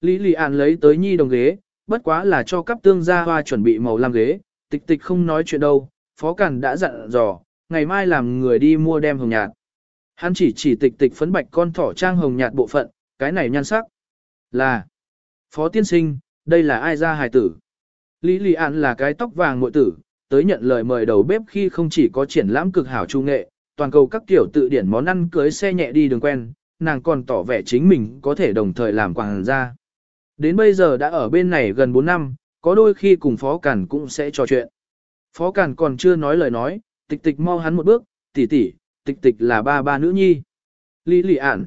Lý Lị An lấy tới nhi đồng ghế, bất quá là cho cấp tương gia hoa chuẩn bị màu lam ghế, tịch tịch không nói chuyện đâu, phó cản đã dặn dò, ngày mai làm người đi mua đem hồng nhạt. Hắn chỉ chỉ tịch tịch phấn bạch con thỏ trang hồng nhạt bộ phận, cái này nhan sắc. Là, phó tiên sinh, đây là ai ra hài tử. Lý Lị An là cái tóc vàng muội tử, tới nhận lời mời đầu bếp khi không chỉ có triển lãm cực hảo trung nghệ, toàn cầu các tiểu tự điển món ăn cưới xe nhẹ đi đường quen, nàng còn tỏ vẻ chính mình có thể đồng thời làm quảng gia. Đến bây giờ đã ở bên này gần 4 năm, có đôi khi cùng Phó Cản cũng sẽ trò chuyện. Phó Cản còn chưa nói lời nói, tịch tịch mau hắn một bước, tỷ tỷ, tịch tịch là ba ba nữ nhi. Lý lị ản.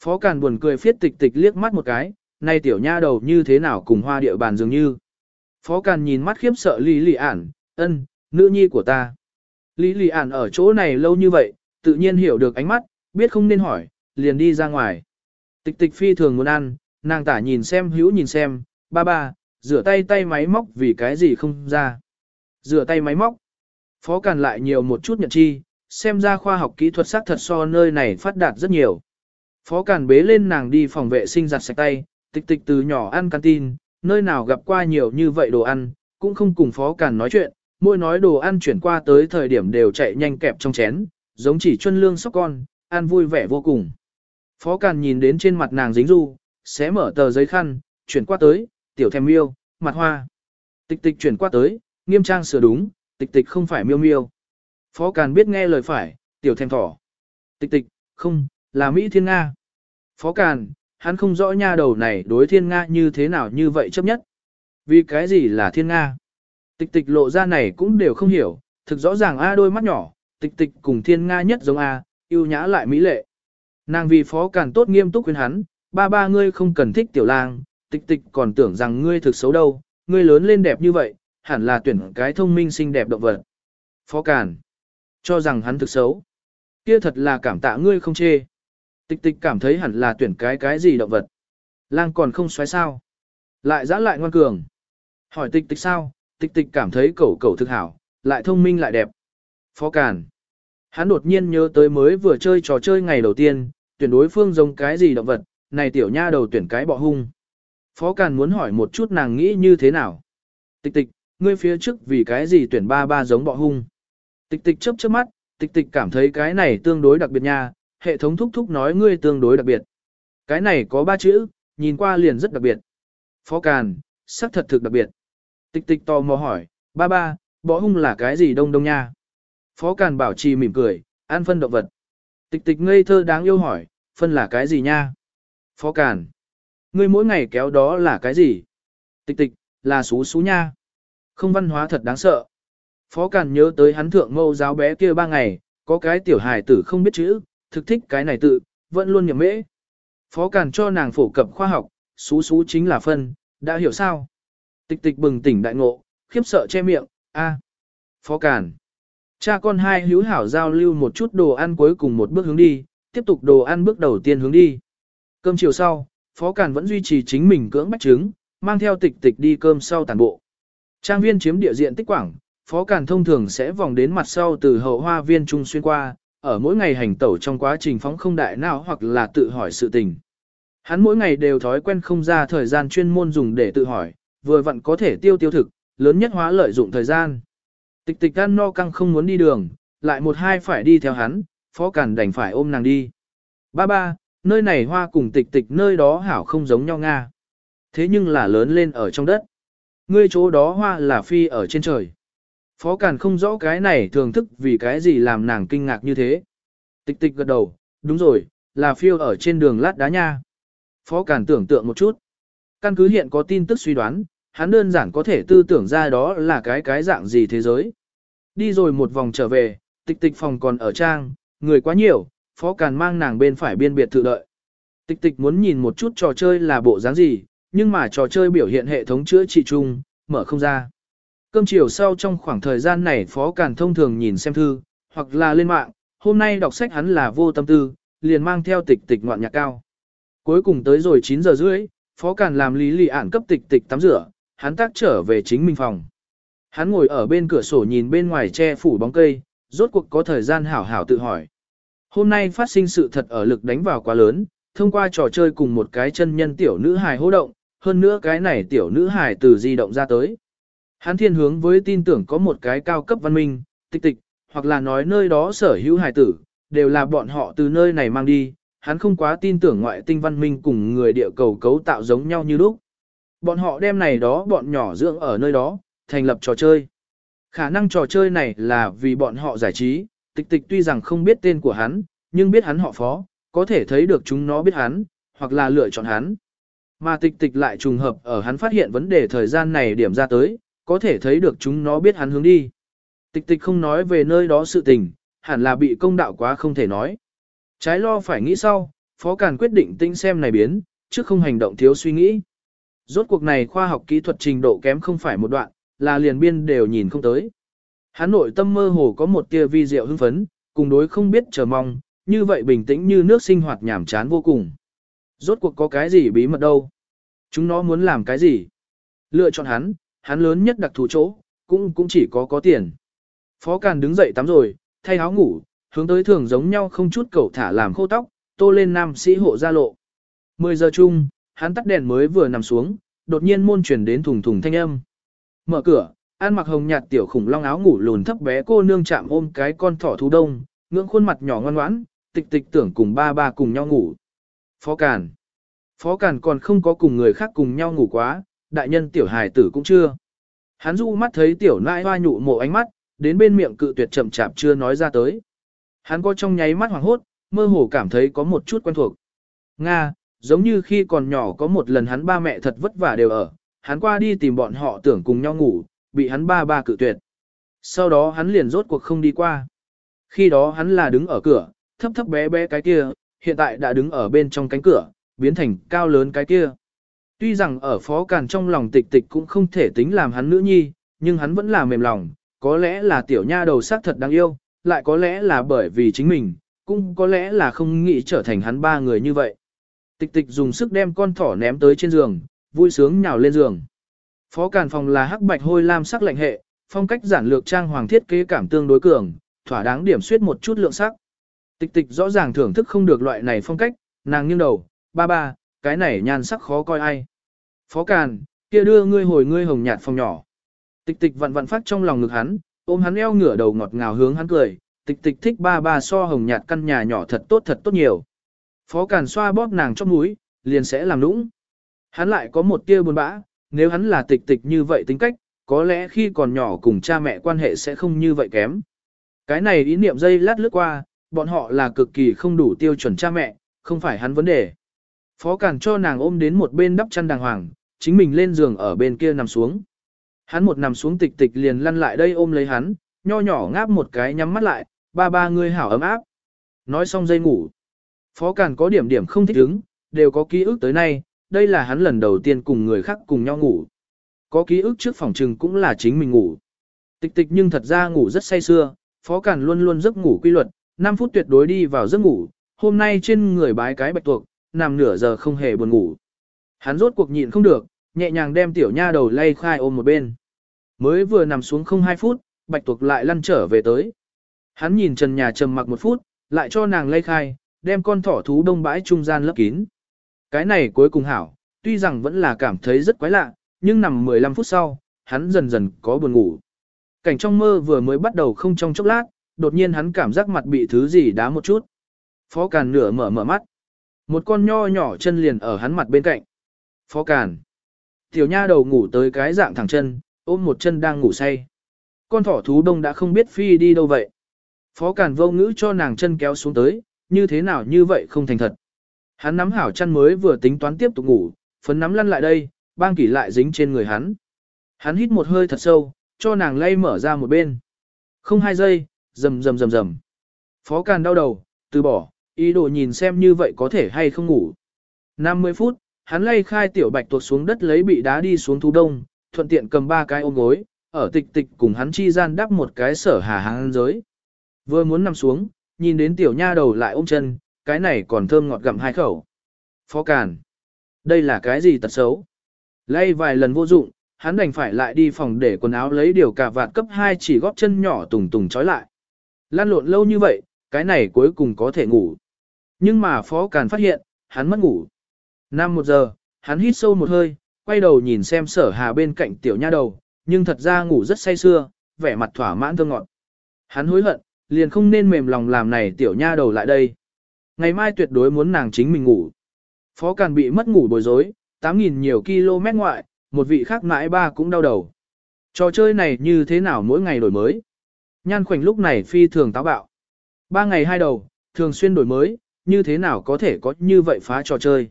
Phó Cản buồn cười phiết tịch tịch liếc mắt một cái, nay tiểu nha đầu như thế nào cùng hoa địa bàn dường như. Phó Cản nhìn mắt khiếp sợ Lý lị ản, ân, nữ nhi của ta. Lý lị ản ở chỗ này lâu như vậy, tự nhiên hiểu được ánh mắt, biết không nên hỏi, liền đi ra ngoài. Tịch tịch phi thường muốn ăn, nàng tả nhìn xem hữu nhìn xem, ba ba, rửa tay tay máy móc vì cái gì không ra. Rửa tay máy móc. Phó Càn lại nhiều một chút nhận chi, xem ra khoa học kỹ thuật xác thật so nơi này phát đạt rất nhiều. Phó Càn bế lên nàng đi phòng vệ sinh giặt sạch tay, tịch tịch từ nhỏ ăn canteen, nơi nào gặp qua nhiều như vậy đồ ăn, cũng không cùng Phó Càn nói chuyện, mỗi nói đồ ăn chuyển qua tới thời điểm đều chạy nhanh kẹp trong chén, giống chỉ chuân lương sóc con, ăn vui vẻ vô cùng. Phó Càn nhìn đến trên mặt nàng dính ru, xé mở tờ giấy khăn, chuyển qua tới, tiểu thèm miêu, mặt hoa. Tịch tịch chuyển qua tới, nghiêm trang sửa đúng, tịch tịch không phải miêu miêu. Phó Càn biết nghe lời phải, tiểu thèm thỏ. Tịch tịch, không, là Mỹ Thiên Nga. Phó Càn, hắn không rõ nha đầu này đối Thiên Nga như thế nào như vậy chấp nhất. Vì cái gì là Thiên Nga? Tịch tịch lộ ra này cũng đều không hiểu, thực rõ ràng A đôi mắt nhỏ, tịch tịch cùng Thiên Nga nhất giống A, yêu nhã lại mỹ lệ. Nàng vì Phó Càn tốt nghiêm túc khuyên hắn, ba ba ngươi không cần thích tiểu lang, tịch tịch còn tưởng rằng ngươi thực xấu đâu, ngươi lớn lên đẹp như vậy, hẳn là tuyển cái thông minh xinh đẹp động vật. Phó Càn, cho rằng hắn thực xấu. Kia thật là cảm tạ ngươi không chê. Tịch tịch cảm thấy hẳn là tuyển cái cái gì động vật. Lang còn không xoáy sao. Lại giã lại ngoan cường. Hỏi tịch tịch sao, tịch tịch cảm thấy cẩu cẩu thực hảo, lại thông minh lại đẹp. Phó Càn. Hắn đột nhiên nhớ tới mới vừa chơi trò chơi ngày đầu tiên, tuyển đối phương giống cái gì động vật, này tiểu nha đầu tuyển cái bọ hung. Phó Càn muốn hỏi một chút nàng nghĩ như thế nào. Tịch tịch, ngươi phía trước vì cái gì tuyển ba ba giống bọ hung. Tịch tịch chớp chớp mắt, tịch tịch cảm thấy cái này tương đối đặc biệt nha, hệ thống thúc thúc nói ngươi tương đối đặc biệt. Cái này có ba chữ, nhìn qua liền rất đặc biệt. Phó Càn, sắc thật thực đặc biệt. Tịch tịch tò mò hỏi, ba ba, bọ hung là cái gì đông đông nha? Phó Càn bảo trì mỉm cười, ăn phân động vật. Tịch tịch ngây thơ đáng yêu hỏi, phân là cái gì nha? Phó Càn. Ngươi mỗi ngày kéo đó là cái gì? Tịch tịch, là xú xú nha. Không văn hóa thật đáng sợ. Phó Càn nhớ tới hắn thượng mâu giáo bé kia ba ngày, có cái tiểu hài tử không biết chữ, thực thích cái này tự, vẫn luôn nhầm mễ. Phó Càn cho nàng phổ cập khoa học, xú xú chính là phân, đã hiểu sao? Tịch tịch bừng tỉnh đại ngộ, khiếp sợ che miệng, a. À. Phó Càn. Cha con hai hữu hảo giao lưu một chút đồ ăn cuối cùng một bước hướng đi, tiếp tục đồ ăn bước đầu tiên hướng đi. Cơm chiều sau, Phó Càn vẫn duy trì chính mình cưỡng bách trứng, mang theo tịch tịch đi cơm sau tàn bộ. Trang viên chiếm địa diện tích quảng, Phó Càn thông thường sẽ vòng đến mặt sau từ hậu hoa viên trung xuyên qua, ở mỗi ngày hành tẩu trong quá trình phóng không đại nào hoặc là tự hỏi sự tình. Hắn mỗi ngày đều thói quen không ra thời gian chuyên môn dùng để tự hỏi, vừa vặn có thể tiêu tiêu thực, lớn nhất hóa lợi dụng thời gian. Tịch tịch ăn no căng không muốn đi đường, lại một hai phải đi theo hắn, Phó Càn đành phải ôm nàng đi. Ba ba, nơi này hoa cùng tịch tịch nơi đó hảo không giống nhau Nga. Thế nhưng là lớn lên ở trong đất. Ngươi chỗ đó hoa là phi ở trên trời. Phó Càn không rõ cái này thường thức vì cái gì làm nàng kinh ngạc như thế. Tịch tịch gật đầu, đúng rồi, là phiêu ở trên đường lát đá nha. Phó Càn tưởng tượng một chút. Căn cứ hiện có tin tức suy đoán, hắn đơn giản có thể tư tưởng ra đó là cái cái dạng gì thế giới. Đi rồi một vòng trở về, tịch tịch phòng còn ở trang, người quá nhiều, Phó Càn mang nàng bên phải biên biệt tự đợi. Tịch tịch muốn nhìn một chút trò chơi là bộ dáng gì, nhưng mà trò chơi biểu hiện hệ thống chữa trị chung, mở không ra. Cơm chiều sau trong khoảng thời gian này Phó Càn thông thường nhìn xem thư, hoặc là lên mạng, hôm nay đọc sách hắn là vô tâm tư, liền mang theo tịch tịch ngoạn nhạc cao. Cuối cùng tới rồi 9 giờ rưỡi, Phó Càn làm lý lì ản cấp tịch tịch tắm rửa, hắn tác trở về chính mình phòng. Hắn ngồi ở bên cửa sổ nhìn bên ngoài che phủ bóng cây, rốt cuộc có thời gian hảo hảo tự hỏi. Hôm nay phát sinh sự thật ở lực đánh vào quá lớn, thông qua trò chơi cùng một cái chân nhân tiểu nữ hài hô động, hơn nữa cái này tiểu nữ hài từ di động ra tới. Hắn thiên hướng với tin tưởng có một cái cao cấp văn minh, tịch tịch, hoặc là nói nơi đó sở hữu hài tử, đều là bọn họ từ nơi này mang đi, hắn không quá tin tưởng ngoại tinh văn minh cùng người địa cầu cấu tạo giống nhau như lúc. Bọn họ đem này đó bọn nhỏ dưỡng ở nơi đó, thành lập trò chơi. Khả năng trò chơi này là vì bọn họ giải trí, tịch tịch tuy rằng không biết tên của hắn, nhưng biết hắn họ phó, có thể thấy được chúng nó biết hắn, hoặc là lựa chọn hắn. Mà tịch tịch lại trùng hợp ở hắn phát hiện vấn đề thời gian này điểm ra tới, có thể thấy được chúng nó biết hắn hướng đi. Tịch tịch không nói về nơi đó sự tình, hẳn là bị công đạo quá không thể nói. Trái lo phải nghĩ sau, Phó Càn quyết định tinh xem này biến, chứ không hành động thiếu suy nghĩ. Rốt cuộc này khoa học kỹ thuật trình độ kém không phải một đoạn, là liền biên đều nhìn không tới. Hắn nội tâm mơ hồ có một tia vi diệu hưng phấn, cùng đối không biết chờ mong, như vậy bình tĩnh như nước sinh hoạt nhảm chán vô cùng. Rốt cuộc có cái gì bí mật đâu? Chúng nó muốn làm cái gì? Lựa chọn hắn, hắn lớn nhất đặc thù chỗ, cũng cũng chỉ có có tiền. Phó Càn đứng dậy tắm rồi, thay áo ngủ, hướng tới thường giống nhau không chút cầu thả làm khô tóc, tô lên nam sĩ hộ ra lộ. 10 giờ chung, hắn tắt đèn mới vừa nằm xuống, đột nhiên môn chuyển đến thùng thùng thanh âm. Mở cửa, ăn mặc hồng nhạt tiểu khủng long áo ngủ lùn thấp bé cô nương chạm ôm cái con thỏ thú đông, ngưỡng khuôn mặt nhỏ ngoan ngoãn, tịch tịch tưởng cùng ba ba cùng nhau ngủ. Phó Càn. Phó Càn còn không có cùng người khác cùng nhau ngủ quá, đại nhân tiểu hài tử cũng chưa. Hắn du mắt thấy tiểu nãi hoa nhụ mộ ánh mắt, đến bên miệng cự tuyệt chậm chạp chưa nói ra tới. Hắn có trong nháy mắt hoảng hốt, mơ hồ cảm thấy có một chút quen thuộc. Nga, giống như khi còn nhỏ có một lần hắn ba mẹ thật vất vả đều ở, hắn qua đi tìm bọn họ tưởng cùng nhau ngủ, bị hắn ba ba cự tuyệt. Sau đó hắn liền rốt cuộc không đi qua. Khi đó hắn là đứng ở cửa, thấp thấp bé bé cái kia, hiện tại đã đứng ở bên trong cánh cửa, biến thành cao lớn cái kia. Tuy rằng ở phó càn trong lòng tịch tịch cũng không thể tính làm hắn nữ nhi, nhưng hắn vẫn là mềm lòng, có lẽ là tiểu nha đầu sắc thật đáng yêu, lại có lẽ là bởi vì chính mình, cũng có lẽ là không nghĩ trở thành hắn ba người như vậy. Tịch tịch dùng sức đem con thỏ ném tới trên giường, vui sướng nhào lên giường. Phó càn phòng là hắc bạch hôi lam sắc lạnh hệ, phong cách giản lược trang hoàng thiết kế cảm tương đối cường, thỏa đáng điểm suyết một chút lượng sắc. Tịch tịch rõ ràng thưởng thức không được loại này phong cách, nàng nghiêng đầu, ba ba, cái này nhan sắc khó coi ai. Phó Càn, kia đưa ngươi hồi ngươi hồng nhạt phòng nhỏ. Tịch tịch vặn vặn phát trong lòng ngực hắn, ôm hắn eo ngửa đầu ngọt ngào hướng hắn cười, tịch tịch thích ba ba so hồng nhạt căn nhà nhỏ thật tốt thật tốt nhiều. Phó Càn xoa bóp nàng trong mũi, liền sẽ làm nũng. Hắn lại có một tia buồn bã, nếu hắn là tịch tịch như vậy tính cách, có lẽ khi còn nhỏ cùng cha mẹ quan hệ sẽ không như vậy kém. Cái này ý niệm dây lát lướt qua, bọn họ là cực kỳ không đủ tiêu chuẩn cha mẹ, không phải hắn vấn đề. Phó Càn cho nàng ôm đến một bên đắp chăn đàng hoàng, chính mình lên giường ở bên kia nằm xuống. Hắn một nằm xuống tịch tịch liền lăn lại đây ôm lấy hắn, nho nhỏ ngáp một cái nhắm mắt lại, ba ba ngươi hảo ấm áp. Nói xong dây ngủ. Phó Càn có điểm điểm không thích ứng, đều có ký ức tới nay, đây là hắn lần đầu tiên cùng người khác cùng nhau ngủ. Có ký ức trước phòng trừng cũng là chính mình ngủ. Tịch tịch nhưng thật ra ngủ rất say sưa, Phó Càn luôn luôn giấc ngủ quy luật, 5 phút tuyệt đối đi vào giấc ngủ, hôm nay trên người bái cái bạch tuộc, nằm nửa giờ không hề buồn ngủ. Hắn rốt cuộc nhịn không được, nhẹ nhàng đem tiểu nha đầu lay khai ôm một bên. Mới vừa nằm xuống không hai phút, bạch tuộc lại lăn trở về tới. Hắn nhìn trần nhà trầm mặc một phút, lại cho nàng lay khai, đem con thỏ thú đông bãi trung gian lấp kín. Cái này cuối cùng hảo, tuy rằng vẫn là cảm thấy rất quái lạ, nhưng nằm 15 phút sau, hắn dần dần có buồn ngủ. Cảnh trong mơ vừa mới bắt đầu không trong chốc lát, đột nhiên hắn cảm giác mặt bị thứ gì đá một chút. Phó Càn nửa mở mở mắt. Một con nho nhỏ chân liền ở hắn mặt bên cạnh. Phó Càn. Tiểu nha đầu ngủ tới cái dạng thẳng chân, ôm một chân đang ngủ say. Con thỏ thú đông đã không biết phi đi đâu vậy. Phó Càn vô ngữ cho nàng chân kéo xuống tới, như thế nào như vậy không thành thật. Hắn nắm hảo chân mới vừa tính toán tiếp tục ngủ, phấn nắm lăn lại đây, bang kỷ lại dính trên người hắn. Hắn hít một hơi thật sâu, cho nàng lay mở ra một bên. Không hai giây, rầm rầm rầm rầm. Phó Càn đau đầu, từ bỏ, ý đồ nhìn xem như vậy có thể hay không ngủ. 50 phút, hắn lay khai tiểu bạch tuột xuống đất lấy bị đá đi xuống thu đông, thuận tiện cầm ba cái ôm gối, ở tịch tịch cùng hắn chi gian đắp một cái sở hà hàng giới. Vừa muốn nằm xuống, nhìn đến tiểu nha đầu lại ôm chân, cái này còn thơm ngọt gặm hai khẩu. Phó Càn. Đây là cái gì tật xấu? Lay vài lần vô dụng, hắn đành phải lại đi phòng để quần áo lấy điều cả vạt cấp 2 chỉ góp chân nhỏ tùng tùng trói lại. Lan lộn lâu như vậy, cái này cuối cùng có thể ngủ. Nhưng mà Phó Càn phát hiện, hắn mất ngủ. Năm một giờ, hắn hít sâu một hơi, quay đầu nhìn xem sở hà bên cạnh tiểu nha đầu, nhưng thật ra ngủ rất say sưa, vẻ mặt thỏa mãn thơm ngọt. Hắn hối hận, liền không nên mềm lòng làm này tiểu nha đầu lại đây. Ngày mai tuyệt đối muốn nàng chính mình ngủ. Phó Càn bị mất ngủ bối rối, 8.000 nhiều km ngoại, một vị khác mãi ba cũng đau đầu. Trò chơi này như thế nào mỗi ngày đổi mới? Nhan khoảnh lúc này phi thường táo bạo. Ba ngày hai đầu, thường xuyên đổi mới, như thế nào có thể có như vậy phá trò chơi?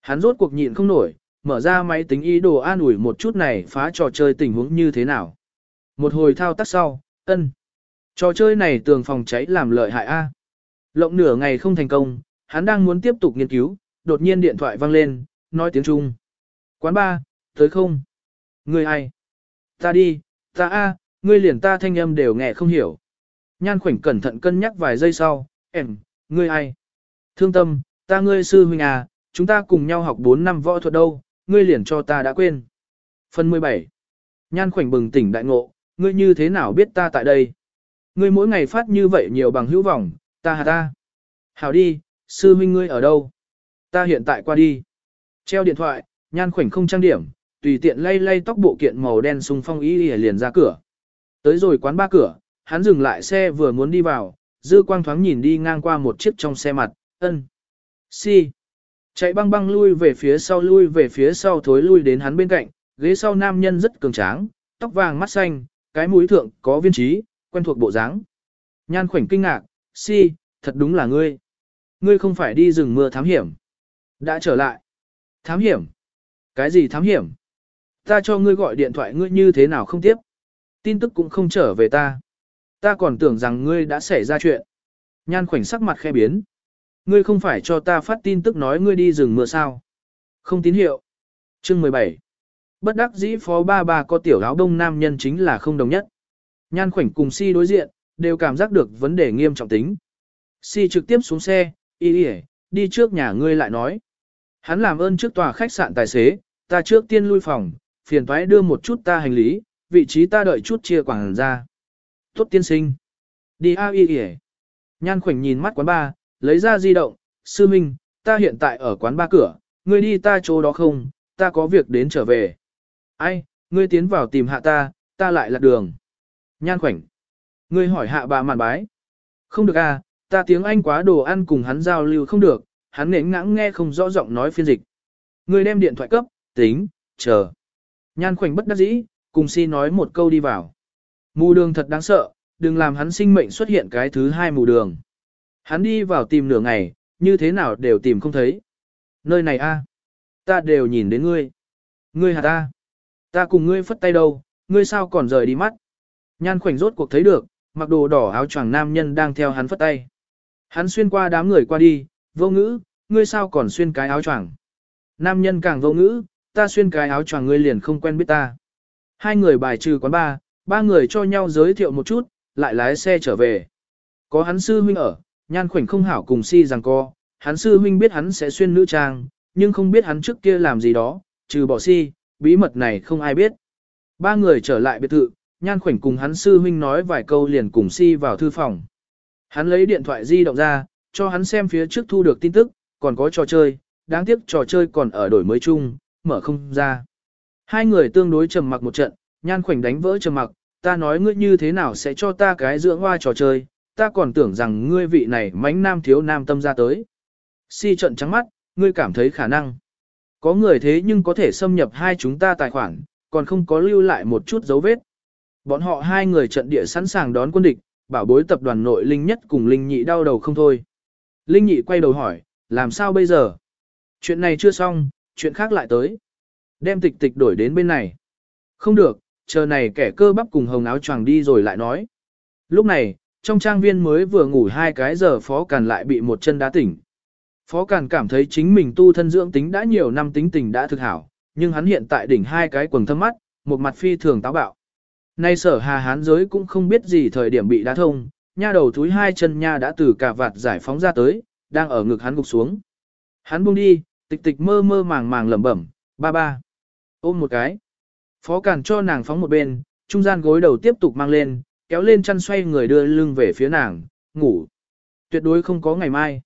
Hắn rốt cuộc nhịn không nổi, mở ra máy tính ý đồ an ủi một chút này phá trò chơi tình huống như thế nào. Một hồi thao tác sau, ân. Trò chơi này tường phòng cháy làm lợi hại A. Lộng nửa ngày không thành công, hắn đang muốn tiếp tục nghiên cứu, đột nhiên điện thoại vang lên, nói tiếng Trung. Quán ba, tới không? Ngươi ai? Ta đi, ta a, ngươi liền ta thanh âm đều nghe không hiểu. Nhan khoảnh cẩn thận cân nhắc vài giây sau, em, ngươi ai? Thương tâm, ta ngươi sư huynh à, chúng ta cùng nhau học 4 năm võ thuật đâu, ngươi liền cho ta đã quên. Phần 17. Nhan khoảnh bừng tỉnh đại ngộ, ngươi như thế nào biết ta tại đây? Ngươi mỗi ngày phát như vậy nhiều bằng hữu vọng, ta hà ta. Hảo đi, sư huynh ngươi ở đâu? Ta hiện tại qua đi. Treo điện thoại, nhan khoảnh không trang điểm, tùy tiện lay lay tóc bộ kiện màu đen sung phong ý liền ra cửa. Tới rồi quán ba cửa, hắn dừng lại xe vừa muốn đi vào, dư quang thoáng nhìn đi ngang qua một chiếc trong xe mặt, ân. Si. Chạy băng băng lui về phía sau lui về phía sau thối lui đến hắn bên cạnh, ghế sau nam nhân rất cường tráng, tóc vàng mắt xanh, cái mũi thượng có viên trí, quen thuộc bộ dáng. Nhan khoảnh kinh ngạc, si, thật đúng là ngươi. Ngươi không phải đi rừng mưa thám hiểm. Đã trở lại. Thám hiểm. Cái gì thám hiểm? Ta cho ngươi gọi điện thoại ngươi như thế nào không tiếp? Tin tức cũng không trở về ta. Ta còn tưởng rằng ngươi đã xảy ra chuyện. Nhan khoảnh sắc mặt khe biến. Ngươi không phải cho ta phát tin tức nói ngươi đi rừng mưa sao? Không tín hiệu. Chương 17. Bất đắc dĩ phó ba ba có tiểu áo đông nam nhân chính là không đồng nhất. Nhan khoảnh cùng si đối diện, đều cảm giác được vấn đề nghiêm trọng tính. Si trực tiếp xuống xe, y y đi trước nhà ngươi lại nói. Hắn làm ơn trước tòa khách sạn tài xế, ta trước tiên lui phòng, phiền thoái đưa một chút ta hành lý, vị trí ta đợi chút chia quảng ra. Tốt tiên sinh. Đi a y y Nhan khoảnh nhìn mắt quán ba, lấy ra di động, sư minh, ta hiện tại ở quán ba cửa, ngươi đi ta chỗ đó không, ta có việc đến trở về. Ai, ngươi tiến vào tìm hạ ta, ta lại lạc đường. Nhan khoảnh. Ngươi hỏi hạ bà màn bái. Không được à, ta tiếng Anh quá đồ ăn cùng hắn giao lưu không được, hắn nén ngãng nghe không rõ giọng nói phiên dịch. Ngươi đem điện thoại cấp, tính, chờ. Nhan khoảnh bất đắc dĩ, cùng si nói một câu đi vào. Mù đường thật đáng sợ, đừng làm hắn sinh mệnh xuất hiện cái thứ hai mù đường. Hắn đi vào tìm nửa ngày, như thế nào đều tìm không thấy. Nơi này a, ta đều nhìn đến ngươi. Ngươi hả ta? Ta cùng ngươi phất tay đâu, ngươi sao còn rời đi mắt? Nhan khoảnh rốt cuộc thấy được, mặc đồ đỏ áo choàng nam nhân đang theo hắn phất tay. Hắn xuyên qua đám người qua đi, vô ngữ, ngươi sao còn xuyên cái áo choàng? Nam nhân càng vô ngữ, ta xuyên cái áo choàng ngươi liền không quen biết ta. Hai người bài trừ quán ba, ba người cho nhau giới thiệu một chút, lại lái xe trở về. Có hắn sư huynh ở, nhan khoảnh không hảo cùng si rằng co, hắn sư huynh biết hắn sẽ xuyên nữ trang, nhưng không biết hắn trước kia làm gì đó, trừ bỏ si, bí mật này không ai biết. Ba người trở lại biệt thự, nhan khoảnh cùng hắn sư huynh nói vài câu liền cùng si vào thư phòng. Hắn lấy điện thoại di động ra, cho hắn xem phía trước thu được tin tức, còn có trò chơi, đáng tiếc trò chơi còn ở đổi mới chung, mở không ra. Hai người tương đối trầm mặc một trận, nhan khoảnh đánh vỡ trầm mặc, ta nói ngươi như thế nào sẽ cho ta cái dưỡng hoa trò chơi, ta còn tưởng rằng ngươi vị này mánh nam thiếu nam tâm ra tới. Si trận trắng mắt, ngươi cảm thấy khả năng. Có người thế nhưng có thể xâm nhập hai chúng ta tài khoản, còn không có lưu lại một chút dấu vết. Bọn họ hai người trận địa sẵn sàng đón quân địch, bảo bối tập đoàn nội Linh nhất cùng Linh nhị đau đầu không thôi. Linh nhị quay đầu hỏi, làm sao bây giờ? Chuyện này chưa xong, chuyện khác lại tới. Đem tịch tịch đổi đến bên này. Không được, chờ này kẻ cơ bắp cùng hồng áo choàng đi rồi lại nói. Lúc này, trong trang viên mới vừa ngủ hai cái giờ Phó Càn lại bị một chân đá tỉnh. Phó Càn cảm thấy chính mình tu thân dưỡng tính đã nhiều năm tính tình đã thực hảo, nhưng hắn hiện tại đỉnh hai cái quần thâm mắt, một mặt phi thường táo bạo. Nay sở hà hán giới cũng không biết gì thời điểm bị đá thông, nha đầu thúi hai chân nha đã từ cả vạt giải phóng ra tới, đang ở ngực hắn gục xuống. Hắn buông đi, tịch tịch mơ mơ màng màng lẩm bẩm, ba ba. Ôm một cái. Phó Càn cho nàng phóng một bên, trung gian gối đầu tiếp tục mang lên, kéo lên chăn xoay người đưa lưng về phía nàng, ngủ. Tuyệt đối không có ngày mai.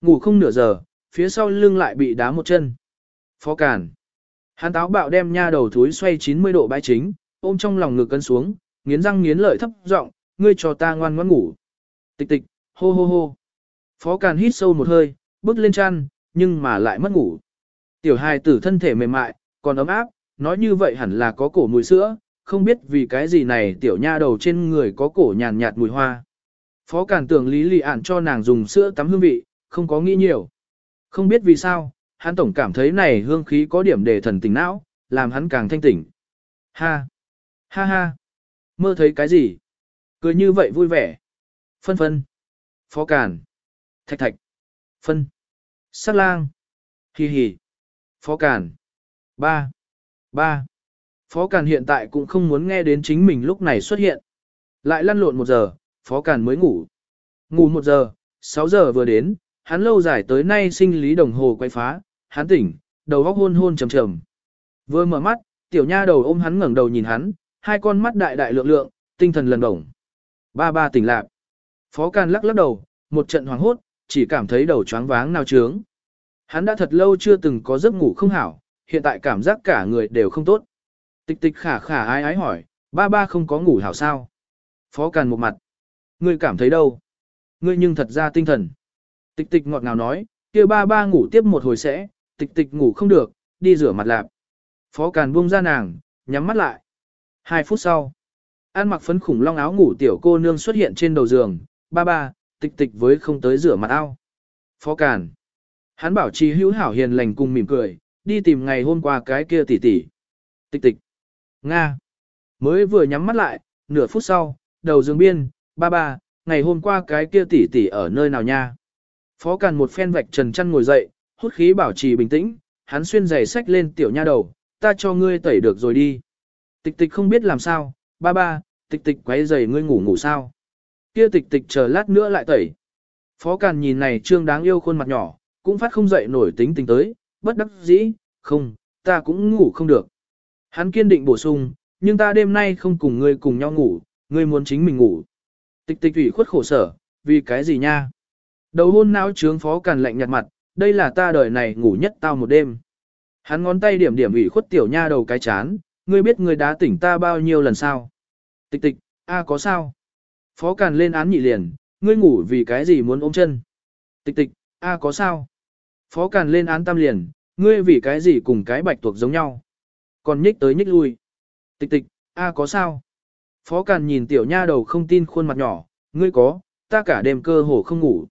Ngủ không nửa giờ, phía sau lưng lại bị đá một chân. Phó Càn. Hắn táo bạo đem nha đầu thúi xoay 90 độ bãi chính, ôm trong lòng ngực cân xuống, nghiến răng nghiến lợi thấp giọng, ngươi cho ta ngoan ngoãn ngủ. Tịch tịch, hô hô hô. Phó Càn hít sâu một hơi, bước lên chăn, nhưng mà lại mất ngủ. Tiểu hài tử thân thể mềm mại, còn ấm áp, nói như vậy hẳn là có cổ mùi sữa, không biết vì cái gì này tiểu nha đầu trên người có cổ nhàn nhạt mùi hoa. Phó Càn tưởng Lý Lị ản cho nàng dùng sữa tắm hương vị, không có nghĩ nhiều. Không biết vì sao, hắn tổng cảm thấy này hương khí có điểm để thần tỉnh não, làm hắn càng thanh tỉnh. Ha! Ha ha! Mơ thấy cái gì? Cười như vậy vui vẻ. Phân phân. Phó Càn. Thạch thạch. Phân. Sát lang. Hì hì. Phó Càn. Ba. Ba. Phó Càn hiện tại cũng không muốn nghe đến chính mình lúc này xuất hiện. Lại lăn lộn một giờ, Phó Càn mới ngủ. Ngủ một giờ, sáu giờ vừa đến, hắn lâu dài tới nay sinh lý đồng hồ quay phá, hắn tỉnh, đầu óc hôn hôn trầm trầm. Vừa mở mắt, tiểu nha đầu ôm hắn ngẩng đầu nhìn hắn, hai con mắt đại đại lượng lượng, tinh thần lần đồng. Ba ba tỉnh lạc. Phó Càn lắc lắc đầu, một trận hoảng hốt, chỉ cảm thấy đầu choáng váng nào trướng. Hắn đã thật lâu chưa từng có giấc ngủ không hảo, hiện tại cảm giác cả người đều không tốt. Tịch tịch khả khả ái ái hỏi, ba ba không có ngủ hảo sao? Phó Càn một mặt. Ngươi cảm thấy đâu? Ngươi nhưng thật ra tinh thần. Tịch tịch ngọt ngào nói, kia ba ba ngủ tiếp một hồi sẽ, tịch tịch ngủ không được, đi rửa mặt lạp. Phó Càn buông ra nàng, nhắm mắt lại. Hai phút sau, An mặc phấn khủng long áo ngủ tiểu cô nương xuất hiện trên đầu giường, ba ba, tịch tịch với không tới rửa mặt ao. Phó Càn. Hắn bảo trì hữu hảo hiền lành cùng mỉm cười, đi tìm ngày hôm qua cái kia tỷ tỷ. Tịch tịch. Nga. Mới vừa nhắm mắt lại, nửa phút sau, đầu giường biên, ba ba, ngày hôm qua cái kia tỷ tỷ ở nơi nào nha. Phó Càn một phen vạch trần chăn ngồi dậy, hút khí bảo trì bình tĩnh, hắn xuyên giày sách lên tiểu nha đầu, ta cho ngươi tẩy được rồi đi. Tịch tịch không biết làm sao, ba ba, tịch tịch quấy giày ngươi ngủ ngủ sao. Kia tịch tịch chờ lát nữa lại tẩy. Phó Càn nhìn này trương đáng yêu khuôn mặt nhỏ, cũng phát không dậy nổi tính tình tới, bất đắc dĩ, không, ta cũng ngủ không được. Hắn kiên định bổ sung, nhưng ta đêm nay không cùng ngươi cùng nhau ngủ, ngươi muốn chính mình ngủ. Tịch tịch ủy khuất khổ sở, vì cái gì nha? Đầu hôn não trướng phó càn lạnh nhạt mặt, đây là ta đời này ngủ nhất tao một đêm. Hắn ngón tay điểm điểm ủy khuất tiểu nha đầu cái chán, ngươi biết ngươi đã tỉnh ta bao nhiêu lần sao? Tịch tịch, a có sao? Phó càn lên án nhị liền, ngươi ngủ vì cái gì muốn ôm chân? Tịch tịch, a có sao? Phó càn lên án tam liền, ngươi vì cái gì cùng cái bạch tuộc giống nhau? Còn nhích tới nhích lui. Tịch tịch, a có sao? Phó càn nhìn tiểu nha đầu không tin khuôn mặt nhỏ, ngươi có, ta cả đêm cơ hồ không ngủ.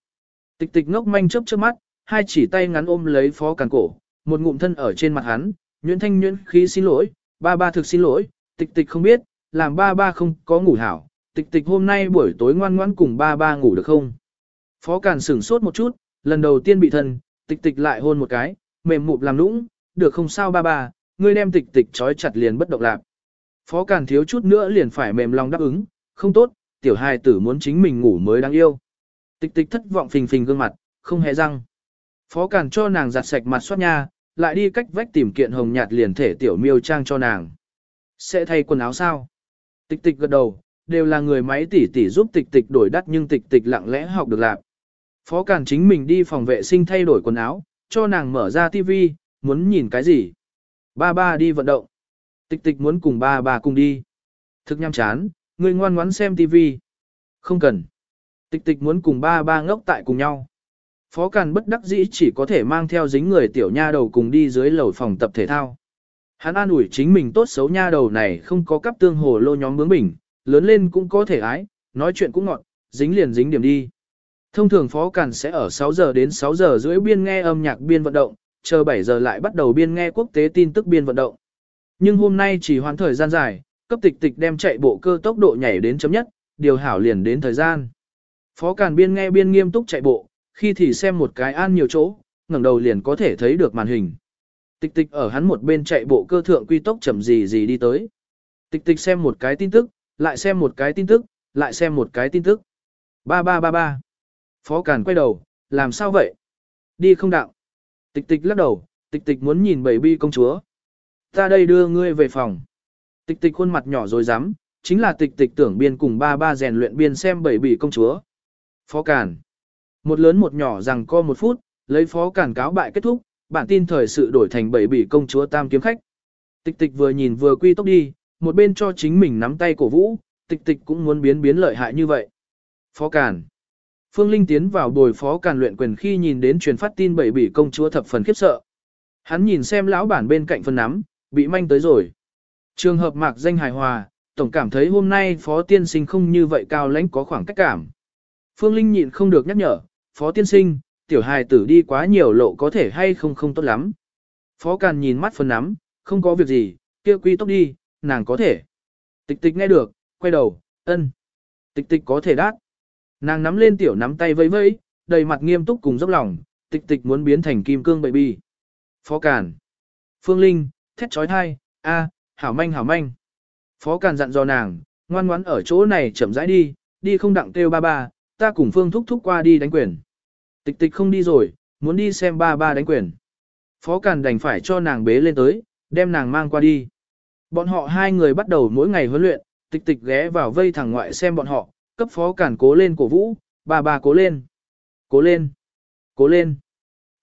Tịch tịch ngốc manh chớp chớp mắt, hai chỉ tay ngắn ôm lấy phó càn cổ, một ngụm thân ở trên mặt hắn, nhuyễn thanh nhuyễn khí xin lỗi, ba ba thực xin lỗi, tịch tịch không biết, làm ba ba không có ngủ hảo, tịch tịch hôm nay buổi tối ngoan ngoãn cùng ba ba ngủ được không? Phó Càn sửng sốt một chút, lần đầu tiên bị thân, tịch tịch lại hôn một cái, mềm mụp làm nũng, được không sao ba ba, ngươi đem tịch tịch trói chặt liền bất động lạc. Phó Càn thiếu chút nữa liền phải mềm lòng đáp ứng, không tốt, tiểu hài tử muốn chính mình ngủ mới đáng yêu. Tịch tịch thất vọng phình phình gương mặt, không hề răng. Phó Càn cho nàng giặt sạch mặt xoát nha, lại đi cách vách tìm kiện hồng nhạt liền thể tiểu miêu trang cho nàng. Sẽ thay quần áo sao? Tịch tịch gật đầu, đều là người máy tỷ tỷ giúp tịch tịch đổi đắt nhưng tịch tịch lặng lẽ học được làm. Phó Càn chính mình đi phòng vệ sinh thay đổi quần áo, cho nàng mở ra tivi, muốn nhìn cái gì? Ba ba đi vận động. Tịch tịch muốn cùng ba ba cùng đi. Thực nhăm chán, người ngoan ngoãn xem tivi. Không cần. Tịch tịch muốn cùng ba ba ngốc tại cùng nhau. Phó Càn bất đắc dĩ chỉ có thể mang theo dính người tiểu nha đầu cùng đi dưới lầu phòng tập thể thao. Hắn an ủi chính mình tốt xấu nha đầu này không có cắp tương hồ lô nhóm bướng bỉnh, lớn lên cũng có thể ái, nói chuyện cũng ngọt, dính liền dính điểm đi. Thông thường Phó Càn sẽ ở 6 giờ đến 6 giờ rưỡi biên nghe âm nhạc biên vận động, chờ 7 giờ lại bắt đầu biên nghe quốc tế tin tức biên vận động. Nhưng hôm nay chỉ hoãn thời gian dài, cấp tịch tịch đem chạy bộ cơ tốc độ nhảy đến chấm nhất, điều hảo liền đến thời gian. Phó Càn biên nghe biên nghiêm túc chạy bộ, khi thì xem một cái an nhiều chỗ, ngẩng đầu liền có thể thấy được màn hình. Tịch tịch ở hắn một bên chạy bộ cơ thượng quy tốc chậm gì gì đi tới. Tịch tịch xem một cái tin tức, lại xem một cái tin tức, lại xem một cái tin tức. Ba ba ba ba. Phó Càn quay đầu, làm sao vậy? Đi không đạo. Tịch tịch lắc đầu, tịch tịch muốn nhìn bảy bi công chúa. Ta đây đưa ngươi về phòng. Tịch tịch khuôn mặt nhỏ rồi dám, chính là tịch tịch tưởng biên cùng ba ba rèn luyện biên xem bảy bị công chúa. Phó Càn. Một lớn một nhỏ rằng co một phút, lấy phó cản cáo bại kết thúc, bản tin thời sự đổi thành bảy bỉ công chúa tam kiếm khách. Tịch tịch vừa nhìn vừa quy tốc đi, một bên cho chính mình nắm tay cổ vũ, tịch tịch cũng muốn biến biến lợi hại như vậy. Phó cản. Phương Linh tiến vào bồi phó Càn luyện quyền khi nhìn đến truyền phát tin bảy bỉ công chúa thập phần khiếp sợ. Hắn nhìn xem lão bản bên cạnh phân nắm, bị manh tới rồi. Trường hợp mạc danh hài hòa, tổng cảm thấy hôm nay phó tiên sinh không như vậy cao lãnh có khoảng cách cảm. Phương Linh nhịn không được nhắc nhở, phó tiên sinh, tiểu hài tử đi quá nhiều lộ có thể hay không không tốt lắm. Phó Càn nhìn mắt phân nắm, không có việc gì, kia quy tốc đi, nàng có thể. Tịch tịch nghe được, quay đầu, ân. Tịch tịch có thể đát. Nàng nắm lên tiểu nắm tay vẫy vẫy, đầy mặt nghiêm túc cùng dốc lòng, tịch tịch muốn biến thành kim cương bậy. Phó Càn. Phương Linh, thét trói thai, a, hảo manh hảo manh. Phó Càn dặn dò nàng, ngoan ngoãn ở chỗ này chậm rãi đi, đi không đặng kêu ba ba, ta cùng Phương thúc thúc qua đi đánh quyền. Tịch tịch không đi rồi, muốn đi xem ba ba đánh quyền. Phó Càn đành phải cho nàng bế lên tới, đem nàng mang qua đi. Bọn họ hai người bắt đầu mỗi ngày huấn luyện, tịch tịch ghé vào vây thẳng ngoại xem bọn họ, cấp Phó Càn cố lên cổ vũ, ba ba cố lên, cố lên, cố lên.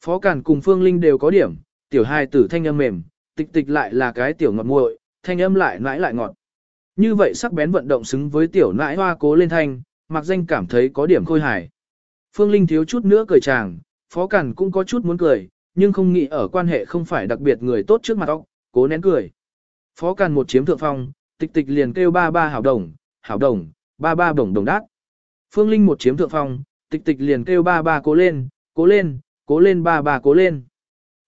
Phó Càn cùng Phương Linh đều có điểm, tiểu hai tử thanh âm mềm, tịch tịch lại là cái tiểu ngọt muội, thanh âm lại nãi lại ngọt. Như vậy sắc bén vận động xứng với tiểu nãi hoa cố lên thanh, mặc danh cảm thấy có điểm khôi hài. Phương Linh thiếu chút nữa cười chàng, Phó Cẩn cũng có chút muốn cười, nhưng không nghĩ ở quan hệ không phải đặc biệt người tốt trước mặt ông, cố nén cười. Phó Cẩn một chiếm thượng phong, tịch tịch liền kêu ba ba hảo đồng, hảo đồng, ba ba đồng đồng đát. Phương Linh một chiếm thượng phong, tịch tịch liền kêu ba ba cố lên, cố lên, cố lên ba ba cố lên.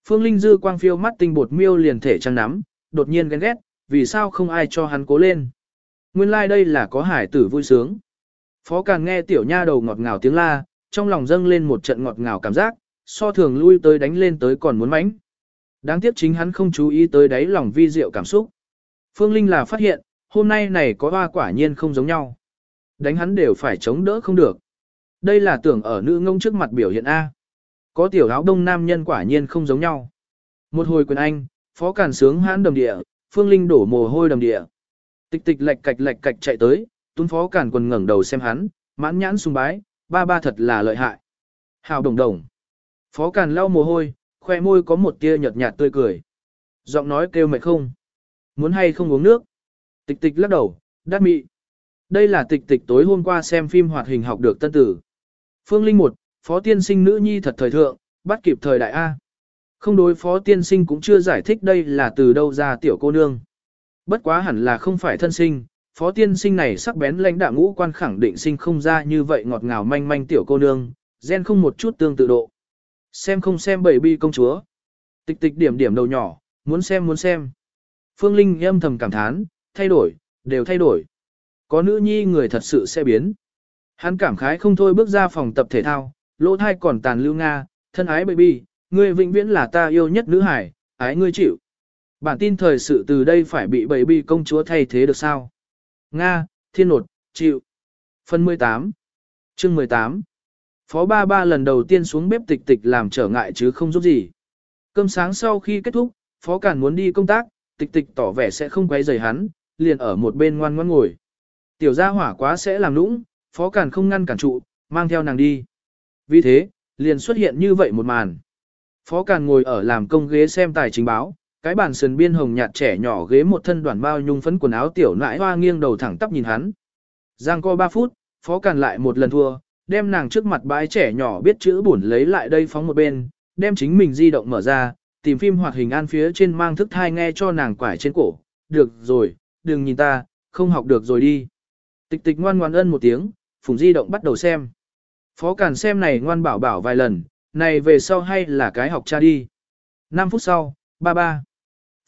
Phương Linh dư quang phiêu mắt tinh bột miêu liền thể trăng nắm, đột nhiên ghen ghét, vì sao không ai cho hắn cố lên. Nguyên lai like đây là có hải tử vui sướng. Phó càng nghe tiểu nha đầu ngọt ngào tiếng la, trong lòng dâng lên một trận ngọt ngào cảm giác, so thường lui tới đánh lên tới còn muốn mánh. Đáng tiếc chính hắn không chú ý tới đáy lòng vi diệu cảm xúc. Phương Linh là phát hiện, hôm nay này có hoa quả nhiên không giống nhau. Đánh hắn đều phải chống đỡ không được. Đây là tưởng ở nữ ngông trước mặt biểu hiện A. Có tiểu áo đông nam nhân quả nhiên không giống nhau. Một hồi quyền anh, phó cản sướng hãn đầm địa, Phương Linh đổ mồ hôi đầm địa. Tịch tịch lệch cạch lệch cạch chạy tới, tuấn phó cản quần ngẩng đầu xem hắn, mãn nhãn sùng bái, ba ba thật là lợi hại. Hào đồng đồng. Phó Càn lau mồ hôi, khoe môi có một tia nhợt nhạt tươi cười. Giọng nói kêu mệt không. Muốn hay không uống nước. Tịch tịch lắc đầu, đắt mị. Đây là tịch tịch tối hôm qua xem phim hoạt hình học được tân tử. Phương Linh một, phó tiên sinh nữ nhi thật thời thượng, bắt kịp thời đại A. Không đối phó tiên sinh cũng chưa giải thích đây là từ đâu ra tiểu cô nương. Bất quá hẳn là không phải thân sinh, phó tiên sinh này sắc bén lãnh đạo ngũ quan khẳng định sinh không ra như vậy ngọt ngào manh manh tiểu cô nương, gen không một chút tương tự độ. Xem không xem bảy bi công chúa. Tịch tịch điểm điểm đầu nhỏ, muốn xem muốn xem. Phương Linh âm thầm cảm thán, thay đổi, đều thay đổi. Có nữ nhi người thật sự sẽ biến. Hắn cảm khái không thôi bước ra phòng tập thể thao, lỗ thai còn tàn lưu Nga, thân ái baby, ngươi vĩnh viễn là ta yêu nhất nữ hải, ái ngươi chịu. Bản tin thời sự từ đây phải bị baby công chúa thay thế được sao? Nga, thiên nột, chịu. Phần 18 Chương 18 Phó ba ba lần đầu tiên xuống bếp tịch tịch làm trở ngại chứ không giúp gì. Cơm sáng sau khi kết thúc, Phó Cản muốn đi công tác, tịch tịch tỏ vẻ sẽ không quấy rầy hắn, liền ở một bên ngoan ngoãn ngồi. Tiểu gia hỏa quá sẽ làm nũng, Phó Cản không ngăn cản trụ, mang theo nàng đi. Vì thế, liền xuất hiện như vậy một màn. Phó Cản ngồi ở làm công ghế xem tài chính báo, cái bàn sườn biên hồng nhạt trẻ nhỏ ghế một thân đoàn bao nhung phấn quần áo tiểu nãi hoa nghiêng đầu thẳng tắp nhìn hắn. Giang co 3 phút, phó càn lại một lần thua, đem nàng trước mặt bãi trẻ nhỏ biết chữ buồn lấy lại đây phóng một bên, đem chính mình di động mở ra, tìm phim hoạt hình an phía trên mang thức thai nghe cho nàng quải trên cổ. Được rồi, đừng nhìn ta, không học được rồi đi. Tịch tịch ngoan ngoan ân một tiếng, phùng di động bắt đầu xem. Phó càn xem này ngoan bảo bảo vài lần, này về sau hay là cái học cha đi. 5 phút sau, ba ba.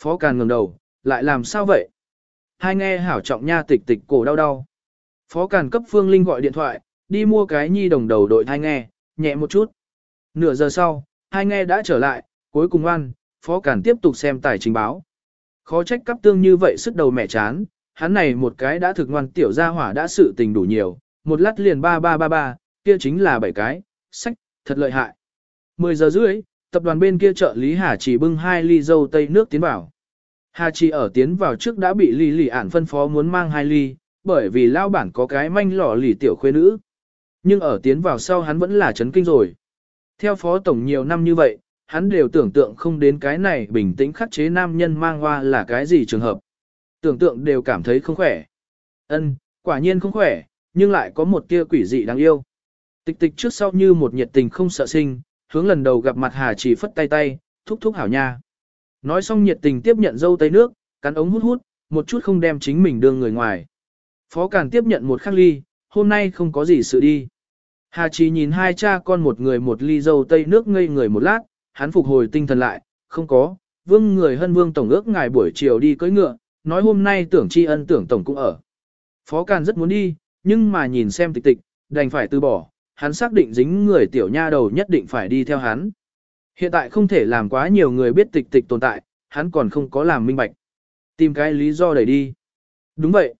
Phó Càn ngẩng đầu, lại làm sao vậy? Hai nghe hảo trọng nha tịch tịch cổ đau đau. Phó Càn cấp Phương Linh gọi điện thoại, đi mua cái nhi đồng đầu đội thai nghe, nhẹ một chút. Nửa giờ sau, hai nghe đã trở lại, cuối cùng ăn, Phó Càn tiếp tục xem tài trình báo. Khó trách cấp tương như vậy sức đầu mẹ chán, hắn này một cái đã thực ngoan tiểu gia hỏa đã sự tình đủ nhiều, một lát liền ba ba ba ba, kia chính là bảy cái, sách, thật lợi hại. 10 giờ rưỡi, tập đoàn bên kia trợ lý Hà chỉ bưng hai ly dâu tây nước tiến vào. Hà chỉ ở tiến vào trước đã bị Lý Lì ản phân phó muốn mang hai ly, bởi vì lao bản có cái manh lỏ lì tiểu khuê nữ. Nhưng ở tiến vào sau hắn vẫn là chấn kinh rồi. Theo phó tổng nhiều năm như vậy, hắn đều tưởng tượng không đến cái này bình tĩnh khắc chế nam nhân mang hoa là cái gì trường hợp. Tưởng tượng đều cảm thấy không khỏe. Ân, quả nhiên không khỏe, nhưng lại có một tia quỷ dị đáng yêu. Tịch tịch trước sau như một nhiệt tình không sợ sinh, hướng lần đầu gặp mặt Hà chỉ phất tay tay, thúc thúc hảo nha. Nói xong nhiệt tình tiếp nhận dâu tây nước, cắn ống hút hút, một chút không đem chính mình đưa người ngoài. Phó Càn tiếp nhận một khắc ly, hôm nay không có gì sự đi. Hà Chỉ nhìn hai cha con một người một ly dâu tây nước ngây người một lát, hắn phục hồi tinh thần lại, không có, vương người hân vương tổng ước ngài buổi chiều đi cưỡi ngựa, nói hôm nay tưởng tri ân tưởng tổng cũng ở. Phó Càn rất muốn đi, nhưng mà nhìn xem tịch tịch, đành phải từ bỏ, hắn xác định dính người tiểu nha đầu nhất định phải đi theo hắn. Hiện tại không thể làm quá nhiều người biết tịch tịch tồn tại, hắn còn không có làm minh bạch. Tìm cái lý do đẩy đi. Đúng vậy.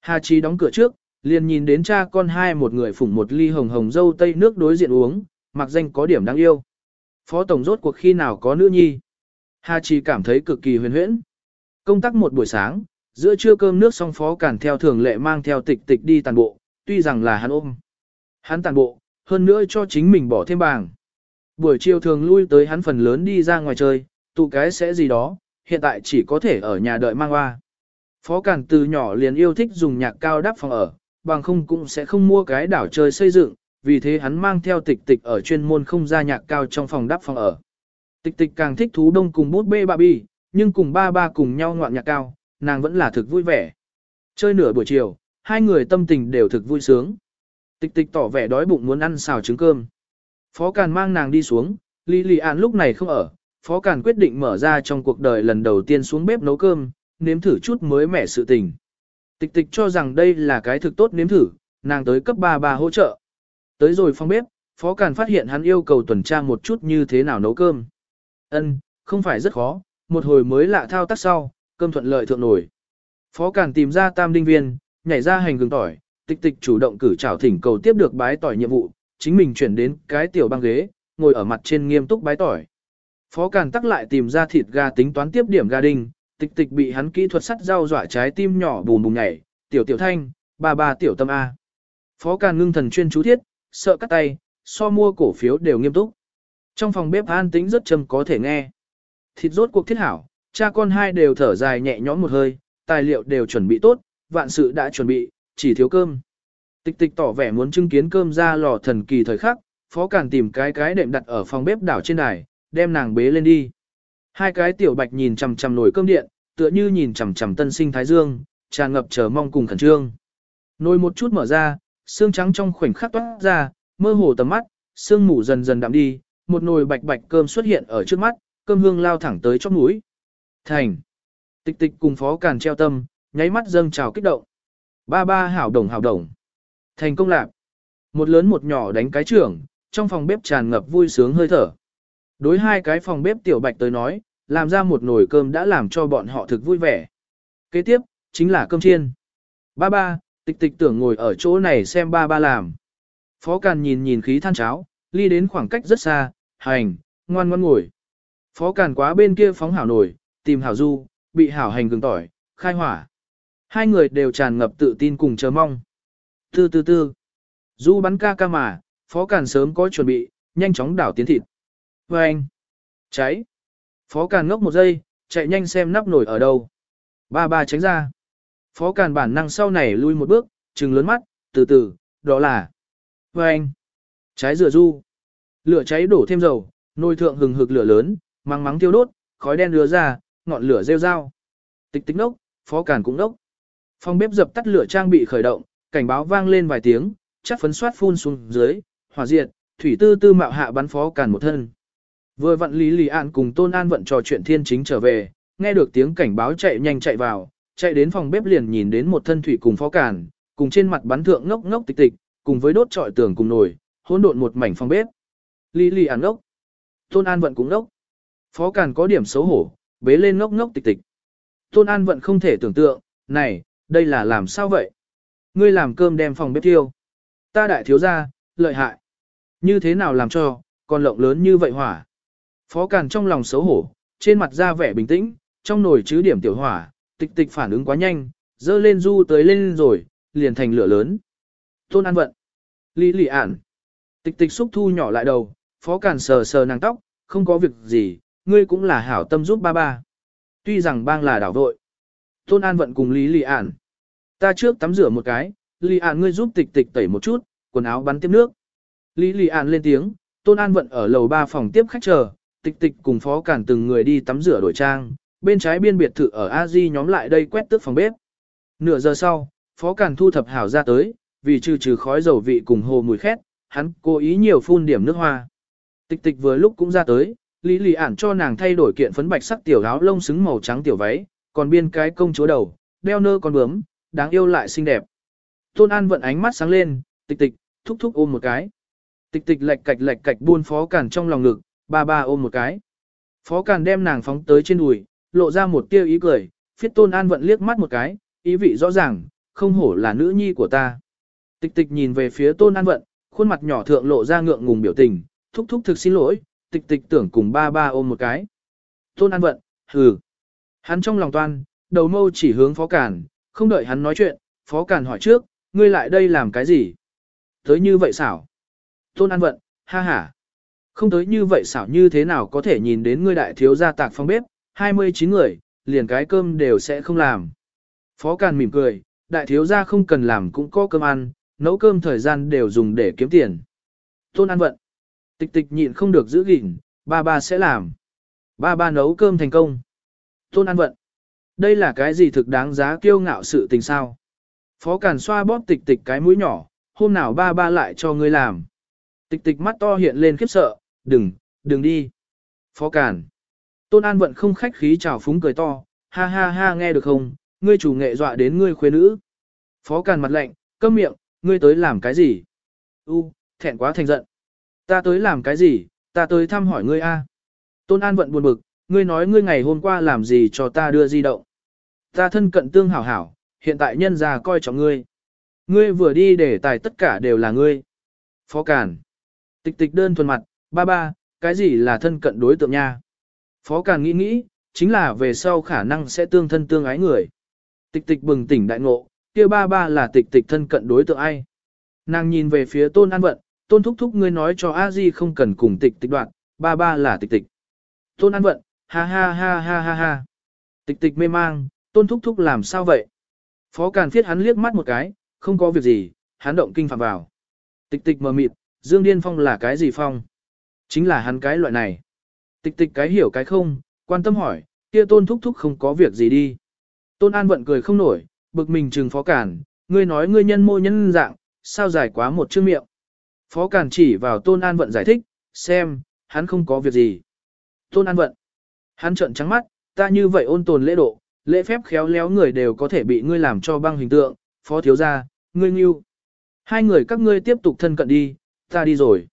Hà Chí đóng cửa trước, liền nhìn đến cha con hai một người phủng một ly hồng hồng dâu tây nước đối diện uống, mặc danh có điểm đáng yêu. Phó Tổng rốt cuộc khi nào có nữ nhi. Hà Chí cảm thấy cực kỳ huyền huyễn. Công tác một buổi sáng, giữa trưa cơm nước xong Phó Cản theo thường lệ mang theo tịch tịch đi tàn bộ, tuy rằng là hắn ôm. Hắn tàn bộ, hơn nữa cho chính mình bỏ thêm bảng. Buổi chiều thường lui tới hắn phần lớn đi ra ngoài chơi, tụ cái sẽ gì đó, hiện tại chỉ có thể ở nhà đợi mang hoa. Phó Cản từ nhỏ liền yêu thích dùng nhạc cao đắp phòng ở, bằng không cũng sẽ không mua cái đảo chơi xây dựng, vì thế hắn mang theo tịch tịch ở chuyên môn không ra nhạc cao trong phòng đắp phòng ở. Tịch tịch càng thích thú đông cùng bút bê bà bi, nhưng cùng ba ba cùng nhau ngoạn nhạc cao, nàng vẫn là thực vui vẻ. Chơi nửa buổi chiều, hai người tâm tình đều thực vui sướng. Tịch tịch tỏ vẻ đói bụng muốn ăn xào trứng cơm. Phó Càn mang nàng đi xuống, Lý Lý An lúc này không ở, Phó Càn quyết định mở ra trong cuộc đời lần đầu tiên xuống bếp nấu cơm, nếm thử chút mới mẻ sự tình. Tịch tịch cho rằng đây là cái thực tốt nếm thử, nàng tới cấp 33 hỗ trợ. Tới rồi phòng bếp, Phó Càn phát hiện hắn yêu cầu tuần tra một chút như thế nào nấu cơm. Ân, không phải rất khó, một hồi mới lạ thao tác sau, cơm thuận lợi thượng nổi. Phó Càn tìm ra tam đinh viên, nhảy ra hành gừng tỏi, tịch tịch chủ động cử trảo thỉnh cầu tiếp được bái tỏi nhiệm vụ, chính mình chuyển đến cái tiểu băng ghế, ngồi ở mặt trên nghiêm túc bái tỏi. Phó Càn tắc lại tìm ra thịt gà tính toán tiếp điểm gà đinh, tịch tịch bị hắn kỹ thuật sắt rau dọa trái tim nhỏ bùm bùm nhảy, tiểu tiểu thanh, ba ba tiểu tâm A. Phó Càn ngưng thần chuyên chú thiết, sợ cắt tay, so mua cổ phiếu đều nghiêm túc. Trong phòng bếp an tĩnh rất châm có thể nghe. Thịt rốt cuộc thiết hảo, cha con hai đều thở dài nhẹ nhõm một hơi, tài liệu đều chuẩn bị tốt, vạn sự đã chuẩn bị, chỉ thiếu cơm. Tịch tịch tỏ vẻ muốn chứng kiến cơm ra lò thần kỳ thời khắc, phó càn tìm cái cái đệm đặt ở phòng bếp đảo trên đài, đem nàng bế lên đi. Hai cái tiểu bạch nhìn chằm chằm nồi cơm điện, tựa như nhìn chằm chằm tân sinh thái dương, tràn ngập chờ mong cùng khẩn trương. Nồi một chút mở ra, xương trắng trong khoảnh khắc toát ra, mơ hồ tầm mắt, xương mù dần dần đậm đi, một nồi bạch bạch cơm xuất hiện ở trước mắt, cơm hương lao thẳng tới chóp mũi. Thành. Tịch tịch cùng phó càn treo tâm, nháy mắt dâng trào kích động. Ba ba hảo đồng hảo đồng. Thành công lạc. Một lớn một nhỏ đánh cái trưởng, trong phòng bếp tràn ngập vui sướng hơi thở. Đối hai cái phòng bếp tiểu bạch tới nói, làm ra một nồi cơm đã làm cho bọn họ thực vui vẻ. Kế tiếp, chính là cơm chiên. Ba ba, tịch tịch tưởng ngồi ở chỗ này xem ba ba làm. Phó Càn nhìn nhìn khí than cháo, ly đến khoảng cách rất xa, hành, ngoan ngoan ngồi. Phó Càn quá bên kia phóng hảo nổi, tìm hảo du, bị hảo hành gừng tỏi, khai hỏa. Hai người đều tràn ngập tự tin cùng chờ mong. Tư tư tư. Du bắn ca ca mà, Phó Càn sớm có chuẩn bị, nhanh chóng đảo tiến thịt. Và anh. Cháy. Phó Càn ngốc một giây, chạy nhanh xem nắp nổi ở đâu. Ba ba tránh ra. Phó Càn bản năng sau này lui một bước, trừng lớn mắt, từ từ, đó là. Và anh. Trái rửa du. Lửa cháy đổ thêm dầu, nồi thượng hừng hực lửa lớn, mắng mắng tiêu đốt, khói đen lửa ra, ngọn lửa rêu rao. Tịch tịch nốc, Phó Càn cũng nốc. Phòng bếp dập tắt lửa trang bị khởi động, cảnh báo vang lên vài tiếng, chắc phấn soát phun xuống dưới, hỏa diệt, thủy tư tư mạo hạ bắn Phó cản một thân. Vừa vặn Lý Lì An cùng Tôn An vận trò chuyện thiên chính trở về, nghe được tiếng cảnh báo chạy nhanh chạy vào, chạy đến phòng bếp liền nhìn đến một thân thủy cùng phó cản, cùng trên mặt bắn thượng ngốc ngốc tịch tịch, cùng với đốt trọi tường cùng nồi, hỗn độn một mảnh phòng bếp. Lý Lì An ngốc, Tôn An vận cũng ngốc. Phó cản có điểm xấu hổ, bế lên ngốc ngốc tịch tịch. Tôn An vận không thể tưởng tượng, này, đây là làm sao vậy? Ngươi làm cơm đem phòng bếp tiêu. Ta đại thiếu gia, lợi hại. Như thế nào làm cho, còn lộng lớn như vậy hỏa? Phó Càn trong lòng xấu hổ, trên mặt ra vẻ bình tĩnh, trong nồi chứ điểm tiểu hỏa, tịch tịch phản ứng quá nhanh, dơ lên du tới lên rồi, liền thành lửa lớn. Tôn An vận. Lý lì ản. Tịch tịch xúc thu nhỏ lại đầu, Phó Càn sờ sờ nàng tóc, không có việc gì, ngươi cũng là hảo tâm giúp ba ba. Tuy rằng bang là đảo vội. Tôn An vận cùng Lý Lị Ản. Ta trước tắm rửa một cái, Lị Ản ngươi giúp tịch tịch tẩy một chút, quần áo bắn tiếp nước. Lý Lị Ản lên tiếng, Tôn An vận ở lầu ba phòng tiếp khách chờ, tịch tịch cùng Phó cản từng người đi tắm rửa đổi trang, bên trái biên biệt thự ở A Di nhóm lại đây quét tước phòng bếp. Nửa giờ sau, Phó cản thu thập hảo ra tới, vì trừ trừ khói dầu vị cùng hồ mùi khét, hắn cố ý nhiều phun điểm nước hoa. Tịch tịch vừa lúc cũng ra tới, Lý Lì ản cho nàng thay đổi kiện phấn bạch sắc tiểu áo lông xứng màu trắng tiểu váy, còn biên cái công chúa đầu, đeo nơ con bướm, đáng yêu lại xinh đẹp. Tôn An vận ánh mắt sáng lên, tịch tịch, thúc thúc ôm một cái. Tịch tịch lệch cạch lệch cạch buôn phó cản trong lòng ngực, ba ba ôm một cái. Phó cản đem nàng phóng tới trên đùi, lộ ra một tia ý cười, phiết Tôn An vận liếc mắt một cái, ý vị rõ ràng, không hổ là nữ nhi của ta. Tịch tịch nhìn về phía Tôn An vận, khuôn mặt nhỏ thượng lộ ra ngượng ngùng biểu tình, thúc thúc thực xin lỗi, tịch tịch tưởng cùng ba ba ôm một cái. Tôn An vận, hừ. Hắn trong lòng toan, đầu mâu chỉ hướng Phó Cản, không đợi hắn nói chuyện, Phó Cản hỏi trước, ngươi lại đây làm cái gì? Tới như vậy xảo. Tôn An vận, ha ha. Không tới như vậy xảo như thế nào có thể nhìn đến ngươi đại thiếu gia tạc phong bếp, 29 người, liền cái cơm đều sẽ không làm. Phó Càn mỉm cười, đại thiếu gia không cần làm cũng có cơm ăn, nấu cơm thời gian đều dùng để kiếm tiền. Tôn An vận. Tịch tịch nhịn không được giữ gìn, ba ba sẽ làm. Ba ba nấu cơm thành công. Tôn An vận. Đây là cái gì thực đáng giá kiêu ngạo sự tình sao? Phó Càn xoa bóp tịch tịch cái mũi nhỏ, hôm nào ba ba lại cho ngươi làm. Tịch tịch mắt to hiện lên khiếp sợ, đừng, đừng đi. Phó Càn. Tôn An vận không khách khí chào phúng cười to, ha ha ha nghe được không, ngươi chủ nghệ dọa đến ngươi khuê nữ. Phó Càn mặt lạnh, câm miệng, ngươi tới làm cái gì? U, thẹn quá thành giận. Ta tới làm cái gì, ta tới thăm hỏi ngươi a. Tôn An vận buồn bực, ngươi nói ngươi ngày hôm qua làm gì cho ta đưa di động. Ta thân cận tương hảo hảo, hiện tại nhân già coi trọng ngươi. Ngươi vừa đi để tài tất cả đều là ngươi. Phó Càn. Tịch tịch đơn thuần mặt, ba ba, cái gì là thân cận đối tượng nha. Phó Càn nghĩ nghĩ, chính là về sau khả năng sẽ tương thân tương ái người. Tịch tịch bừng tỉnh đại ngộ, kia ba ba là tịch tịch thân cận đối tượng ai. Nàng nhìn về phía tôn an vận, tôn thúc thúc ngươi nói cho a di không cần cùng tịch tịch đoạn, ba ba là tịch tịch. Tôn an vận, ha ha ha ha ha ha. Tịch tịch mê mang, tôn thúc thúc làm sao vậy? Phó Càn Phiết hắn liếc mắt một cái, không có việc gì, hắn động kinh phạm vào. Tịch tịch mờ mịt, Dương Điên Phong là cái gì phong? Chính là hắn cái loại này. Tịch tịch cái hiểu cái không, quan tâm hỏi, kia tôn thúc thúc không có việc gì đi. Tôn An vận cười không nổi, bực mình trừng Phó Càn, ngươi nói ngươi nhân mô nhân dạng, sao dài quá một chữ miệng. Phó Càn chỉ vào Tôn An vận giải thích, xem, hắn không có việc gì. Tôn An vận. Hắn trợn trắng mắt, ta như vậy ôn tồn lễ độ, lễ phép khéo léo người đều có thể bị ngươi làm cho băng hình tượng, phó thiếu gia, ngươi nghiêu. Hai người các ngươi tiếp tục thân cận đi, ta đi rồi.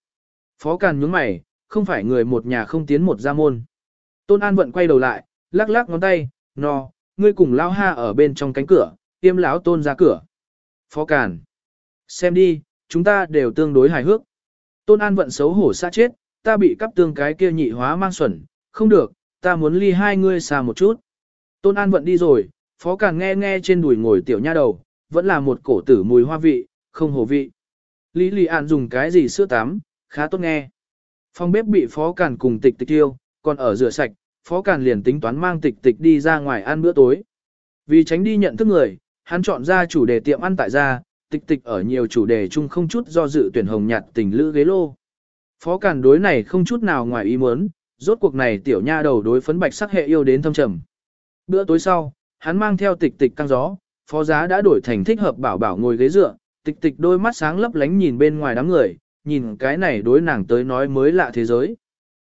Phó Càn nhướng mày, không phải người một nhà không tiến một gia môn. Tôn An vận quay đầu lại, lắc lắc ngón tay, no, ngươi cùng lao ha ở bên trong cánh cửa, tiêm lão tôn ra cửa. Phó Càn. Xem đi, chúng ta đều tương đối hài hước. Tôn An vận xấu hổ xa chết, ta bị cắp tương cái kia nhị hóa mang xuẩn, không được, ta muốn ly hai ngươi xa một chút. Tôn An vận đi rồi, Phó Càn nghe nghe trên đùi ngồi tiểu nha đầu, vẫn là một cổ tử mùi hoa vị, không hổ vị. Lý Lý An dùng cái gì sữa tắm, khá tốt nghe. Phòng bếp bị Phó Càn cùng tịch tịch tiêu, còn ở rửa sạch, Phó Càn liền tính toán mang tịch tịch đi ra ngoài ăn bữa tối. Vì tránh đi nhận thức người, hắn chọn ra chủ đề tiệm ăn tại gia, tịch tịch ở nhiều chủ đề chung không chút do dự tuyển hồng nhạt tình lữ ghế lô. Phó Càn đối này không chút nào ngoài ý muốn, rốt cuộc này tiểu nha đầu đối phấn bạch sắc hệ yêu đến thâm trầm. Bữa tối sau, hắn mang theo tịch tịch căng gió, phó giá đã đổi thành thích hợp bảo bảo ngồi ghế dựa, tịch tịch đôi mắt sáng lấp lánh nhìn bên ngoài đám người, nhìn cái này đối nàng tới nói mới lạ thế giới.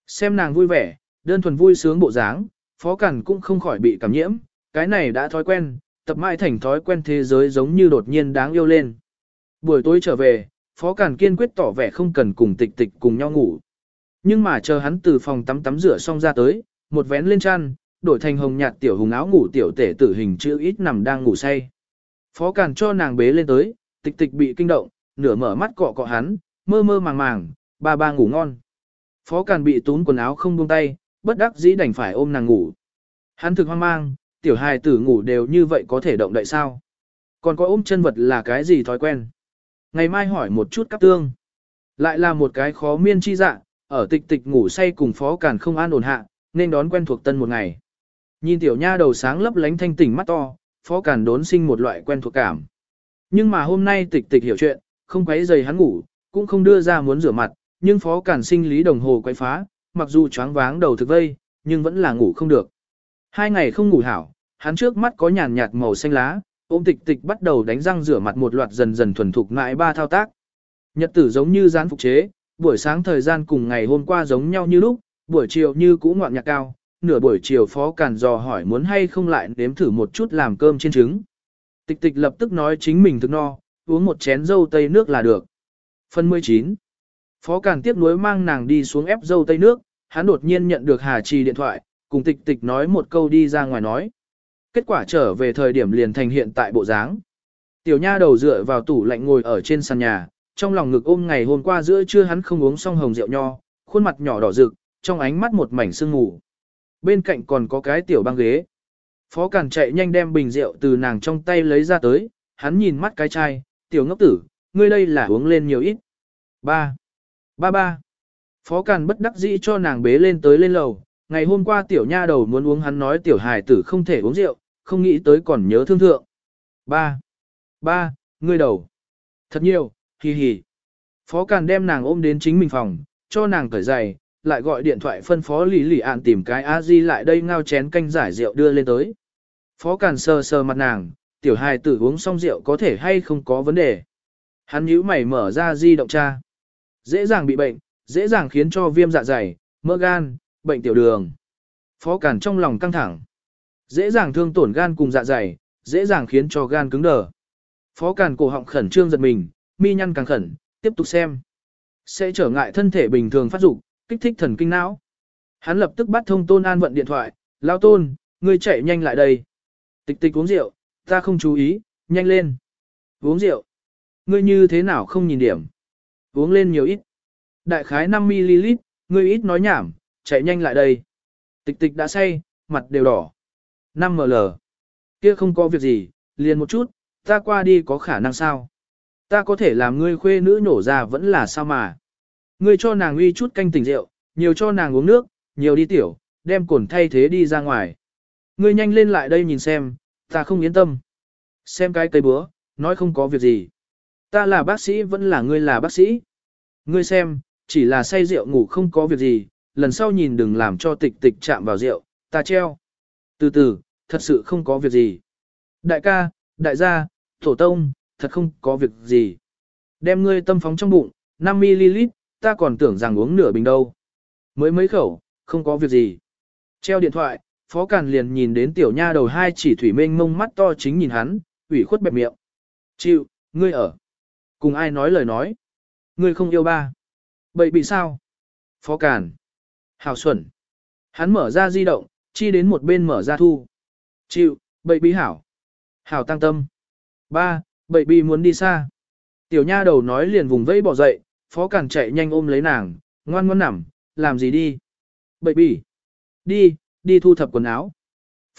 Xem nàng vui vẻ, đơn thuần vui sướng bộ dáng, phó cằn cũng không khỏi bị cảm nhiễm, cái này đã thói quen, tập mãi thành thói quen thế giới giống như đột nhiên đáng yêu lên. Buổi tối trở về, phó cằn kiên quyết tỏ vẻ không cần cùng tịch tịch cùng nhau ngủ. Nhưng mà chờ hắn từ phòng tắm tắm rửa xong ra tới, một vén lên chăn, đổi thành hồng nhạt tiểu hùng áo ngủ tiểu tể tử hình chữ ít nằm đang ngủ say. Phó Càn cho nàng bế lên tới, tịch tịch bị kinh động, nửa mở mắt cọ cọ hắn, mơ mơ màng màng, ba ba ngủ ngon. Phó Càn bị tún quần áo không buông tay, bất đắc dĩ đành phải ôm nàng ngủ. Hắn thực hoang mang, tiểu hài tử ngủ đều như vậy có thể động đậy sao? Còn có ôm chân vật là cái gì thói quen? Ngày mai hỏi một chút cấp tương. Lại là một cái khó miên chi dạ, ở tịch tịch ngủ say cùng phó càn không an ổn hạ, nên đón quen thuộc tân một ngày. Nhìn tiểu nha đầu sáng lấp lánh thanh tỉnh mắt to, phó càn đốn sinh một loại quen thuộc cảm. Nhưng mà hôm nay tịch tịch hiểu chuyện, không quấy giày hắn ngủ, cũng không đưa ra muốn rửa mặt, nhưng phó càn sinh lý đồng hồ quay phá, mặc dù choáng váng đầu thực vây, nhưng vẫn là ngủ không được. Hai ngày không ngủ hảo, hắn trước mắt có nhàn nhạt màu xanh lá, ôm tịch tịch bắt đầu đánh răng rửa mặt một loạt dần dần thuần thục mãi ba thao tác. Nhật tử giống như gián phục chế, buổi sáng thời gian cùng ngày hôm qua giống nhau như lúc, buổi chiều như cũ ngoạn nhạc cao, nửa buổi chiều phó càn dò hỏi muốn hay không lại nếm thử một chút làm cơm trên trứng. Tịch tịch lập tức nói chính mình thức no, uống một chén dâu tây nước là được. Phần 19 Phó càn tiếp nối mang nàng đi xuống ép dâu tây nước, hắn đột nhiên nhận được Hà Trì điện thoại, cùng tịch tịch nói một câu đi ra ngoài nói. Kết quả trở về thời điểm liền thành hiện tại bộ dáng. Tiểu nha đầu dựa vào tủ lạnh ngồi ở trên sàn nhà, trong lòng ngực ôm ngày hôm qua giữa trưa hắn không uống xong hồng rượu nho, khuôn mặt nhỏ đỏ rực, trong ánh mắt một mảnh sương ngủ Bên cạnh còn có cái tiểu băng ghế. Phó Càn chạy nhanh đem bình rượu từ nàng trong tay lấy ra tới, hắn nhìn mắt cái chai, tiểu ngốc tử, ngươi đây là uống lên nhiều ít. Ba. Ba ba. Phó Càn bất đắc dĩ cho nàng bế lên tới lên lầu, ngày hôm qua tiểu nha đầu muốn uống hắn nói tiểu hài tử không thể uống rượu, không nghĩ tới còn nhớ thương thượng. Ba. Ba, ngươi đầu. Thật nhiều, hì hì. Phó Càn đem nàng ôm đến chính mình phòng, cho nàng cởi giày, lại gọi điện thoại phân phó Lý lì ạn tìm cái a di lại đây ngao chén canh giải rượu đưa lên tới. Phó Càn sờ sờ mặt nàng, tiểu hài tử uống xong rượu có thể hay không có vấn đề. Hắn nhíu mày mở ra di động tra. Dễ dàng bị bệnh, dễ dàng khiến cho viêm dạ dày, mỡ gan, bệnh tiểu đường. Phó Càn trong lòng căng thẳng. Dễ dàng thương tổn gan cùng dạ dày, dễ dàng khiến cho gan cứng đờ. Phó Càn cổ họng khẩn trương giật mình, mi nhăn càng khẩn, tiếp tục xem. Sẽ trở ngại thân thể bình thường phát dục, kích thích thần kinh não. Hắn lập tức bắt thông Tôn An vận điện thoại, lao Tôn, ngươi chạy nhanh lại đây. Tịch tịch uống rượu, ta không chú ý, nhanh lên. Uống rượu. Ngươi như thế nào không nhìn điểm. Uống lên nhiều ít. Đại khái 5ml, ngươi ít nói nhảm, chạy nhanh lại đây. Tịch tịch đã say, mặt đều đỏ. 5ml. Kia không có việc gì, liền một chút, ta qua đi có khả năng sao? Ta có thể làm ngươi khuê nữ nổ ra vẫn là sao mà. Ngươi cho nàng uy chút canh tỉnh rượu, nhiều cho nàng uống nước, nhiều đi tiểu, đem cồn thay thế đi ra ngoài. Ngươi nhanh lên lại đây nhìn xem, ta không yên tâm. Xem cái cây búa, nói không có việc gì. Ta là bác sĩ vẫn là ngươi là bác sĩ. Ngươi xem, chỉ là say rượu ngủ không có việc gì, lần sau nhìn đừng làm cho tịch tịch chạm vào rượu, ta treo. Từ từ, thật sự không có việc gì. Đại ca, đại gia, tổ tông, thật không có việc gì. Đem ngươi tâm phóng trong bụng, 5ml, ta còn tưởng rằng uống nửa bình đâu. Mới mấy khẩu, không có việc gì. Treo điện thoại, Phó Càn liền nhìn đến tiểu nha đầu hai chỉ thủy mênh mông mắt to chính nhìn hắn, ủy khuất bẹp miệng. Chịu, ngươi ở. Cùng ai nói lời nói. Ngươi không yêu ba. Bậy bị sao? Phó Càn. Hào xuẩn. Hắn mở ra di động, chi đến một bên mở ra thu. Chịu, bậy bí hảo. Hảo tăng tâm. Ba, bậy bi muốn đi xa. Tiểu nha đầu nói liền vùng vẫy bỏ dậy, phó càn chạy nhanh ôm lấy nàng, ngoan ngoan nằm, làm gì đi. Bậy bi. Đi, đi thu thập quần áo.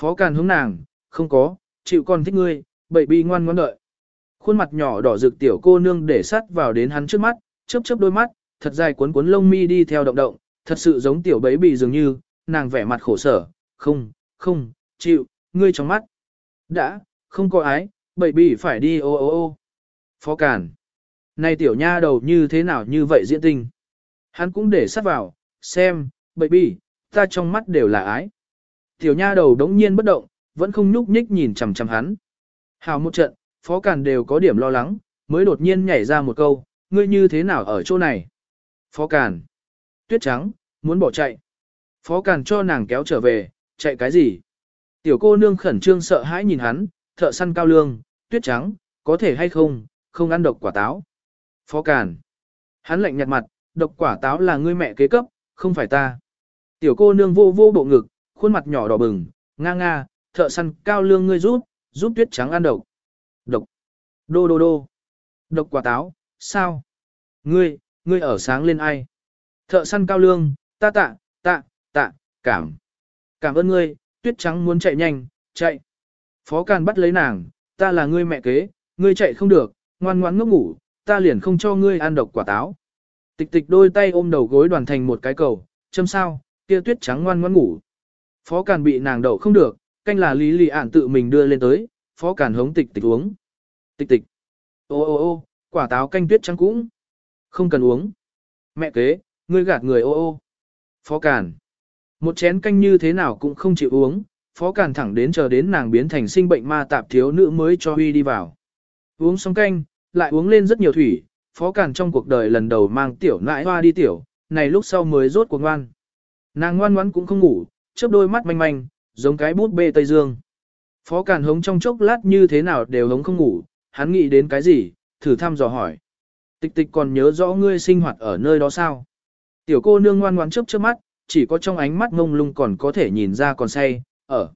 Phó càn hướng nàng, không có, chịu con thích ngươi, bậy bi ngoan ngoan đợi. Khuôn mặt nhỏ đỏ rực tiểu cô nương để sắt vào đến hắn trước mắt, chớp chớp đôi mắt, thật dài cuốn cuốn lông mi đi theo động động, thật sự giống tiểu bấy Bì dường như, nàng vẻ mặt khổ sở, không, không, chịu, ngươi trong mắt. Đã, không có ái, bậy Bỉ phải đi ô ô ô. Phó Cản. Này tiểu nha đầu như thế nào như vậy diễn tinh. Hắn cũng để sát vào, xem, bậy Bỉ, ta trong mắt đều là ái. Tiểu nha đầu đống nhiên bất động, vẫn không nhúc nhích nhìn chằm chằm hắn. Hào một trận, Phó Cản đều có điểm lo lắng, mới đột nhiên nhảy ra một câu, ngươi như thế nào ở chỗ này? Phó Cản. Tuyết trắng, muốn bỏ chạy. Phó Cản cho nàng kéo trở về, chạy cái gì? Tiểu cô nương khẩn trương sợ hãi nhìn hắn, thợ săn cao lương, tuyết trắng, có thể hay không, không ăn độc quả táo. Phó Càn. Hắn lạnh nhạt mặt, độc quả táo là ngươi mẹ kế cấp, không phải ta. Tiểu cô nương vô vô bộ ngực, khuôn mặt nhỏ đỏ bừng, nga nga, thợ săn cao lương ngươi giúp, giúp tuyết trắng ăn độc. Độc. Đô đô đô. Độc quả táo, sao? Ngươi, ngươi ở sáng lên ai? Thợ săn cao lương, ta tạ, tạ, tạ, cảm. Cảm ơn ngươi, tuyết trắng muốn chạy nhanh, chạy. Phó Càn bắt lấy nàng, ta là ngươi mẹ kế, ngươi chạy không được, ngoan ngoãn ngốc ngủ, ta liền không cho ngươi ăn độc quả táo. Tịch tịch đôi tay ôm đầu gối đoàn thành một cái cầu, châm sao, kia tuyết trắng ngoan ngoãn ngủ. Phó Càn bị nàng đậu không được, canh là lý lì ản tự mình đưa lên tới, Phó Càn hống tịch tịch uống. Tịch tịch. Ô ô ô, quả táo canh tuyết trắng cũng. Không cần uống. Mẹ kế, ngươi gạt người ô ô. Phó Càn. Một chén canh như thế nào cũng không chịu uống, Phó Càn thẳng đến chờ đến nàng biến thành sinh bệnh ma tạp thiếu nữ mới cho huy đi vào. Uống xong canh, lại uống lên rất nhiều thủy, Phó Càn trong cuộc đời lần đầu mang tiểu nãi hoa đi tiểu, này lúc sau mới rốt cuộc ngoan. Nàng ngoan ngoãn cũng không ngủ, chớp đôi mắt manh manh, giống cái bút bê Tây Dương. Phó Càn hống trong chốc lát như thế nào đều hống không ngủ, hắn nghĩ đến cái gì, thử thăm dò hỏi. Tịch tịch còn nhớ rõ ngươi sinh hoạt ở nơi đó sao? Tiểu cô nương ngoan ngoãn chớp chớp mắt, chỉ có trong ánh mắt ngông lung còn có thể nhìn ra còn say, ở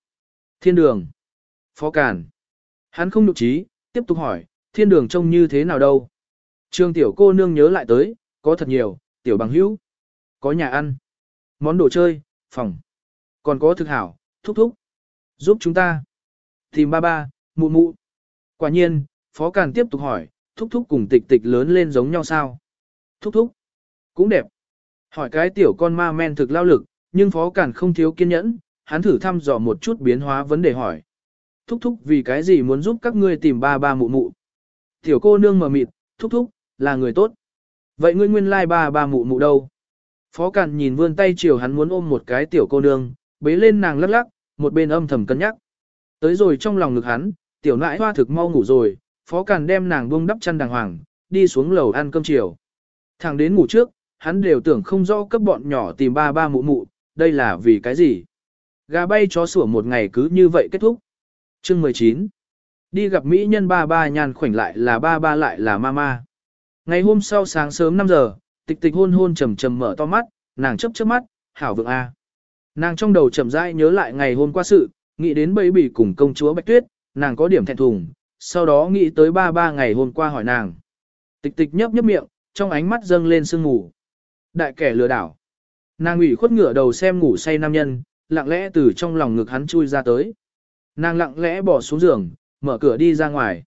thiên đường. Phó Càn. Hắn không nhục trí, tiếp tục hỏi, thiên đường trông như thế nào đâu? Trương tiểu cô nương nhớ lại tới, có thật nhiều, tiểu bằng hữu, có nhà ăn, món đồ chơi, phòng, còn có thực hảo, thúc thúc, giúp chúng ta. Tìm ba ba, mụ mụ. Quả nhiên, Phó Càn tiếp tục hỏi, thúc thúc cùng tịch tịch lớn lên giống nhau sao? Thúc thúc, cũng đẹp. Hỏi cái tiểu con ma men thực lao lực, nhưng Phó Càn không thiếu kiên nhẫn, hắn thử thăm dò một chút biến hóa vấn đề hỏi. Thúc thúc vì cái gì muốn giúp các ngươi tìm ba ba mụ mụ? Tiểu cô nương mờ mịt, thúc thúc, là người tốt. Vậy ngươi nguyên lai ba ba mụ mụ đâu? Phó Càn nhìn vươn tay chiều hắn muốn ôm một cái tiểu cô nương, bế lên nàng lắc lắc, một bên âm thầm cân nhắc. Tới rồi trong lòng ngực hắn, tiểu nãi hoa thực mau ngủ rồi, Phó Càn đem nàng buông đắp chăn đàng hoàng, đi xuống lầu ăn cơm chiều. Thằng đến ngủ trước, hắn đều tưởng không rõ cấp bọn nhỏ tìm ba ba mụ mụ, đây là vì cái gì? Gà bay chó sủa một ngày cứ như vậy kết thúc. Chương 19 Đi gặp Mỹ nhân ba ba nhàn khoảnh lại là ba ba lại là mama. Ngày hôm sau sáng sớm 5 giờ, tịch tịch hôn hôn trầm trầm mở to mắt, nàng chấp chớp mắt, hảo vượng A. Nàng trong đầu chậm rãi nhớ lại ngày hôm qua sự, nghĩ đến bấy bỉ cùng công chúa Bạch Tuyết, nàng có điểm thẹn thùng, sau đó nghĩ tới ba ba ngày hôm qua hỏi nàng. Tịch tịch nhấp nhấp miệng, trong ánh mắt dâng lên sương ngủ. Đại kẻ lừa đảo. Nàng ủy khuất ngửa đầu xem ngủ say nam nhân, lặng lẽ từ trong lòng ngực hắn chui ra tới. Nàng lặng lẽ bỏ xuống giường, mở cửa đi ra ngoài.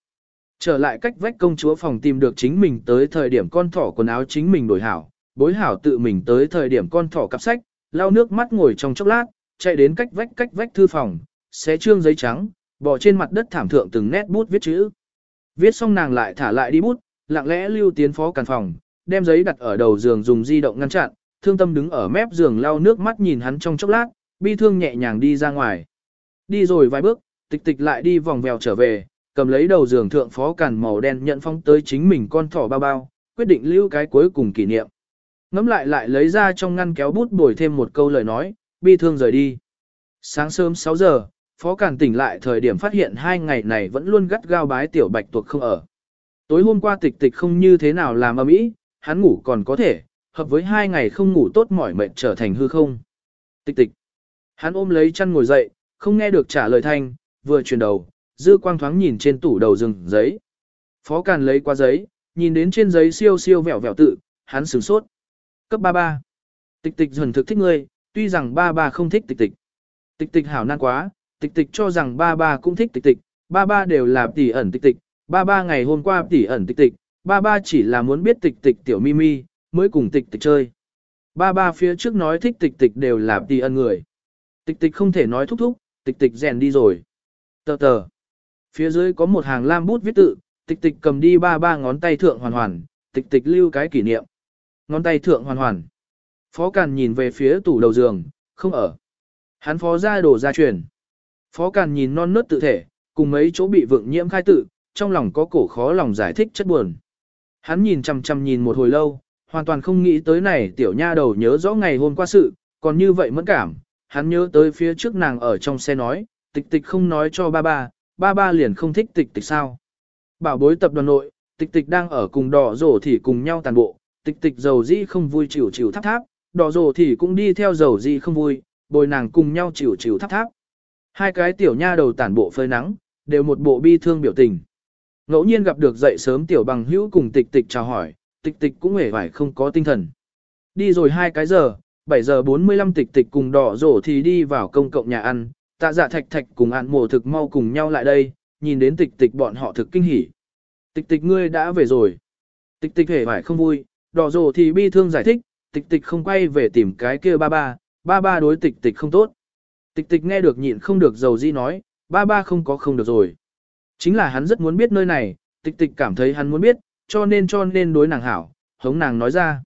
Trở lại cách vách công chúa phòng tìm được chính mình tới thời điểm con thỏ quần áo chính mình đổi hảo, bối hảo tự mình tới thời điểm con thỏ cặp sách, lau nước mắt ngồi trong chốc lát, chạy đến cách vách cách vách thư phòng, xé trương giấy trắng, bỏ trên mặt đất thảm thượng từng nét bút viết chữ. Viết xong nàng lại thả lại đi bút, lặng lẽ lưu tiến phó càn phòng, đem giấy đặt ở đầu giường dùng di động ngăn chặn, thương tâm đứng ở mép giường lau nước mắt nhìn hắn trong chốc lát, bi thương nhẹ nhàng đi ra ngoài. Đi rồi vài bước, tịch tịch lại đi vòng vèo trở về, cầm lấy đầu giường thượng phó càn màu đen nhận phong tới chính mình con thỏ bao bao, quyết định lưu cái cuối cùng kỷ niệm. Ngắm lại lại lấy ra trong ngăn kéo bút bồi thêm một câu lời nói, bi thương rời đi. Sáng sớm 6 giờ, phó càn tỉnh lại thời điểm phát hiện hai ngày này vẫn luôn gắt gao bái tiểu bạch tuộc không ở. Tối hôm qua tịch tịch không như thế nào làm âm ý, hắn ngủ còn có thể, hợp với hai ngày không ngủ tốt mỏi mệt trở thành hư không. Tịch tịch. Hắn ôm lấy chăn ngồi dậy, không nghe được trả lời thanh, vừa chuyển đầu, dư quang thoáng nhìn trên tủ đầu rừng giấy. Phó Càn lấy qua giấy, nhìn đến trên giấy siêu siêu vẹo vẹo tự, hắn sửng sốt. Cấp 33. Tịch tịch dần thực thích ngươi, tuy rằng ba ba không thích tịch tịch. Tịch tịch hảo nan quá, tịch tịch cho rằng ba ba cũng thích tịch tịch, ba ba đều là tỷ ẩn tịch tịch, ba ba ngày hôm qua tỷ ẩn tịch tịch, ba ba chỉ là muốn biết tịch tịch tiểu mimi, mới cùng tịch tịch chơi. Ba ba phía trước nói thích tịch tịch đều là tỷ ẩn người. Tịch tịch không thể nói thúc thúc, tịch tịch rèn đi rồi. Tờ tờ. Phía dưới có một hàng lam bút viết tự, tịch tịch cầm đi ba ba ngón tay thượng hoàn hoàn, tịch tịch lưu cái kỷ niệm. Ngón tay thượng hoàn hoàn. Phó Càn nhìn về phía tủ đầu giường, không ở. Hắn phó ra đổ ra truyền. Phó Càn nhìn non nớt tự thể, cùng mấy chỗ bị vượng nhiễm khai tự, trong lòng có cổ khó lòng giải thích chất buồn. Hắn nhìn chằm chằm nhìn một hồi lâu, hoàn toàn không nghĩ tới này tiểu nha đầu nhớ rõ ngày hôm qua sự, còn như vậy mẫn cảm, hắn nhớ tới phía trước nàng ở trong xe nói, tịch tịch không nói cho ba ba, ba ba liền không thích tịch tịch sao. Bảo bối tập đoàn nội, tịch tịch đang ở cùng đỏ rổ thì cùng nhau tàn bộ, tịch tịch dầu dĩ không vui chịu chịu tháp tháp, đỏ rổ thì cũng đi theo dầu dĩ không vui, bồi nàng cùng nhau chịu chịu tháp tháp. Hai cái tiểu nha đầu tản bộ phơi nắng, đều một bộ bi thương biểu tình. Ngẫu nhiên gặp được dậy sớm tiểu bằng hữu cùng tịch tịch chào hỏi, tịch tịch cũng hề vải không có tinh thần. Đi rồi hai cái giờ, 7 giờ 45 tịch tịch cùng đỏ rổ thì đi vào công cộng nhà ăn, tạ dạ thạch thạch cùng ạn mổ thực mau cùng nhau lại đây, nhìn đến tịch tịch bọn họ thực kinh hỉ. Tịch tịch ngươi đã về rồi. Tịch tịch hề phải không vui, Đỏ rổ thì bi thương giải thích, tịch tịch không quay về tìm cái kia ba ba, ba ba đối tịch tịch không tốt. Tịch tịch nghe được nhịn không được dầu di nói, ba ba không có không được rồi. Chính là hắn rất muốn biết nơi này, tịch tịch cảm thấy hắn muốn biết, cho nên cho nên đối nàng hảo, hống nàng nói ra.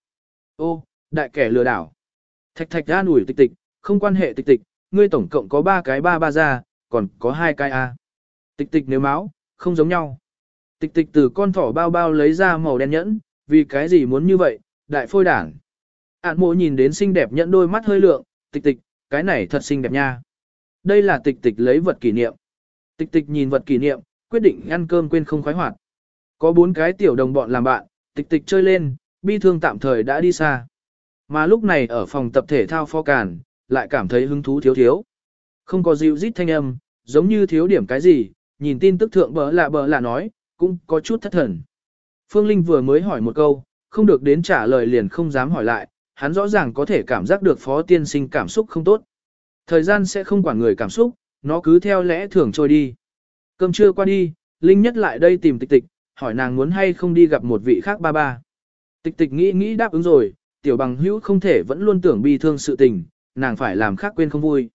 Ô, đại kẻ lừa đảo. Thạch thạch ra ủi tịch tịch, không quan hệ tịch tịch, ngươi tổng cộng có ba cái ba ba ra, còn có hai cái a. Tịch tịch nếu máu, không giống nhau. Tịch tịch từ con thỏ bao bao lấy ra màu đen nhẫn, vì cái gì muốn như vậy, đại phôi đảng. Ản mộ nhìn đến xinh đẹp nhẫn đôi mắt hơi lượng, tịch tịch, cái này thật xinh đẹp nha. Đây là tịch tịch lấy vật kỷ niệm. Tịch tịch nhìn vật kỷ niệm, quyết định ăn cơm quên không khoái hoạt. Có bốn cái tiểu đồng bọn làm bạn, tịch tịch chơi lên, bi thương tạm thời đã đi xa. Mà lúc này ở phòng tập thể thao pho càn, lại cảm thấy hứng thú thiếu thiếu. Không có dịu rít thanh âm, giống như thiếu điểm cái gì, nhìn tin tức thượng bỡ lạ bỡ lạ nói, cũng có chút thất thần. Phương Linh vừa mới hỏi một câu, không được đến trả lời liền không dám hỏi lại, hắn rõ ràng có thể cảm giác được phó tiên sinh cảm xúc không tốt. Thời gian sẽ không quản người cảm xúc, nó cứ theo lẽ thường trôi đi. Cơm trưa qua đi, Linh nhất lại đây tìm tịch tịch, hỏi nàng muốn hay không đi gặp một vị khác ba ba. Tịch tịch nghĩ nghĩ đáp ứng rồi, tiểu bằng hữu không thể vẫn luôn tưởng bi thương sự tình, nàng phải làm khác quên không vui.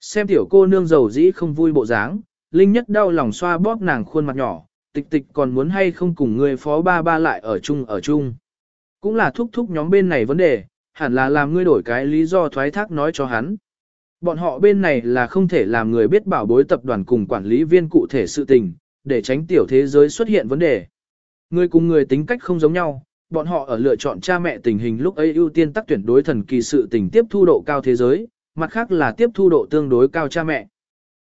Xem tiểu cô nương giàu dĩ không vui bộ dáng, Linh nhất đau lòng xoa bóp nàng khuôn mặt nhỏ, tịch tịch còn muốn hay không cùng người phó ba ba lại ở chung ở chung. Cũng là thúc thúc nhóm bên này vấn đề, hẳn là làm ngươi đổi cái lý do thoái thác nói cho hắn. Bọn họ bên này là không thể làm người biết bảo bối tập đoàn cùng quản lý viên cụ thể sự tình, để tránh tiểu thế giới xuất hiện vấn đề. Người cùng người tính cách không giống nhau, bọn họ ở lựa chọn cha mẹ tình hình lúc ấy ưu tiên tác tuyển đối thần kỳ sự tình tiếp thu độ cao thế giới, mặt khác là tiếp thu độ tương đối cao cha mẹ.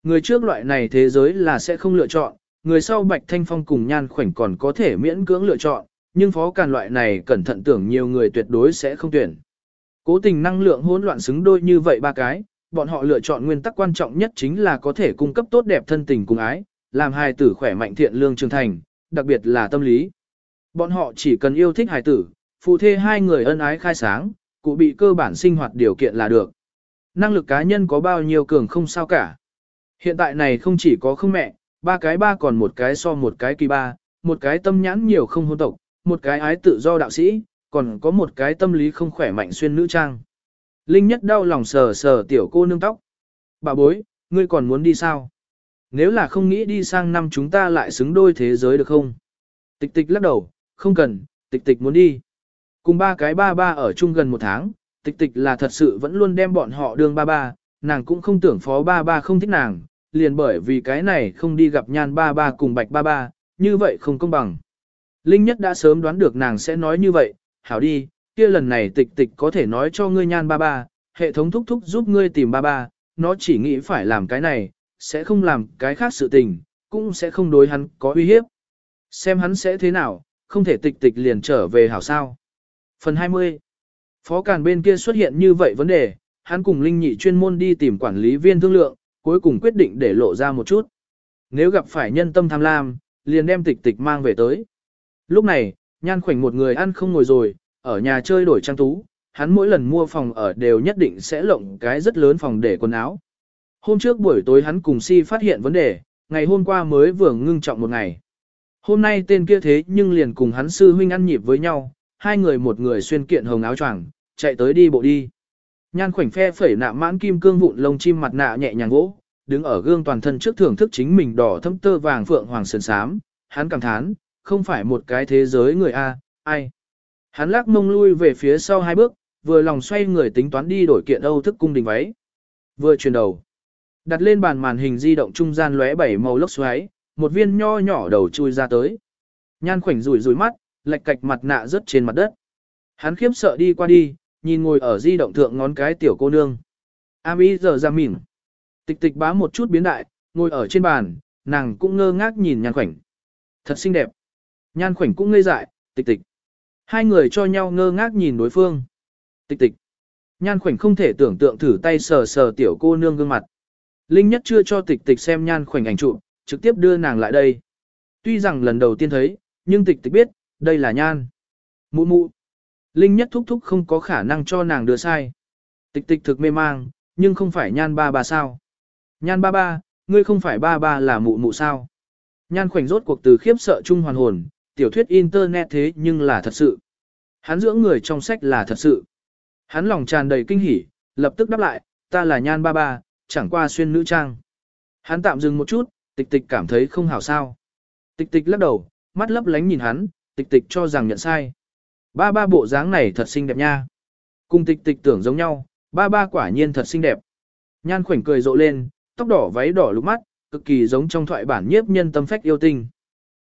Người trước loại này thế giới là sẽ không lựa chọn, người sau Bạch Thanh Phong cùng Nhan Khoảnh còn có thể miễn cưỡng lựa chọn, nhưng phó càn loại này cẩn thận tưởng nhiều người tuyệt đối sẽ không tuyển. Cố tình năng lượng hỗn loạn xứng đôi như vậy ba cái, bọn họ lựa chọn nguyên tắc quan trọng nhất chính là có thể cung cấp tốt đẹp thân tình cùng ái, làm hài tử khỏe mạnh thiện lương trưởng thành, đặc biệt là tâm lý. Bọn họ chỉ cần yêu thích hài tử, phụ thê hai người ân ái khai sáng, cụ bị cơ bản sinh hoạt điều kiện là được. Năng lực cá nhân có bao nhiêu cường không sao cả. Hiện tại này không chỉ có không mẹ, ba cái ba còn một cái so một cái kỳ ba, một cái tâm nhãn nhiều không hôn tộc, một cái ái tự do đạo sĩ, còn có một cái tâm lý không khỏe mạnh xuyên nữ trang. Linh nhất đau lòng sờ sờ tiểu cô nương tóc. Bà bối, ngươi còn muốn đi sao? Nếu là không nghĩ đi sang năm chúng ta lại xứng đôi thế giới được không? Tịch tịch lắc đầu, không cần, tịch tịch muốn đi. Cùng ba cái ba ba ở chung gần một tháng, tịch tịch là thật sự vẫn luôn đem bọn họ đương ba ba, nàng cũng không tưởng phó ba ba không thích nàng, liền bởi vì cái này không đi gặp nhan ba ba cùng bạch ba ba, như vậy không công bằng. Linh nhất đã sớm đoán được nàng sẽ nói như vậy, hảo đi, kia lần này tịch tịch có thể nói cho ngươi nhan ba ba, hệ thống thúc thúc giúp ngươi tìm ba ba, nó chỉ nghĩ phải làm cái này, sẽ không làm cái khác sự tình, cũng sẽ không đối hắn có uy hiếp. Xem hắn sẽ thế nào, không thể tịch tịch liền trở về hảo sao. Phần 20 Phó Càn bên kia xuất hiện như vậy vấn đề, hắn cùng Linh Nhị chuyên môn đi tìm quản lý viên thương lượng, cuối cùng quyết định để lộ ra một chút. Nếu gặp phải nhân tâm tham lam, liền đem tịch tịch mang về tới. Lúc này, nhan khoảnh một người ăn không ngồi rồi, ở nhà chơi đổi trang tú, hắn mỗi lần mua phòng ở đều nhất định sẽ lộng cái rất lớn phòng để quần áo. Hôm trước buổi tối hắn cùng si phát hiện vấn đề, ngày hôm qua mới vừa ngưng trọng một ngày. Hôm nay tên kia thế nhưng liền cùng hắn sư huynh ăn nhịp với nhau, hai người một người xuyên kiện hồng áo choàng, chạy tới đi bộ đi. Nhan khoảnh phe phẩy nạ mãn kim cương vụn lông chim mặt nạ nhẹ nhàng gỗ, đứng ở gương toàn thân trước thưởng thức chính mình đỏ thâm tơ vàng phượng hoàng sơn sám, hắn cảm thán, không phải một cái thế giới người A, ai. Hắn lắc mông lui về phía sau hai bước, vừa lòng xoay người tính toán đi đổi kiện Âu thức cung đình váy. Vừa chuyển đầu. Đặt lên bàn màn hình di động trung gian lóe bảy màu lốc xoáy, một viên nho nhỏ đầu chui ra tới. Nhan khoảnh rủi rủi mắt, lệch cạch mặt nạ rớt trên mặt đất. Hắn khiếp sợ đi qua đi, nhìn ngồi ở di động thượng ngón cái tiểu cô nương. Ami giờ ra mỉm. Tịch tịch bá một chút biến đại, ngồi ở trên bàn, nàng cũng ngơ ngác nhìn nhan khoảnh. Thật xinh đẹp. Nhan khoảnh cũng ngây dại, tịch tịch. Hai người cho nhau ngơ ngác nhìn đối phương. Tịch tịch. Nhan khoảnh không thể tưởng tượng thử tay sờ sờ tiểu cô nương gương mặt. Linh nhất chưa cho tịch tịch xem nhan khoảnh ảnh chụp, trực tiếp đưa nàng lại đây. Tuy rằng lần đầu tiên thấy, nhưng tịch tịch biết, đây là nhan. Mụ mụ. Linh nhất thúc thúc không có khả năng cho nàng đưa sai. Tịch tịch thực mê mang, nhưng không phải nhan ba ba sao. Nhan ba ba, ngươi không phải ba ba là mụ mụ sao. Nhan khoảnh rốt cuộc từ khiếp sợ chung hoàn hồn, tiểu thuyết internet thế nhưng là thật sự. Hắn dưỡng người trong sách là thật sự. Hắn lòng tràn đầy kinh hỉ, lập tức đáp lại, ta là nhan ba ba, chẳng qua xuyên nữ trang. Hắn tạm dừng một chút, tịch tịch cảm thấy không hảo sao. Tịch tịch lắc đầu, mắt lấp lánh nhìn hắn, tịch tịch cho rằng nhận sai. Ba ba bộ dáng này thật xinh đẹp nha. Cùng tịch tịch tưởng giống nhau, ba ba quả nhiên thật xinh đẹp. Nhan khoảnh cười rộ lên, tóc đỏ váy đỏ lúc mắt, cực kỳ giống trong thoại bản nhiếp nhân tâm phách yêu tinh.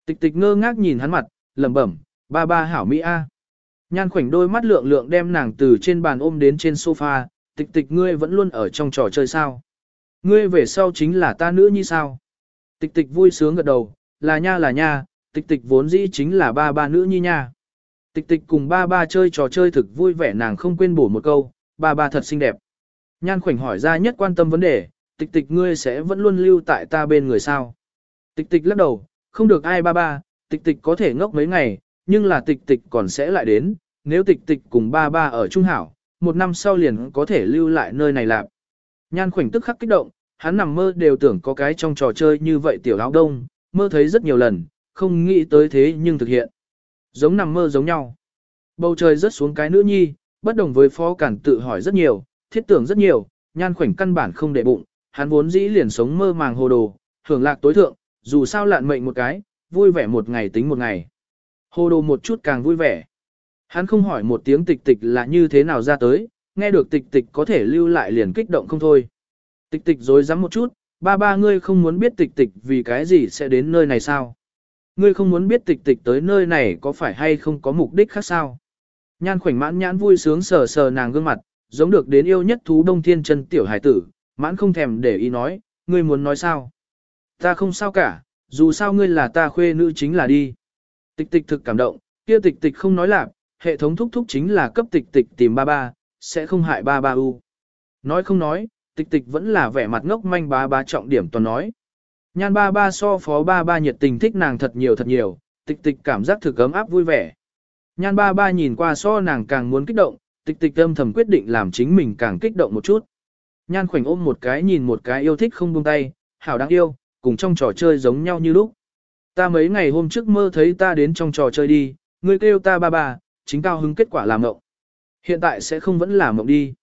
Tịch tịch ngơ ngác nhìn hắn mặt, lẩm bẩm, ba ba hảo mỹ a. Nhan khoảnh đôi mắt lượng lượng đem nàng từ trên bàn ôm đến trên sofa, tịch tịch ngươi vẫn luôn ở trong trò chơi sao. Ngươi về sau chính là ta nữ như sao. Tịch tịch vui sướng gật đầu, là nha là nha, tịch tịch vốn dĩ chính là ba ba nữ nhi nha. Tịch tịch cùng ba ba chơi trò chơi thực vui vẻ nàng không quên bổ một câu, ba ba thật xinh đẹp. Nhan khoảnh hỏi ra nhất quan tâm vấn đề, tịch tịch ngươi sẽ vẫn luôn lưu tại ta bên người sao. Tịch tịch lắc đầu, không được ai ba ba, tịch tịch có thể ngốc mấy ngày, nhưng là tịch tịch còn sẽ lại đến, nếu tịch tịch cùng ba ba ở Trung Hảo, một năm sau liền có thể lưu lại nơi này lạc. Nhan khoảnh tức khắc kích động, hắn nằm mơ đều tưởng có cái trong trò chơi như vậy tiểu áo đông, mơ thấy rất nhiều lần, không nghĩ tới thế nhưng thực hiện. Giống nằm mơ giống nhau. Bầu trời rớt xuống cái nữ nhi, bất đồng với phó cản tự hỏi rất nhiều, thiết tưởng rất nhiều, nhan khoảnh căn bản không để bụng, hắn vốn dĩ liền sống mơ màng hồ đồ, hưởng lạc tối thượng, dù sao lạn mệnh một cái, vui vẻ một ngày tính một ngày. Hồ đồ một chút càng vui vẻ. Hắn không hỏi một tiếng tịch tịch là như thế nào ra tới, nghe được tịch tịch có thể lưu lại liền kích động không thôi. Tịch tịch dối rắm một chút, ba ba ngươi không muốn biết tịch tịch vì cái gì sẽ đến nơi này sao? Ngươi không muốn biết tịch tịch tới nơi này có phải hay không có mục đích khác sao? Nhan khoảnh mãn nhãn vui sướng sờ sờ nàng gương mặt, giống được đến yêu nhất thú đông thiên chân tiểu hải tử, mãn không thèm để ý nói, ngươi muốn nói sao? Ta không sao cả, dù sao ngươi là ta khuê nữ chính là đi. Tịch tịch thực cảm động, kia tịch tịch không nói lạc, hệ thống thúc thúc chính là cấp tịch tịch tìm ba ba, sẽ không hại ba ba u. Nói không nói, tịch tịch vẫn là vẻ mặt ngốc manh ba ba trọng điểm toàn nói. Nhan ba ba so phó ba ba nhiệt tình thích nàng thật nhiều thật nhiều, tịch tịch cảm giác thực ấm áp vui vẻ. Nhan ba ba nhìn qua so nàng càng muốn kích động, tịch tịch âm thầm quyết định làm chính mình càng kích động một chút. Nhan khoảnh ôm một cái nhìn một cái yêu thích không buông tay, hảo đáng yêu, cùng trong trò chơi giống nhau như lúc. Ta mấy ngày hôm trước mơ thấy ta đến trong trò chơi đi, ngươi kêu ta ba ba, chính cao hứng kết quả làm mộng. Hiện tại sẽ không vẫn làm mộng đi.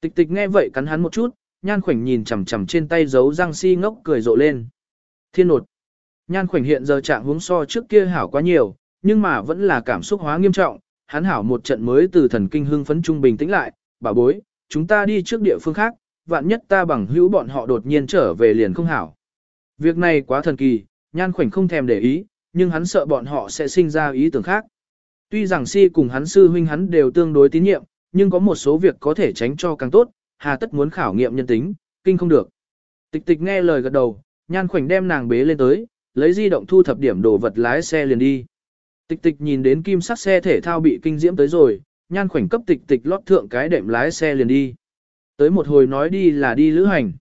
Tịch tịch nghe vậy cắn hắn một chút, nhan khoảnh nhìn chằm chằm trên tay giấu răng si ngốc cười rộ lên. Thiên nột. Nhan khoảnh hiện giờ trạng huống so trước kia hảo quá nhiều, nhưng mà vẫn là cảm xúc hóa nghiêm trọng. Hắn hảo một trận mới từ thần kinh hưng phấn trung bình tĩnh lại, bà bối, chúng ta đi trước địa phương khác, vạn nhất ta bằng hữu bọn họ đột nhiên trở về liền không hảo. Việc này quá thần kỳ, nhan khoảnh không thèm để ý, nhưng hắn sợ bọn họ sẽ sinh ra ý tưởng khác. Tuy rằng si cùng hắn sư huynh hắn đều tương đối tín nhiệm, nhưng có một số việc có thể tránh cho càng tốt, hà tất muốn khảo nghiệm nhân tính, kinh không được. Tịch tịch nghe lời gật đầu, nhan khoảnh đem nàng bế lên tới, lấy di động thu thập điểm đồ vật lái xe liền đi. Tịch tịch nhìn đến kim sắc xe thể thao bị kinh diễm tới rồi, nhan khoảnh cấp tịch tịch lót thượng cái đệm lái xe liền đi. Tới một hồi nói đi là đi lữ hành.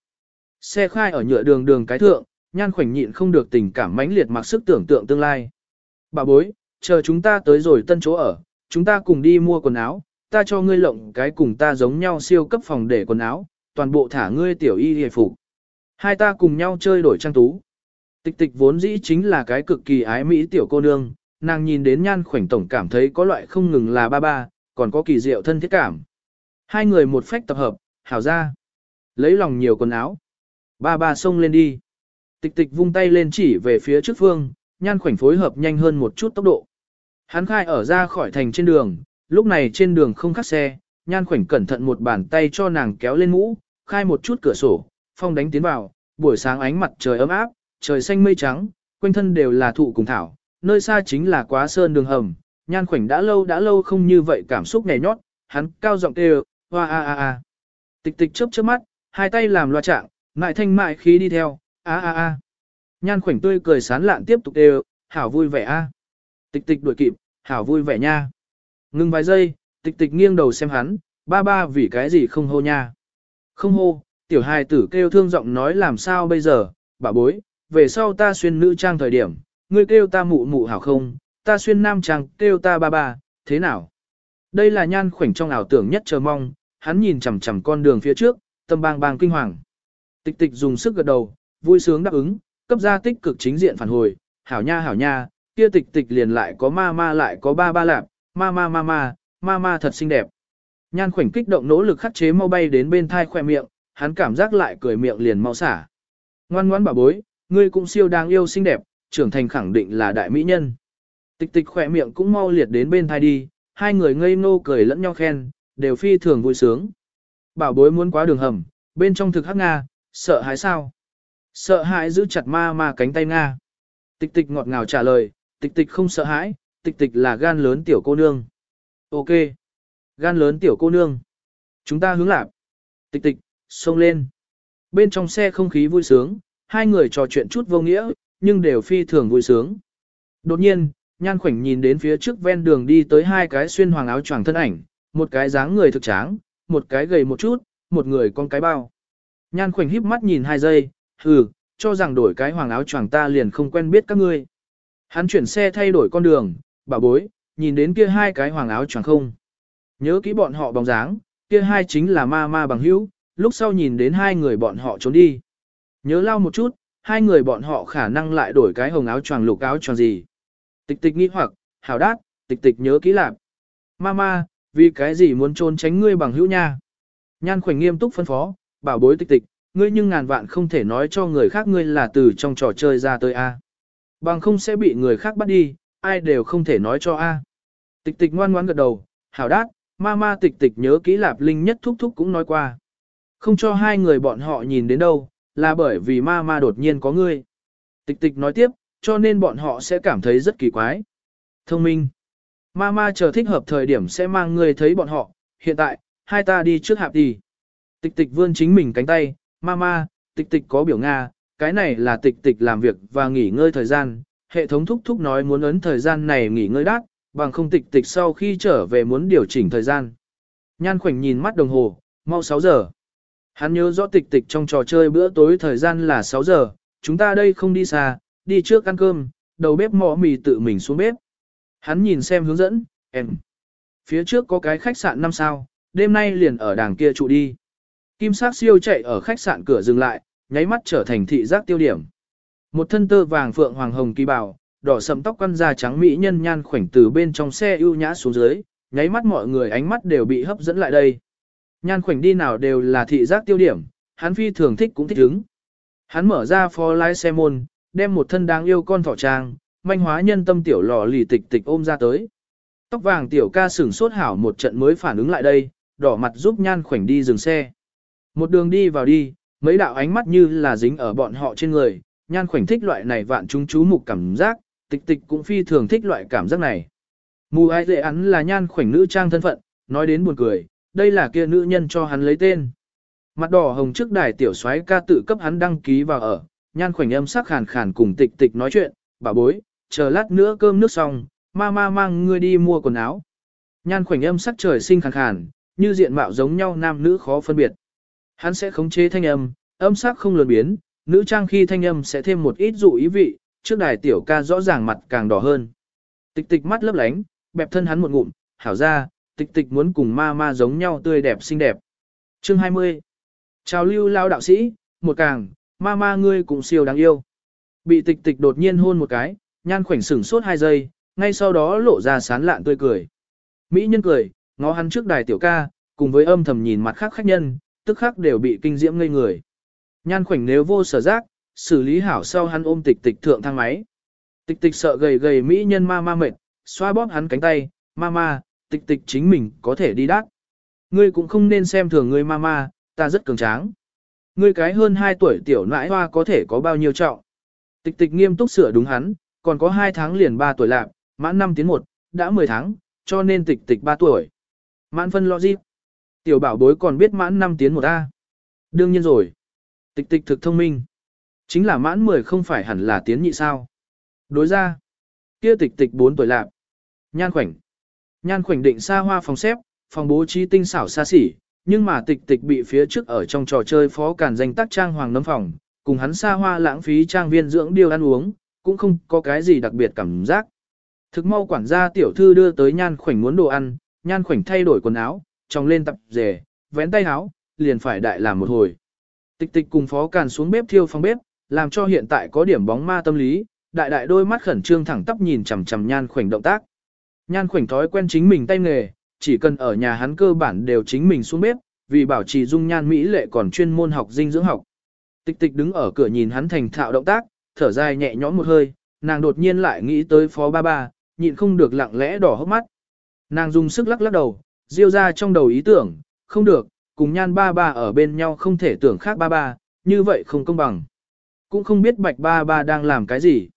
Xe khai ở nhựa đường đường cái thượng, nhan khoảnh nhịn không được tình cảm mãnh liệt mặc sức tưởng tượng tương lai. Bà bối, chờ chúng ta tới rồi tân chỗ ở, chúng ta cùng đi mua quần áo, ta cho ngươi lộng cái cùng ta giống nhau siêu cấp phòng để quần áo, toàn bộ thả ngươi tiểu y hề phục. Hai ta cùng nhau chơi đổi trang tú. Tịch tịch vốn dĩ chính là cái cực kỳ ái mỹ tiểu cô nương, nàng nhìn đến nhan khoảnh tổng cảm thấy có loại không ngừng là ba ba, còn có kỳ diệu thân thiết cảm. Hai người một phách tập hợp, hảo ra. Lấy lòng nhiều quần áo. Ba ba xông lên đi. Tịch tịch vung tay lên chỉ về phía trước phương, nhan khoảnh phối hợp nhanh hơn một chút tốc độ. Hắn khai ở ra khỏi thành trên đường, lúc này trên đường không khắc xe, nhan khoảnh cẩn thận một bàn tay cho nàng kéo lên mũ, khai một chút cửa sổ, phong đánh tiến vào, buổi sáng ánh mặt trời ấm áp, trời xanh mây trắng, quanh thân đều là thụ cùng thảo, nơi xa chính là quá sơn đường hầm, nhan khoảnh đã lâu đã lâu không như vậy cảm xúc nhẹ nhót, hắn cao giọng kêu, hoa a a a. Tịch tịch chớp chớp mắt, hai tay làm loa trạng, mại thanh mại khí đi theo, a a a. Nhan khoảnh tươi cười sán lạn tiếp tục đều, hảo vui vẻ a. Tịch tịch đuổi kịp, hảo vui vẻ nha. Ngưng vài giây, tịch tịch nghiêng đầu xem hắn, ba ba vì cái gì không hô nha. Không hô, tiểu hài tử kêu thương giọng nói làm sao bây giờ, bà bối, về sau ta xuyên nữ trang thời điểm, ngươi kêu ta mụ mụ hảo không, ta xuyên nam trang kêu ta ba ba, thế nào? Đây là nhan khoảnh trong ảo tưởng nhất chờ mong, hắn nhìn chằm chằm con đường phía trước, tâm bang bang kinh hoàng. Tịch tịch dùng sức gật đầu, vui sướng đáp ứng, cấp ra tích cực chính diện phản hồi, hảo nha hảo nha, kia tịch tịch liền lại có ma ma lại có ba ba lạp, ma ma ma ma, ma ma thật xinh đẹp. Nhan khoảnh kích động nỗ lực khắc chế mau bay đến bên thai khoe miệng, hắn cảm giác lại cười miệng liền mau xả. Ngoan ngoãn bảo bối, ngươi cũng siêu đáng yêu xinh đẹp, trưởng thành khẳng định là đại mỹ nhân. Tịch tịch khoe miệng cũng mau liệt đến bên thai đi, hai người ngây ngô cười lẫn nhau khen, đều phi thường vui sướng. Bảo bối muốn quá đường hầm, bên trong thực hắc Nga, sợ hãi sao? Sợ hãi giữ chặt ma ma cánh tay Nga. Tịch tịch ngọt ngào trả lời, tịch tịch không sợ hãi, tịch tịch là gan lớn tiểu cô nương. Ok. Gan lớn tiểu cô nương. Chúng ta hướng lạp. Tịch tịch, xông lên. Bên trong xe không khí vui sướng, hai người trò chuyện chút vô nghĩa, nhưng đều phi thường vui sướng. Đột nhiên, nhan khoảnh nhìn đến phía trước ven đường đi tới hai cái xuyên hoàng áo choàng thân ảnh, một cái dáng người thực tráng, một cái gầy một chút, một người con cái bao. Nhan khoảnh híp mắt nhìn hai giây, hừ, cho rằng đổi cái hoàng áo choàng ta liền không quen biết các ngươi. Hắn chuyển xe thay đổi con đường, bà bối, nhìn đến kia hai cái hoàng áo choàng không. Nhớ kỹ bọn họ bóng dáng, kia hai chính là ma ma bằng hữu, lúc sau nhìn đến hai người bọn họ trốn đi. Nhớ lao một chút, hai người bọn họ khả năng lại đổi cái hồng áo choàng lục áo choàng gì. Tịch tịch nghi hoặc, hảo đát, tịch tịch nhớ kỹ lạc. ma vì cái gì muốn trốn tránh ngươi bằng hữu nha? Nhan khoảnh nghiêm túc phân phó, bảo bối tịch tịch, ngươi nhưng ngàn vạn không thể nói cho người khác ngươi là từ trong trò chơi ra tới A. Bằng không sẽ bị người khác bắt đi, ai đều không thể nói cho A. Tịch tịch ngoan ngoãn gật đầu, hảo đát, mama tịch tịch nhớ kỹ lạp linh nhất thúc thúc cũng nói qua. Không cho hai người bọn họ nhìn đến đâu, là bởi vì mama đột nhiên có ngươi. Tịch tịch nói tiếp, cho nên bọn họ sẽ cảm thấy rất kỳ quái. Thông minh. Mama chờ thích hợp thời điểm sẽ mang ngươi thấy bọn họ, hiện tại, hai ta đi trước hạp đi. Tịch tịch vươn chính mình cánh tay, Mama, tịch tịch có biểu Nga, cái này là tịch tịch làm việc và nghỉ ngơi thời gian. Hệ thống thúc thúc nói muốn ấn thời gian này nghỉ ngơi đắt, bằng không tịch tịch sau khi trở về muốn điều chỉnh thời gian. Nhan khoảnh nhìn mắt đồng hồ, mau 6 giờ. Hắn nhớ rõ tịch tịch trong trò chơi bữa tối thời gian là 6 giờ, chúng ta đây không đi xa, đi trước ăn cơm, đầu bếp mỏ mì tự mình xuống bếp. Hắn nhìn xem hướng dẫn, em. Phía trước có cái khách sạn 5 sao, đêm nay liền ở đàng kia trụ đi. Kim sắc siêu chạy ở khách sạn cửa dừng lại, nháy mắt trở thành thị giác tiêu điểm. Một thân tơ vàng phượng hoàng hồng kỳ bảo đỏ sẫm tóc quăn da trắng mỹ nhân nhan khoảnh từ bên trong xe ưu nhã xuống dưới, nháy mắt mọi người ánh mắt đều bị hấp dẫn lại đây. Nhan khoảnh đi nào đều là thị giác tiêu điểm, hắn phi thường thích cũng thích ứng. Hắn mở ra phó lái xe môn, đem một thân đáng yêu con thỏ trang, manh hóa nhân tâm tiểu lò lì tịch tịch ôm ra tới. Tóc vàng tiểu ca sửng sốt hảo một trận mới phản ứng lại đây, đỏ mặt giúp nhan khoảnh đi dừng xe. Một đường đi vào đi, mấy đạo ánh mắt như là dính ở bọn họ trên người, nhan khoảnh thích loại này vạn chúng chú mục cảm giác, tịch tịch cũng phi thường thích loại cảm giác này. Mù ai dễ hắn là nhan khoảnh nữ trang thân phận, nói đến buồn cười, đây là kia nữ nhân cho hắn lấy tên. Mặt đỏ hồng trước đài tiểu soái ca tự cấp hắn đăng ký vào ở, nhan khoảnh âm sắc khàn khàn cùng tịch tịch nói chuyện, bà bối, chờ lát nữa cơm nước xong, ma ma mang ngươi đi mua quần áo. Nhan khoảnh âm sắc trời sinh khàn khàn, như diện mạo giống nhau nam nữ khó phân biệt. Hắn sẽ khống chế thanh âm, âm sắc không lớn biến, nữ trang khi thanh âm sẽ thêm một ít dụ ý vị, trước đài tiểu ca rõ ràng mặt càng đỏ hơn. Tịch tịch mắt lấp lánh, bẹp thân hắn một ngụm, hảo ra, tịch tịch muốn cùng ma ma giống nhau tươi đẹp xinh đẹp. Chương 20 Chào lưu lao đạo sĩ, một càng, ma ma ngươi cũng siêu đáng yêu. Bị tịch tịch đột nhiên hôn một cái, nhan khoảnh sửng sốt hai giây, ngay sau đó lộ ra sán lạn tươi cười. Mỹ nhân cười, ngó hắn trước đài tiểu ca, cùng với âm thầm nhìn mặt khác khách nhân, tức khắc đều bị kinh diễm ngây người. Nhan khoảnh nếu vô sở giác, xử lý hảo sau hắn ôm tịch tịch thượng thang máy. Tịch tịch sợ gầy gầy mỹ nhân ma ma mệt, xoa bóp hắn cánh tay, ma ma, tịch tịch chính mình có thể đi đắt. Ngươi cũng không nên xem thường ngươi ma ma, ta rất cường tráng. Ngươi cái hơn 2 tuổi tiểu nãi hoa có thể có bao nhiêu trọng. Tịch tịch nghiêm túc sửa đúng hắn, còn có 2 tháng liền 3 tuổi lạc, mãn 5 tiến 1, đã 10 tháng, cho nên tịch tịch 3 tuổi. Mãn phân logic. Tiểu bảo bối còn biết mãn 5 tiến 1A. Đương nhiên rồi. Tịch tịch thực thông minh. Chính là mãn 10 không phải hẳn là tiến nhị sao. Đối ra. Kia tịch tịch 4 tuổi lạc. Nhan khoảnh. Nhan khoảnh định xa hoa phòng xếp, phòng bố trí tinh xảo xa xỉ, nhưng mà tịch tịch bị phía trước ở trong trò chơi phó cản danh tác trang hoàng nấm phòng, cùng hắn xa hoa lãng phí trang viên dưỡng điều ăn uống, cũng không có cái gì đặc biệt cảm giác. Thực mau quản gia tiểu thư đưa tới nhan khoảnh muốn đồ ăn, nhan khoảnh thay đổi quần áo, trong lên tập rể, vén tay áo, liền phải đại làm một hồi. Tịch tịch cùng phó càn xuống bếp thiêu phòng bếp, làm cho hiện tại có điểm bóng ma tâm lý, đại đại đôi mắt khẩn trương thẳng tắp nhìn chằm chằm nhan khoảnh động tác. Nhan khoảnh thói quen chính mình tay nghề, chỉ cần ở nhà hắn cơ bản đều chính mình xuống bếp, vì bảo trì dung nhan mỹ lệ còn chuyên môn học dinh dưỡng học. Tịch tịch đứng ở cửa nhìn hắn thành thạo động tác, thở dài nhẹ nhõm một hơi, nàng đột nhiên lại nghĩ tới phó ba ba, nhịn không được lặng lẽ đỏ hốc mắt. Nàng dùng sức lắc lắc đầu, diêu ra trong đầu ý tưởng, không được, cùng nhan ba ba ở bên nhau không thể tưởng khác ba ba, như vậy không công bằng. Cũng không biết bạch ba ba đang làm cái gì.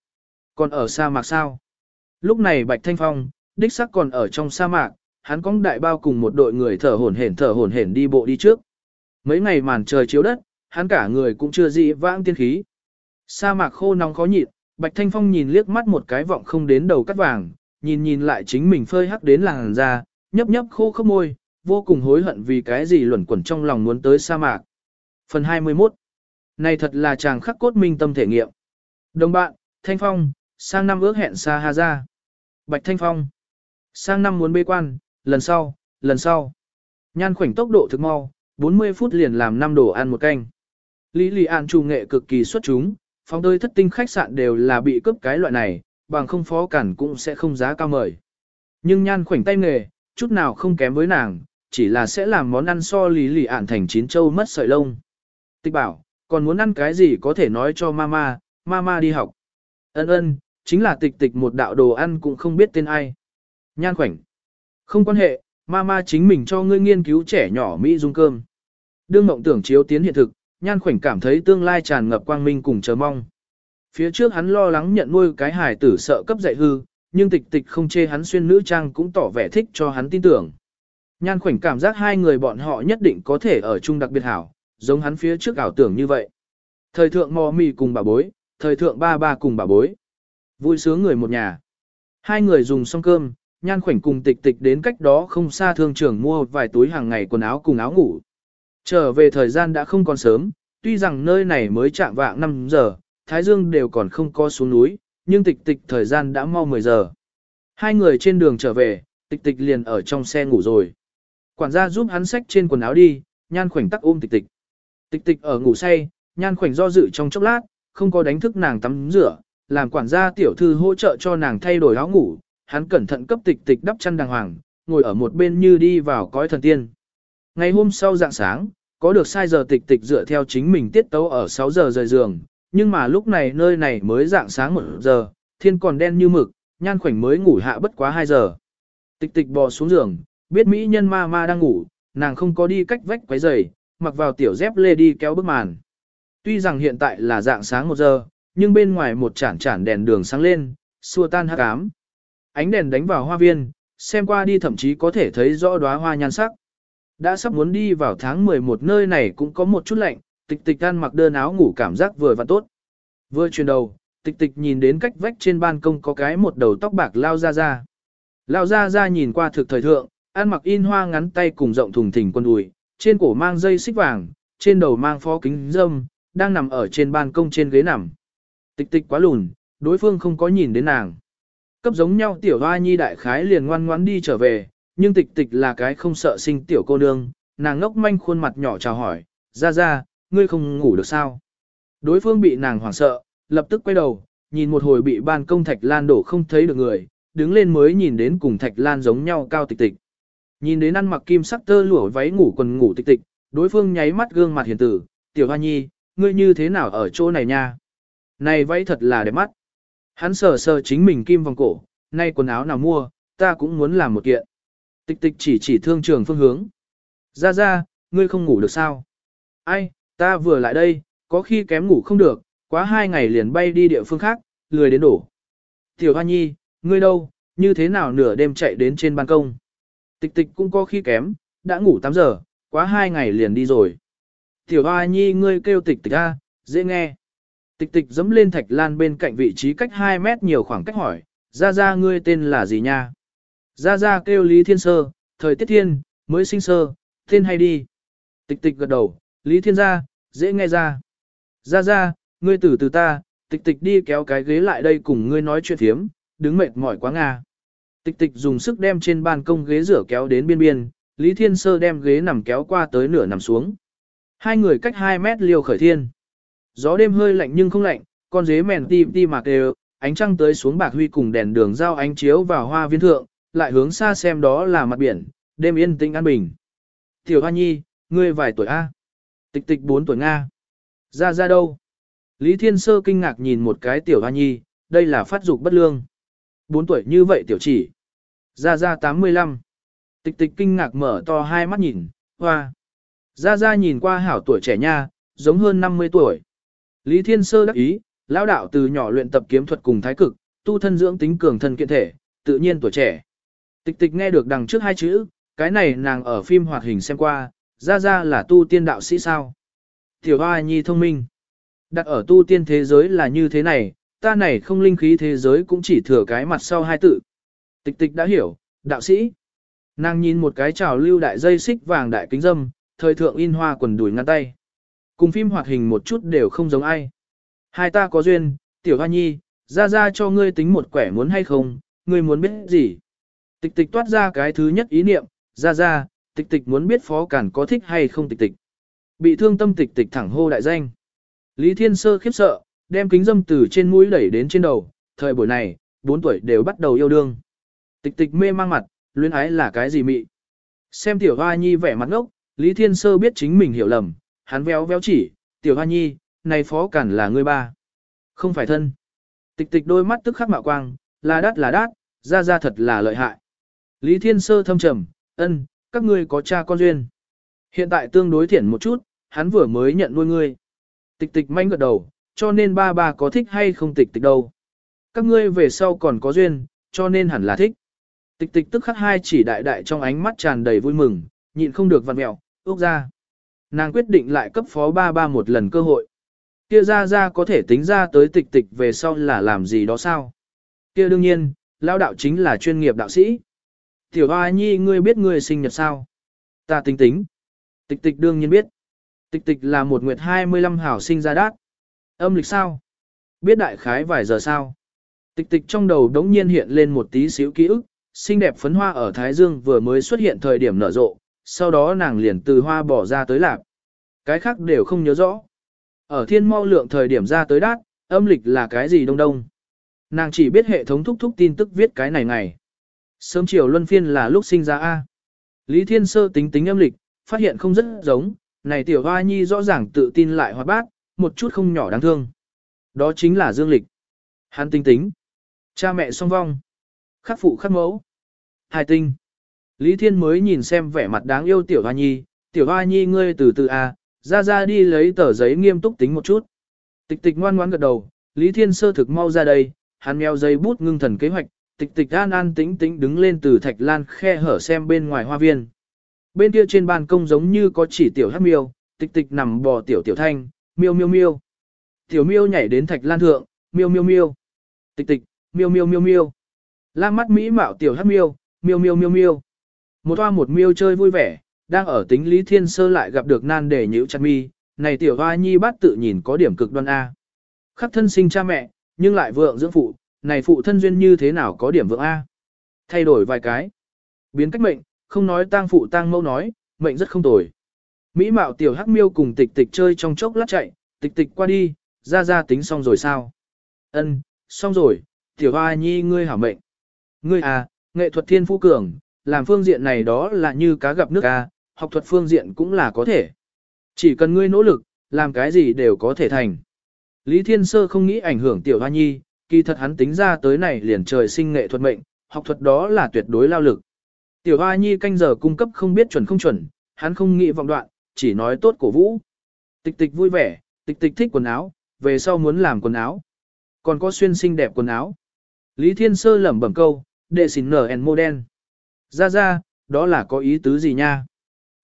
Còn ở sa mạc sao? Lúc này bạch thanh phong, đích sắc còn ở trong sa mạc, hắn cóng đại bao cùng một đội người thở hổn hển thở hổn hển đi bộ đi trước. Mấy ngày màn trời chiếu đất, hắn cả người cũng chưa dị vãng tiên khí. Sa mạc khô nóng khó nhịn, Bạch Thanh Phong nhìn liếc mắt một cái vọng không đến đầu cắt vàng, nhìn nhìn lại chính mình phơi hắc đến làn da, nhấp nhấp khô khốc môi, vô cùng hối hận vì cái gì luẩn quẩn trong lòng muốn tới sa mạc. Phần 21 Này thật là chàng khắc cốt minh tâm thể nghiệm. Đồng bạn, Thanh Phong, sang năm ước hẹn Sa Hà ra. Bạch Thanh Phong Sang năm muốn bê quan, lần sau, lần sau. Nhan khoảnh tốc độ thực mau, 40 phút liền làm 5 đồ ăn một canh. Lý Lì An trù nghệ cực kỳ xuất chúng, phong tơi thất tinh khách sạn đều là bị cướp cái loại này, bằng không phó cản cũng sẽ không giá cao mời. Nhưng nhan khoảnh tay nghề, chút nào không kém với nàng, chỉ là sẽ làm món ăn so Lý Lì ạn thành chín châu mất sợi lông. Tịch bảo, còn muốn ăn cái gì có thể nói cho mama, mama đi học. Ân ân, chính là tịch tịch một đạo đồ ăn cũng không biết tên ai. Nhan khoảnh. Không quan hệ, mama chính mình cho ngươi nghiên cứu trẻ nhỏ Mỹ dung cơm. Đương mộng tưởng chiếu tiến hiện thực, nhan khoảnh cảm thấy tương lai tràn ngập quang minh cùng chờ mong. Phía trước hắn lo lắng nhận nuôi cái hài tử sợ cấp dạy hư, nhưng tịch tịch không chê hắn xuyên nữ trang cũng tỏ vẻ thích cho hắn tin tưởng. Nhan khoảnh cảm giác hai người bọn họ nhất định có thể ở chung đặc biệt hảo, giống hắn phía trước ảo tưởng như vậy. Thời thượng mò mì cùng bà bối, thời thượng ba ba cùng bà bối. Vui sướng người một nhà. Hai người dùng xong cơm, nhan khoảnh cùng tịch tịch đến cách đó không xa thương trường mua vài túi hàng ngày quần áo cùng áo ngủ. Trở về thời gian đã không còn sớm, tuy rằng nơi này mới chạm vạng 5 giờ, Thái Dương đều còn không có xuống núi, nhưng tịch tịch thời gian đã mau 10 giờ. Hai người trên đường trở về, tịch tịch liền ở trong xe ngủ rồi. Quản gia giúp hắn xách trên quần áo đi, nhan khoảnh tắc ôm tịch tịch. Tịch tịch ở ngủ say, nhan khoảnh do dự trong chốc lát, không có đánh thức nàng tắm rửa, làm quản gia tiểu thư hỗ trợ cho nàng thay đổi áo ngủ, hắn cẩn thận cấp tịch tịch đắp chăn đàng hoàng, ngồi ở một bên như đi vào cõi thần tiên. Ngày hôm sau dạng sáng, có được sai giờ tịch tịch dựa theo chính mình tiết tấu ở 6 giờ rời giường, nhưng mà lúc này nơi này mới dạng sáng 1 giờ, thiên còn đen như mực, nhan khoảnh mới ngủ hạ bất quá 2 giờ. Tịch tịch bò xuống giường, biết mỹ nhân ma ma đang ngủ, nàng không có đi cách vách quấy giày, mặc vào tiểu dép lê đi kéo bức màn. Tuy rằng hiện tại là dạng sáng một giờ, nhưng bên ngoài một chản chản đèn đường sáng lên, xua tan hắc ám. Ánh đèn đánh vào hoa viên, xem qua đi thậm chí có thể thấy rõ đóa hoa nhan sắc. Đã sắp muốn đi vào tháng 11 nơi này cũng có một chút lạnh, tịch tịch ăn mặc đơn áo ngủ cảm giác vừa và tốt. Vừa chuyển đầu, tịch tịch nhìn đến cách vách trên ban công có cái một đầu tóc bạc lao ra ra. Lao ra ra nhìn qua thực thời thượng, ăn mặc in hoa ngắn tay cùng rộng thùng thình quần đùi, trên cổ mang dây xích vàng, trên đầu mang phó kính dâm, đang nằm ở trên ban công trên ghế nằm. Tịch tịch quá lùn, đối phương không có nhìn đến nàng. Cấp giống nhau tiểu hoa nhi đại khái liền ngoan ngoãn đi trở về, nhưng tịch tịch là cái không sợ sinh tiểu cô nương, nàng ngốc manh khuôn mặt nhỏ chào hỏi, ra ra, ngươi không ngủ được sao? Đối phương bị nàng hoảng sợ, lập tức quay đầu, nhìn một hồi bị ban công thạch lan đổ không thấy được người, đứng lên mới nhìn đến cùng thạch lan giống nhau cao tịch tịch. Nhìn đến ăn mặc kim sắc tơ lụa váy ngủ quần ngủ tịch tịch, đối phương nháy mắt gương mặt hiền tử, tiểu hoa nhi, ngươi như thế nào ở chỗ này nha? Này váy thật là đẹp mắt. Hắn sờ sờ chính mình kim vòng cổ, nay quần áo nào mua, ta cũng muốn làm một kiện. Tịch tịch chỉ chỉ thương trường phương hướng. Ra ra, ngươi không ngủ được sao? Ai, ta vừa lại đây, có khi kém ngủ không được, quá hai ngày liền bay đi địa phương khác, lười đến đổ. Tiểu Hoa Nhi, ngươi đâu, như thế nào nửa đêm chạy đến trên ban công? Tịch tịch cũng có khi kém, đã ngủ 8 giờ, quá hai ngày liền đi rồi. Tiểu Hoa Nhi ngươi kêu tịch tịch a, dễ nghe. Tịch tịch dẫm lên thạch lan bên cạnh vị trí cách 2 mét nhiều khoảng cách hỏi, ra ra ngươi tên là gì nha? Ra ra kêu Lý Thiên Sơ, thời tiết thiên, mới sinh sơ, tên hay đi. Tịch tịch gật đầu, Lý Thiên gia, dễ nghe ra. Ra ra, ngươi tử từ ta, tịch tịch đi kéo cái ghế lại đây cùng ngươi nói chuyện thiếm, đứng mệt mỏi quá nga. Tịch tịch dùng sức đem trên ban công ghế rửa kéo đến biên biên, Lý Thiên Sơ đem ghế nằm kéo qua tới nửa nằm xuống. Hai người cách 2 mét liều khởi thiên. Gió đêm hơi lạnh nhưng không lạnh, con dế mèn ti ti mạc đều, ánh trăng tới xuống bạc huy cùng đèn đường giao ánh chiếu vào hoa viên thượng, lại hướng xa xem đó là mặt biển, Đêm yên tĩnh an bình. Tiểu Hoa Nhi, ngươi vài tuổi A. Tịch tịch 4 tuổi Nga. Ra ra đâu? Lý Thiên Sơ kinh ngạc nhìn một cái Tiểu Hoa Nhi, đây là phát dục bất lương. 4 tuổi như vậy tiểu chỉ. Gia Gia 85. Tịch tịch kinh ngạc mở to hai mắt nhìn, hoa. gia gia nhìn qua hảo tuổi trẻ nha, giống hơn 50 tuổi. Lý Thiên Sơ đắc ý, lão đạo từ nhỏ luyện tập kiếm thuật cùng thái cực, tu thân dưỡng tính cường thân kiện thể, tự nhiên tuổi trẻ. Tịch tịch nghe được đằng trước hai chữ, cái này nàng ở phim hoạt hình xem qua, gia gia là tu tiên đạo sĩ sao. Tiểu Hoa Nhi thông minh. Đặt ở tu tiên thế giới là như thế này, ta này không linh khí thế giới cũng chỉ thừa cái mặt sau hai tự. Tịch tịch đã hiểu, đạo sĩ. Nàng nhìn một cái trào lưu đại dây xích vàng đại kính dâm, thời thượng in hoa quần đùi ngăn tay. Cùng phim hoạt hình một chút đều không giống ai. Hai ta có duyên, tiểu hoa nhi, ra ra cho ngươi tính một quẻ muốn hay không, ngươi muốn biết gì. Tịch tịch toát ra cái thứ nhất ý niệm, ra ra, tịch tịch muốn biết phó cản có thích hay không tịch tịch. Bị thương tâm tịch tịch thẳng hô đại danh. Lý Thiên Sơ khiếp sợ, đem kính dâm từ trên mũi đẩy đến trên đầu, thời buổi này, 4 tuổi đều bắt đầu yêu đương. Tịch tịch mê mang mặt, luyến ái là cái gì mị. Xem tiểu hoa nhi vẻ mặt ngốc, Lý Thiên Sơ biết chính mình hiểu lầm, hắn véo véo chỉ, tiểu hoa nhi, này phó cản là ngươi ba. Không phải thân. Tịch tịch đôi mắt tức khắc mạo quang, là đắt là đắt, ra ra thật là lợi hại. Lý Thiên Sơ thâm trầm, ân, các ngươi có cha con duyên. Hiện tại tương đối thiện một chút, hắn vừa mới nhận nuôi ngươi. Tịch tịch manh gật đầu, cho nên ba ba có thích hay không tịch tịch đâu. Các ngươi về sau còn có duyên, cho nên hẳn là thích. Tịch tịch tức khắc hai chỉ đại đại trong ánh mắt tràn đầy vui mừng, nhịn không được vặn mẹo, ước ra. Nàng quyết định lại cấp phó ba ba một lần cơ hội. Kia ra ra có thể tính ra tới tịch tịch về sau là làm gì đó sao? Kia đương nhiên, lão đạo chính là chuyên nghiệp đạo sĩ. Tiểu Hoa Nhi ngươi biết ngươi sinh nhật sao? Ta tính tính. Tịch tịch đương nhiên biết. Tịch tịch là một nguyệt 25 hảo sinh ra đát. Âm lịch sao? Biết đại khái vài giờ sao? Tịch tịch trong đầu đống nhiên hiện lên một tí xíu ký ức, xinh đẹp phấn hoa ở Thái Dương vừa mới xuất hiện thời điểm nở rộ, sau đó nàng liền từ hoa bỏ ra tới lạp. Cái khác đều không nhớ rõ. Ở thiên mau lượng thời điểm ra tới đát, âm lịch là cái gì đông đông. Nàng chỉ biết hệ thống thúc thúc tin tức viết cái này ngày. Sớm chiều luân phiên là lúc sinh ra A. Lý Thiên Sơ tính tính âm lịch, phát hiện không rất giống, này tiểu hoa nhi rõ ràng tự tin lại hoạt bát, một chút không nhỏ đáng thương. Đó chính là dương lịch. Hắn tinh tính. Cha mẹ song vong. Khắc phụ khắc mẫu. Hai tinh. Lý Thiên mới nhìn xem vẻ mặt đáng yêu tiểu hoa nhi, tiểu hoa nhi ngươi từ từ à, ra ra đi lấy tờ giấy nghiêm túc tính một chút. Tịch tịch ngoan ngoãn gật đầu, Lý Thiên sơ thực mau ra đây, hắn mèo dây bút ngưng thần kế hoạch, tịch tịch an an tĩnh tĩnh đứng lên từ thạch lan khe hở xem bên ngoài hoa viên. Bên kia trên ban công giống như có chỉ tiểu hắc miêu, tịch tịch nằm bò tiểu tiểu thanh, miêu miêu miêu. Tiểu miêu nhảy đến thạch lan thượng, miêu miêu miêu. Tịch tịch, miêu miêu miêu miêu. La mắt mỹ mạo tiểu hát miêu, miêu miêu miêu miêu. Một toa một miêu chơi vui vẻ, đang ở tính Lý Thiên Sơ lại gặp được nan để nhữ chặt mi, này tiểu hoa nhi bát tự nhìn có điểm cực đoan A. Khắc thân sinh cha mẹ, nhưng lại vượng dưỡng phụ, này phụ thân duyên như thế nào có điểm vượng A. Thay đổi vài cái. Biến cách mệnh, không nói tang phụ tang mâu nói, mệnh rất không tồi. Mỹ mạo tiểu hắc miêu cùng tịch tịch chơi trong chốc lát chạy, tịch tịch qua đi, ra ra tính xong rồi sao? Ân, xong rồi, tiểu hoa nhi ngươi hảo mệnh. Ngươi à, nghệ thuật thiên phú cường, làm phương diện này đó là như cá gặp nước à? học thuật phương diện cũng là có thể. Chỉ cần ngươi nỗ lực, làm cái gì đều có thể thành. Lý Thiên Sơ không nghĩ ảnh hưởng tiểu hoa nhi, kỳ thật hắn tính ra tới này liền trời sinh nghệ thuật mệnh, học thuật đó là tuyệt đối lao lực. Tiểu hoa nhi canh giờ cung cấp không biết chuẩn không chuẩn, hắn không nghĩ vọng đoạn, chỉ nói tốt cổ vũ. Tịch tịch vui vẻ, tịch tịch thích quần áo, về sau muốn làm quần áo. Còn có xuyên xinh đẹp quần áo. Lý Thiên Sơ lẩm bẩm câu, đệ xỉn nở en mô đen. Ra ra, đó là có ý tứ gì nha?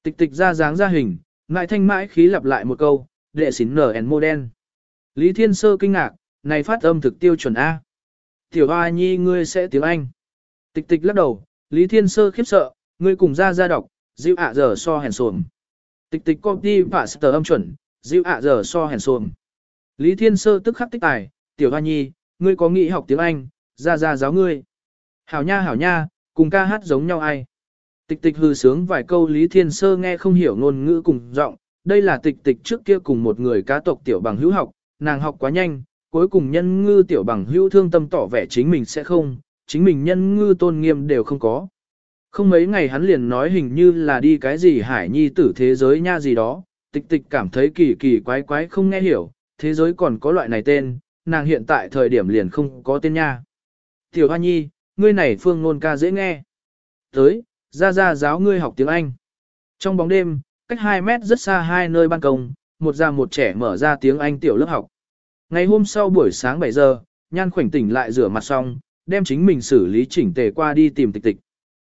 Tịch tịch ra dáng ra hình, ngại thanh mãi khí lặp lại một câu, đệ xỉn nở en mô đen. Lý Thiên Sơ kinh ngạc, này phát âm thực tiêu chuẩn A. Tiểu Hoa Nhi ngươi sẽ tiếng Anh. Tịch tịch lắc đầu, Lý Thiên Sơ khiếp sợ, ngươi cùng ra ra đọc, dịu ạ giờ so hèn sồn. Tịch tịch công ty và sở âm chuẩn, dịu ạ giờ so hèn xuồng. Lý Thiên Sơ tức khắc tích tài, Tiểu Hoa Nhi, ngươi có nghĩ học tiếng Anh, ra ra giáo ngươi. Hảo nha hảo nha, cùng ca hát giống nhau ai. Tịch tịch hư sướng vài câu Lý Thiên Sơ nghe không hiểu ngôn ngữ cùng giọng, đây là tịch tịch trước kia cùng một người cá tộc tiểu bằng hữu học, nàng học quá nhanh, cuối cùng nhân ngư tiểu bằng hữu thương tâm tỏ vẻ chính mình sẽ không, chính mình nhân ngư tôn nghiêm đều không có. Không mấy ngày hắn liền nói hình như là đi cái gì hải nhi tử thế giới nha gì đó, tịch tịch cảm thấy kỳ kỳ quái quái không nghe hiểu, thế giới còn có loại này tên, nàng hiện tại thời điểm liền không có tên nha. Tiểu Hoa Nhi, ngươi này phương ngôn ca dễ nghe. Tới, ra ra giáo ngươi học tiếng Anh. Trong bóng đêm, cách 2 mét rất xa hai nơi ban công, một già một trẻ mở ra tiếng Anh tiểu lớp học. Ngày hôm sau buổi sáng 7 giờ, Nhan khoảnh tỉnh lại rửa mặt xong, đem chính mình xử lý chỉnh tề qua đi tìm tịch tịch.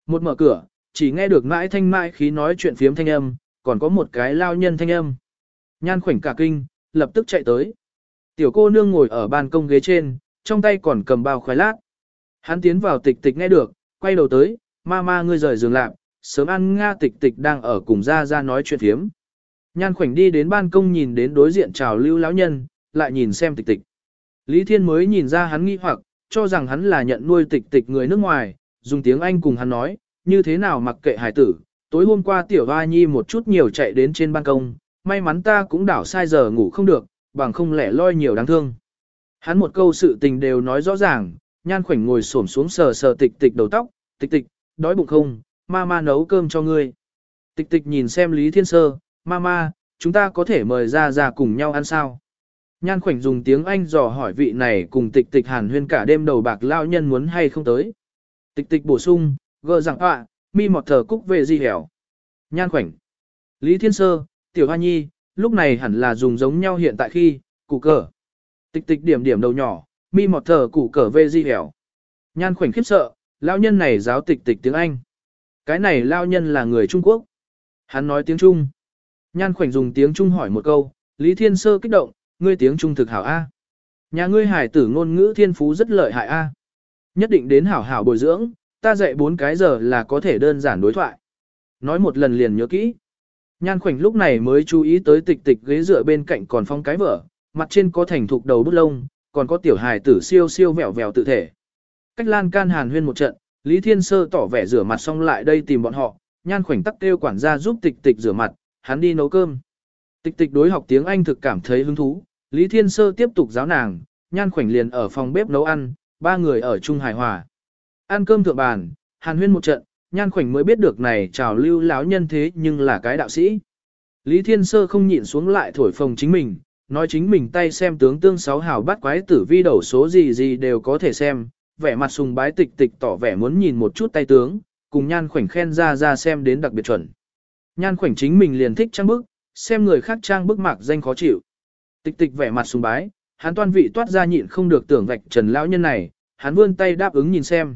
Một mở cửa, chỉ nghe được mãi thanh mãi khí nói chuyện phiếm thanh âm, còn có một cái lao nhân thanh âm. Nhan khoảnh cả kinh, lập tức chạy tới. Tiểu cô nương ngồi ở ban công ghế trên, trong tay còn cầm bao khoái lát. Hắn tiến vào tịch tịch nghe được, quay đầu tới, ma ma ngươi rời giường lạc, sớm ăn Nga tịch tịch đang ở cùng ra ra nói chuyện phiếm. Nhan khoảnh đi đến ban công nhìn đến đối diện chào lưu lão nhân, lại nhìn xem tịch tịch. Lý Thiên mới nhìn ra hắn nghi hoặc, cho rằng hắn là nhận nuôi tịch tịch người nước ngoài, dùng tiếng Anh cùng hắn nói, như thế nào mặc kệ hải tử. Tối hôm qua tiểu hoa nhi một chút nhiều chạy đến trên ban công, may mắn ta cũng đảo sai giờ ngủ không được, bằng không lẻ loi nhiều đáng thương. Hắn một câu sự tình đều nói rõ ràng, nhan khoảnh ngồi xổm xuống sờ sờ tịch tịch đầu tóc, tịch tịch, đói bụng không, ma ma nấu cơm cho ngươi. Tịch tịch nhìn xem Lý Thiên Sơ, ma ma, chúng ta có thể mời ra ra cùng nhau ăn sao. Nhan khoảnh dùng tiếng Anh dò hỏi vị này cùng tịch tịch hàn huyên cả đêm đầu bạc lao nhân muốn hay không tới. Tịch tịch bổ sung, gờ rằng ạ, mi mọt thờ cúc về gì hẻo. Nhan khoảnh. Lý Thiên Sơ, Tiểu Hoa Nhi, lúc này hẳn là dùng giống nhau hiện tại khi, cụ cờ. Tịch tịch điểm điểm đầu nhỏ, mi mọt thờ cụ cờ về gì hẻo. Nhan khoảnh khiếp sợ, lao nhân này giáo tịch tịch tiếng Anh. Cái này lao nhân là người Trung Quốc. Hắn nói tiếng Trung. Nhan khoảnh dùng tiếng Trung hỏi một câu, Lý Thiên Sơ kích động, ngươi tiếng Trung thực hảo A. Nhà ngươi hải tử ngôn ngữ thiên phú rất lợi hại A. Nhất định đến hảo hảo bồi dưỡng, ta dạy bốn cái giờ là có thể đơn giản đối thoại. Nói một lần liền nhớ kỹ. Nhan khoảnh lúc này mới chú ý tới tịch tịch ghế dựa bên cạnh còn phong cái vở, mặt trên có thành thục đầu bút lông, còn có tiểu hài tử siêu siêu vẹo vẹo tự thể. Cách lan can hàn huyên một trận, Lý Thiên Sơ tỏ vẻ rửa mặt xong lại đây tìm bọn họ, nhan khoảnh tắc kêu quản gia giúp tịch tịch rửa mặt, hắn đi nấu cơm. Tịch tịch đối học tiếng Anh thực cảm thấy hứng thú, Lý Thiên Sơ tiếp tục giáo nàng, nhan khoảnh liền ở phòng bếp nấu ăn, ba người ở chung hài hòa. Ăn cơm thượng bàn, hàn huyên một trận, nhan khoảnh mới biết được này trào lưu láo nhân thế nhưng là cái đạo sĩ. Lý Thiên Sơ không nhịn xuống lại thổi phồng chính mình, nói chính mình tay xem tướng tương sáu hào bắt quái tử vi đầu số gì gì đều có thể xem, vẻ mặt sùng bái tịch tịch tỏ vẻ muốn nhìn một chút tay tướng, cùng nhan khoảnh khen ra ra xem đến đặc biệt chuẩn. Nhan khoảnh chính mình liền thích trang bức, xem người khác trang bức mạc danh khó chịu. Tịch tịch vẻ mặt sùng bái, hắn toan vị toát ra nhịn không được tưởng vạch trần lão nhân này, hắn vươn tay đáp ứng nhìn xem.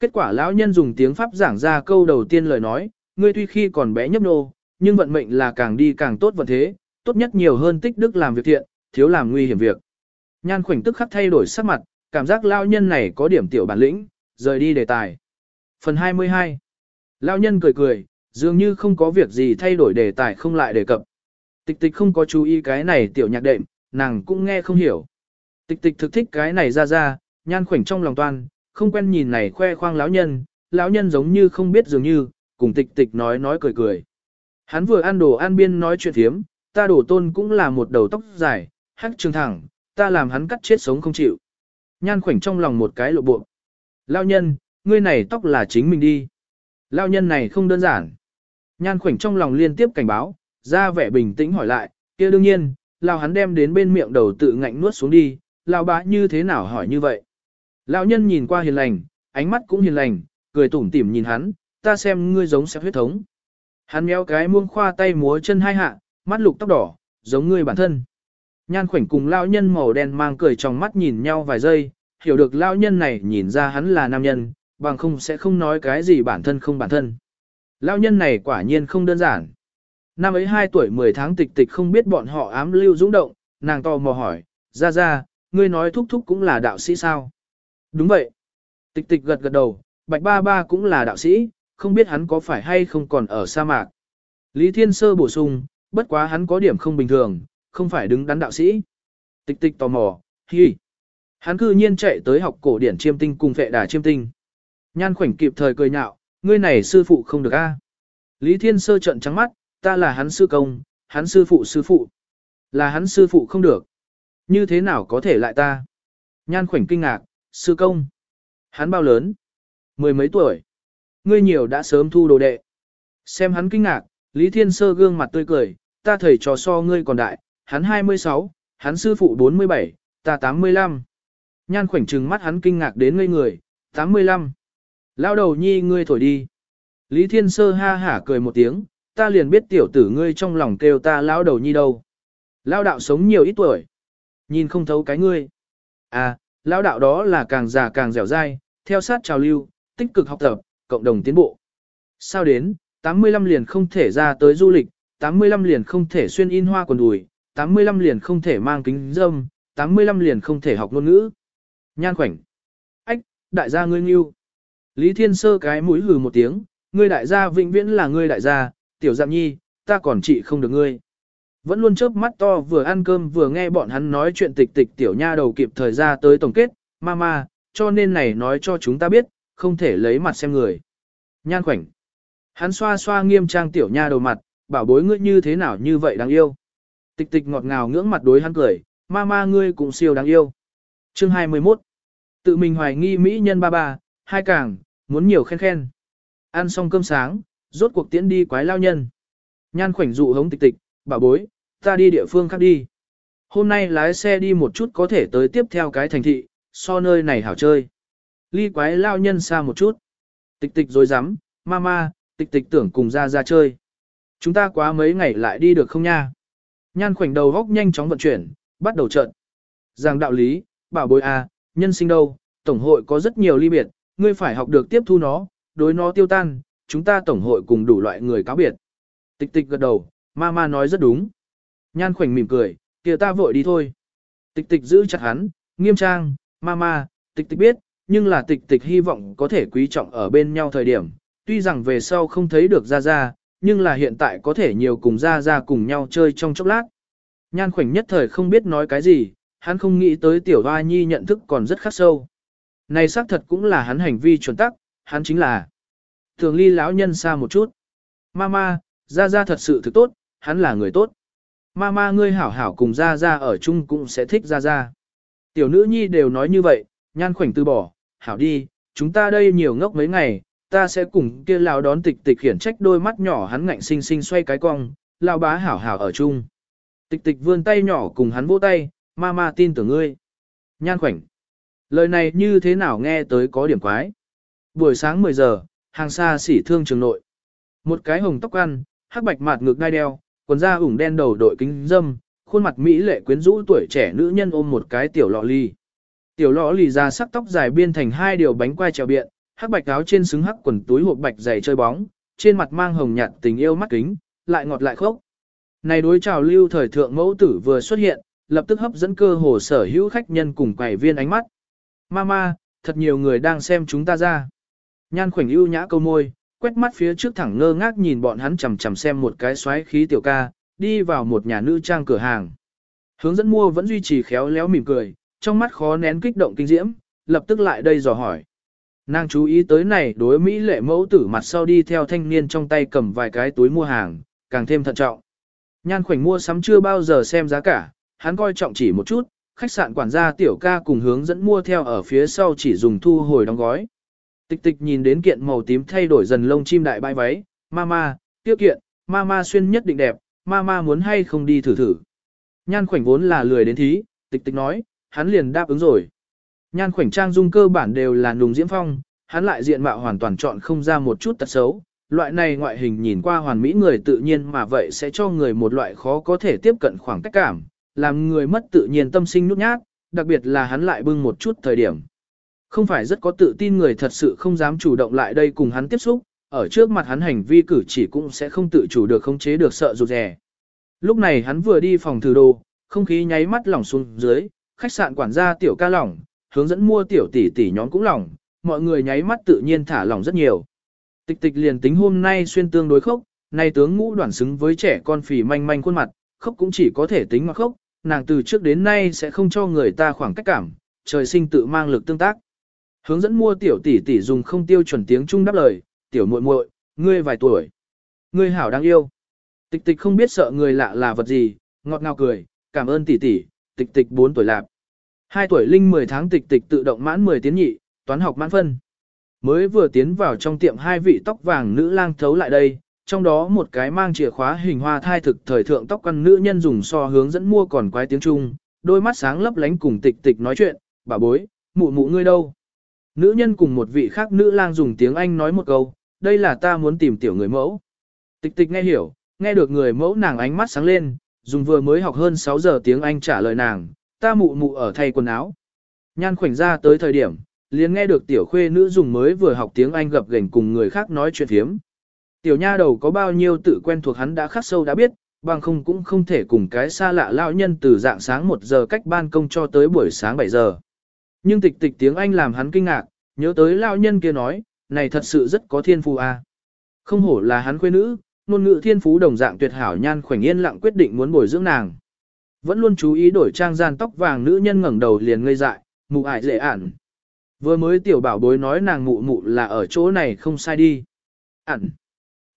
Kết quả lão nhân dùng tiếng Pháp giảng ra câu đầu tiên lời nói, ngươi tuy khi còn bé nhấp nô, nhưng vận mệnh là càng đi càng tốt vận thế, tốt nhất nhiều hơn tích đức làm việc thiện, thiếu làm nguy hiểm việc. Nhan khoảnh tức khắc thay đổi sắc mặt, cảm giác lão nhân này có điểm tiểu bản lĩnh, rời đi đề tài. Phần 22 Lão nhân cười cười, dường như không có việc gì thay đổi đề tài không lại đề cập. Tịch tịch không có chú ý cái này tiểu nhạc đệm, nàng cũng nghe không hiểu. Tịch tịch thực thích cái này ra ra, nhan khoảnh trong lòng toan, không quen nhìn này khoe khoang lão nhân, lão nhân giống như không biết dường như, cùng tịch tịch nói nói cười cười. Hắn vừa ăn đồ ăn biên nói chuyện thiếm, ta đổ tôn cũng là một đầu tóc dài, hắc trường thẳng, ta làm hắn cắt chết sống không chịu. Nhan khoảnh trong lòng một cái lộ bộ. Lão nhân, ngươi này tóc là chính mình đi. Lão nhân này không đơn giản. Nhan khoảnh trong lòng liên tiếp cảnh báo, ra vẻ bình tĩnh hỏi lại, kia đương nhiên, lão hắn đem đến bên miệng đầu tự ngạnh nuốt xuống đi, lão bá như thế nào hỏi như vậy. Lão nhân nhìn qua hiền lành, ánh mắt cũng hiền lành, cười tủm tỉm nhìn hắn, ta xem ngươi giống sẽ huyết thống. Hắn méo cái muông khoa tay múa chân hai hạ, mắt lục tóc đỏ, giống ngươi bản thân. Nhan khoảnh cùng lão nhân màu đen mang cười trong mắt nhìn nhau vài giây, hiểu được lão nhân này nhìn ra hắn là nam nhân, bằng không sẽ không nói cái gì bản thân không bản thân. Lão nhân này quả nhiên không đơn giản. Năm ấy 2 tuổi 10 tháng tịch tịch không biết bọn họ ám lưu dũng động, nàng tò mò hỏi, ra ra, ngươi nói thúc thúc cũng là đạo sĩ sao? Đúng vậy. Tịch tịch gật gật đầu, bạch ba ba cũng là đạo sĩ, không biết hắn có phải hay không còn ở sa mạc. Lý Thiên Sơ bổ sung, bất quá hắn có điểm không bình thường, không phải đứng đắn đạo sĩ. Tịch tịch tò mò, hi. Hắn cư nhiên chạy tới học cổ điển chiêm tinh cùng vệ đà chiêm tinh. Nhan khoảnh kịp thời cười nhạo, ngươi này sư phụ không được a. Lý Thiên Sơ trợn trắng mắt, ta là hắn sư công, hắn sư phụ sư phụ. Là hắn sư phụ không được. Như thế nào có thể lại ta? Nhan khoảnh kinh ngạc, sư công. Hắn bao lớn? Mười mấy tuổi. ngươi nhiều đã sớm thu đồ đệ. Xem hắn kinh ngạc, Lý Thiên Sơ gương mặt tươi cười, ta thầy trò so ngươi còn đại, hắn 26, hắn sư phụ 47, ta 85. Nhan khoảnh trừng mắt hắn kinh ngạc đến ngây người, 85. Lao đầu nhi ngươi thổi đi. Lý Thiên Sơ ha hả cười một tiếng, ta liền biết tiểu tử ngươi trong lòng kêu ta lão đầu nhi đâu. lão đạo sống nhiều ít tuổi. Nhìn không thấu cái ngươi. À, lão đạo đó là càng già càng dẻo dai, theo sát trào lưu, tích cực học tập, cộng đồng tiến bộ. Sao đến, 85 liền không thể ra tới du lịch, 85 liền không thể xuyên in hoa quần đùi, 85 liền không thể mang kính dâm, 85 liền không thể học ngôn ngữ. Nhan khoảnh. Ách, đại gia ngươi nghiêu. Lý Thiên Sơ cái mũi hừ một tiếng, ngươi đại gia vĩnh viễn là ngươi đại gia, tiểu dạng nhi, ta còn trị không được ngươi. Vẫn luôn chớp mắt to vừa ăn cơm vừa nghe bọn hắn nói chuyện tịch tịch tiểu nha đầu kịp thời ra tới tổng kết, mama, cho nên này nói cho chúng ta biết, không thể lấy mặt xem người. Nhan khoảnh. Hắn xoa xoa nghiêm trang tiểu nha đầu mặt, bảo bối ngươi như thế nào như vậy đáng yêu. Tịch tịch ngọt ngào ngưỡng mặt đối hắn cười, mama ngươi cũng siêu đáng yêu. Chương 21. Tự mình hoài nghi mỹ nhân ba ba, hai càng, muốn nhiều khen khen. Ăn xong cơm sáng, rốt cuộc tiễn đi quái lao nhân. Nhan khoảnh dụ hống tịch tịch, bảo bối, ta đi địa phương khác đi. Hôm nay lái xe đi một chút có thể tới tiếp theo cái thành thị, so nơi này hảo chơi. Ly quái lao nhân xa một chút. Tịch tịch rồi dám, mama, tịch tịch tưởng cùng ra ra chơi. Chúng ta quá mấy ngày lại đi được không nha? Nhan khoảnh đầu góc nhanh chóng vận chuyển, bắt đầu trận. Giang đạo lý, bảo bối à, nhân sinh đâu, tổng hội có rất nhiều ly biệt, ngươi phải học được tiếp thu nó, đối nó tiêu tan, chúng ta tổng hội cùng đủ loại người cáo biệt. Tịch tịch gật đầu, mama nói rất đúng. Nhan khoảnh mỉm cười, kìa ta vội đi thôi. Tịch tịch giữ chặt hắn, nghiêm trang, mama, tịch tịch biết, nhưng là tịch tịch hy vọng có thể quý trọng ở bên nhau thời điểm. Tuy rằng về sau không thấy được ra ra, nhưng là hiện tại có thể nhiều cùng ra ra cùng nhau chơi trong chốc lát. Nhan khoảnh nhất thời không biết nói cái gì, hắn không nghĩ tới tiểu hoa nhi nhận thức còn rất khắc sâu. Này xác thật cũng là hắn hành vi chuẩn tắc, hắn chính là thường ly lão nhân xa một chút. Mama, ra ra thật sự thực tốt, hắn là người tốt. Mama ngươi hảo hảo cùng ra ra ở chung cũng sẽ thích ra ra. Tiểu nữ nhi đều nói như vậy, nhan khoảnh từ bỏ, hảo đi, chúng ta đây nhiều ngốc mấy ngày, ta sẽ cùng kia lão đón tịch tịch khiển trách đôi mắt nhỏ hắn ngạnh sinh sinh xoay cái cong, lão bá hảo hảo ở chung. Tịch tịch vươn tay nhỏ cùng hắn vỗ tay, mama tin tưởng ngươi. Nhan khoảnh. Lời này như thế nào nghe tới có điểm quái. Buổi sáng 10 giờ, hàng xa xỉ thương trường nội. Một cái hồng tóc ăn, hắc bạch mạt ngược ngai đeo, quần da ủng đen đầu đội kính dâm, khuôn mặt mỹ lệ quyến rũ tuổi trẻ nữ nhân ôm một cái tiểu lọ ly. Tiểu lọ ly ra sắc tóc dài biên thành hai điều bánh quai trèo biện, hắc bạch áo trên xứng hắc quần túi hộp bạch dày chơi bóng, trên mặt mang hồng nhạt tình yêu mắt kính, lại ngọt lại khốc. Này đối trào lưu thời thượng mẫu tử vừa xuất hiện, lập tức hấp dẫn cơ hồ sở hữu khách nhân cùng quầy viên ánh mắt. Mama, thật nhiều người đang xem chúng ta ra. Nhan khoảnh ưu nhã câu môi, quét mắt phía trước thẳng ngơ ngác nhìn bọn hắn chằm chằm xem một cái xoáy khí tiểu ca, đi vào một nhà nữ trang cửa hàng. Hướng dẫn mua vẫn duy trì khéo léo mỉm cười, trong mắt khó nén kích động kinh diễm, lập tức lại đây dò hỏi. Nàng chú ý tới này đối Mỹ lệ mẫu tử mặt sau đi theo thanh niên trong tay cầm vài cái túi mua hàng, càng thêm thận trọng. Nhan khoảnh mua sắm chưa bao giờ xem giá cả, hắn coi trọng chỉ một chút, khách sạn quản gia tiểu ca cùng hướng dẫn mua theo ở phía sau chỉ dùng thu hồi đóng gói. Tịch tịch nhìn đến kiện màu tím thay đổi dần lông chim đại bãi váy, mama, tiêu kiện, mama xuyên nhất định đẹp, mama muốn hay không đi thử thử. Nhan khoảnh vốn là lười đến thí, tịch tịch nói, hắn liền đáp ứng rồi. Nhan khoảnh trang dung cơ bản đều là nùng diễm phong, hắn lại diện mạo hoàn toàn chọn không ra một chút tật xấu. Loại này ngoại hình nhìn qua hoàn mỹ người tự nhiên mà vậy sẽ cho người một loại khó có thể tiếp cận khoảng cách cảm, làm người mất tự nhiên tâm sinh nút nhát, đặc biệt là hắn lại bưng một chút thời điểm. Không phải rất có tự tin người thật sự không dám chủ động lại đây cùng hắn tiếp xúc, ở trước mặt hắn hành vi cử chỉ cũng sẽ không tự chủ được khống chế được sợ rụt rè. Lúc này hắn vừa đi phòng thử đồ, không khí nháy mắt lỏng xuống dưới, khách sạn quản gia tiểu ca lỏng, hướng dẫn mua tiểu tỷ tỷ nhóm cũng lỏng, mọi người nháy mắt tự nhiên thả lỏng rất nhiều. Tịch tịch liền tính hôm nay xuyên tương đối khốc, nay tướng ngũ đoạn xứng với trẻ con phì manh manh khuôn mặt, khốc cũng chỉ có thể tính mà khốc, nàng từ trước đến nay sẽ không cho người ta khoảng cách cảm, trời sinh tự mang lực tương tác. Hướng dẫn mua tiểu tỷ tỷ dùng không tiêu chuẩn tiếng Trung đáp lời, tiểu muội muội, ngươi vài tuổi. Ngươi hảo đáng yêu. Tịch tịch không biết sợ người lạ là vật gì, ngọt ngào cười, cảm ơn tỷ tỷ, tịch tịch 4 tuổi lạp. 2 tuổi linh 10 tháng tịch tịch tự động mãn 10 tiến nhị, toán học mãn phân. mới vừa tiến vào trong tiệm hai vị tóc vàng nữ lang thấu lại đây, trong đó một cái mang chìa khóa hình hoa thai thực thời thượng tóc căn nữ nhân dùng so hướng dẫn mua còn quái tiếng Trung, đôi mắt sáng lấp lánh cùng tịch tịch nói chuyện, bà bối, mụ mụ ngươi đâu. Nữ nhân cùng một vị khác nữ lang dùng tiếng Anh nói một câu, đây là ta muốn tìm tiểu người mẫu. Tịch tịch nghe hiểu, nghe được người mẫu nàng ánh mắt sáng lên, dùng vừa mới học hơn 6 giờ tiếng Anh trả lời nàng, ta mụ mụ ở thay quần áo. Nhan khoảnh ra tới thời điểm, liền nghe được tiểu khuê nữ dùng mới vừa học tiếng Anh gặp gành cùng người khác nói chuyện phiếm. Tiểu nha đầu có bao nhiêu tự quen thuộc hắn đã khắc sâu đã biết, bằng không cũng không thể cùng cái xa lạ lão nhân từ dạng sáng 1 giờ cách ban công cho tới buổi sáng 7 giờ. Nhưng tịch tịch tiếng Anh làm hắn kinh ngạc, nhớ tới lão nhân kia nói, này thật sự rất có thiên phú a. À. Không hổ là hắn khuê nữ, ngôn ngữ thiên phú đồng dạng tuyệt hảo nhan khoảnh yên lặng quyết định muốn bồi dưỡng nàng. Vẫn luôn chú ý đổi trang gian tóc vàng nữ nhân ngẩng đầu liền ngây dại, mụ ải dễ ản. Vừa mới tiểu bảo bối nói nàng mụ mụ là ở chỗ này không sai đi. Ản.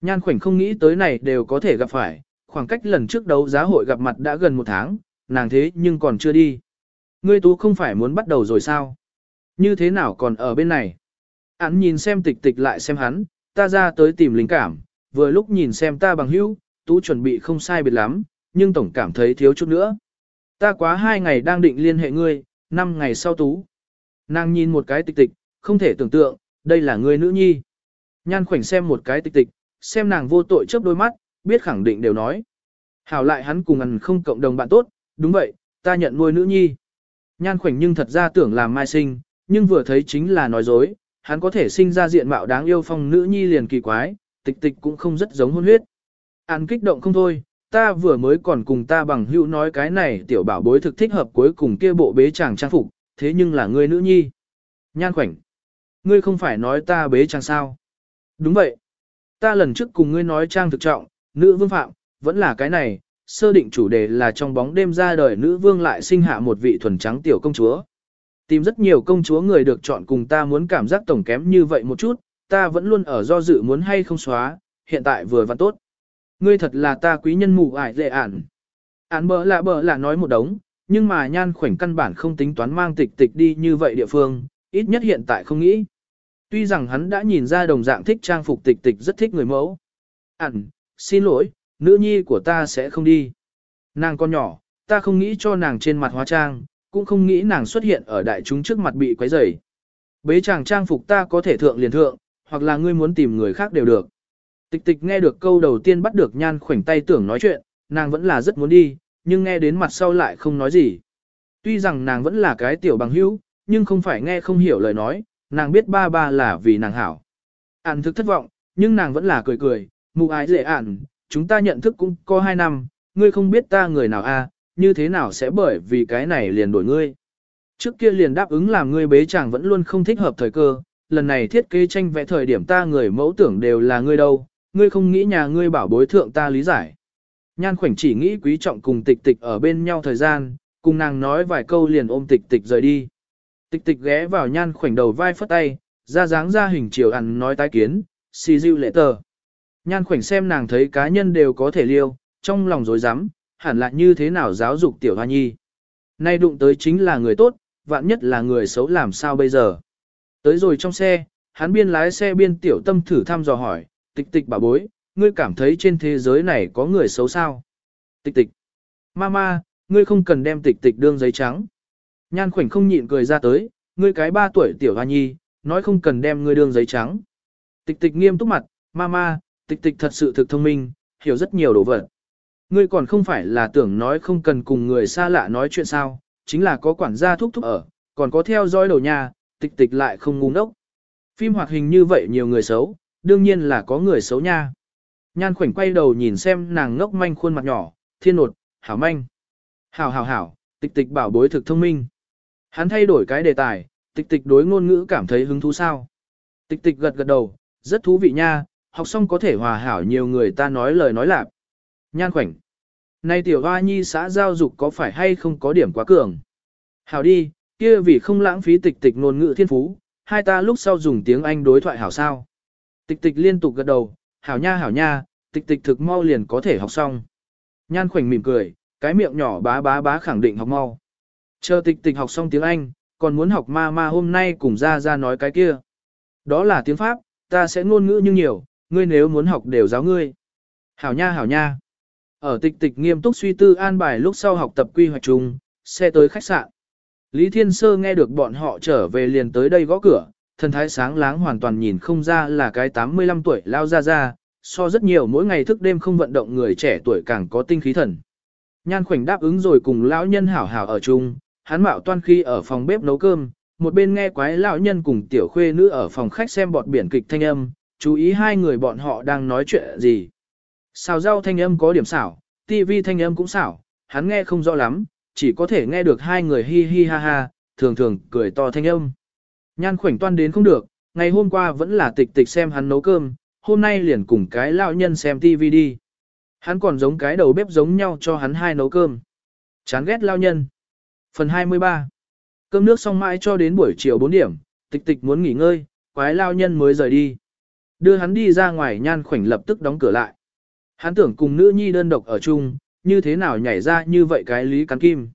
Nhan khoảnh không nghĩ tới này đều có thể gặp phải, khoảng cách lần trước đấu giá hội gặp mặt đã gần một tháng, nàng thế nhưng còn chưa đi. Ngươi tú không phải muốn bắt đầu rồi sao? Như thế nào còn ở bên này? Hắn nhìn xem tịch tịch lại xem hắn, ta ra tới tìm linh cảm, vừa lúc nhìn xem ta bằng hữu, tú chuẩn bị không sai biệt lắm, nhưng tổng cảm thấy thiếu chút nữa. Ta quá hai ngày đang định liên hệ ngươi, năm ngày sau tú. Nàng nhìn một cái tịch tịch, không thể tưởng tượng, đây là ngươi nữ nhi. Nhan khoảnh xem một cái tịch tịch, xem nàng vô tội chớp đôi mắt, biết khẳng định đều nói. Hảo lại hắn cùng ăn không cộng đồng bạn tốt, đúng vậy, ta nhận nuôi nữ nhi. Nhan khoảnh nhưng thật ra tưởng làm mai sinh, nhưng vừa thấy chính là nói dối, hắn có thể sinh ra diện mạo đáng yêu phong nữ nhi liền kỳ quái, tịch tịch cũng không rất giống hôn huyết. An kích động không thôi, ta vừa mới còn cùng ta bằng hữu nói cái này tiểu bảo bối thực thích hợp cuối cùng kia bộ bế chàng trang phục, thế nhưng là ngươi nữ nhi. Nhan khoảnh. Ngươi không phải nói ta bế chàng sao? Đúng vậy. Ta lần trước cùng ngươi nói trang thực trọng, nữ vương phạm, vẫn là cái này, sơ định chủ đề là trong bóng đêm ra đời nữ vương lại sinh hạ một vị thuần trắng tiểu công chúa. Tìm rất nhiều công chúa người được chọn cùng ta muốn cảm giác tổng kém như vậy một chút, ta vẫn luôn ở do dự muốn hay không xóa, hiện tại vừa và tốt. Ngươi thật là ta quý nhân mù ải dễ ản. Án bỡ lạ bỡ là nói một đống, nhưng mà nhan khoảnh căn bản không tính toán mang tịch tịch đi như vậy địa phương, ít nhất hiện tại không nghĩ. Tuy rằng hắn đã nhìn ra đồng dạng thích trang phục tịch tịch rất thích người mẫu. Ản, xin lỗi, nữ nhi của ta sẽ không đi. Nàng con nhỏ, ta không nghĩ cho nàng trên mặt hóa trang, cũng không nghĩ nàng xuất hiện ở đại chúng trước mặt bị quấy rầy. Bế chàng trang phục ta có thể thượng liền thượng, hoặc là ngươi muốn tìm người khác đều được. Tịch tịch nghe được câu đầu tiên bắt được nhan khoảnh tay tưởng nói chuyện, nàng vẫn là rất muốn đi, nhưng nghe đến mặt sau lại không nói gì. Tuy rằng nàng vẫn là cái tiểu bằng hữu, nhưng không phải nghe không hiểu lời nói, nàng biết ba ba là vì nàng hảo. Ản thực thất vọng, nhưng nàng vẫn là cười cười, mụ ái dễ ản, chúng ta nhận thức cũng có hai năm, ngươi không biết ta người nào a, à, như thế nào sẽ bởi vì cái này liền đổi ngươi. Trước kia liền đáp ứng làm ngươi bế chàng vẫn luôn không thích hợp thời cơ, lần này thiết kế tranh vẽ thời điểm ta người mẫu tưởng đều là ngươi đâu, ngươi không nghĩ nhà ngươi bảo bối thượng ta lý giải. Nhan khoảnh chỉ nghĩ quý trọng cùng tịch tịch ở bên nhau thời gian, cùng nàng nói vài câu liền ôm tịch tịch rời đi. Tịch tịch ghé vào nhan khoảnh đầu vai phất tay, ra dáng ra hình chiều ăn nói tái kiến, xì dịu lệ tờ. Nhan khoảnh xem nàng thấy cá nhân đều có thể liêu, trong lòng dối rắm hẳn là như thế nào giáo dục tiểu hoa nhi. Nay đụng tới chính là người tốt, vạn nhất là người xấu làm sao bây giờ. Tới rồi trong xe, hắn biên lái xe biên tiểu tâm thử thăm dò hỏi, tịch tịch bà bối, ngươi cảm thấy trên thế giới này có người xấu sao? Tịch tịch. Mama, ngươi không cần đem tịch tịch đương giấy trắng. Nhan khoảnh không nhịn cười ra tới, ngươi cái ba tuổi tiểu hoa nhi, nói không cần đem ngươi đương giấy trắng. Tịch tịch nghiêm túc mặt, mama, tịch tịch thật sự thực thông minh, hiểu rất nhiều đồ vật. Ngươi còn không phải là tưởng nói không cần cùng người xa lạ nói chuyện sao, chính là có quản gia thúc thúc ở, còn có theo dõi đầu nhà, tịch tịch lại không ngu ngốc. Phim hoạt hình như vậy nhiều người xấu, đương nhiên là có người xấu nha. Nhan khoảnh quay đầu nhìn xem nàng ngốc manh khuôn mặt nhỏ, thiên nột, hảo manh. Hảo hảo hảo, tịch tịch bảo bối thực thông minh. Hắn thay đổi cái đề tài, tịch tịch đối ngôn ngữ cảm thấy hứng thú sao. Tịch tịch gật gật đầu, rất thú vị nha, học xong có thể hòa hảo nhiều người ta nói lời nói lạp. Nhan khoảnh. Này tiểu hoa nhi xã giao dục có phải hay không có điểm quá cường? Hảo đi, kia vì không lãng phí tịch tịch ngôn ngữ thiên phú, hai ta lúc sau dùng tiếng Anh đối thoại hảo sao. Tịch tịch liên tục gật đầu, hảo nha hảo nha, tịch tịch thực mau liền có thể học xong. Nhan khoảnh mỉm cười, cái miệng nhỏ bá bá bá khẳng định học mau. Chờ tịch tịch học xong tiếng Anh, còn muốn học ma ma hôm nay cùng ra ra nói cái kia. Đó là tiếng Pháp, ta sẽ ngôn ngữ như nhiều, ngươi nếu muốn học đều giáo ngươi. Hảo nha hảo nha. Ở tịch tịch nghiêm túc suy tư an bài lúc sau học tập quy hoạch chung, xe tới khách sạn. Lý Thiên Sơ nghe được bọn họ trở về liền tới đây gõ cửa, thần thái sáng láng hoàn toàn nhìn không ra là cái 85 tuổi lao ra ra, so rất nhiều mỗi ngày thức đêm không vận động người trẻ tuổi càng có tinh khí thần. Nhan khoảnh đáp ứng rồi cùng lão nhân hảo hảo ở chung, hắn mạo toan khi ở phòng bếp nấu cơm, một bên nghe quái lão nhân cùng tiểu khuê nữ ở phòng khách xem bọt biển kịch thanh âm, chú ý hai người bọn họ đang nói chuyện gì. Xào rau thanh âm có điểm xảo, tivi thanh âm cũng xảo, hắn nghe không rõ lắm, chỉ có thể nghe được hai người hi hi ha ha, thường thường cười to thanh âm. Nhan khoảnh toan đến không được, ngày hôm qua vẫn là tịch tịch xem hắn nấu cơm, hôm nay liền cùng cái lão nhân xem tivi đi. Hắn còn giống cái đầu bếp giống nhau cho hắn hai nấu cơm. Chán ghét lao nhân. Phần 23 Cơm nước xong mãi cho đến buổi chiều 4 điểm, tịch tịch muốn nghỉ ngơi, quái lao nhân mới rời đi. Đưa hắn đi ra ngoài nhan khoảnh lập tức đóng cửa lại. Hắn tưởng cùng nữ nhi đơn độc ở chung, như thế nào nhảy ra như vậy cái lý cắn kim.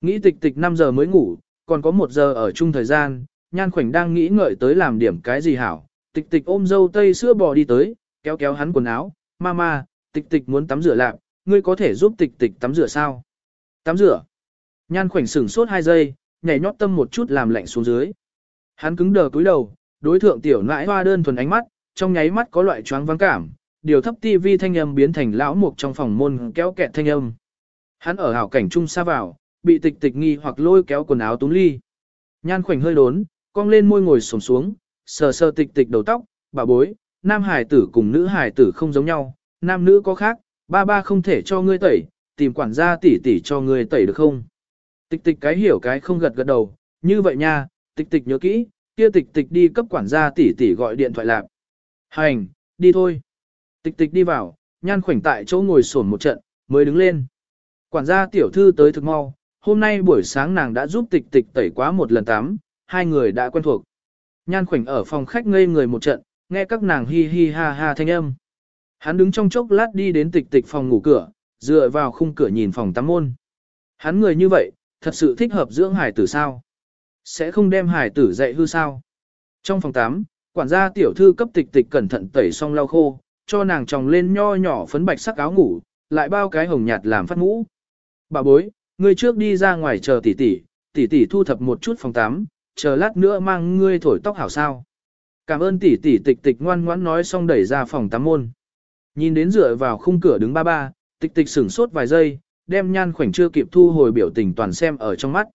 Nghĩ tịch tịch 5 giờ mới ngủ, còn có 1 giờ ở chung thời gian, nhan khoảnh đang nghĩ ngợi tới làm điểm cái gì hảo. Tịch tịch ôm dâu tây sữa bò đi tới, kéo kéo hắn quần áo, mama, tịch tịch muốn tắm rửa lạc, ngươi có thể giúp tịch tịch tắm rửa sao? Tắm rửa. Nhan khoảnh sửng sốt 2 giây, nhảy nhót tâm một chút làm lạnh xuống dưới. Hắn cứng đờ cúi đầu, đối thượng tiểu nãi hoa đơn thuần ánh mắt, trong nháy mắt có loại choáng vắng cảm, điều thấp tivi thanh âm biến thành lão mục trong phòng môn kéo kẹt thanh âm. Hắn ở hảo cảnh trung xa vào, bị tịch tịch nghi hoặc lôi kéo quần áo túng ly. Nhan khoảnh hơi đốn, cong lên môi ngồi xổm xuống, sờ sờ tịch tịch đầu tóc, bà bối, nam hải tử cùng nữ hải tử không giống nhau, nam nữ có khác, ba ba không thể cho ngươi tẩy, tìm quản gia tỷ tỷ cho ngươi tẩy được không? Tịch tịch cái hiểu cái không gật gật đầu, như vậy nha, tịch tịch nhớ kỹ, kia tịch tịch đi cấp quản gia tỷ tỷ gọi điện thoại lạc. Hành, đi thôi. Tịch tịch đi vào, nhan khoảnh tại chỗ ngồi sổn một trận, mới đứng lên. Quản gia tiểu thư tới thực mau, hôm nay buổi sáng nàng đã giúp tịch tịch tẩy quá một lần tắm, hai người đã quen thuộc. Nhan khoảnh ở phòng khách ngây người một trận, nghe các nàng hi hi ha ha thanh âm. Hắn đứng trong chốc lát đi đến tịch tịch phòng ngủ cửa, dựa vào khung cửa nhìn phòng tắm môn. Hắn người như vậy, thật sự thích hợp dưỡng hải tử sao? Sẽ không đem hải tử dạy hư sao? Trong phòng tắm, quản gia tiểu thư cấp tịch tịch cẩn thận tẩy xong lau khô, cho nàng tròng lên nho nhỏ phấn bạch sắc áo ngủ, lại bao cái hồng nhạt làm phát mũ. Bà bối, ngươi trước đi ra ngoài chờ tỷ tỷ, tỷ tỷ thu thập một chút phòng tắm, chờ lát nữa mang ngươi thổi tóc hảo sao. Cảm ơn tỷ tỷ tịch tịch ngoan ngoãn nói xong đẩy ra phòng tắm môn. Nhìn đến dựa vào khung cửa đứng ba ba, tịch tịch sửng sốt vài giây, đem nhan khoảnh chưa kịp thu hồi biểu tình toàn xem ở trong mắt.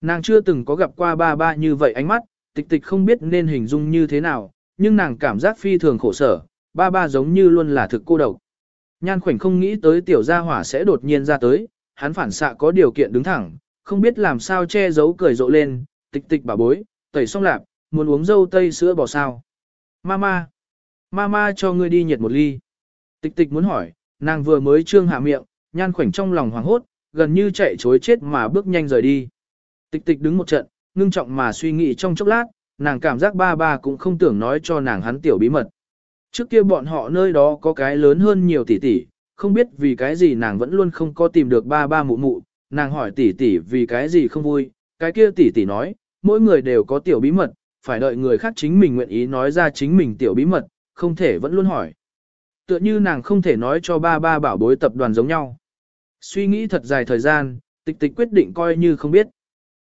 Nàng chưa từng có gặp qua ba ba như vậy ánh mắt, tịch tịch không biết nên hình dung như thế nào, nhưng nàng cảm giác phi thường khổ sở, ba ba giống như luôn là thực cô độc. Nhan khoảnh không nghĩ tới tiểu gia hỏa sẽ đột nhiên ra tới, hắn phản xạ có điều kiện đứng thẳng, không biết làm sao che giấu cười rộ lên, tịch tịch bà bối, tẩy xong lạp, muốn uống dâu tây sữa bò sao. Mama, mama cho ngươi đi nhiệt một ly. Tịch tịch muốn hỏi, nàng vừa mới trương hạ miệng, nhan khoảnh trong lòng hoảng hốt, gần như chạy chối chết mà bước nhanh rời đi. Tịch tịch đứng một trận, ngưng trọng mà suy nghĩ trong chốc lát, nàng cảm giác ba ba cũng không tưởng nói cho nàng hắn tiểu bí mật. Trước kia bọn họ nơi đó có cái lớn hơn nhiều tỷ tỷ, không biết vì cái gì nàng vẫn luôn không có tìm được ba ba mụ mụ, nàng hỏi tỷ tỷ vì cái gì không vui, cái kia tỷ tỷ nói, mỗi người đều có tiểu bí mật, phải đợi người khác chính mình nguyện ý nói ra chính mình tiểu bí mật, không thể vẫn luôn hỏi. Tựa như nàng không thể nói cho ba ba bảo bối tập đoàn giống nhau. Suy nghĩ thật dài thời gian, tịch tịch quyết định coi như không biết.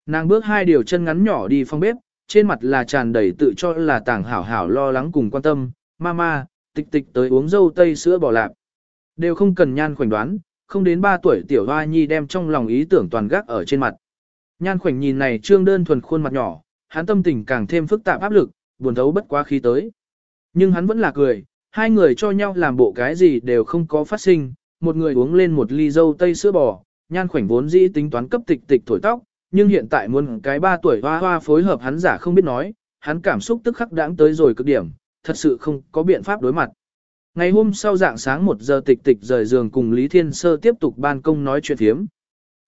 Nàng bước hai điều chân ngắn nhỏ đi phòng bếp, trên mặt là tràn đầy tự cho là tàng hảo hảo lo lắng cùng quan tâm, mama, tịch tịch tới uống dâu tây sữa bò lạp. Đều không cần nhan khoảnh đoán, không đến 3 tuổi tiểu hoa nhi đem trong lòng ý tưởng toàn gác ở trên mặt. Nhan khoảnh nhìn này trương đơn thuần khuôn mặt nhỏ, hắn tâm tình càng thêm phức tạp áp lực, buồn thấu bất quá khí tới. Nhưng hắn vẫn là cười, hai người cho nhau làm bộ cái gì đều không có phát sinh, một người uống lên một ly dâu tây sữa bò, nhan khoảnh vốn dĩ tính toán cấp tịch tịch thổi tóc, nhưng hiện tại muốn cái ba tuổi hoa hoa phối hợp hắn giả không biết nói, hắn cảm xúc tức khắc đãng tới rồi cực điểm, thật sự không có biện pháp đối mặt. Ngày hôm sau dạng sáng 1 giờ tịch tịch rời giường cùng Lý Thiên Sơ tiếp tục ban công nói chuyện thiếm.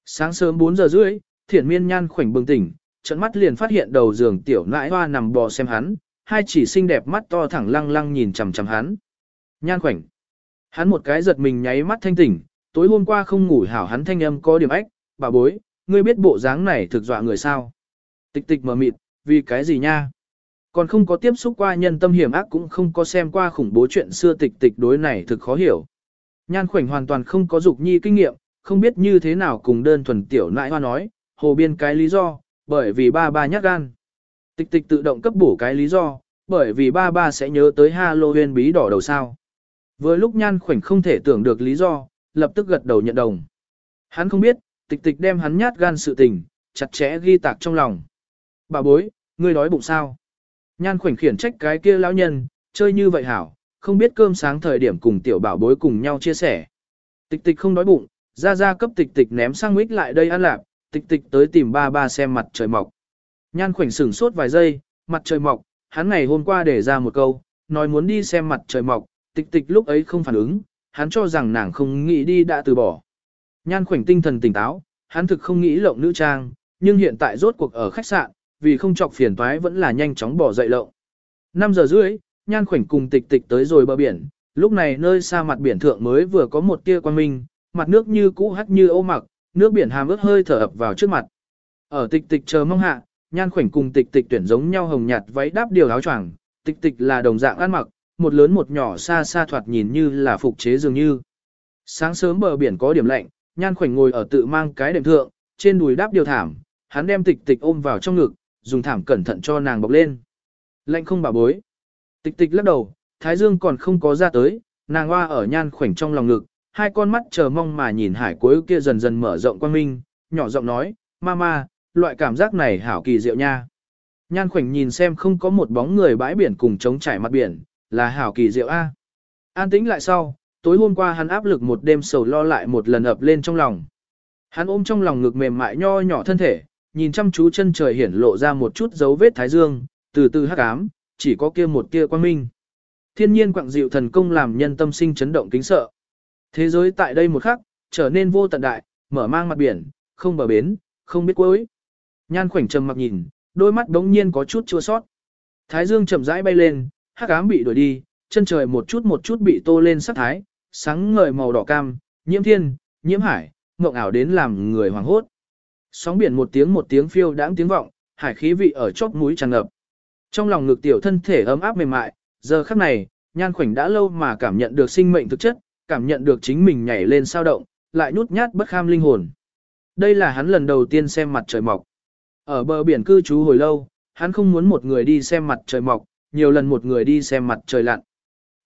Sáng sớm 4 giờ rưỡi, thiển miên nhan khoảnh bừng tỉnh, trận mắt liền phát hiện đầu giường tiểu nãi hoa nằm bò xem hắn, hai chỉ xinh đẹp mắt to thẳng lăng lăng nhìn chằm chằm hắn. Nhan khoảnh. Hắn một cái giật mình nháy mắt thanh tỉnh, tối hôm qua không ngủ hảo hắn thanh âm có điểm ách, bà bối, ngươi biết bộ dáng này thực dọa người sao. Tịch tịch mở mịt, vì cái gì nha? Còn không có tiếp xúc qua nhân tâm hiểm ác cũng không có xem qua khủng bố chuyện xưa tịch tịch đối này thực khó hiểu. Nhan khoảnh hoàn toàn không có dục nhi kinh nghiệm, không biết như thế nào cùng đơn thuần tiểu nãi hoa nói, hồ biên cái lý do, bởi vì ba ba nhát gan. Tịch tịch tự động cấp bổ cái lý do, bởi vì ba ba sẽ nhớ tới Halloween bí đỏ đầu sao. Với lúc nhan khoảnh không thể tưởng được lý do, lập tức gật đầu nhận đồng. Hắn không biết, tịch tịch đem hắn nhát gan sự tình, chặt chẽ ghi tạc trong lòng. Bà bối, ngươi đói bụng sao? Nhan khoảnh khiển trách cái kia lão nhân, chơi như vậy hảo, không biết cơm sáng thời điểm cùng tiểu bảo bối cùng nhau chia sẻ. Tịch tịch không đói bụng, ra ra cấp tịch tịch ném sang mít lại đây ăn lạp, tịch tịch tới tìm ba ba xem mặt trời mọc. Nhan khoảnh sửng sốt vài giây, mặt trời mọc, hắn ngày hôm qua để ra một câu, nói muốn đi xem mặt trời mọc, tịch tịch lúc ấy không phản ứng, hắn cho rằng nàng không nghĩ đi đã từ bỏ. Nhan khoảnh tinh thần tỉnh táo, hắn thực không nghĩ lộng nữ trang, nhưng hiện tại rốt cuộc ở khách sạn, vì không chọc phiền toái vẫn là nhanh chóng bỏ dậy lộng. 5 giờ rưỡi, nhan khoảnh cùng tịch tịch tới rồi bờ biển, lúc này nơi xa mặt biển thượng mới vừa có một tia quang minh, mặt nước như cũ hắt như ô mặc, nước biển hàm ướt hơi thở ập vào trước mặt. Ở tịch tịch chờ mong hạ, nhan khoảnh cùng tịch tịch tuyển giống nhau hồng nhạt váy đáp điều áo choàng, tịch tịch là đồng dạng ăn mặc, một lớn một nhỏ xa xa thoạt nhìn như là phục chế dường như. Sáng sớm bờ biển có điểm lạnh, nhan khoảnh ngồi ở tự mang cái đệm thượng, trên đùi đáp điều thảm, hắn đem tịch tịch ôm vào trong ngực, dùng thảm cẩn thận cho nàng bọc lên. Lạnh không bà bối. Tịch tịch lắc đầu, thái dương còn không có ra tới, nàng hoa ở nhan khoảnh trong lòng ngực, hai con mắt chờ mong mà nhìn hải cuối kia dần dần mở rộng quan minh, nhỏ giọng nói, mama, loại cảm giác này hảo kỳ diệu nha. Nhan khoảnh nhìn xem không có một bóng người bãi biển cùng chống trải mặt biển, là hảo kỳ diệu A. An tĩnh lại sau, tối hôm qua hắn áp lực một đêm sầu lo lại một lần ập lên trong lòng. Hắn ôm trong lòng ngực mềm mại nho nhỏ thân thể, nhìn chăm chú chân trời hiển lộ ra một chút dấu vết thái dương, từ từ hắc ám, chỉ có kia một tia quang minh. Thiên nhiên quặng dịu thần công làm nhân tâm sinh chấn động kính sợ. Thế giới tại đây một khắc, trở nên vô tận đại, mở mang mặt biển, không bờ bến, không biết cuối. Nhan khoảnh trầm mặc nhìn, đôi mắt đống nhiên có chút chua sót. Thái dương chậm rãi bay lên, hắc ám bị đuổi đi, chân trời một chút một chút bị tô lên sắc thái, sáng ngời màu đỏ cam, nhiễm thiên, nhiễm hải, mộng ảo đến làm người hoàng hốt. Sóng biển một tiếng một tiếng phiêu đãng tiếng vọng, hải khí vị ở chóp mũi tràn ngập. Trong lòng ngực tiểu thân thể ấm áp mềm mại, giờ khắc này, nhan khoảnh đã lâu mà cảm nhận được sinh mệnh thực chất, cảm nhận được chính mình nhảy lên sao động, lại nhút nhát bất kham linh hồn. Đây là hắn lần đầu tiên xem mặt trời mọc. Ở bờ biển cư trú hồi lâu, hắn không muốn một người đi xem mặt trời mọc, nhiều lần một người đi xem mặt trời lặn.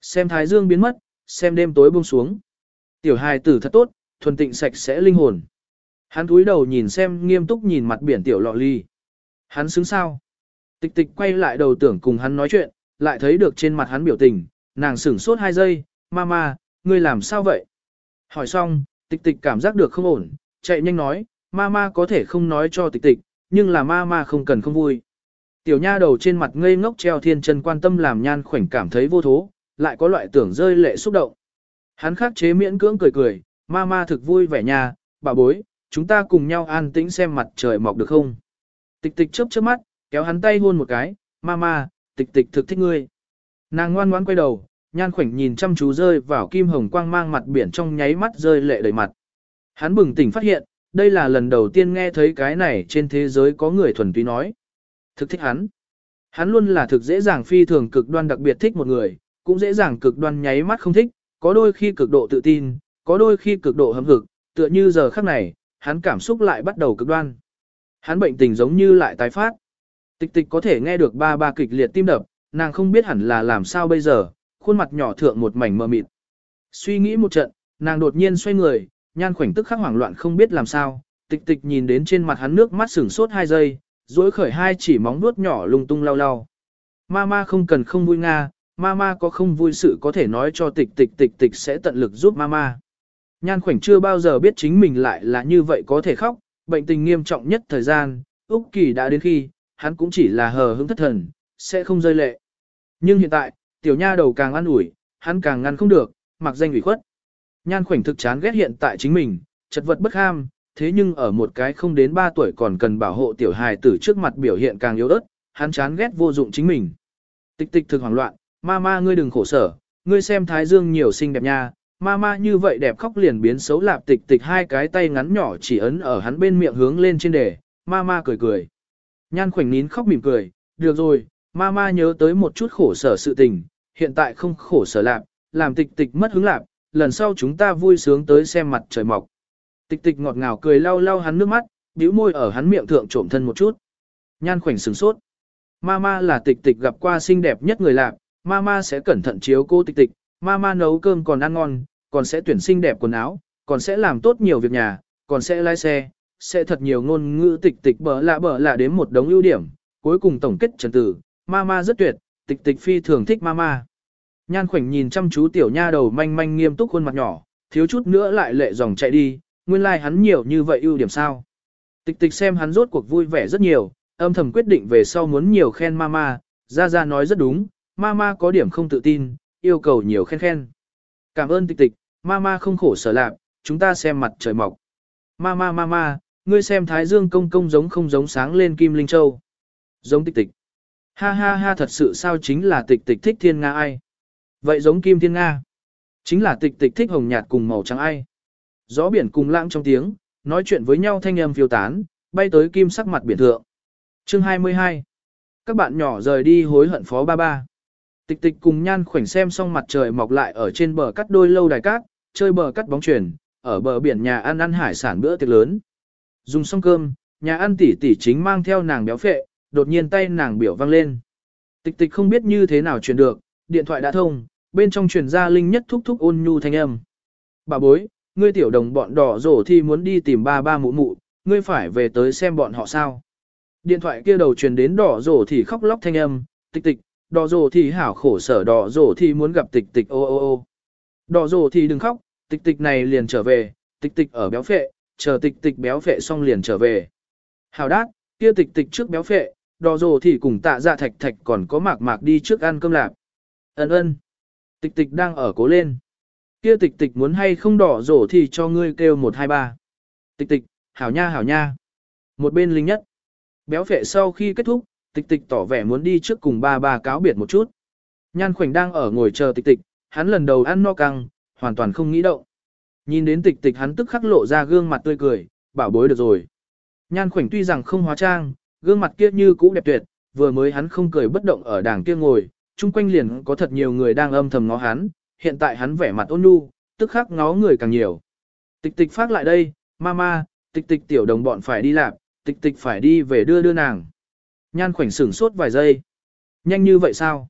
Xem thái dương biến mất, xem đêm tối buông xuống. Tiểu hài tử thật tốt, thuần tịnh sạch sẽ linh hồn. Hắn cúi đầu nhìn xem nghiêm túc nhìn mặt biển tiểu lọ ly. Hắn xứng sao? Tịch tịch quay lại đầu tưởng cùng hắn nói chuyện, lại thấy được trên mặt hắn biểu tình, nàng sửng sốt hai giây, mama, ngươi làm sao vậy? Hỏi xong, tịch tịch cảm giác được không ổn, chạy nhanh nói, mama có thể không nói cho tịch tịch, nhưng là mama không cần không vui. Tiểu nha đầu trên mặt ngây ngốc treo thiên chân quan tâm làm nhan khoảnh cảm thấy vô thố, lại có loại tưởng rơi lệ xúc động. Hắn khắc chế miễn cưỡng cười cười, mama thực vui vẻ nha, bà bối, chúng ta cùng nhau an tĩnh xem mặt trời mọc được không? Tịch tịch chớp chớp mắt, kéo hắn tay hôn một cái, mama, tịch tịch thực thích ngươi. Nàng ngoan ngoãn quay đầu, nhan khoảnh nhìn chăm chú rơi vào kim hồng quang mang mặt biển trong nháy mắt rơi lệ đầy mặt. Hắn bừng tỉnh phát hiện, đây là lần đầu tiên nghe thấy cái này trên thế giới có người thuần túy nói. Thực thích hắn. Hắn luôn là thực dễ dàng phi thường cực đoan đặc biệt thích một người, cũng dễ dàng cực đoan nháy mắt không thích, có đôi khi cực độ tự tin, có đôi khi cực độ hâm hực, tựa như giờ khắc này, hắn cảm xúc lại bắt đầu cực đoan. Hắn bệnh tình giống như lại tái phát. Tịch tịch có thể nghe được ba ba kịch liệt tim đập, nàng không biết hẳn là làm sao bây giờ, khuôn mặt nhỏ thượng một mảnh mờ mịt. Suy nghĩ một trận, nàng đột nhiên xoay người, nhan khoảnh tức khắc hoảng loạn không biết làm sao, tịch tịch nhìn đến trên mặt hắn nước mắt sửng sốt hai giây, dối khởi hai chỉ móng nuốt nhỏ lung tung lau lau. Mama không cần không vui nga, mama có không vui sự có thể nói cho tịch tịch tịch tịch sẽ tận lực giúp mama. Nhan khoảnh chưa bao giờ biết chính mình lại là như vậy có thể khóc, bệnh tình nghiêm trọng nhất thời gian, Úc Kỳ đã đến khi, hắn cũng chỉ là hờ hững thất thần, sẽ không rơi lệ. Nhưng hiện tại, tiểu nha đầu càng ăn ủi, hắn càng ngăn không được, mặc danh ủy khuất. Nhan khoảnh thực chán ghét hiện tại chính mình, chật vật bất ham, thế nhưng ở một cái không đến 3 tuổi còn cần bảo hộ tiểu hài tử trước mặt biểu hiện càng yếu ớt, hắn chán ghét vô dụng chính mình. Tịch tịch thực hoảng loạn, ma ma ngươi đừng khổ sở, ngươi xem thái dương nhiều xinh đẹp nha, ma ma như vậy đẹp khóc liền biến xấu lạp tịch tịch hai cái tay ngắn nhỏ chỉ ấn ở hắn bên miệng hướng lên trên đề, ma ma cười cười. Nhan khoảnh nín khóc mỉm cười, được rồi, Mama nhớ tới một chút khổ sở sự tình, hiện tại không khổ sở lạp, làm tịch tịch mất hứng lạp. lần sau chúng ta vui sướng tới xem mặt trời mọc. Tịch tịch ngọt ngào cười lau lau hắn nước mắt, bĩu môi ở hắn miệng thượng trộm thân một chút. Nhan khoảnh sửng sốt. Mama là tịch tịch gặp qua xinh đẹp nhất người lạc, mama sẽ cẩn thận chiếu cô tịch tịch, mama nấu cơm còn ăn ngon, còn sẽ tuyển sinh đẹp quần áo, còn sẽ làm tốt nhiều việc nhà, còn sẽ lái xe, sẽ thật nhiều ngôn ngữ tịch tịch bở lạ bở lạ đến một đống ưu điểm, cuối cùng tổng kết trần tử, mama rất tuyệt, tịch tịch phi thường thích mama. Nhan khoảnh nhìn chăm chú tiểu nha đầu manh manh nghiêm túc khuôn mặt nhỏ, thiếu chút nữa lại lệ dòng chạy đi, nguyên lai like hắn nhiều như vậy ưu điểm sao. Tịch tịch xem hắn rốt cuộc vui vẻ rất nhiều, âm thầm quyết định về sau muốn nhiều khen mama, ra ra nói rất đúng, mama có điểm không tự tin, yêu cầu nhiều khen khen. Cảm ơn tịch tịch, mama không khổ sở lạc, chúng ta xem mặt trời mọc. Mama mama, ngươi xem Thái Dương công công giống không giống sáng lên Kim Linh Châu. Giống tịch tịch. Ha ha ha thật sự sao chính là tịch tịch thích thiên Nga ai. Vậy giống Kim Thiên Nga. Chính là tịch tịch thích hồng nhạt cùng màu trắng ai. Gió biển cùng lãng trong tiếng, nói chuyện với nhau thanh âm phiêu tán, bay tới kim sắc mặt biển thượng. Chương 22 Các bạn nhỏ rời đi hối hận phó ba ba. Tịch tịch cùng nhan khoảnh xem xong mặt trời mọc lại ở trên bờ cắt đôi lâu đài cát, chơi bờ cắt bóng chuyển, ở bờ biển nhà ăn ăn hải sản bữa tiệc lớn. Dùng xong cơm, nhà ăn tỷ tỷ chính mang theo nàng béo phệ, đột nhiên tay nàng biểu vang lên. Tịch tịch không biết như thế nào truyền được, điện thoại đã thông, bên trong truyền ra linh nhất thúc thúc ôn nhu thanh âm. Bà bối, ngươi tiểu đồng bọn đỏ rổ thì muốn đi tìm ba ba mụ mụ, ngươi phải về tới xem bọn họ sao. Điện thoại kia đầu truyền đến đỏ rổ thì khóc lóc thanh âm, tịch tịch, đỏ rồ thì hảo khổ sở đỏ rồ thì muốn gặp tịch tịch ô ô ô. Đỏ rồ thì đừng khóc, tịch tịch này liền trở về, tịch tịch ở béo phệ, chờ tịch tịch béo phệ xong liền trở về. Hảo đát, kia tịch tịch trước béo phệ, đỏ rồ thì cùng tạ dạ thạch thạch còn có mạc mạc đi trước ăn cơm lạp. Ấn ơn. Tịch tịch đang ở cố lên. Kia tịch tịch muốn hay không đỏ rổ thì cho ngươi kêu 123. Tịch tịch, hảo nha hảo nha. Một bên linh nhất. Béo phệ sau khi kết thúc, tịch tịch tỏ vẻ muốn đi trước cùng ba ba cáo biệt một chút. Nhan khoảnh đang ở ngồi chờ tịch tịch, hắn lần đầu ăn no căng, hoàn toàn không nghĩ động. Nhìn đến tịch tịch hắn tức khắc lộ ra gương mặt tươi cười, bảo bối được rồi. Nhan khoảnh tuy rằng không hóa trang, gương mặt kia như cũ đẹp tuyệt, vừa mới hắn không cười bất động ở đàng kia ngồi, chung quanh liền có thật nhiều người đang âm thầm ngó hắn, hiện tại hắn vẻ mặt ôn nhu, tức khắc ngó người càng nhiều. Tịch tịch phát lại đây, mama, tịch tịch tiểu đồng bọn phải đi làm, tịch tịch phải đi về đưa đưa nàng. Nhan khoảnh sửng sốt vài giây. Nhanh như vậy sao?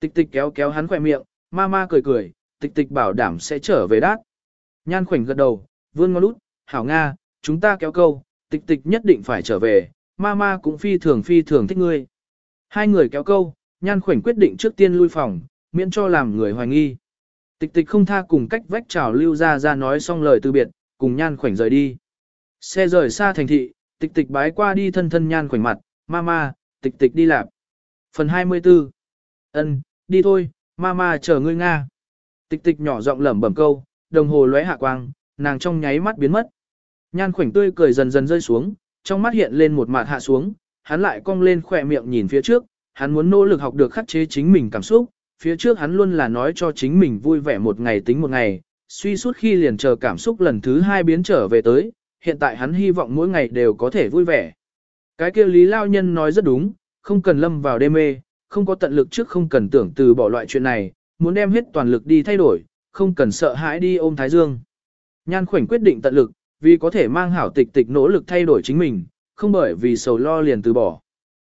Tịch tịch kéo kéo hắn khỏe miệng, Ma Ma cười cười, tịch tịch bảo đảm sẽ trở về đát. Nhan khoảnh gật đầu, vươn ngón Lút, hảo Nga, chúng ta kéo câu, tịch tịch nhất định phải trở về, Ma Ma cũng phi thường phi thường thích ngươi. Hai người kéo câu, nhan khoảnh quyết định trước tiên lui phòng, miễn cho làm người hoài nghi. Tịch tịch không tha cùng cách vách trào lưu ra ra nói xong lời từ biệt, cùng nhan khoảnh rời đi. Xe rời xa thành thị, tịch tịch bái qua đi thân thân nhan khoảnh mặt, mama, tịch tịch đi lạp. Phần 24 ân đi thôi, mama chờ ngươi Nga. Tịch tịch nhỏ giọng lẩm bẩm câu, đồng hồ lóe hạ quang, nàng trong nháy mắt biến mất. Nhan khoảnh tươi cười dần dần rơi xuống, trong mắt hiện lên một mạt hạ xuống, hắn lại cong lên khỏe miệng nhìn phía trước, hắn muốn nỗ lực học được khắc chế chính mình cảm xúc, phía trước hắn luôn là nói cho chính mình vui vẻ một ngày tính một ngày, suy suốt khi liền chờ cảm xúc lần thứ hai biến trở về tới, hiện tại hắn hy vọng mỗi ngày đều có thể vui vẻ. Cái kia Lý Lao Nhân nói rất đúng, không cần lâm vào đê mê, không có tận lực trước không cần tưởng từ bỏ loại chuyện này, muốn đem hết toàn lực đi thay đổi, không cần sợ hãi đi ôm Thái Dương. Nhan khoảnh quyết định tận lực, vì có thể mang hảo tịch tịch nỗ lực thay đổi chính mình, không bởi vì sầu lo liền từ bỏ.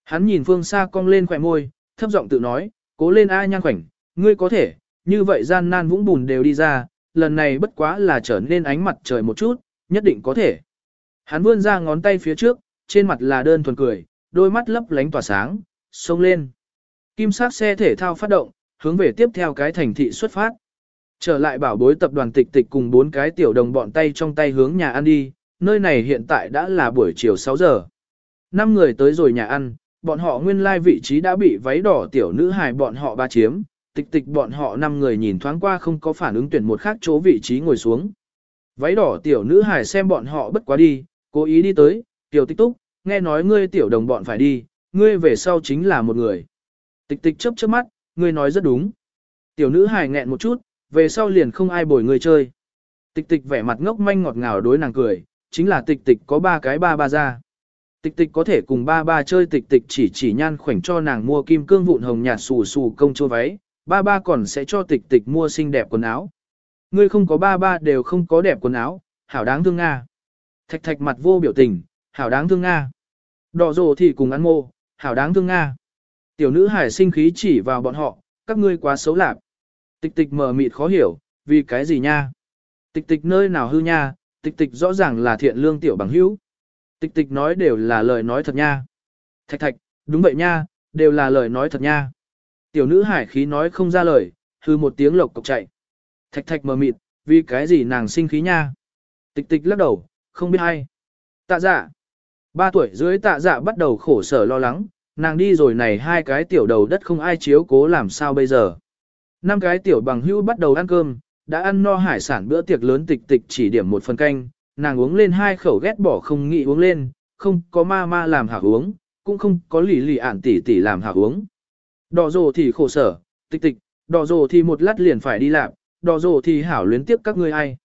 Hắn nhìn phương xa cong lên khỏe môi, thấp giọng tự nói, cố lên ai nhan khoảnh, ngươi có thể, như vậy gian nan vũng bùn đều đi ra, lần này bất quá là trở nên ánh mặt trời một chút, nhất định có thể. Hắn vươn ra ngón tay phía trước, trên mặt là đơn thuần cười, đôi mắt lấp lánh tỏa sáng, xông lên. Kim sắc xe thể thao phát động, hướng về tiếp theo cái thành thị xuất phát. Trở lại bảo bối tập đoàn tịch tịch cùng bốn cái tiểu đồng bọn tay trong tay hướng nhà ăn đi, nơi này hiện tại đã là buổi chiều 6 giờ. Năm người tới rồi nhà ăn, bọn họ nguyên lai vị trí đã bị váy đỏ tiểu nữ hài bọn họ ba chiếm, tịch tịch bọn họ năm người nhìn thoáng qua không có phản ứng tuyển một khác chỗ vị trí ngồi xuống. Váy đỏ tiểu nữ hài xem bọn họ bất quá đi, cố ý đi tới, tiểu tích túc, nghe nói ngươi tiểu đồng bọn phải đi, ngươi về sau chính là một người. Tịch tịch chớp chớp mắt, ngươi nói rất đúng. Tiểu nữ hài nghẹn một chút, về sau liền không ai bồi ngươi chơi. Tịch tịch vẻ mặt ngốc manh ngọt ngào đối nàng cười, chính là tịch tịch có ba cái ba ba ra. Tịch tịch có thể cùng ba ba chơi tịch tịch chỉ chỉ nhan khoảnh cho nàng mua kim cương vụn hồng nhạt xù xù công chô váy, ba ba còn sẽ cho tịch tịch mua xinh đẹp quần áo. Ngươi không có ba ba đều không có đẹp quần áo, hảo đáng thương Nga. Thạch thạch mặt vô biểu tình, hảo đáng thương Nga. Đỏ rồ thì cùng ăn mô, hảo đáng thương Nga. Tiểu nữ hải sinh khí chỉ vào bọn họ, các ngươi quá xấu lạc. Tịch tịch mờ mịt khó hiểu, vì cái gì nha? Tịch tịch nơi nào hư nha, tịch tịch rõ ràng là thiện lương tiểu bằng hữu. Tịch tịch nói đều là lời nói thật nha. Thạch thạch, đúng vậy nha, đều là lời nói thật nha. Tiểu nữ hải khí nói không ra lời, hư một tiếng lộc cộc chạy. Thạch thạch mờ mịt, vì cái gì nàng sinh khí nha. Tịch tịch lắc đầu, không biết hay. Tạ dạ. Ba tuổi dưới tạ dạ bắt đầu khổ sở lo lắng, nàng đi rồi này hai cái tiểu đầu đất không ai chiếu cố làm sao bây giờ. Năm cái tiểu bằng hữu bắt đầu ăn cơm, đã ăn no hải sản bữa tiệc lớn tịch tịch chỉ điểm một phần canh, nàng uống lên hai khẩu ghét bỏ không nghĩ uống lên, không có ma ma làm hảo uống, cũng không có lì lì ản tỉ tỉ làm hảo uống. Đỏ rồ thì khổ sở, tịch tịch, đỏ rồ thì một lát liền phải đi làm, đỏ rồ thì hảo luyến tiếp các ngươi ai.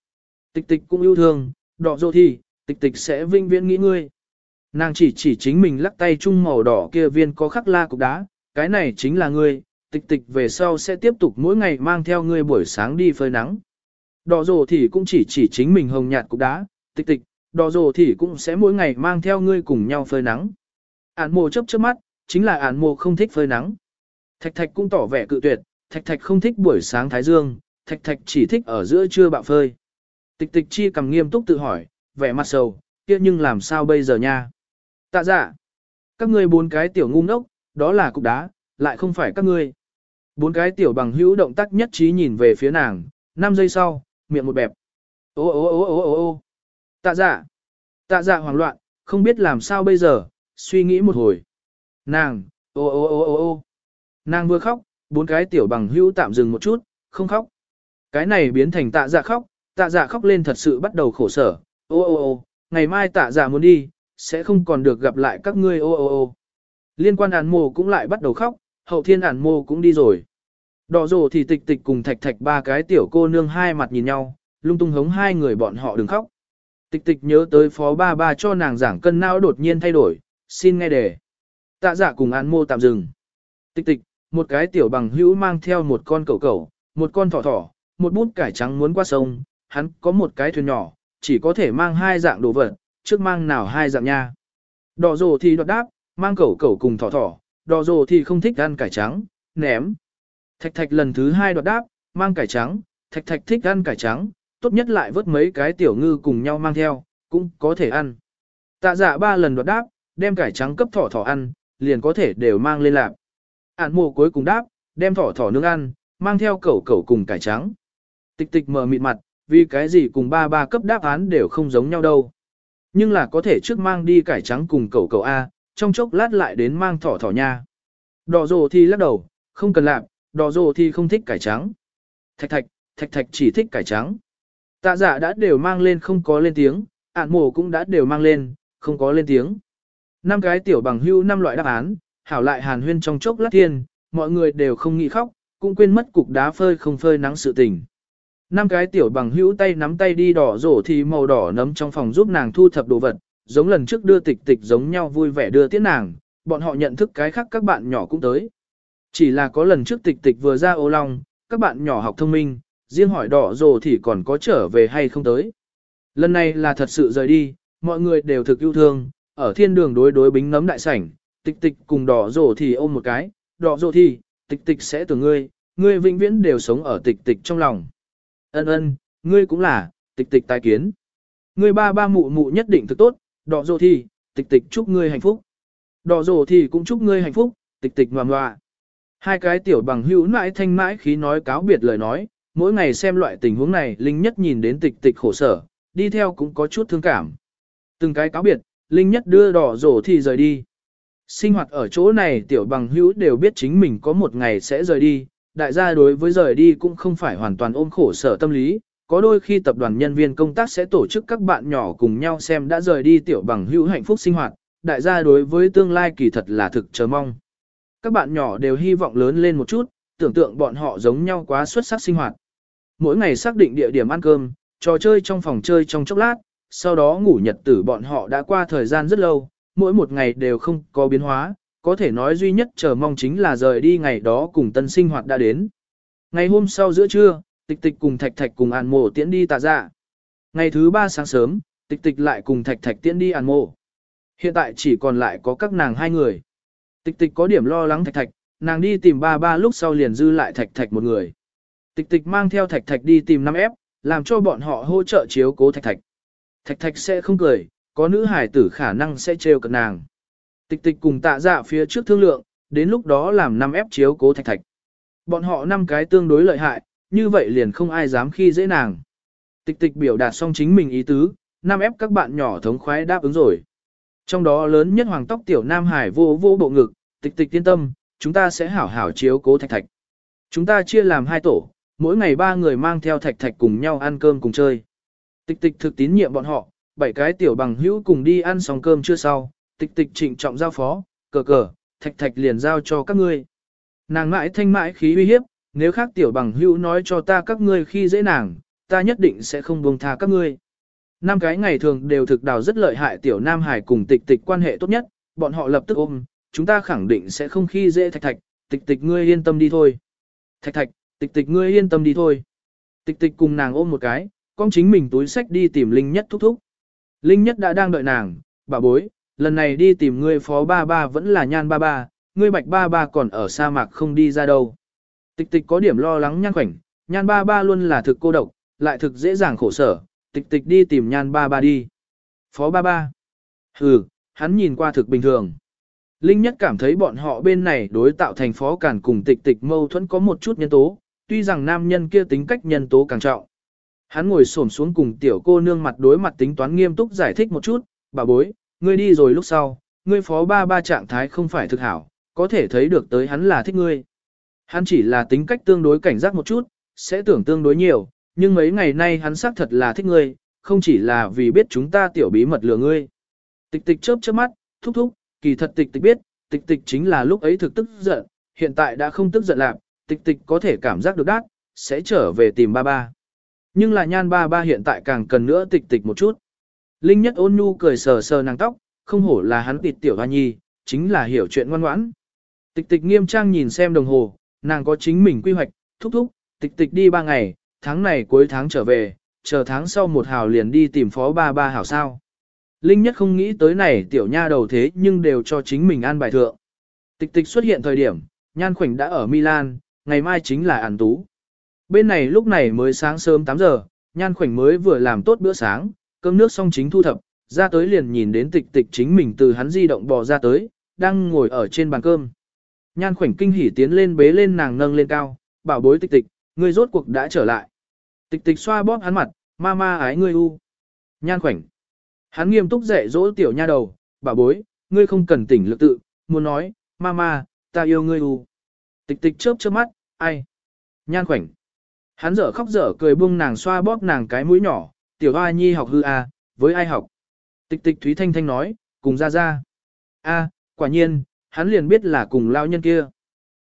Tịch tịch cũng yêu thương, đỏ rồ thì, tịch tịch sẽ vinh viễn nghĩ ngươi. Nàng chỉ chỉ chính mình lắc tay chung màu đỏ kia viên có khắc la cục đá, cái này chính là ngươi, tịch tịch về sau sẽ tiếp tục mỗi ngày mang theo ngươi buổi sáng đi phơi nắng. Đỏ rồ thì cũng chỉ chỉ chính mình hồng nhạt cục đá, tịch tịch, đỏ rồ thì cũng sẽ mỗi ngày mang theo ngươi cùng nhau phơi nắng. Án mồ chấp trước mắt, chính là án mồ không thích phơi nắng. Thạch thạch cũng tỏ vẻ cự tuyệt, thạch thạch không thích buổi sáng thái dương, thạch thạch chỉ thích ở giữa trưa bạo phơi. Tịch tịch chi cầm nghiêm túc tự hỏi, vẻ mặt sầu, kia nhưng làm sao bây giờ nha. Tạ dạ, các ngươi bốn cái tiểu ngu ngốc, đó là cục đá, lại không phải các ngươi. Bốn cái tiểu bằng hữu động tác nhất trí nhìn về phía nàng, 5 giây sau, miệng một bẹp. Ô ô ô ô ô ô Tạ dạ. Tạ dạ hoảng loạn, không biết làm sao bây giờ, suy nghĩ một hồi. Nàng, ô ô ô ô ô Nàng vừa khóc, bốn cái tiểu bằng hữu tạm dừng một chút, không khóc. Cái này biến thành tạ dạ khóc, tạ dạ khóc lên thật sự bắt đầu khổ sở. Ô ô ô, ngày mai tạ dạ muốn đi, sẽ không còn được gặp lại các ngươi ô ô ô. Liên quan ản mồ cũng lại bắt đầu khóc, hậu thiên ản mồ cũng đi rồi. Đỏ rồ thì tịch tịch cùng thạch thạch ba cái tiểu cô nương hai mặt nhìn nhau, lung tung hống hai người bọn họ đừng khóc. Tịch tịch nhớ tới phó ba ba cho nàng giảng cân não đột nhiên thay đổi, xin nghe đề. Tạ giả cùng án mô tạm dừng. Tịch tịch, một cái tiểu bằng hữu mang theo một con cẩu cẩu, một con thỏ thỏ, một bút cải trắng muốn qua sông, hắn có một cái thuyền nhỏ, chỉ có thể mang hai dạng đồ vật, trước mang nào hai dạng nha. Đỏ rồ thì đoạt đáp, mang cẩu cẩu cùng thỏ thỏ, đỏ rồ thì không thích ăn cải trắng, ném. Thạch thạch lần thứ hai đoạt đáp, mang cải trắng, thạch thạch thích ăn cải trắng, tốt nhất lại vớt mấy cái tiểu ngư cùng nhau mang theo, cũng có thể ăn. Tạ dạ ba lần đoạt đáp, đem cải trắng cấp thỏ thỏ ăn, liền có thể đều mang lên lạp. Ản mồ cuối cùng đáp, đem thỏ thỏ nướng ăn, mang theo cẩu cẩu cùng cải trắng. Tịch tịch mở mịt mặt, vì cái gì cùng ba ba cấp đáp án đều không giống nhau đâu. Nhưng là có thể trước mang đi cải trắng cùng cầu cầu A, trong chốc lát lại đến mang thỏ thỏ nha. Đỏ rồ thì lắc đầu, không cần làm, đỏ rồ thì không thích cải trắng. Thạch thạch, thạch thạch chỉ thích cải trắng. Tạ giả đã đều mang lên không có lên tiếng, ạn mồ cũng đã đều mang lên, không có lên tiếng. Năm cái tiểu bằng hưu năm loại đáp án, hảo lại hàn huyên trong chốc lát thiên, mọi người đều không nghĩ khóc, cũng quên mất cục đá phơi không phơi nắng sự tình. Năm cái tiểu bằng hữu tay nắm tay đi đỏ rổ thì màu đỏ nấm trong phòng giúp nàng thu thập đồ vật, giống lần trước đưa tịch tịch giống nhau vui vẻ đưa tiết nàng, bọn họ nhận thức cái khác các bạn nhỏ cũng tới. Chỉ là có lần trước tịch tịch vừa ra ô long, các bạn nhỏ học thông minh, riêng hỏi đỏ rồ thì còn có trở về hay không tới. Lần này là thật sự rời đi, mọi người đều thực yêu thương, ở thiên đường đối đối bính nấm đại sảnh, tịch tịch cùng đỏ rồ thì ôm một cái, đỏ rồ thì, tịch tịch sẽ từ ngươi, ngươi vĩnh viễn đều sống ở tịch tịch trong lòng. Ân ân, ngươi cũng là, tịch tịch tài kiến. Ngươi ba ba mụ mụ nhất định thực tốt, đỏ rồ thì, tịch tịch chúc ngươi hạnh phúc. Đỏ rồ thì cũng chúc ngươi hạnh phúc, tịch tịch ngoà ngoà. Hai cái tiểu bằng hữu mãi thanh mãi khí nói cáo biệt lời nói, mỗi ngày xem loại tình huống này Linh Nhất nhìn đến tịch tịch khổ sở, đi theo cũng có chút thương cảm. Từng cái cáo biệt, Linh Nhất đưa đỏ rổ thì rời đi. Sinh hoạt ở chỗ này tiểu bằng hữu đều biết chính mình có một ngày sẽ rời đi, đại gia đối với rời đi cũng không phải hoàn toàn ôm khổ sở tâm lý, có đôi khi tập đoàn nhân viên công tác sẽ tổ chức các bạn nhỏ cùng nhau xem đã rời đi tiểu bằng hữu hạnh phúc sinh hoạt, đại gia đối với tương lai kỳ thật là thực chờ mong. Các bạn nhỏ đều hy vọng lớn lên một chút, tưởng tượng bọn họ giống nhau quá xuất sắc sinh hoạt. Mỗi ngày xác định địa điểm ăn cơm, trò chơi trong phòng chơi trong chốc lát, sau đó ngủ nhật tử bọn họ đã qua thời gian rất lâu, mỗi một ngày đều không có biến hóa, có thể nói duy nhất chờ mong chính là rời đi ngày đó cùng tân sinh hoạt đã đến. Ngày hôm sau giữa trưa, tịch tịch cùng thạch thạch cùng an mộ tiễn đi tạ dạ. Ngày thứ ba sáng sớm, tịch tịch lại cùng thạch thạch tiễn đi an mộ. Hiện tại chỉ còn lại có các nàng hai người. Tịch tịch có điểm lo lắng thạch thạch, nàng đi tìm ba ba lúc sau liền dư lại thạch thạch một người. Tịch tịch mang theo thạch thạch đi tìm năm ép, làm cho bọn họ hỗ trợ chiếu cố thạch thạch. Thạch thạch sẽ không cười, có nữ hải tử khả năng sẽ trêu cợt nàng. Tịch tịch cùng tạ dạ phía trước thương lượng, đến lúc đó làm năm ép chiếu cố thạch thạch. Bọn họ năm cái tương đối lợi hại, như vậy liền không ai dám khi dễ nàng. Tịch tịch biểu đạt xong chính mình ý tứ, năm ép các bạn nhỏ thống khoái đáp ứng rồi. Trong đó lớn nhất hoàng tóc tiểu Nam Hải vô vô bộ ngực, tịch tịch yên tâm, chúng ta sẽ hảo hảo chiếu cố thạch thạch. Chúng ta chia làm hai tổ, mỗi ngày ba người mang theo thạch thạch cùng nhau ăn cơm cùng chơi. Tịch tịch thực tín nhiệm bọn họ, bảy cái tiểu bằng hữu cùng đi ăn xong cơm chưa sau, tịch tịch trịnh trọng giao phó, cờ cờ, thạch thạch liền giao cho các ngươi. Nàng mãi thanh mãi khí uy hiếp, nếu khác tiểu bằng hữu nói cho ta các ngươi khi dễ nàng, ta nhất định sẽ không buông tha các ngươi. Năm cái ngày thường đều thực đào rất lợi hại tiểu Nam Hải cùng tịch tịch quan hệ tốt nhất, bọn họ lập tức ôm, chúng ta khẳng định sẽ không khi dễ thạch thạch, tịch tịch ngươi yên tâm đi thôi. Thạch thạch, tịch tịch ngươi yên tâm đi thôi. Tịch tịch cùng nàng ôm một cái, con chính mình túi sách đi tìm Linh Nhất thúc thúc. Linh Nhất đã đang đợi nàng, bà bối, lần này đi tìm ngươi phó ba ba vẫn là nhan ba ba, ngươi bạch ba ba còn ở sa mạc không đi ra đâu. Tịch tịch có điểm lo lắng nhan khoảnh, nhan ba ba luôn là thực cô độc, lại thực dễ dàng khổ sở, tịch tịch đi tìm nhan ba ba đi. Phó ba ba. Ừ, hắn nhìn qua thực bình thường. Linh nhất cảm thấy bọn họ bên này đối tạo thành phó cản cùng tịch tịch mâu thuẫn có một chút nhân tố, tuy rằng nam nhân kia tính cách nhân tố càng trọng. Hắn ngồi xổm xuống cùng tiểu cô nương mặt đối mặt tính toán nghiêm túc giải thích một chút, bà bối, ngươi đi rồi lúc sau, ngươi phó ba ba trạng thái không phải thực hảo, có thể thấy được tới hắn là thích ngươi. Hắn chỉ là tính cách tương đối cảnh giác một chút, sẽ tưởng tương đối nhiều, nhưng mấy ngày nay hắn xác thật là thích ngươi, không chỉ là vì biết chúng ta tiểu bí mật lừa ngươi. Tịch tịch chớp chớp mắt, thúc thúc, kỳ thật tịch tịch biết, tịch tịch chính là lúc ấy thực tức giận, hiện tại đã không tức giận lạc, tịch tịch có thể cảm giác được đát, sẽ trở về tìm ba ba. Nhưng là nhan ba ba hiện tại càng cần nữa tịch tịch một chút. Linh nhất ôn nhu cười sờ sờ nàng tóc, không hổ là hắn tịt tiểu hoa nhi, chính là hiểu chuyện ngoan ngoãn. Tịch tịch nghiêm trang nhìn xem đồng hồ, nàng có chính mình quy hoạch, thúc thúc, tịch tịch đi ba ngày, tháng này cuối tháng trở về, chờ tháng sau một hào liền đi tìm phó ba ba hảo sao. Linh nhất không nghĩ tới này tiểu nha đầu thế nhưng đều cho chính mình an bài thượng. Tịch tịch xuất hiện thời điểm, nhan khoảnh đã ở Milan, ngày mai chính là ản tú. Bên này lúc này mới sáng sớm 8 giờ, nhan khoảnh mới vừa làm tốt bữa sáng, cơm nước xong chính thu thập, ra tới liền nhìn đến tịch tịch chính mình từ hắn di động bò ra tới, đang ngồi ở trên bàn cơm. Nhan khoảnh kinh hỉ tiến lên bế lên nàng nâng lên cao, bảo bối tịch tịch, ngươi rốt cuộc đã trở lại. Tịch tịch xoa bóp hắn mặt, ma ma ái ngươi u. Nhan khoảnh. Hắn nghiêm túc dạy dỗ tiểu nha đầu, bảo bối, ngươi không cần tỉnh lực tự, muốn nói, ma ma, ta yêu ngươi u. Tịch tịch chớp chớp mắt, ai? Nhan khoảnh. Hắn dở khóc dở cười buông nàng xoa bóp nàng cái mũi nhỏ, tiểu hoa nhi học hư a, với ai học? Tịch tịch Thúy Thanh Thanh nói, cùng ra ra. A, quả nhiên, hắn liền biết là cùng lao nhân kia.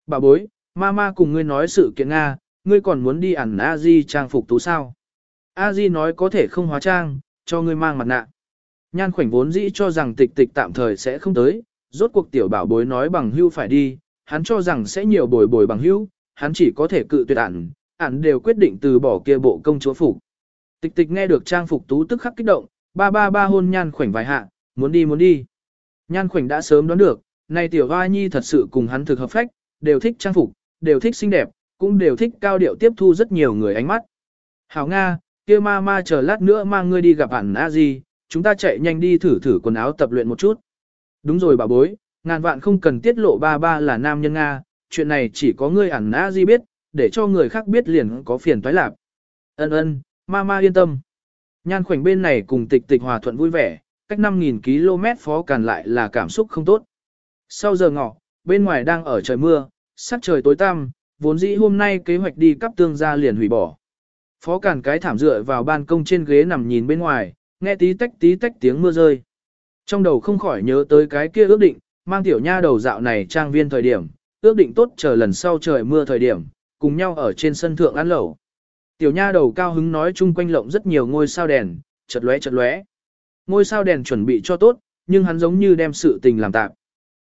Bà bối, ma ma cùng ngươi nói sự kiện Nga, ngươi còn muốn đi ẩn a di trang phục tú sao? A di nói có thể không hóa trang, cho ngươi mang mặt nạ. Nhan khoảnh vốn dĩ cho rằng tịch tịch tạm thời sẽ không tới, rốt cuộc tiểu bảo bối nói bằng hưu phải đi, hắn cho rằng sẽ nhiều bồi bồi bằng hưu, hắn chỉ có thể cự tuyệt ẩn, ẩn đều quyết định từ bỏ kia bộ công chúa phục. Tịch tịch nghe được trang phục tú tức khắc kích động, ba ba ba hôn nhan khoảnh vài hạ, muốn đi muốn đi. Nhan khoảnh đã sớm đoán được, này tiểu hoa nhi thật sự cùng hắn thực hợp phách, đều thích trang phục, đều thích xinh đẹp, cũng đều thích cao điệu tiếp thu rất nhiều người ánh mắt. Hảo Nga, kia ma ma chờ lát nữa mang ngươi đi gặp hẳn a gì, chúng ta chạy nhanh đi thử thử quần áo tập luyện một chút. Đúng rồi bà bối, ngàn vạn không cần tiết lộ ba ba là nam nhân Nga, chuyện này chỉ có ngươi hẳn a gì biết, để cho người khác biết liền có phiền toái lạp. Ân ân, ma ma yên tâm. Nhan khoảnh bên này cùng tịch tịch hòa thuận vui vẻ, cách 5.000 km phó càn lại là cảm xúc không tốt. Sau giờ ngọ, bên ngoài đang ở trời mưa, sắc trời tối tăm, vốn dĩ hôm nay kế hoạch đi cắp tương ra liền hủy bỏ. Phó càn cái thảm dựa vào ban công trên ghế nằm nhìn bên ngoài, nghe tí tách tí tách tiếng mưa rơi. Trong đầu không khỏi nhớ tới cái kia ước định, mang tiểu nha đầu dạo này trang viên thời điểm, ước định tốt chờ lần sau trời mưa thời điểm, cùng nhau ở trên sân thượng ăn lẩu. Tiểu nha đầu cao hứng nói chung quanh lộng rất nhiều ngôi sao đèn, chật lóe chật lóe. Ngôi sao đèn chuẩn bị cho tốt, nhưng hắn giống như đem sự tình làm tạm.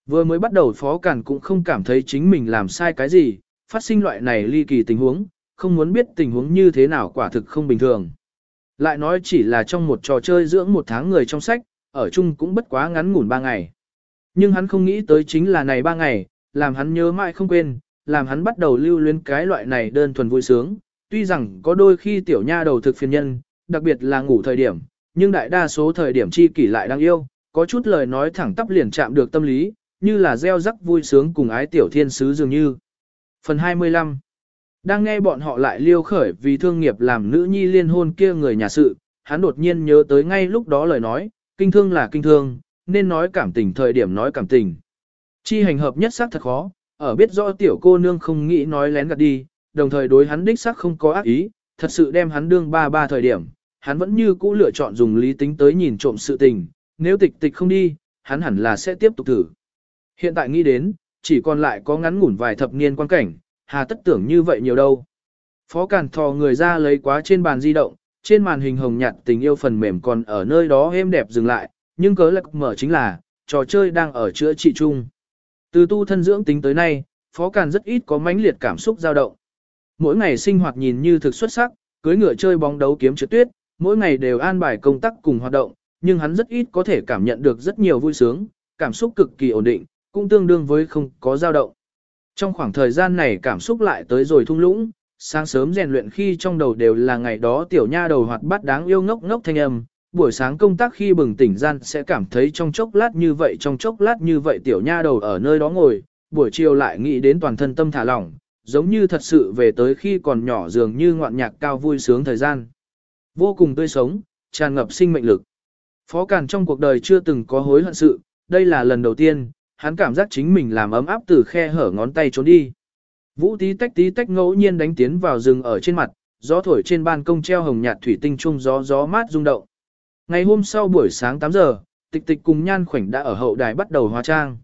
Vừa mới bắt đầu Phó Cản cũng không cảm thấy chính mình làm sai cái gì, phát sinh loại này ly kỳ tình huống, không muốn biết tình huống như thế nào quả thực không bình thường. Lại nói chỉ là trong một trò chơi dưỡng một tháng người trong sách, ở chung cũng bất quá ngắn ngủn ba ngày. Nhưng hắn không nghĩ tới chính là này ba ngày, làm hắn nhớ mãi không quên, làm hắn bắt đầu lưu luyến cái loại này đơn thuần vui sướng. Tuy rằng có đôi khi tiểu nha đầu thực phiền nhân, đặc biệt là ngủ thời điểm, nhưng đại đa số thời điểm chi kỷ lại đang yêu, có chút lời nói thẳng tắp liền chạm được tâm lý, như là gieo rắc vui sướng cùng ái tiểu thiên sứ dường như. Phần 25 Đang nghe bọn họ lại liêu khởi vì thương nghiệp làm nữ nhi liên hôn kia người nhà sự, hắn đột nhiên nhớ tới ngay lúc đó lời nói, kinh thương là kinh thương, nên nói cảm tình thời điểm nói cảm tình. Chi hành hợp nhất xác thật khó, ở biết rõ tiểu cô nương không nghĩ nói lén gạt đi, đồng thời đối hắn đích xác không có ác ý, thật sự đem hắn đương ba ba thời điểm, hắn vẫn như cũ lựa chọn dùng lý tính tới nhìn trộm sự tình, nếu tịch tịch không đi, hắn hẳn là sẽ tiếp tục thử. Hiện tại nghĩ đến, chỉ còn lại có ngắn ngủn vài thập niên quan cảnh, hà tất tưởng như vậy nhiều đâu. Phó Càn thò người ra lấy quá trên bàn di động, trên màn hình hồng nhạt tình yêu phần mềm còn ở nơi đó êm đẹp dừng lại, nhưng cớ lạc mở chính là, trò chơi đang ở chữa trị chung. Từ tu thân dưỡng tính tới nay, Phó Càn rất ít có mãnh liệt cảm xúc dao động. Mỗi ngày sinh hoạt nhìn như thực xuất sắc, cưới ngựa chơi bóng đấu kiếm trượt tuyết, mỗi ngày đều an bài công tác cùng hoạt động, nhưng hắn rất ít có thể cảm nhận được rất nhiều vui sướng, cảm xúc cực kỳ ổn định, cũng tương đương với không có dao động. Trong khoảng thời gian này cảm xúc lại tới rồi thung lũng, sáng sớm rèn luyện khi trong đầu đều là ngày đó tiểu nha đầu hoạt bát đáng yêu ngốc ngốc thanh âm, buổi sáng công tác khi bừng tỉnh gian sẽ cảm thấy trong chốc lát như vậy trong chốc lát như vậy tiểu nha đầu ở nơi đó ngồi, buổi chiều lại nghĩ đến toàn thân tâm thả lỏng, giống như thật sự về tới khi còn nhỏ dường như ngoạn nhạc cao vui sướng thời gian. Vô cùng tươi sống, tràn ngập sinh mệnh lực. Phó Càn trong cuộc đời chưa từng có hối hận sự, đây là lần đầu tiên, hắn cảm giác chính mình làm ấm áp từ khe hở ngón tay trốn đi. Vũ tí tách tí tách ngẫu nhiên đánh tiến vào rừng ở trên mặt, gió thổi trên ban công treo hồng nhạt thủy tinh chung gió gió mát rung động. Ngày hôm sau buổi sáng 8 giờ, tịch tịch cùng nhan khoảnh đã ở hậu đài bắt đầu hóa trang.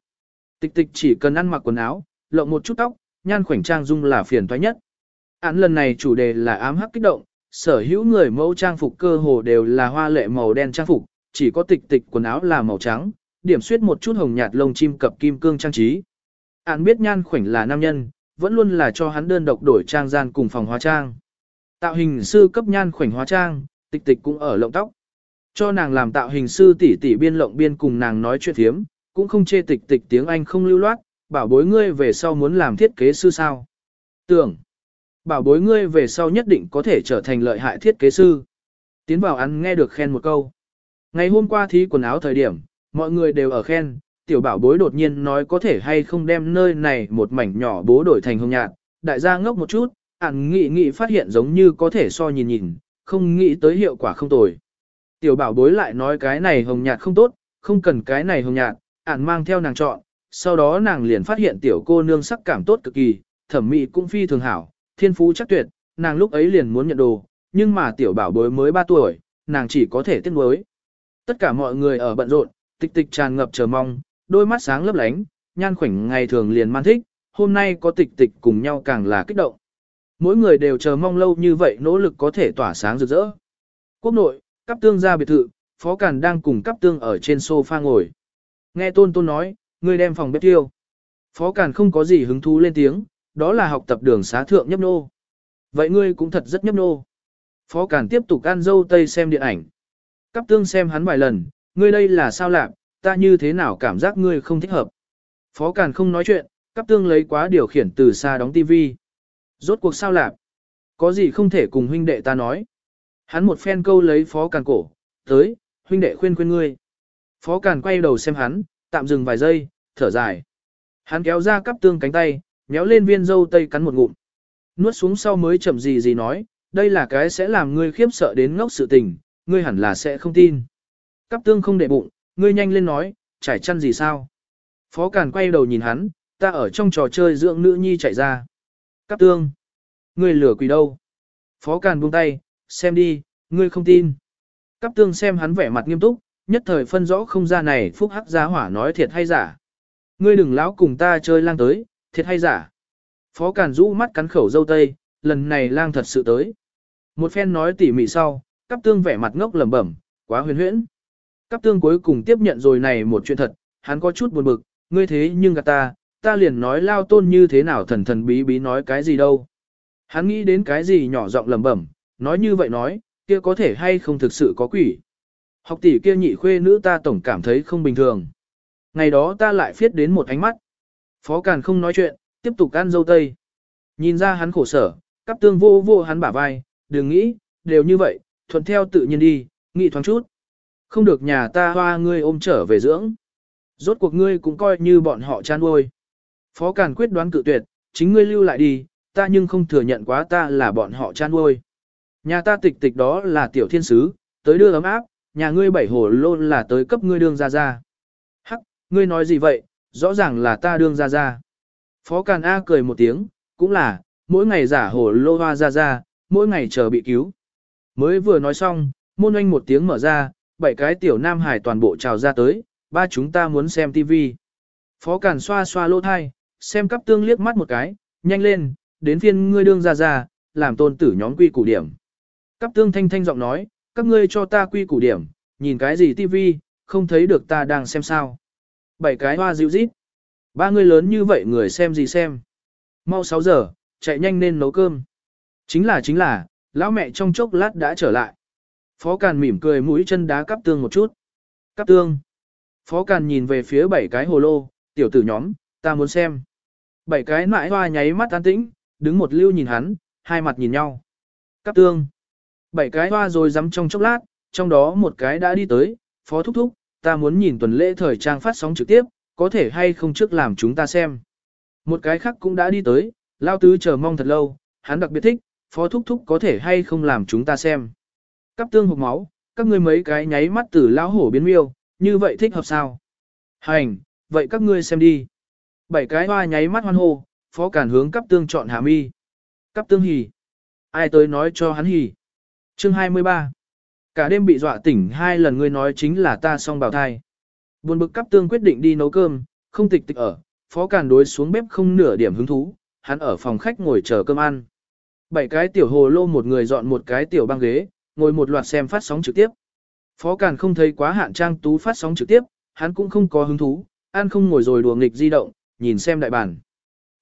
Tịch tịch chỉ cần ăn mặc quần áo, lộng một chút tóc, nhan khoảnh trang dung là phiền toái nhất. Án lần này chủ đề là ám hắc kích động, sở hữu người mẫu trang phục cơ hồ đều là hoa lệ màu đen trang phục, chỉ có tịch tịch quần áo là màu trắng, điểm xuyết một chút hồng nhạt lông chim cập kim cương trang trí. Án biết nhan khoảnh là nam nhân, vẫn luôn là cho hắn đơn độc đổi trang gian cùng phòng hóa trang. Tạo hình sư cấp nhan khoảnh hóa trang, tịch tịch cũng ở lộng tóc. Cho nàng làm tạo hình sư tỷ tỷ biên lộng biên cùng nàng nói chuyện thiếm, cũng không chê tịch tịch tiếng Anh không lưu loát, bảo bối ngươi về sau muốn làm thiết kế sư sao. Tưởng, bảo bối ngươi về sau nhất định có thể trở thành lợi hại thiết kế sư. Tiến bảo ăn nghe được khen một câu. Ngày hôm qua thí quần áo thời điểm, mọi người đều ở khen, tiểu bảo bối đột nhiên nói có thể hay không đem nơi này một mảnh nhỏ bố đổi thành hồng nhạt, đại gia ngốc một chút, ản nghị nghị phát hiện giống như có thể so nhìn nhìn, không nghĩ tới hiệu quả không tồi. Tiểu bảo bối lại nói cái này hồng nhạt không tốt, không cần cái này hồng nhạt, ản mang theo nàng chọn, sau đó nàng liền phát hiện tiểu cô nương sắc cảm tốt cực kỳ, thẩm mỹ cũng phi thường hảo, thiên phú chắc tuyệt, nàng lúc ấy liền muốn nhận đồ, nhưng mà tiểu bảo bối mới 3 tuổi, nàng chỉ có thể tiếc nuối. Tất cả mọi người ở bận rộn, tịch tịch tràn ngập chờ mong, đôi mắt sáng lấp lánh, nhan khoảnh ngày thường liền man thích, hôm nay có tịch tịch cùng nhau càng là kích động. Mỗi người đều chờ mong lâu như vậy nỗ lực có thể tỏa sáng rực rỡ. Quốc nội, cấp tương ra biệt thự, Phó Càn đang cùng cấp tương ở trên sofa ngồi. Nghe tôn tôn nói, Ngươi đem phòng bếp tiêu. Phó Càn không có gì hứng thú lên tiếng, đó là học tập đường xá thượng nhấp nô. Vậy ngươi cũng thật rất nhấp nô. Phó Càn tiếp tục ăn dâu tây xem điện ảnh. Cắp tương xem hắn vài lần, ngươi đây là sao lạc, ta như thế nào cảm giác ngươi không thích hợp. Phó Càn không nói chuyện, cắp tương lấy quá điều khiển từ xa đóng tivi. Rốt cuộc sao lạc? Có gì không thể cùng huynh đệ ta nói? Hắn một phen câu lấy Phó Càn cổ, tới, huynh đệ khuyên khuyên ngươi. Phó Càn quay đầu xem hắn, tạm dừng vài giây, thở dài. Hắn kéo ra cắp tương cánh tay, méo lên viên dâu tây cắn một ngụm. Nuốt xuống sau mới chậm gì gì nói, đây là cái sẽ làm ngươi khiếp sợ đến ngốc sự tình, ngươi hẳn là sẽ không tin. Cắp tương không để bụng, ngươi nhanh lên nói, trải chăn gì sao? Phó Càn quay đầu nhìn hắn, ta ở trong trò chơi dưỡng nữ nhi chạy ra. Cắp tương, ngươi lửa quỷ đâu? Phó Càn buông tay, xem đi, ngươi không tin. Cắp tương xem hắn vẻ mặt nghiêm túc, nhất thời phân rõ không ra này phúc hắc giá hỏa nói thiệt hay giả. Ngươi đừng lão cùng ta chơi lang tới, thiệt hay giả. Phó Càn rũ mắt cắn khẩu dâu tây, lần này lang thật sự tới. Một phen nói tỉ mỉ sau, cắp tương vẻ mặt ngốc lẩm bẩm, quá huyền huyễn. Cáp tương cuối cùng tiếp nhận rồi này một chuyện thật, hắn có chút buồn bực, ngươi thế nhưng gạt ta, ta liền nói lao tôn như thế nào thần thần bí bí nói cái gì đâu. Hắn nghĩ đến cái gì nhỏ giọng lẩm bẩm, nói như vậy nói, kia có thể hay không thực sự có quỷ. Học tỷ kia nhị khuê nữ ta tổng cảm thấy không bình thường. Ngày đó ta lại phiết đến một ánh mắt. Phó Càn không nói chuyện, tiếp tục ăn dâu tây. Nhìn ra hắn khổ sở, cắp tương vô vô hắn bả vai, đừng nghĩ, đều như vậy, thuận theo tự nhiên đi, nghĩ thoáng chút. Không được nhà ta hoa ngươi ôm trở về dưỡng. Rốt cuộc ngươi cũng coi như bọn họ chan nuôi. Phó Càn quyết đoán cự tuyệt, chính ngươi lưu lại đi, ta nhưng không thừa nhận quá ta là bọn họ chan nuôi. Nhà ta tịch tịch đó là tiểu thiên sứ, tới đưa ấm áp, nhà ngươi bảy hồ lô là tới cấp ngươi đương ra ra. Hắc, ngươi nói gì vậy, rõ ràng là ta đương ra ra. Phó Càn A cười một tiếng, cũng là, mỗi ngày giả hồ lô hoa ra ra, mỗi ngày chờ bị cứu. Mới vừa nói xong, môn anh một tiếng mở ra, bảy cái tiểu nam hải toàn bộ trào ra tới, ba chúng ta muốn xem tivi Phó Càn xoa xoa lô thai, xem cắp tương liếc mắt một cái, nhanh lên, đến phiên ngươi đương ra ra, làm tôn tử nhóm quy củ điểm. Cắp tương thanh thanh giọng nói, các ngươi cho ta quy củ điểm, nhìn cái gì tivi, không thấy được ta đang xem sao. Bảy cái hoa dịu rít. Ba người lớn như vậy người xem gì xem. Mau 6 giờ, chạy nhanh nên nấu cơm. Chính là chính là, lão mẹ trong chốc lát đã trở lại. Phó Càn mỉm cười mũi chân đá cắp tương một chút. Cắp tương. Phó Càn nhìn về phía bảy cái hồ lô, tiểu tử nhóm, ta muốn xem. Bảy cái mãi hoa nháy mắt an tĩnh, đứng một lưu nhìn hắn, hai mặt nhìn nhau. Cắp tương. Bảy cái hoa rồi dám trong chốc lát, trong đó một cái đã đi tới, phó thúc thúc, ta muốn nhìn tuần lễ thời trang phát sóng trực tiếp, có thể hay không trước làm chúng ta xem. Một cái khác cũng đã đi tới, lao tứ chờ mong thật lâu, hắn đặc biệt thích, phó thúc thúc có thể hay không làm chúng ta xem. Cắp tương hộp máu, các ngươi mấy cái nháy mắt từ lão hổ biến miêu, như vậy thích hợp sao? Hành, vậy các ngươi xem đi. Bảy cái hoa nháy mắt hoan hô, phó cản hướng cắp tương chọn hạ mi. Cắp tương hỉ. Ai tới nói cho hắn hỉ. Chương 23. Cả đêm bị dọa tỉnh hai lần ngươi nói chính là ta song bào thai. Buồn bực cắp tương quyết định đi nấu cơm, không tịch tịch ở, phó càn đối xuống bếp không nửa điểm hứng thú, hắn ở phòng khách ngồi chờ cơm ăn. Bảy cái tiểu hồ lô một người dọn một cái tiểu băng ghế, ngồi một loạt xem phát sóng trực tiếp. Phó càn không thấy quá hạn trang tú phát sóng trực tiếp, hắn cũng không có hứng thú, ăn không ngồi rồi đùa nghịch di động, nhìn xem đại bản.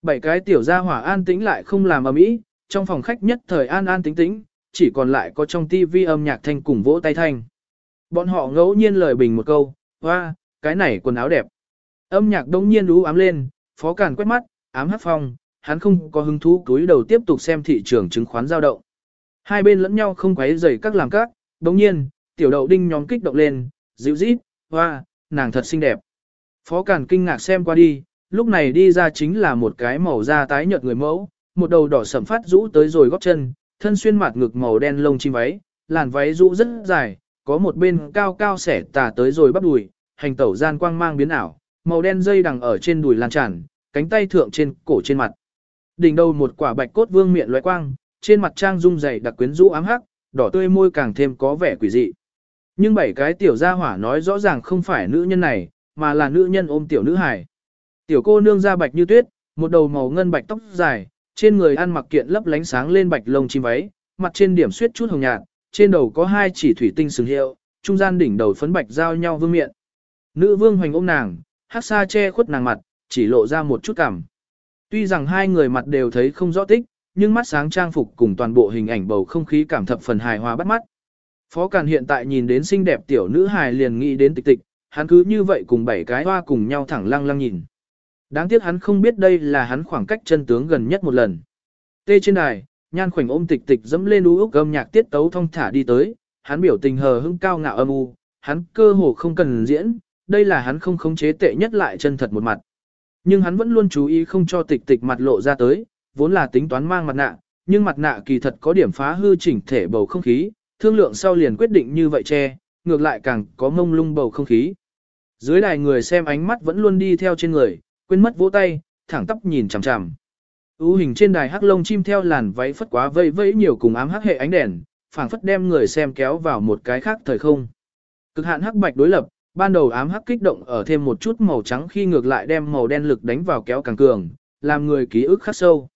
Bảy cái tiểu gia hỏa an tĩnh lại không làm ầm ĩ, trong phòng khách nhất thời an an tĩnh tĩnh, chỉ còn lại có trong tivi âm nhạc thanh cùng vỗ tay thanh. Bọn họ ngẫu nhiên lời bình một câu, hoa, cái này quần áo đẹp. Âm nhạc đông nhiên lú ám lên, phó càn quét mắt, ám hát phong, hắn không có hứng thú cúi đầu tiếp tục xem thị trường chứng khoán giao động. Hai bên lẫn nhau không quấy rầy các làm các, đồng nhiên, tiểu đậu đinh nhóm kích động lên, dịu rít, hoa, nàng thật xinh đẹp. Phó Càn kinh ngạc xem qua đi, lúc này đi ra chính là một cái màu da tái nhợt người mẫu, một đầu đỏ sẩm phát rũ tới rồi gót chân, thân xuyên mặt ngực màu đen lông chim váy, làn váy rũ rất dài, có một bên cao cao xẻ tà tới rồi bắp đùi, hành tẩu gian quang mang biến ảo, màu đen dây đằng ở trên đùi lan tràn, cánh tay thượng trên cổ trên mặt. Đỉnh đầu một quả bạch cốt vương miệng loé quang, trên mặt trang dung dày đặc quyến rũ ám hắc, đỏ tươi môi càng thêm có vẻ quỷ dị. Nhưng bảy cái tiểu gia hỏa nói rõ ràng không phải nữ nhân này, mà là nữ nhân ôm tiểu nữ hải, Tiểu cô nương da bạch như tuyết, một đầu màu ngân bạch tóc dài, trên người ăn mặc kiện lấp lánh sáng lên bạch lông chim váy, mặt trên điểm suyết chút hồng nhạt, trên đầu có hai chỉ thủy tinh sừng hiệu, trung gian đỉnh đầu phấn bạch giao nhau vương miệng. Nữ vương hoành ôm nàng, hát xa che khuất nàng mặt, chỉ lộ ra một chút cảm. Tuy rằng hai người mặt đều thấy không rõ tích, nhưng mắt sáng trang phục cùng toàn bộ hình ảnh bầu không khí cảm thập phần hài hòa bắt mắt. Phó Càn hiện tại nhìn đến xinh đẹp tiểu nữ hài liền nghĩ đến tịch tịch, hắn cứ như vậy cùng bảy cái hoa cùng nhau thẳng lăng lăng nhìn. Đáng tiếc hắn không biết đây là hắn khoảng cách chân tướng gần nhất một lần. Tê trên đài, nhan khoảnh ôm tịch tịch dẫm lên u úc âm nhạc tiết tấu thông thả đi tới, hắn biểu tình hờ hững cao ngạo âm u, hắn cơ hồ không cần diễn, đây là hắn không khống chế tệ nhất lại chân thật một mặt. Nhưng hắn vẫn luôn chú ý không cho tịch tịch mặt lộ ra tới, vốn là tính toán mang mặt nạ, nhưng mặt nạ kỳ thật có điểm phá hư chỉnh thể bầu không khí, thương lượng sau liền quyết định như vậy che, ngược lại càng có mông lung bầu không khí. Dưới đài người xem ánh mắt vẫn luôn đi theo trên người, quên mất vỗ tay, thẳng tóc nhìn chằm chằm. U hình trên đài hắc lông chim theo làn váy phất quá vây vây nhiều cùng ám hắc hệ ánh đèn, phảng phất đem người xem kéo vào một cái khác thời không. Cực hạn hắc bạch đối lập, ban đầu ám hắc kích động ở thêm một chút màu trắng khi ngược lại đem màu đen lực đánh vào kéo càng cường, làm người ký ức khắc sâu.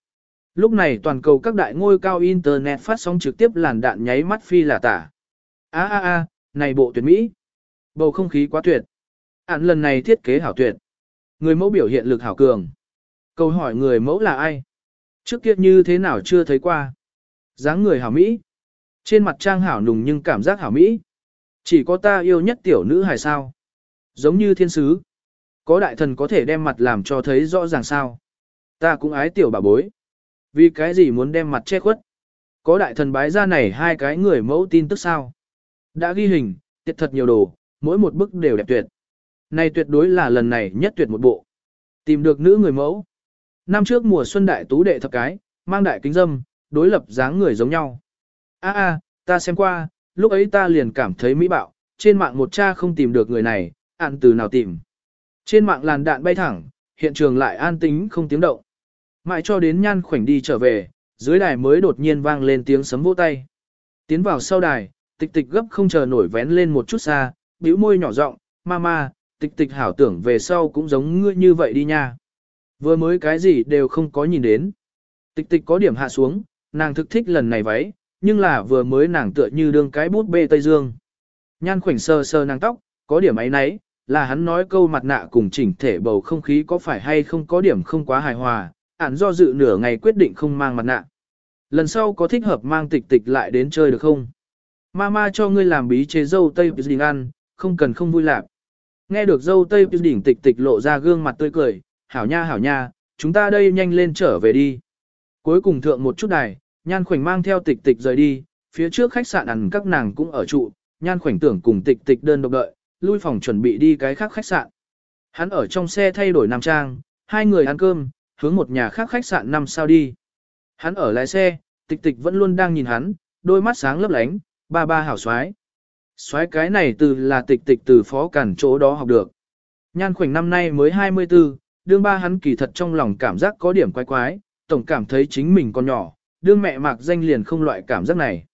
Lúc này toàn cầu các đại ngôi cao internet phát sóng trực tiếp làn đạn nháy mắt phi là tả. A a a, này bộ tuyệt Mỹ. Bầu không khí quá tuyệt. Ản lần này thiết kế hảo tuyệt. Người mẫu biểu hiện lực hảo cường. Câu hỏi người mẫu là ai? Trước kia như thế nào chưa thấy qua? dáng người hảo Mỹ. Trên mặt trang hảo nùng nhưng cảm giác hảo Mỹ. Chỉ có ta yêu nhất tiểu nữ hài sao. Giống như thiên sứ. Có đại thần có thể đem mặt làm cho thấy rõ ràng sao. Ta cũng ái tiểu bà bối. Vì cái gì muốn đem mặt che khuất? Có đại thần bái ra này hai cái người mẫu tin tức sao? Đã ghi hình, tiệt thật nhiều đồ, mỗi một bức đều đẹp tuyệt. Này tuyệt đối là lần này nhất tuyệt một bộ. Tìm được nữ người mẫu. Năm trước mùa xuân đại tú đệ thập cái, mang đại kính dâm, đối lập dáng người giống nhau. A a, ta xem qua, lúc ấy ta liền cảm thấy mỹ bạo, trên mạng một cha không tìm được người này, ạn từ nào tìm. Trên mạng làn đạn bay thẳng, hiện trường lại an tĩnh không tiếng động. Mãi cho đến nhan khoảnh đi trở về, dưới đài mới đột nhiên vang lên tiếng sấm vỗ tay. Tiến vào sau đài, tịch tịch gấp không chờ nổi vén lên một chút xa, bĩu môi nhỏ giọng, mama, tịch tịch hảo tưởng về sau cũng giống ngươi như vậy đi nha. Vừa mới cái gì đều không có nhìn đến. Tịch tịch có điểm hạ xuống, nàng thực thích lần này váy, nhưng là vừa mới nàng tựa như đương cái bút bê Tây Dương. Nhan khoảnh sơ sơ nàng tóc, có điểm ấy nấy, là hắn nói câu mặt nạ cùng chỉnh thể bầu không khí có phải hay không có điểm không quá hài hòa, ản do dự nửa ngày quyết định không mang mặt nạ. Lần sau có thích hợp mang tịch tịch lại đến chơi được không? Mama cho ngươi làm bí chế dâu tây gì ăn, không cần không vui lạc. Nghe được dâu tây đỉnh tịch tịch lộ ra gương mặt tươi cười, hảo nha hảo nha, chúng ta đây nhanh lên trở về đi. Cuối cùng thượng một chút đài, nhan khoảnh mang theo tịch tịch rời đi, phía trước khách sạn ăn các nàng cũng ở trụ, nhan khoảnh tưởng cùng tịch tịch đơn độc đợi, lui phòng chuẩn bị đi cái khác khách sạn. Hắn ở trong xe thay đổi nam trang, hai người ăn cơm, hướng một nhà khác khách sạn năm sao đi. Hắn ở lái xe, tịch tịch vẫn luôn đang nhìn hắn, đôi mắt sáng lấp lánh, ba ba hảo xoái. Xoái cái này từ là tịch tịch từ phó cản chỗ đó học được. Nhan khoảnh năm nay mới 24, đương ba hắn kỳ thật trong lòng cảm giác có điểm quái quái, tổng cảm thấy chính mình còn nhỏ, đương mẹ mạc danh liền không loại cảm giác này.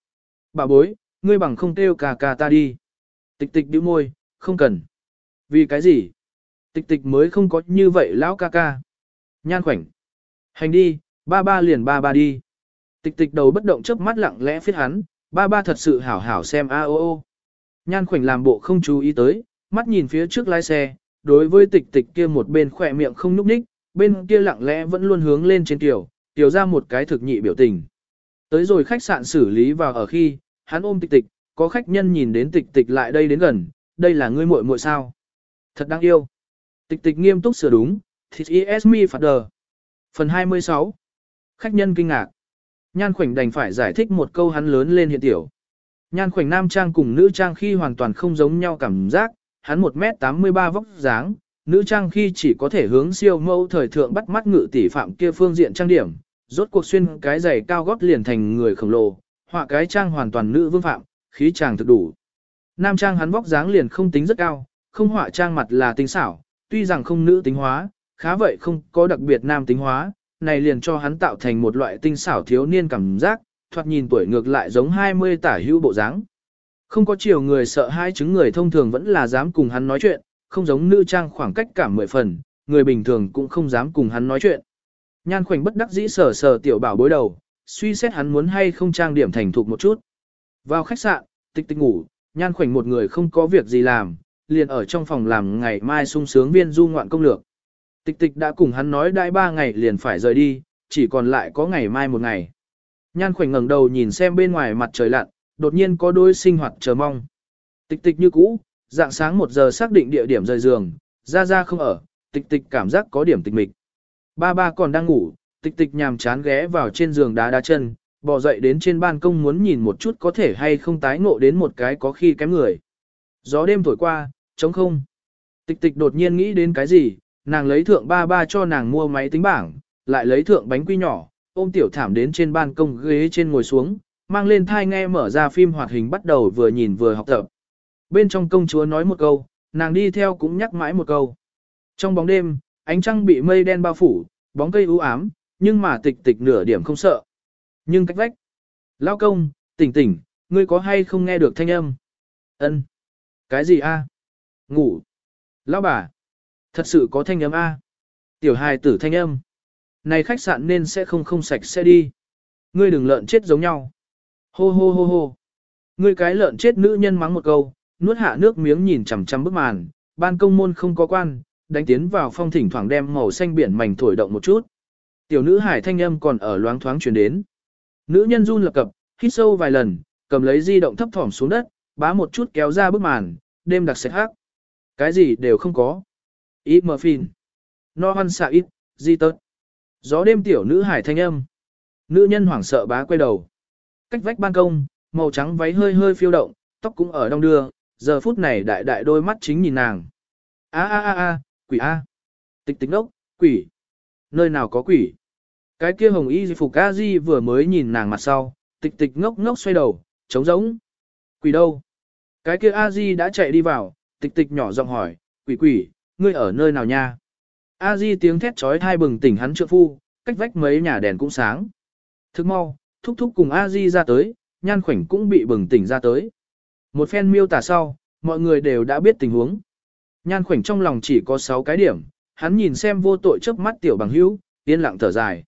Bà bối, ngươi bằng không kêu cà cà ta đi. Tịch tịch bĩu môi, không cần. Vì cái gì? Tịch tịch mới không có như vậy lão ca ca. Nhan khoảnh. Hành đi, ba ba liền ba ba đi. Tịch tịch đầu bất động chớp mắt lặng lẽ phiết hắn, ba ba thật sự hảo hảo xem a o o. Nhan khoảnh làm bộ không chú ý tới, mắt nhìn phía trước lái xe, đối với tịch tịch kia một bên khỏe miệng không nhúc ních, bên kia lặng lẽ vẫn luôn hướng lên trên tiểu, tiểu ra một cái thực nhị biểu tình. Tới rồi khách sạn xử lý vào ở khi, hắn ôm tịch tịch, có khách nhân nhìn đến tịch tịch lại đây đến gần, đây là ngươi muội muội sao. Thật đáng yêu. Tịch tịch nghiêm túc sửa đúng, thịt is me father. Phần 26. Khách nhân kinh ngạc. Nhan khoảnh đành phải giải thích một câu hắn lớn lên hiện tiểu. Nhan khoảnh nam trang cùng nữ trang khi hoàn toàn không giống nhau cảm giác, hắn 1m83 vóc dáng, nữ trang khi chỉ có thể hướng siêu mẫu thời thượng bắt mắt ngự tỷ phạm kia phương diện trang điểm, rốt cuộc xuyên cái giày cao gót liền thành người khổng lồ, họa cái trang hoàn toàn nữ vương phạm, khí chàng thực đủ. Nam trang hắn vóc dáng liền không tính rất cao, không họa trang mặt là tính xảo, tuy rằng không nữ tính hóa, khá vậy không có đặc biệt nam tính hóa, này liền cho hắn tạo thành một loại tinh xảo thiếu niên cảm giác, thoạt nhìn tuổi ngược lại giống 20 tả hữu bộ dáng. Không có chiều người sợ hai chứng người thông thường vẫn là dám cùng hắn nói chuyện, không giống nữ trang khoảng cách cả mười phần, người bình thường cũng không dám cùng hắn nói chuyện. Nhan khoảnh bất đắc dĩ sờ sờ tiểu bảo bối đầu, suy xét hắn muốn hay không trang điểm thành thục một chút. Vào khách sạn, tịch tịch ngủ, nhan khoảnh một người không có việc gì làm, liền ở trong phòng làm ngày mai sung sướng viên du ngoạn công lược. Tịch tịch đã cùng hắn nói đại ba ngày liền phải rời đi, chỉ còn lại có ngày mai một ngày. Nhan khoảnh ngẩng đầu nhìn xem bên ngoài mặt trời lặn, đột nhiên có đôi sinh hoạt chờ mong. Tịch tịch như cũ, dạng sáng một giờ xác định địa điểm rời giường, ra ra không ở, tịch tịch cảm giác có điểm tịch mịch. Ba ba còn đang ngủ, tịch tịch nhàm chán ghé vào trên giường đá đá chân, bò dậy đến trên ban công muốn nhìn một chút có thể hay không tái ngộ đến một cái có khi kém người. Gió đêm thổi qua, trống không. Tịch tịch đột nhiên nghĩ đến cái gì, nàng lấy thượng ba ba cho nàng mua máy tính bảng, lại lấy thượng bánh quy nhỏ, ôm tiểu thảm đến trên ban công ghế trên ngồi xuống, mang lên thai nghe mở ra phim hoạt hình bắt đầu vừa nhìn vừa học tập. Bên trong công chúa nói một câu, nàng đi theo cũng nhắc mãi một câu. Trong bóng đêm, ánh trăng bị mây đen bao phủ, bóng cây u ám, nhưng mà tịch tịch nửa điểm không sợ. Nhưng cách vách. Lao công, tỉnh tỉnh, ngươi có hay không nghe được thanh âm? Ân. Cái gì a? Ngủ. Lão bà. Thật sự có thanh âm a. Tiểu hài tử thanh âm. Này khách sạn nên sẽ không không sạch sẽ đi. Ngươi đừng lợn chết giống nhau. Hô hô hô hô. Ngươi cái lợn chết nữ nhân mắng một câu, nuốt hạ nước miếng nhìn chằm chằm bức màn, ban công môn không có quan, đánh tiến vào phong thỉnh thoảng đem màu xanh biển mảnh thổi động một chút. Tiểu nữ hải thanh âm còn ở loáng thoáng truyền đến. Nữ nhân run lập cập, hít sâu vài lần, cầm lấy di động thấp thỏm xuống đất, bá một chút kéo ra bức màn, đêm đặc sệt hát. Cái gì đều không có. Ít mờ phìn. No hoan xạ ít, di tớt. Gió đêm tiểu nữ hải thanh âm. Nữ nhân hoảng sợ bá quay đầu. Cách vách ban công, màu trắng váy hơi hơi phiêu động, tóc cũng ở đông đưa, giờ phút này đại đại đôi mắt chính nhìn nàng. A a a a, quỷ a. Tịch tịch đốc, quỷ. Nơi nào có quỷ? Cái kia hồng y phục a di vừa mới nhìn nàng mặt sau, tịch tịch ngốc ngốc xoay đầu, trống rỗng. Quỷ đâu? Cái kia a di đã chạy đi vào, tịch tịch nhỏ giọng hỏi, quỷ quỷ, ngươi ở nơi nào nha? A di tiếng thét trói thai bừng tỉnh hắn trượng phu, cách vách mấy nhà đèn cũng sáng. Thức mau, thúc thúc cùng A di ra tới, nhan khoảnh cũng bị bừng tỉnh ra tới. Một phen miêu tả sau, mọi người đều đã biết tình huống. Nhan khoảnh trong lòng chỉ có 6 cái điểm, hắn nhìn xem vô tội trước mắt tiểu bằng hữu, yên lặng thở dài.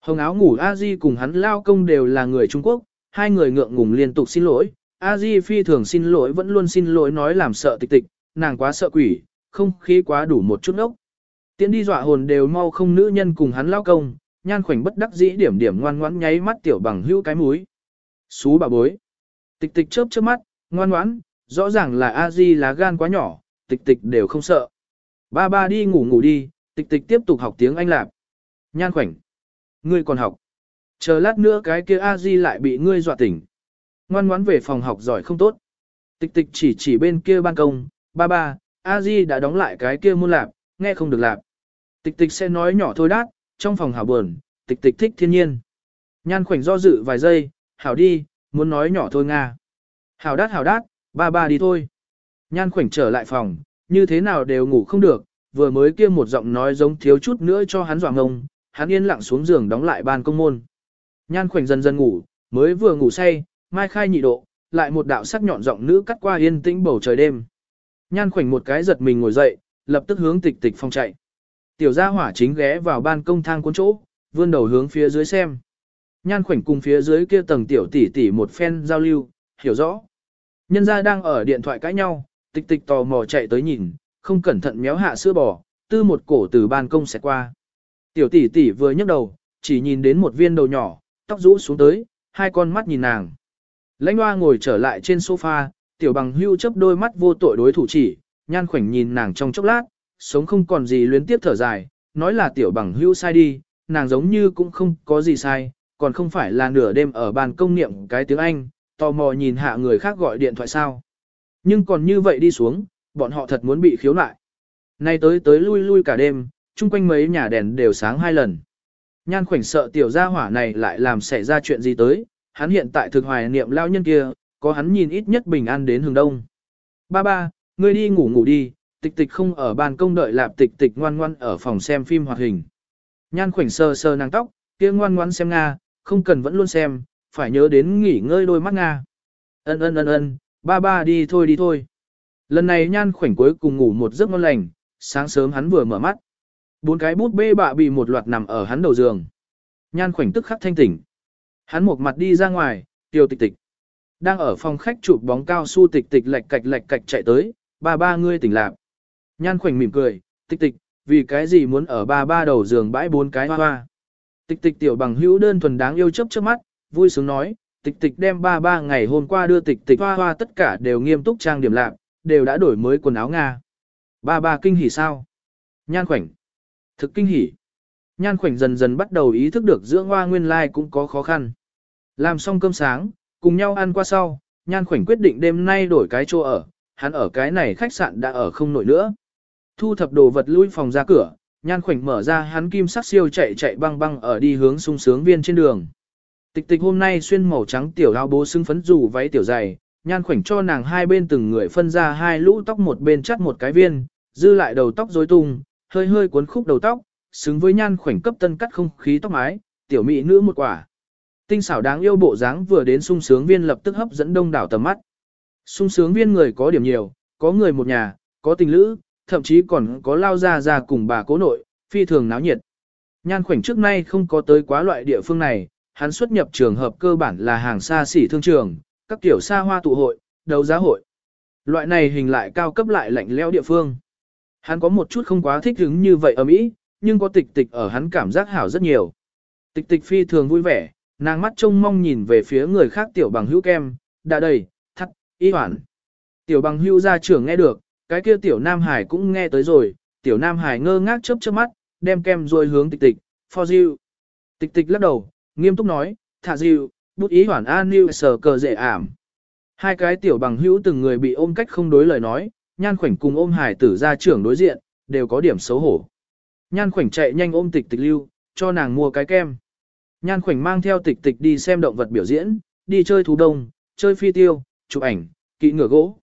Hồng áo ngủ A Di cùng hắn lao công đều là người Trung Quốc, hai người ngượng ngùng liên tục xin lỗi. A Di phi thường xin lỗi vẫn luôn xin lỗi nói làm sợ tịch tịch, nàng quá sợ quỷ, không khí quá đủ một chút ốc. Tiến đi dọa hồn đều mau không nữ nhân cùng hắn lao công, nhan khoảnh bất đắc dĩ điểm điểm ngoan ngoãn nháy mắt tiểu bằng hữu cái múi. Xú bà bối. Tịch tịch chớp chớp mắt, ngoan ngoãn, rõ ràng là A Di lá gan quá nhỏ, tịch tịch đều không sợ. Ba ba đi ngủ ngủ đi, tịch tịch tiếp tục học tiếng Anh Lạp. Nhan khoảnh. Ngươi còn học. Chờ lát nữa cái kia A Di lại bị ngươi dọa tỉnh. Ngoan ngoãn về phòng học giỏi không tốt. Tịch tịch chỉ chỉ bên kia ban công, ba ba, A Di đã đóng lại cái kia môn lạp, nghe không được lạp. Tịch tịch sẽ nói nhỏ thôi đát, trong phòng hảo buồn, tịch tịch thích thiên nhiên. Nhan khoảnh do dự vài giây, hảo đi, muốn nói nhỏ thôi nga. Hảo đát hảo đát, ba ba đi thôi. Nhan khoảnh trở lại phòng, như thế nào đều ngủ không được, vừa mới kia một giọng nói giống thiếu chút nữa cho hắn dọa ngông, hắn yên lặng xuống giường đóng lại ban công môn. Nhan khoảnh dần dần ngủ, mới vừa ngủ say, mai khai nhị độ, lại một đạo sắc nhọn giọng nữ cắt qua yên tĩnh bầu trời đêm. Nhan khoảnh một cái giật mình ngồi dậy, lập tức hướng tịch tịch phong chạy. Tiểu gia hỏa chính ghé vào ban công thang cuốn chỗ, vươn đầu hướng phía dưới xem. Nhan khoảnh cùng phía dưới kia tầng tiểu tỷ tỷ một phen giao lưu, hiểu rõ. Nhân gia đang ở điện thoại cãi nhau, tịch tịch tò mò chạy tới nhìn, không cẩn thận méo hạ sữa bò, tư một cổ từ ban công xẹt qua. Tiểu tỷ tỷ vừa nhấc đầu, chỉ nhìn đến một viên đầu nhỏ, tóc rũ xuống tới, hai con mắt nhìn nàng. Lãnh hoa ngồi trở lại trên sofa, tiểu bằng hưu chấp đôi mắt vô tội đối thủ chỉ, nhan khoảnh nhìn nàng trong chốc lát, sống không còn gì luyến tiếp thở dài, nói là tiểu bằng hưu sai đi, nàng giống như cũng không có gì sai, còn không phải là nửa đêm ở bàn công niệm cái tiếng Anh, tò mò nhìn hạ người khác gọi điện thoại sao. Nhưng còn như vậy đi xuống, bọn họ thật muốn bị khiếu nại. Nay tới tới lui lui cả đêm, chung quanh mấy nhà đèn đều sáng hai lần. Nhan khoảnh sợ tiểu gia hỏa này lại làm xảy ra chuyện gì tới, hắn hiện tại thực hoài niệm lao nhân kia, có hắn nhìn ít nhất bình an đến hướng đông. Ba ba, ngươi đi ngủ ngủ đi, tịch tịch không ở ban công đợi lạp tịch tịch ngoan ngoan ở phòng xem phim hoạt hình. Nhan khoảnh sờ sờ nàng tóc, kia ngoan ngoan xem Nga, không cần vẫn luôn xem, phải nhớ đến nghỉ ngơi đôi mắt Nga. Ân ân ân ân, ba ba đi thôi đi thôi. Lần này nhan khoảnh cuối cùng ngủ một giấc ngon lành, sáng sớm hắn vừa mở mắt. Bốn cái bút bê bạ bị một loạt nằm ở hắn đầu giường. Nhan khoảnh tức khắc thanh tỉnh. Hắn một mặt đi ra ngoài, tiêu tịch tịch. Đang ở phòng khách chụp bóng cao su tịch tịch lạch cạch lạch cạch chạy tới, ba ba ngươi tỉnh lạc. Nhan khoảnh mỉm cười, tịch tịch, vì cái gì muốn ở ba ba đầu giường bãi bốn cái hoa hoa. Tịch tịch tiểu bằng hữu đơn thuần đáng yêu chấp trước mắt, vui sướng nói, tịch tịch đem ba ba ngày hôm qua đưa tịch tịch hoa hoa tất cả đều nghiêm túc trang điểm lạc, đều đã đổi mới quần áo Nga. Ba ba kinh hỉ sao? Nhan khoảnh. Thực kinh hỉ. Nhan khoảnh dần dần bắt đầu ý thức được dưỡng hoa nguyên lai cũng có khó khăn. Làm xong cơm sáng, cùng nhau ăn qua sau, nhan khoảnh quyết định đêm nay đổi cái chỗ ở, hắn ở cái này khách sạn đã ở không nổi nữa. Thu thập đồ vật lui phòng ra cửa, nhan khoảnh mở ra hắn kim sắc siêu chạy chạy băng băng ở đi hướng sung sướng viên trên đường. Tịch tịch hôm nay xuyên màu trắng tiểu áo bố xưng phấn dù váy tiểu dày, nhan khoảnh cho nàng hai bên từng người phân ra hai lũ tóc một bên chắt một cái viên, dư lại đầu tóc rối tung, hơi hơi cuốn khúc đầu tóc, xứng với nhan khoảnh cấp tân cắt không khí tóc mái, tiểu mỹ nữ một quả. Tinh xảo đáng yêu bộ dáng vừa đến sung sướng viên lập tức hấp dẫn đông đảo tầm mắt. Sung sướng viên người có điểm nhiều, có người một nhà, có tình lữ, thậm chí còn có lao ra ra cùng bà cố nội, phi thường náo nhiệt. Nhan khoảnh trước nay không có tới quá loại địa phương này, hắn xuất nhập trường hợp cơ bản là hàng xa xỉ thương trường, các kiểu xa hoa tụ hội, đấu giá hội. loại này hình lại cao cấp lại lạnh lẽo địa phương. Hắn có một chút không quá thích hứng như vậy ở Mỹ, nhưng có tịch tịch ở hắn cảm giác hảo rất nhiều. Tịch tịch phi thường vui vẻ, nàng mắt trông mong nhìn về phía người khác tiểu bằng hữu kem, đã đầy, y hoản. Tiểu bằng hữu gia trưởng nghe được, cái kia tiểu Nam Hải cũng nghe tới rồi, tiểu Nam Hải ngơ ngác chớp chớp mắt, đem kem rồi hướng tịch tịch, for you. Tịch tịch lắc đầu, nghiêm túc nói, thả dịu, bút ý hoản an new sờ cờ dễ ảm. Hai cái tiểu bằng hữu từng người bị ôm cách không đối lời nói, nhan khoảnh cùng ôm hải tử gia trưởng đối diện, đều có điểm xấu hổ. Nhan khoảnh chạy nhanh ôm tịch tịch lưu, cho nàng mua cái kem. Nhan khoảnh mang theo tịch tịch đi xem động vật biểu diễn, đi chơi thú đông, chơi phi tiêu, chụp ảnh, kỹ ngựa gỗ.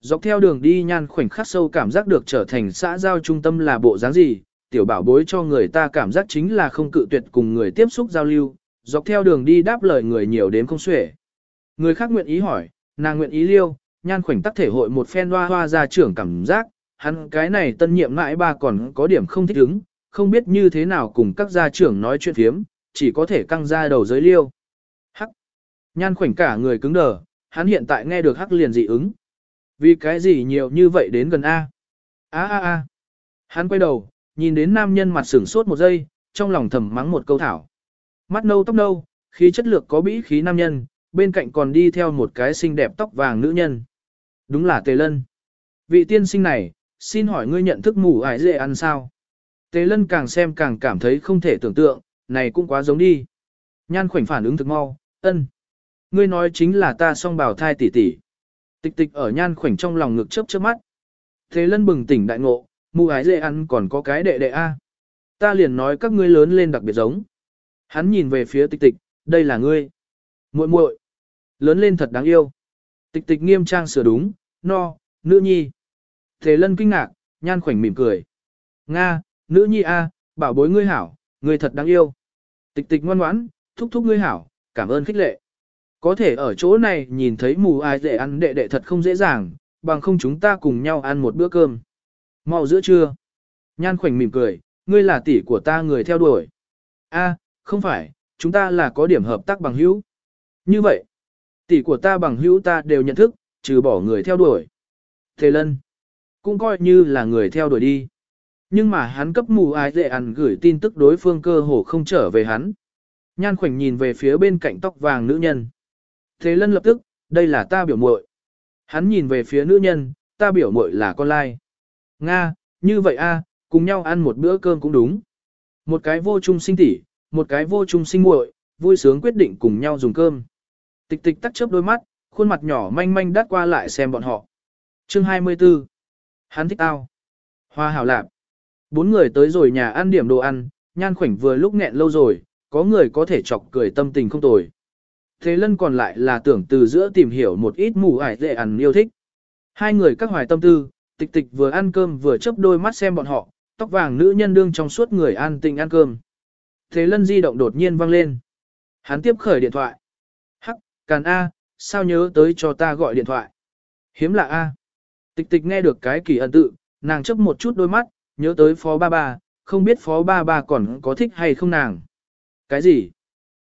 Dọc theo đường đi nhan khoảnh khắc sâu cảm giác được trở thành xã giao trung tâm là bộ dáng gì, tiểu bảo bối cho người ta cảm giác chính là không cự tuyệt cùng người tiếp xúc giao lưu, dọc theo đường đi đáp lời người nhiều đến không xuể. Người khác nguyện ý hỏi, nàng nguyện ý liêu, nhan khoảnh tắc thể hội một phen hoa hoa ra trưởng cảm giác, hắn cái này tân nhiệm mãi ba còn có điểm không thích ứng, không biết như thế nào cùng các gia trưởng nói chuyện phiếm, chỉ có thể căng ra đầu giới liêu. Hắc. Nhan khoảnh cả người cứng đờ, hắn hiện tại nghe được hắc liền dị ứng. Vì cái gì nhiều như vậy đến gần A. A a a. Hắn quay đầu, nhìn đến nam nhân mặt sửng sốt một giây, trong lòng thầm mắng một câu thảo. Mắt nâu tóc nâu, khí chất lược có bĩ khí nam nhân, bên cạnh còn đi theo một cái xinh đẹp tóc vàng nữ nhân. Đúng là Tề Lân. Vị tiên sinh này, xin hỏi ngươi nhận thức mù ải dễ ăn sao? Tề Lân càng xem càng cảm thấy không thể tưởng tượng, này cũng quá giống đi. Nhan khoảnh phản ứng thực mau, ân. Ngươi nói chính là ta song bảo thai tỷ tỷ. Tịch tịch ở nhan khoảnh trong lòng ngực chớp chớp mắt. Thế lân bừng tỉnh đại ngộ, mù ái dễ ăn còn có cái đệ đệ A. Ta liền nói các ngươi lớn lên đặc biệt giống. Hắn nhìn về phía tịch tịch, đây là ngươi. muội muội Lớn lên thật đáng yêu. Tịch tịch nghiêm trang sửa đúng, no, nữ nhi. Thế lân kinh ngạc, nhan khoảnh mỉm cười. Nga, nữ nhi A, bảo bối ngươi hảo, ngươi thật đáng yêu. Tịch tịch ngoan ngoãn, thúc thúc ngươi hảo, cảm ơn khích lệ. Có thể ở chỗ này nhìn thấy mù ai dễ ăn đệ đệ thật không dễ dàng, bằng không chúng ta cùng nhau ăn một bữa cơm. Mau giữa trưa. Nhan khoảnh mỉm cười, ngươi là tỷ của ta người theo đuổi. A, không phải, chúng ta là có điểm hợp tác bằng hữu. Như vậy, tỷ của ta bằng hữu ta đều nhận thức, trừ bỏ người theo đuổi. Thế lân, cũng coi như là người theo đuổi đi. Nhưng mà hắn cấp mù ai dễ ăn gửi tin tức đối phương cơ hồ không trở về hắn. Nhan khoảnh nhìn về phía bên cạnh tóc vàng nữ nhân. Thế lân lập tức, đây là ta biểu muội. Hắn nhìn về phía nữ nhân, ta biểu muội là con lai. Nga, như vậy a, cùng nhau ăn một bữa cơm cũng đúng. Một cái vô trung sinh tỷ, một cái vô trung sinh muội, vui sướng quyết định cùng nhau dùng cơm. Tịch tịch tắt chớp đôi mắt, khuôn mặt nhỏ manh manh đắt qua lại xem bọn họ. Chương 24. Hắn thích tao. Hoa hảo lạp. Bốn người tới rồi nhà ăn điểm đồ ăn, nhan khoảnh vừa lúc nghẹn lâu rồi, có người có thể chọc cười tâm tình không tồi. Thế lân còn lại là tưởng từ giữa tìm hiểu một ít mù ải dễ ăn yêu thích. Hai người các hoài tâm tư, tịch tịch vừa ăn cơm vừa chấp đôi mắt xem bọn họ, tóc vàng nữ nhân đương trong suốt người an tình ăn cơm. Thế lân di động đột nhiên vang lên. Hắn tiếp khởi điện thoại. Hắc, càn A, sao nhớ tới cho ta gọi điện thoại. Hiếm lạ A. Tịch tịch nghe được cái kỳ ẩn tự, nàng chấp một chút đôi mắt, nhớ tới phó ba ba, không biết phó ba ba còn có thích hay không nàng. Cái gì?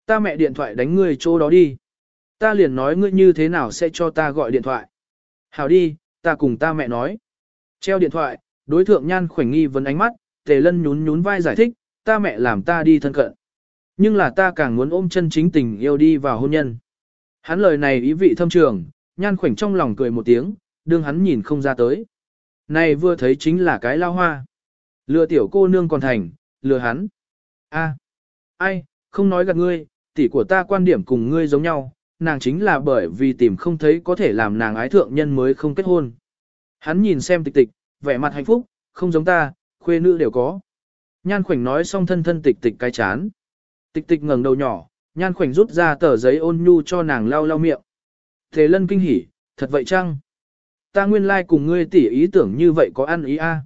Ta mẹ điện thoại đánh ngươi chỗ đó đi. Ta liền nói ngươi như thế nào sẽ cho ta gọi điện thoại. Hảo đi, ta cùng ta mẹ nói. Treo điện thoại, đối thượng nhan khoảnh nghi vấn ánh mắt, tề lân nhún nhún vai giải thích, ta mẹ làm ta đi thân cận. Nhưng là ta càng muốn ôm chân chính tình yêu đi vào hôn nhân. Hắn lời này ý vị thâm trường, nhan khoảnh trong lòng cười một tiếng, đương hắn nhìn không ra tới. Này vừa thấy chính là cái lao hoa. Lừa tiểu cô nương còn thành, lừa hắn. a ai, không nói gạt ngươi, tỷ của ta quan điểm cùng ngươi giống nhau, nàng chính là bởi vì tìm không thấy có thể làm nàng ái thượng nhân mới không kết hôn. Hắn nhìn xem tịch tịch, vẻ mặt hạnh phúc, không giống ta, khuê nữ đều có. Nhan khoảnh nói xong thân thân tịch tịch cái chán. Tịch tịch ngẩng đầu nhỏ, nhan khoảnh rút ra tờ giấy ôn nhu cho nàng lau lau miệng. Thế lân kinh hỉ, thật vậy chăng? Ta nguyên lai like cùng ngươi tỷ ý tưởng như vậy có ăn ý a.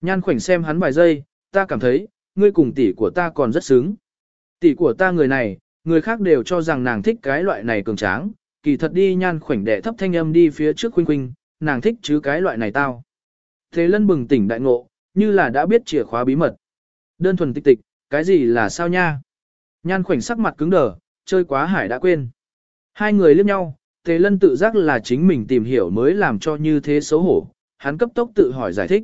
Nhan khoảnh xem hắn vài giây, ta cảm thấy, ngươi cùng tỷ của ta còn rất xứng. Tỷ của ta người này, người khác đều cho rằng nàng thích cái loại này cường tráng, kỳ thật đi nhan khoảnh đệ thấp thanh âm đi phía trước khuynh khuynh, nàng thích chứ cái loại này tao. Thế lân bừng tỉnh đại ngộ, như là đã biết chìa khóa bí mật. Đơn thuần tịch tịch, cái gì là sao nha? Nhan khoảnh sắc mặt cứng đờ, chơi quá hải đã quên. Hai người liếc nhau, Tề lân tự giác là chính mình tìm hiểu mới làm cho như thế xấu hổ, hắn cấp tốc tự hỏi giải thích.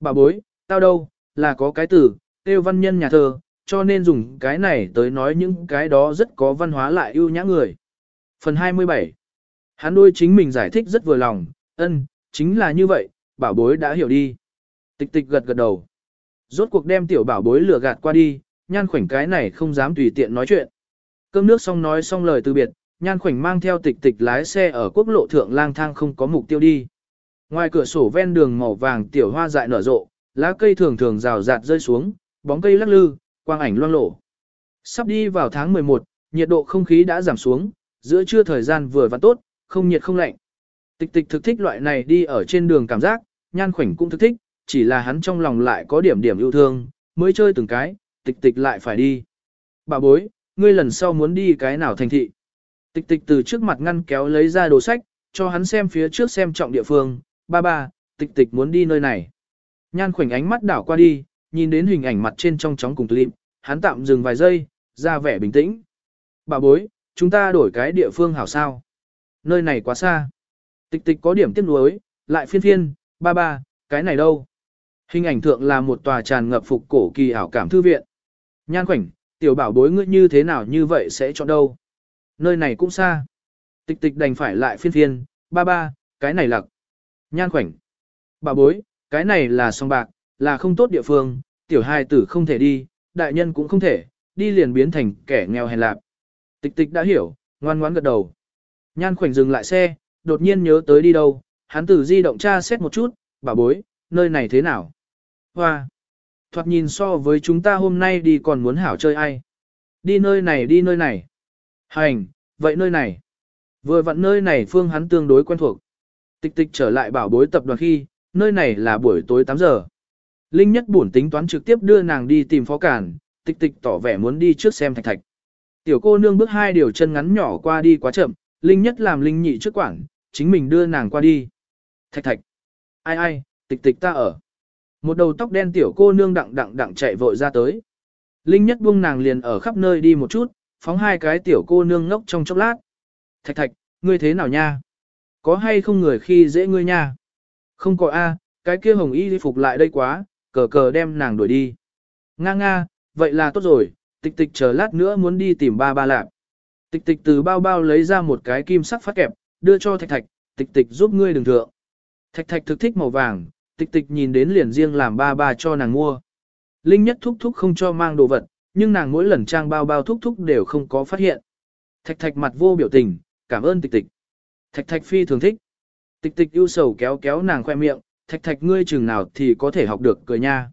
Bà bối, tao đâu, là có cái từ, tiêu văn nhân nhà thơ, cho nên dùng cái này tới nói những cái đó rất có văn hóa lại ưu nhã người. Phần 27 Hắn đôi chính mình giải thích rất vừa lòng, ân, chính là như vậy, bảo bối đã hiểu đi. Tịch tịch gật gật đầu. Rốt cuộc đem tiểu bảo bối lừa gạt qua đi, nhan khoảnh cái này không dám tùy tiện nói chuyện. Cơm nước xong nói xong lời từ biệt, nhan khoảnh mang theo tịch tịch lái xe ở quốc lộ thượng lang thang không có mục tiêu đi. Ngoài cửa sổ ven đường màu vàng tiểu hoa dại nở rộ, lá cây thường thường rào rạt rơi xuống, bóng cây lắc lư, quang ảnh loang lổ. Sắp đi vào tháng 11, nhiệt độ không khí đã giảm xuống, giữa trưa thời gian vừa và tốt, không nhiệt không lạnh. Tịch tịch thực thích loại này đi ở trên đường cảm giác, nhan khoảnh cũng thực thích, chỉ là hắn trong lòng lại có điểm điểm yêu thương, mới chơi từng cái, tịch tịch lại phải đi. Bà bối, ngươi lần sau muốn đi cái nào thành thị. Tịch tịch từ trước mặt ngăn kéo lấy ra đồ sách, cho hắn xem phía trước xem trọng địa phương, ba ba, tịch tịch muốn đi nơi này. Nhan khoảnh ánh mắt đảo qua đi, nhìn đến hình ảnh mặt trên trong chóng cùng clip, hắn tạm dừng vài giây, ra vẻ bình tĩnh. Bà bối, chúng ta đổi cái địa phương hảo sao. Nơi này quá xa. Tịch tịch có điểm tiếc nuối, lại phiên phiên, ba ba, cái này đâu. Hình ảnh thượng là một tòa tràn ngập phục cổ kỳ ảo cảm thư viện. Nhan khoảnh, tiểu bảo bối ngươi như thế nào như vậy sẽ chọn đâu. Nơi này cũng xa. Tịch tịch đành phải lại phiên phiên, ba ba, cái này lặc. Nhan khoảnh. bà bối, cái này là song bạc, là không tốt địa phương, tiểu hài tử không thể đi, đại nhân cũng không thể, đi liền biến thành kẻ nghèo hèn lạp. Tịch tịch đã hiểu, ngoan ngoãn gật đầu. Nhan khoảnh dừng lại xe, đột nhiên nhớ tới đi đâu, hắn từ di động tra xét một chút, bảo bối, nơi này thế nào? Hoa! Thoạt nhìn so với chúng ta hôm nay đi còn muốn hảo chơi ai? Đi nơi này đi nơi này. Hành, vậy nơi này. Vừa vặn nơi này phương hắn tương đối quen thuộc. Tịch tịch trở lại bảo bối tập đoàn khi, nơi này là buổi tối 8 giờ. Linh nhất buồn tính toán trực tiếp đưa nàng đi tìm phó cản, tịch tịch tỏ vẻ muốn đi trước xem thạch thạch. Tiểu cô nương bước hai điều chân ngắn nhỏ qua đi quá chậm, Linh nhất làm Linh nhị trước quảng, chính mình đưa nàng qua đi. Thạch thạch. Ai ai, tịch tịch ta ở. Một đầu tóc đen tiểu cô nương đặng đặng đặng chạy vội ra tới. Linh nhất buông nàng liền ở khắp nơi đi một chút, phóng hai cái tiểu cô nương ngốc trong chốc lát. Thạch thạch, ngươi thế nào nha? Có hay không người khi dễ ngươi nha? Không có a, cái kia hồng y đi phục lại đây quá, cờ cờ đem nàng đuổi đi. Nga nga, vậy là tốt rồi, tịch tịch chờ lát nữa muốn đi tìm ba ba lạp. Tịch tịch từ bao bao lấy ra một cái kim sắc phát kẹp, đưa cho thạch thạch, tịch tịch giúp ngươi đừng thượng. Thạch thạch thực thích màu vàng, tịch tịch nhìn đến liền riêng làm ba ba cho nàng mua. Linh nhất thúc thúc không cho mang đồ vật, nhưng nàng mỗi lần trang bao bao thúc thúc đều không có phát hiện. Thạch thạch mặt vô biểu tình, cảm ơn tịch tịch. Thạch thạch phi thường thích. Tịch tịch ưu sầu kéo kéo nàng khoe miệng, thạch thạch ngươi chừng nào thì có thể học được cười nha.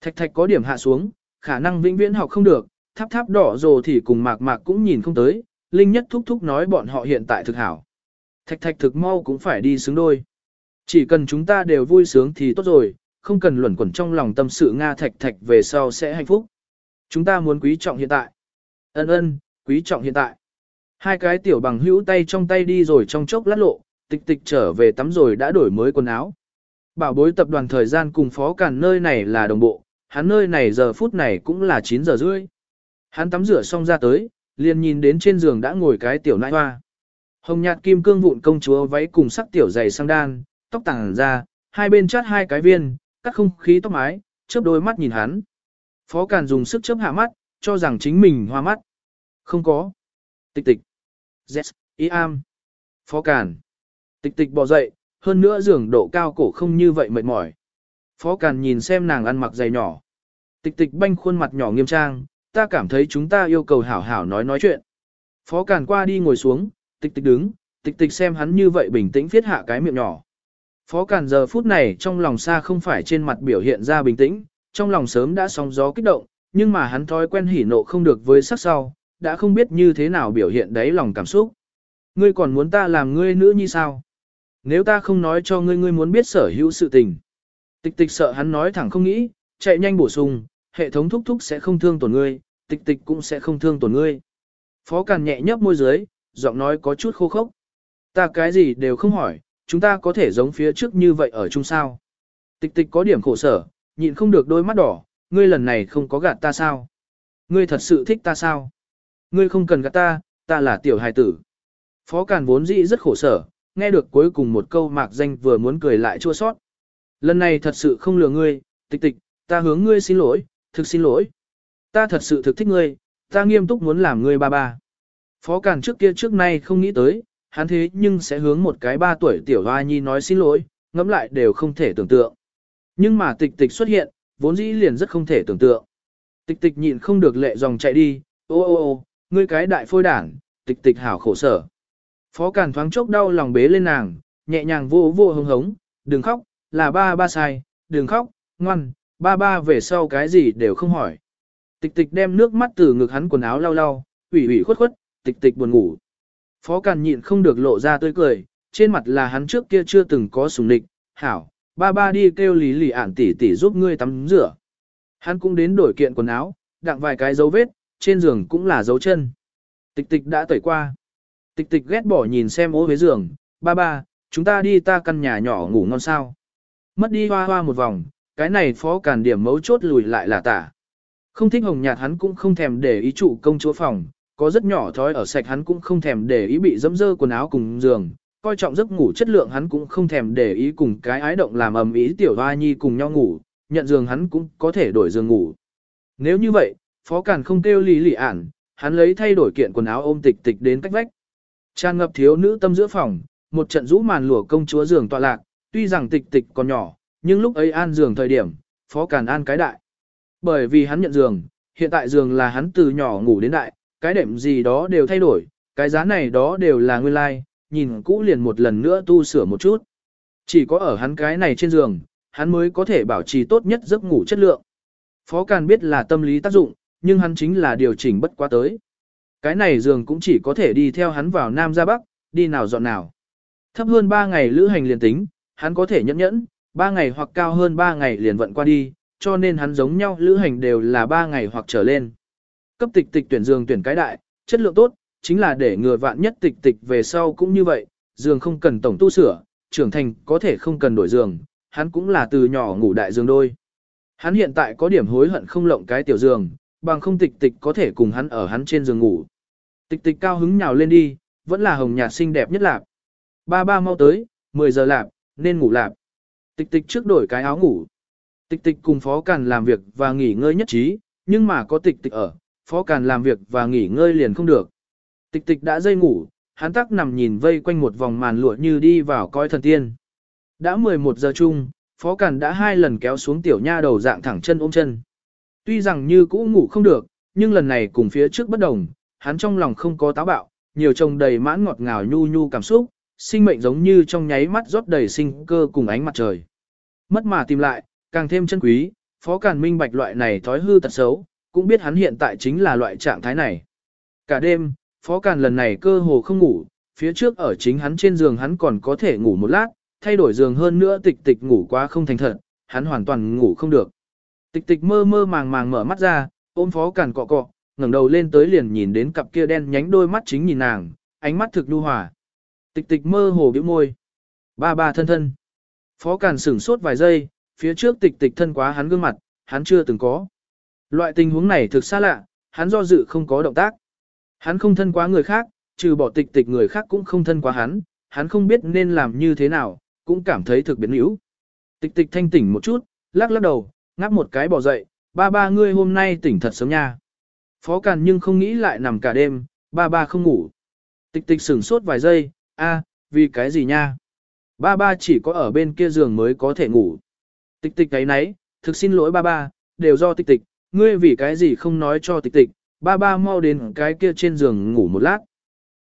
Thạch thạch có điểm hạ xuống, khả năng vĩnh viễn học không được, tháp tháp đỏ rồ thì cùng mạc mạc cũng nhìn không tới, Linh nhất thúc thúc nói bọn họ hiện tại thực hảo. Thạch thạch thực mau cũng phải đi xứng đôi. Chỉ cần chúng ta đều vui sướng thì tốt rồi, không cần luẩn quẩn trong lòng tâm sự Nga thạch thạch về sau sẽ hạnh phúc. Chúng ta muốn quý trọng hiện tại. Ân ân, quý trọng hiện tại. Hai cái tiểu bằng hữu tay trong tay đi rồi trong chốc lát lộ, tịch tịch trở về tắm rồi đã đổi mới quần áo. Bảo bối tập đoàn thời gian cùng phó cản nơi này là đồng bộ, hắn nơi này giờ phút này cũng là 9 giờ rưỡi. Hắn tắm rửa xong ra tới, liền nhìn đến trên giường đã ngồi cái tiểu nãi hoa. Hồng nhạt kim cương vụn công chúa váy cùng sắc tiểu dày sang đan, tóc tàng ra, hai bên chát hai cái viên, cắt không khí tóc mái, chớp đôi mắt nhìn hắn. Phó Càn dùng sức chớp hạ mắt, cho rằng chính mình hoa mắt. Không có. Tịch tịch. Yes, I am. Phó Càn. Tịch tịch bò dậy, hơn nữa giường độ cao cổ không như vậy mệt mỏi. Phó Càn nhìn xem nàng ăn mặc dày nhỏ. Tịch tịch banh khuôn mặt nhỏ nghiêm trang, ta cảm thấy chúng ta yêu cầu hảo hảo nói nói chuyện. Phó Càn qua đi ngồi xuống, tịch tịch đứng, tịch tịch xem hắn như vậy bình tĩnh viết hạ cái miệng nhỏ. Phó Càn giờ phút này trong lòng xa không phải trên mặt biểu hiện ra bình tĩnh, trong lòng sớm đã sóng gió kích động, nhưng mà hắn thói quen hỉ nộ không được với sắc sau, đã không biết như thế nào biểu hiện đấy lòng cảm xúc. Ngươi còn muốn ta làm ngươi nữa như sao? Nếu ta không nói cho ngươi ngươi muốn biết sở hữu sự tình. Tịch tịch sợ hắn nói thẳng không nghĩ, chạy nhanh bổ sung, hệ thống thúc thúc sẽ không thương tổn ngươi, tịch tịch cũng sẽ không thương tổn ngươi. Phó Càn nhẹ nhấp môi dưới, giọng nói có chút khô khốc. Ta cái gì đều không hỏi, chúng ta có thể giống phía trước như vậy ở chung sao. Tịch tịch có điểm khổ sở, nhịn không được đôi mắt đỏ, ngươi lần này không có gạt ta sao? Ngươi thật sự thích ta sao? Ngươi không cần gạt ta, ta là tiểu hài tử. Phó Càn vốn dĩ rất khổ sở, nghe được cuối cùng một câu mạc danh vừa muốn cười lại chua sót. Lần này thật sự không lừa ngươi, tịch tịch, ta hướng ngươi xin lỗi, thực xin lỗi. Ta thật sự thực thích ngươi, ta nghiêm túc muốn làm ngươi ba ba. Phó Càn trước kia trước nay không nghĩ tới, hắn thế nhưng sẽ hướng một cái ba tuổi tiểu hoa nhi nói xin lỗi, ngẫm lại đều không thể tưởng tượng. Nhưng mà tịch tịch xuất hiện, vốn dĩ liền rất không thể tưởng tượng. Tịch tịch nhịn không được lệ dòng chạy đi, ô ô ô, ngươi cái đại phôi đảng, tịch tịch hảo khổ sở. Phó Càn thoáng chốc đau lòng bế lên nàng, nhẹ nhàng vô vô hống hống, đừng khóc, là ba ba sai, đừng khóc, ngoan, ba ba về sau cái gì đều không hỏi. Tịch tịch đem nước mắt từ ngực hắn quần áo lau lau, ủy ủy khuất khuất, tịch tịch buồn ngủ. Phó Càn nhịn không được lộ ra tươi cười, trên mặt là hắn trước kia chưa từng có sùng địch, hảo, ba ba đi kêu lý lì ản tỷ tỷ giúp ngươi tắm rửa. Hắn cũng đến đổi kiện quần áo, đặng vài cái dấu vết, trên giường cũng là dấu chân. Tịch tịch đã tẩy qua. Tịch tịch ghét bỏ nhìn xem ô với giường, ba ba, chúng ta đi ta căn nhà nhỏ ngủ ngon sao. Mất đi hoa hoa một vòng, cái này phó càn điểm mấu chốt lùi lại là tả. Không thích hồng nhạt hắn cũng không thèm để ý trụ công chúa phòng, có rất nhỏ thói ở sạch hắn cũng không thèm để ý bị dẫm dơ quần áo cùng giường, coi trọng giấc ngủ chất lượng hắn cũng không thèm để ý cùng cái ái động làm ầm ý tiểu hoa nhi cùng nhau ngủ, nhận giường hắn cũng có thể đổi giường ngủ. Nếu như vậy, phó càn không kêu lý lì ản, hắn lấy thay đổi kiện quần áo ôm tịch tịch đến cách vách. Tràn ngập thiếu nữ tâm giữa phòng, một trận rũ màn lụa công chúa giường tọa lạc, tuy rằng tịch tịch còn nhỏ, nhưng lúc ấy an giường thời điểm, phó càn an cái đại. Bởi vì hắn nhận giường, hiện tại giường là hắn từ nhỏ ngủ đến đại, cái đệm gì đó đều thay đổi, cái giá này đó đều là nguyên lai, like, nhìn cũ liền một lần nữa tu sửa một chút. Chỉ có ở hắn cái này trên giường, hắn mới có thể bảo trì tốt nhất giấc ngủ chất lượng. Phó Càn biết là tâm lý tác dụng, nhưng hắn chính là điều chỉnh bất quá tới. Cái này giường cũng chỉ có thể đi theo hắn vào Nam ra Bắc, đi nào dọn nào. Thấp hơn 3 ngày lữ hành liền tính, hắn có thể nhẫn nhẫn, 3 ngày hoặc cao hơn 3 ngày liền vận qua đi, cho nên hắn giống nhau lữ hành đều là 3 ngày hoặc trở lên. Cấp tịch tịch tuyển giường tuyển cái đại, chất lượng tốt, chính là để người vạn nhất tịch tịch về sau cũng như vậy, giường không cần tổng tu sửa, trưởng thành có thể không cần đổi giường, hắn cũng là từ nhỏ ngủ đại giường đôi. Hắn hiện tại có điểm hối hận không lộng cái tiểu giường, bằng không tịch tịch có thể cùng hắn ở hắn trên giường ngủ. Tịch tịch cao hứng nhào lên đi, vẫn là hồng nhạt xinh đẹp nhất lạp. Ba ba mau tới, 10 giờ lạp, nên ngủ lạp. Tịch tịch trước đổi cái áo ngủ. Tịch tịch cùng phó càn làm việc và nghỉ ngơi nhất trí, nhưng mà có tịch tịch ở, phó càn làm việc và nghỉ ngơi liền không được. Tịch tịch đã dây ngủ, hắn tắc nằm nhìn vây quanh một vòng màn lụa như đi vào coi thần tiên. Đã 11 giờ chung, phó càn đã hai lần kéo xuống tiểu nha đầu dạng thẳng chân ôm chân. Tuy rằng như cũ ngủ không được, nhưng lần này cùng phía trước bất đồng, hắn trong lòng không có táo bạo, nhiều trông đầy mãn ngọt ngào nhu nhu cảm xúc, sinh mệnh giống như trong nháy mắt rót đầy sinh cơ cùng ánh mặt trời. Mất mà tìm lại, càng thêm chân quý, phó càn minh bạch loại này thói hư tật xấu, cũng biết hắn hiện tại chính là loại trạng thái này. Cả đêm, phó càn lần này cơ hồ không ngủ, phía trước ở chính hắn trên giường hắn còn có thể ngủ một lát, thay đổi giường hơn nữa tịch tịch ngủ quá không thành thật, hắn hoàn toàn ngủ không được. Tịch tịch mơ mơ màng màng mở mắt ra, ôm phó cản cọ cọ, ngẩng đầu lên tới liền nhìn đến cặp kia đen nhánh đôi mắt chính nhìn nàng, ánh mắt thực nhu hòa. Tịch tịch mơ hồ bĩu môi. Ba ba thân thân. Phó cản sửng sốt vài giây, phía trước tịch tịch thân quá hắn gương mặt, hắn chưa từng có. Loại tình huống này thực xa lạ, hắn do dự không có động tác. Hắn không thân quá người khác, trừ bỏ tịch tịch người khác cũng không thân quá hắn, hắn không biết nên làm như thế nào, cũng cảm thấy thực biến yếu. Tịch tịch thanh tỉnh một chút, lắc lắc đầu, ngáp một cái bỏ dậy, ba ba ngươi hôm nay tỉnh thật sớm nha. Phó Càn nhưng không nghĩ lại nằm cả đêm, ba ba không ngủ. Tịch tịch sửng sốt vài giây, a, vì cái gì nha? Ba ba chỉ có ở bên kia giường mới có thể ngủ. Tịch tịch cái nấy, thực xin lỗi ba ba, đều do tịch tịch, ngươi vì cái gì không nói cho tịch tịch, ba ba mau đến cái kia trên giường ngủ một lát.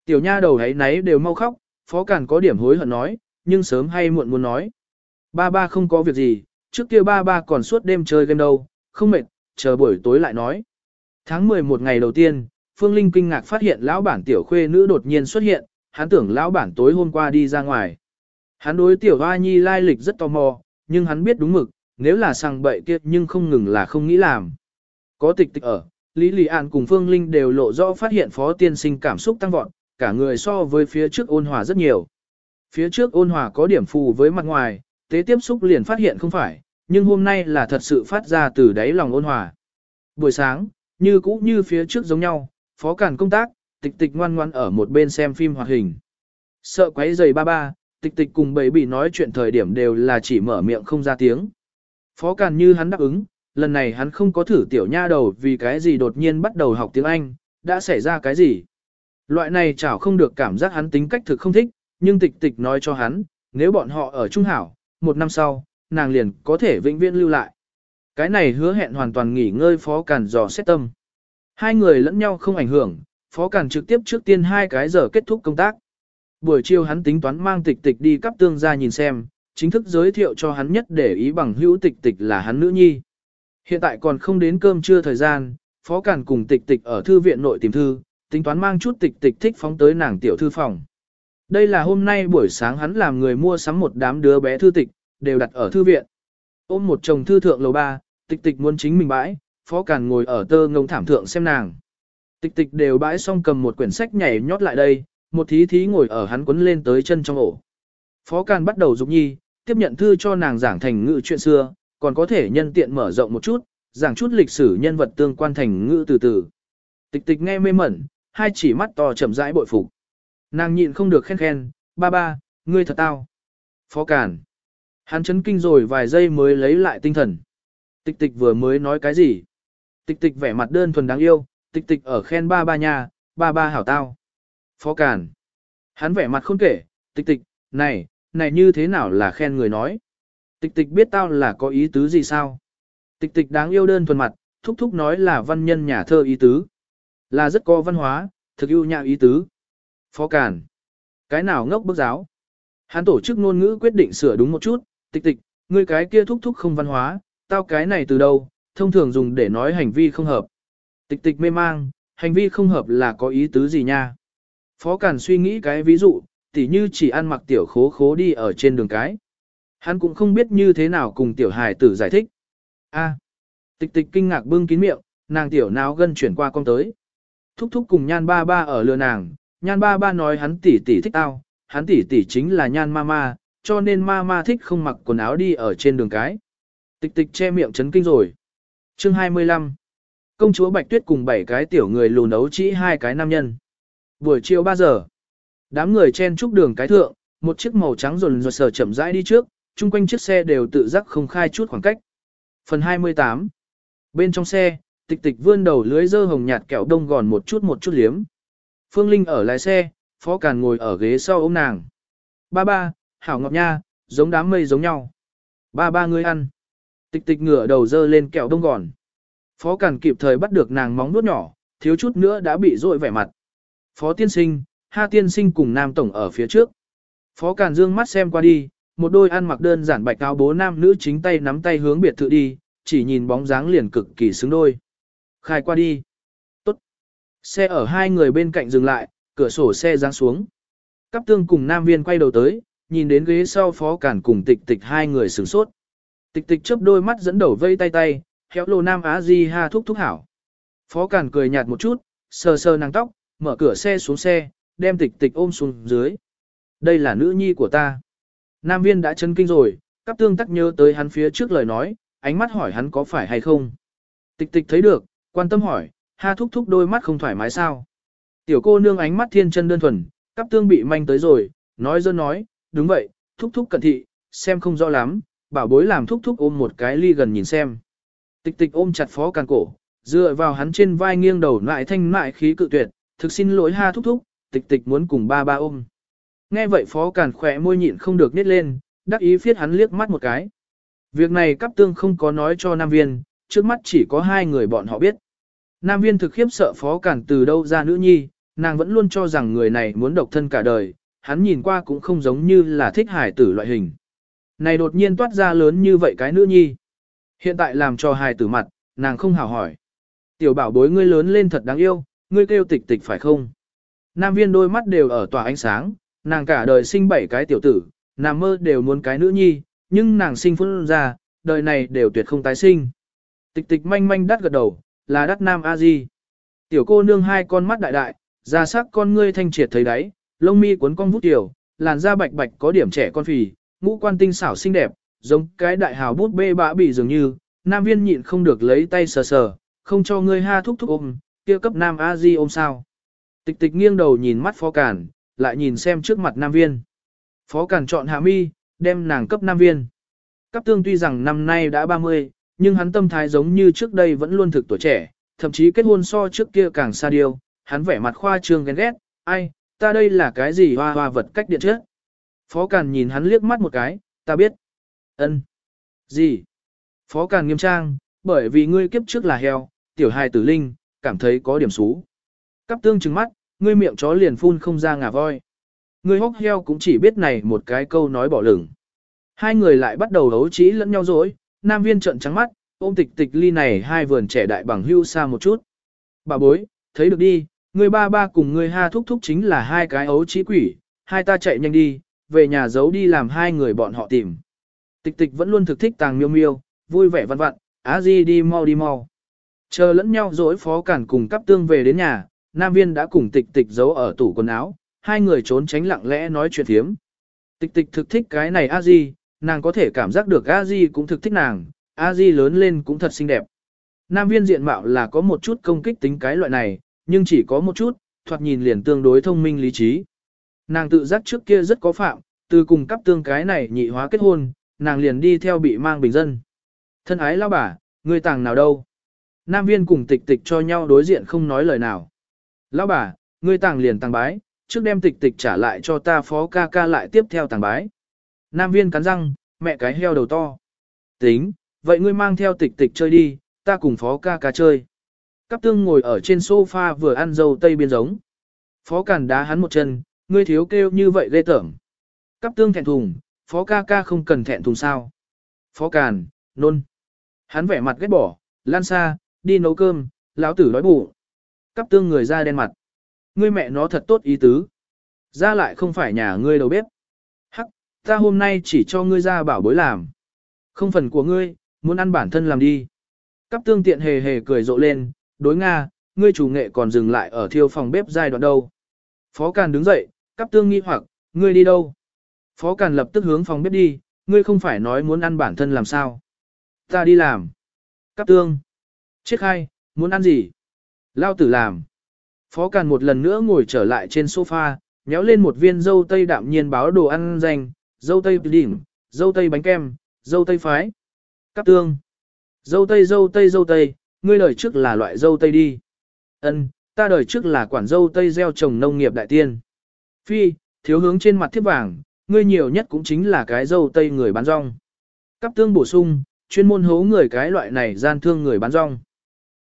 Tiểu nha đầu ấy nấy đều mau khóc, phó càn có điểm hối hận nói, nhưng sớm hay muộn muốn nói. Ba ba không có việc gì, trước kia ba ba còn suốt đêm chơi game đâu, không mệt, chờ buổi tối lại nói. Tháng 11 ngày đầu tiên, Phương Linh kinh ngạc phát hiện lão bản tiểu khuê nữ đột nhiên xuất hiện, hắn tưởng lão bản tối hôm qua đi ra ngoài. Hắn đối tiểu hoa nhi lai lịch rất tò mò, nhưng hắn biết đúng mực, nếu là sang bậy kia nhưng không ngừng là không nghĩ làm. Có tịch tịch ở, Lý Lì An cùng Phương Linh đều lộ rõ phát hiện phó tiên sinh cảm xúc tăng vọt, cả người so với phía trước ôn hòa rất nhiều. Phía trước ôn hòa có điểm phù với mặt ngoài, tế tiếp xúc liền phát hiện không phải, nhưng hôm nay là thật sự phát ra từ đáy lòng ôn hòa. Buổi sáng, như cũ như phía trước giống nhau, phó cản công tác, tịch tịch ngoan ngoan ở một bên xem phim hoạt hình. Sợ quấy giày ba ba, tịch tịch cùng bầy bị nói chuyện thời điểm đều là chỉ mở miệng không ra tiếng. Phó Cản như hắn đáp ứng, lần này hắn không có thử tiểu nha đầu vì cái gì đột nhiên bắt đầu học tiếng Anh, đã xảy ra cái gì. Loại này chảo không được cảm giác hắn tính cách thực không thích, nhưng tịch tịch nói cho hắn, nếu bọn họ ở Trung Hảo, một năm sau, nàng liền có thể vĩnh viễn lưu lại. Cái này hứa hẹn hoàn toàn nghỉ ngơi Phó Càn dò xét tâm. Hai người lẫn nhau không ảnh hưởng, Phó Càn trực tiếp trước tiên hai cái giờ kết thúc công tác. Buổi chiều hắn tính toán mang tịch tịch đi cắp tương ra nhìn xem, chính thức giới thiệu cho hắn nhất để ý bằng hữu tịch tịch là hắn nữ nhi. Hiện tại còn không đến cơm trưa thời gian, Phó Càn cùng tịch tịch ở thư viện nội tìm thư, tính toán mang chút tịch tịch thích phóng tới nàng tiểu thư phòng. Đây là hôm nay buổi sáng hắn làm người mua sắm một đám đứa bé thư tịch, đều đặt ở thư viện. Ôm một chồng thư thượng lầu ba, tịch tịch muốn chính mình bãi, Phó Càn ngồi ở tơ ngông thảm thượng xem nàng. Tịch tịch đều bãi xong cầm một quyển sách nhảy nhót lại đây, một thí thí ngồi ở hắn quấn lên tới chân trong ổ. Phó Càn bắt đầu dục nhi, tiếp nhận thư cho nàng giảng thành ngữ chuyện xưa, còn có thể nhân tiện mở rộng một chút, giảng chút lịch sử nhân vật tương quan thành ngữ từ từ. Tịch tịch nghe mê mẩn, hai chỉ mắt to chậm rãi bội phục. Nàng nhịn không được khen khen, ba ba, ngươi thật tao. Phó Cản, Hắn chấn kinh rồi vài giây mới lấy lại tinh thần. Tịch tịch vừa mới nói cái gì? Tịch tịch vẻ mặt đơn thuần đáng yêu, tịch tịch ở khen ba ba nhà, ba ba hảo tao. Phó Cản, Hắn vẻ mặt khôn kể, tịch tịch, này, này như thế nào là khen người nói. Tịch tịch biết tao là có ý tứ gì sao? Tịch tịch đáng yêu đơn thuần mặt, thúc thúc nói là văn nhân nhà thơ ý tứ. Là rất có văn hóa, thực ưu nhã ý tứ. Phó Càn. Cái nào ngốc bức giáo? Hắn tổ chức ngôn ngữ quyết định sửa đúng một chút, tịch tịch, ngươi cái kia thúc thúc không văn hóa, tao cái này từ đâu, thông thường dùng để nói hành vi không hợp. Tịch tịch mê mang, hành vi không hợp là có ý tứ gì nha? Phó Càn suy nghĩ cái ví dụ, tỉ như chỉ ăn mặc tiểu khố khố đi ở trên đường cái. Hắn cũng không biết như thế nào cùng tiểu hài tử giải thích. A. tịch tịch kinh ngạc bưng kín miệng, nàng tiểu náo gân chuyển qua con tới. Thúc thúc cùng nhan ba ba ở lừa nàng, nhan ba ba nói hắn tỷ tỷ thích tao, hắn tỷ tỷ chính là nhan ma ma, cho nên ma ma thích không mặc quần áo đi ở trên đường cái. Tịch tịch che miệng chấn kinh rồi. Chương 25 Công chúa Bạch Tuyết cùng bảy cái tiểu người lù nấu chỉ hai cái nam nhân. Buổi chiều 3 giờ, đám người chen trúc đường cái thượng, một chiếc màu trắng rồn rột sở chậm rãi đi trước, chung quanh chiếc xe đều tự giác không khai chút khoảng cách. Phần 28 Bên trong xe, tịch tịch vươn đầu lưới dơ hồng nhạt kẹo đông gòn một chút một chút liếm. Phương Linh ở lái xe, Phó Càn ngồi ở ghế sau ôm nàng. Ba ba, hảo ngọc nha, giống đám mây giống nhau. Ba ba ngươi ăn. Tịch tịch ngửa đầu dơ lên kẹo đông gòn. Phó Càn kịp thời bắt được nàng móng nuốt nhỏ, thiếu chút nữa đã bị rội vẻ mặt. Phó tiên sinh, Ha tiên sinh cùng Nam Tổng ở phía trước. Phó Càn dương mắt xem qua đi, một đôi ăn mặc đơn giản bạch áo bố nam nữ chính tay nắm tay hướng biệt thự đi, chỉ nhìn bóng dáng liền cực kỳ xứng đôi. Khai qua đi. Xe ở hai người bên cạnh dừng lại, cửa sổ xe giáng xuống. Cắp tương cùng nam viên quay đầu tới, nhìn đến ghế sau phó cản cùng tịch tịch hai người sửng sốt. Tịch tịch chớp đôi mắt dẫn đầu vây tay tay, khéo lô nam á di ha thúc thúc hảo. Phó cản cười nhạt một chút, sờ sờ nàng tóc, mở cửa xe xuống xe, đem tịch tịch ôm xuống dưới. Đây là nữ nhi của ta. Nam viên đã chân kinh rồi, cắp tương tắc nhớ tới hắn phía trước lời nói, ánh mắt hỏi hắn có phải hay không. Tịch tịch thấy được, quan tâm hỏi, ha thúc thúc đôi mắt không thoải mái sao. Tiểu cô nương ánh mắt thiên chân đơn thuần, cắp tương bị manh tới rồi, nói dơ nói, đúng vậy, thúc thúc cẩn thị, xem không rõ lắm, bảo bối làm thúc thúc ôm một cái ly gần nhìn xem. Tịch tịch ôm chặt phó càng cổ, dựa vào hắn trên vai nghiêng đầu lại thanh mại khí cự tuyệt, thực xin lỗi ha thúc thúc, tịch tịch muốn cùng ba ba ôm. Nghe vậy phó càn khỏe môi nhịn không được nít lên, đắc ý phiết hắn liếc mắt một cái. Việc này cấp tương không có nói cho Nam Viên, trước mắt chỉ có hai người bọn họ biết. Nam Viên thực khiếp sợ phó cản từ đâu ra nữ nhi, nàng vẫn luôn cho rằng người này muốn độc thân cả đời, hắn nhìn qua cũng không giống như là thích hải tử loại hình. Này đột nhiên toát ra lớn như vậy cái nữ nhi. Hiện tại làm cho hài tử mặt, nàng không hào hỏi. Tiểu bảo bối ngươi lớn lên thật đáng yêu, ngươi kêu tịch tịch phải không? Nam viên đôi mắt đều ở tỏa ánh sáng, nàng cả đời sinh bảy cái tiểu tử, nàng mơ đều muốn cái nữ nhi, nhưng nàng sinh phun ra, đời này đều tuyệt không tái sinh. Tịch tịch manh manh đắt gật đầu, là đắt nam a di. Tiểu cô nương hai con mắt đại đại, da sắc con ngươi thanh triệt thấy đáy, lông mi cuốn con vút tiểu, làn da bạch bạch có điểm trẻ con phì, ngũ quan tinh xảo xinh đẹp, giống cái đại hào bút bê bã bị dường như, nam viên nhịn không được lấy tay sờ sờ, không cho ngươi ha thúc thúc ôm, kia cấp nam a di ôm sao. Tịch tịch nghiêng đầu nhìn mắt phó cản, lại nhìn xem trước mặt nam viên. Phó Cản chọn hạ mi, đem nàng cấp nam viên. Cấp tương tuy rằng năm nay đã 30, nhưng hắn tâm thái giống như trước đây vẫn luôn thực tuổi trẻ, thậm chí kết hôn so trước kia càng xa điều, hắn vẻ mặt khoa trương ghen ghét, ai, ta đây là cái gì hoa hoa vật cách điện trước. Phó Càn nhìn hắn liếc mắt một cái, ta biết. ân Gì? Phó Càn nghiêm trang, bởi vì ngươi kiếp trước là heo, tiểu hài tử linh, cảm thấy có điểm xú. Cắp tương trừng mắt, ngươi miệng chó liền phun không ra ngà voi. Ngươi hốc heo cũng chỉ biết này một cái câu nói bỏ lửng. Hai người lại bắt đầu đấu trí lẫn nhau dối, nam viên trợn trắng mắt, ôm tịch tịch ly này hai vườn trẻ đại bằng hưu xa một chút. Bà bối, thấy được đi, người ba ba cùng người ha thúc thúc chính là hai cái ấu trí quỷ, hai ta chạy nhanh đi, về nhà giấu đi làm hai người bọn họ tìm. Tịch tịch vẫn luôn thực thích tàng miêu miêu, vui vẻ văn vặn, á di đi mau đi mau. Chờ lẫn nhau dối phó cản cùng cắp tương về đến nhà, nam viên đã cùng tịch tịch giấu ở tủ quần áo, hai người trốn tránh lặng lẽ nói chuyện thiếm. Tịch tịch thực thích cái này a di, nàng có thể cảm giác được a di cũng thực thích nàng, a di lớn lên cũng thật xinh đẹp. Nam viên diện mạo là có một chút công kích tính cái loại này, nhưng chỉ có một chút, thoạt nhìn liền tương đối thông minh lý trí. Nàng tự giác trước kia rất có phạm, từ cùng cấp tương cái này nhị hóa kết hôn, nàng liền đi theo bị mang bình dân. Thân ái lao bà, người tàng nào đâu? Nam viên cùng tịch tịch cho nhau đối diện không nói lời nào. Lão bà, ngươi tàng liền tàng bái, trước đem tịch tịch trả lại cho ta phó ca ca lại tiếp theo tàng bái. Nam viên cắn răng, mẹ cái heo đầu to. Tính, vậy ngươi mang theo tịch tịch chơi đi, ta cùng phó ca ca chơi. Cắp tương ngồi ở trên sofa vừa ăn dâu tây biên giống. Phó càn đá hắn một chân, ngươi thiếu kêu như vậy ghê tởm. Cắp tương thẹn thùng, phó ca ca không cần thẹn thùng sao. Phó càn, nôn. Hắn vẻ mặt ghét bỏ, lan xa, đi nấu cơm, lão tử đói bụng. Cắp tương người ra đen mặt. Ngươi mẹ nó thật tốt ý tứ. Ra lại không phải nhà ngươi đầu bếp. Ta hôm nay chỉ cho ngươi ra bảo bối làm. Không phần của ngươi, muốn ăn bản thân làm đi. Cắp tương tiện hề hề cười rộ lên, đối Nga, ngươi chủ nghệ còn dừng lại ở thiêu phòng bếp giai đoạn đâu. Phó Càn đứng dậy, cắp tương nghi hoặc, ngươi đi đâu? Phó Càn lập tức hướng phòng bếp đi, ngươi không phải nói muốn ăn bản thân làm sao? Ta đi làm. Cắp tương. Chết hai, muốn ăn gì? Lao tử làm. Phó Càn một lần nữa ngồi trở lại trên sofa, nhéo lên một viên dâu tây đạm nhiên báo đồ ăn danh, dâu tây đỉnh, dâu tây bánh kem, dâu tây phái. Cắp tương. Dâu tây dâu tây dâu tây, ngươi đời trước là loại dâu tây đi. Ân, ta đời trước là quản dâu tây gieo trồng nông nghiệp đại tiên. Phi, thiếu hướng trên mặt thiếp vàng, ngươi nhiều nhất cũng chính là cái dâu tây người bán rong. Cắp tương bổ sung, chuyên môn hố người cái loại này gian thương người bán rong.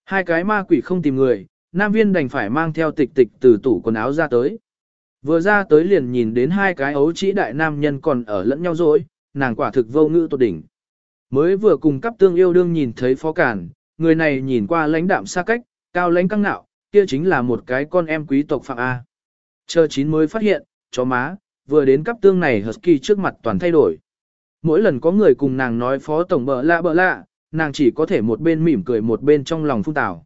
Hai cái ma quỷ không tìm người, nam viên đành phải mang theo tịch tịch từ tủ quần áo ra tới. Vừa ra tới liền nhìn đến hai cái ấu trĩ đại nam nhân còn ở lẫn nhau rồi, nàng quả thực vô ngữ tột đỉnh. Mới vừa cùng cấp tương yêu đương nhìn thấy phó cản, người này nhìn qua lãnh đạm xa cách, cao lãnh căng nạo, kia chính là một cái con em quý tộc phạm A. Chờ chín mới phát hiện, chó má, vừa đến cấp tương này Husky trước mặt toàn thay đổi. Mỗi lần có người cùng nàng nói phó tổng bợ lạ bợ lạ, nàng chỉ có thể một bên mỉm cười một bên trong lòng phung tảo.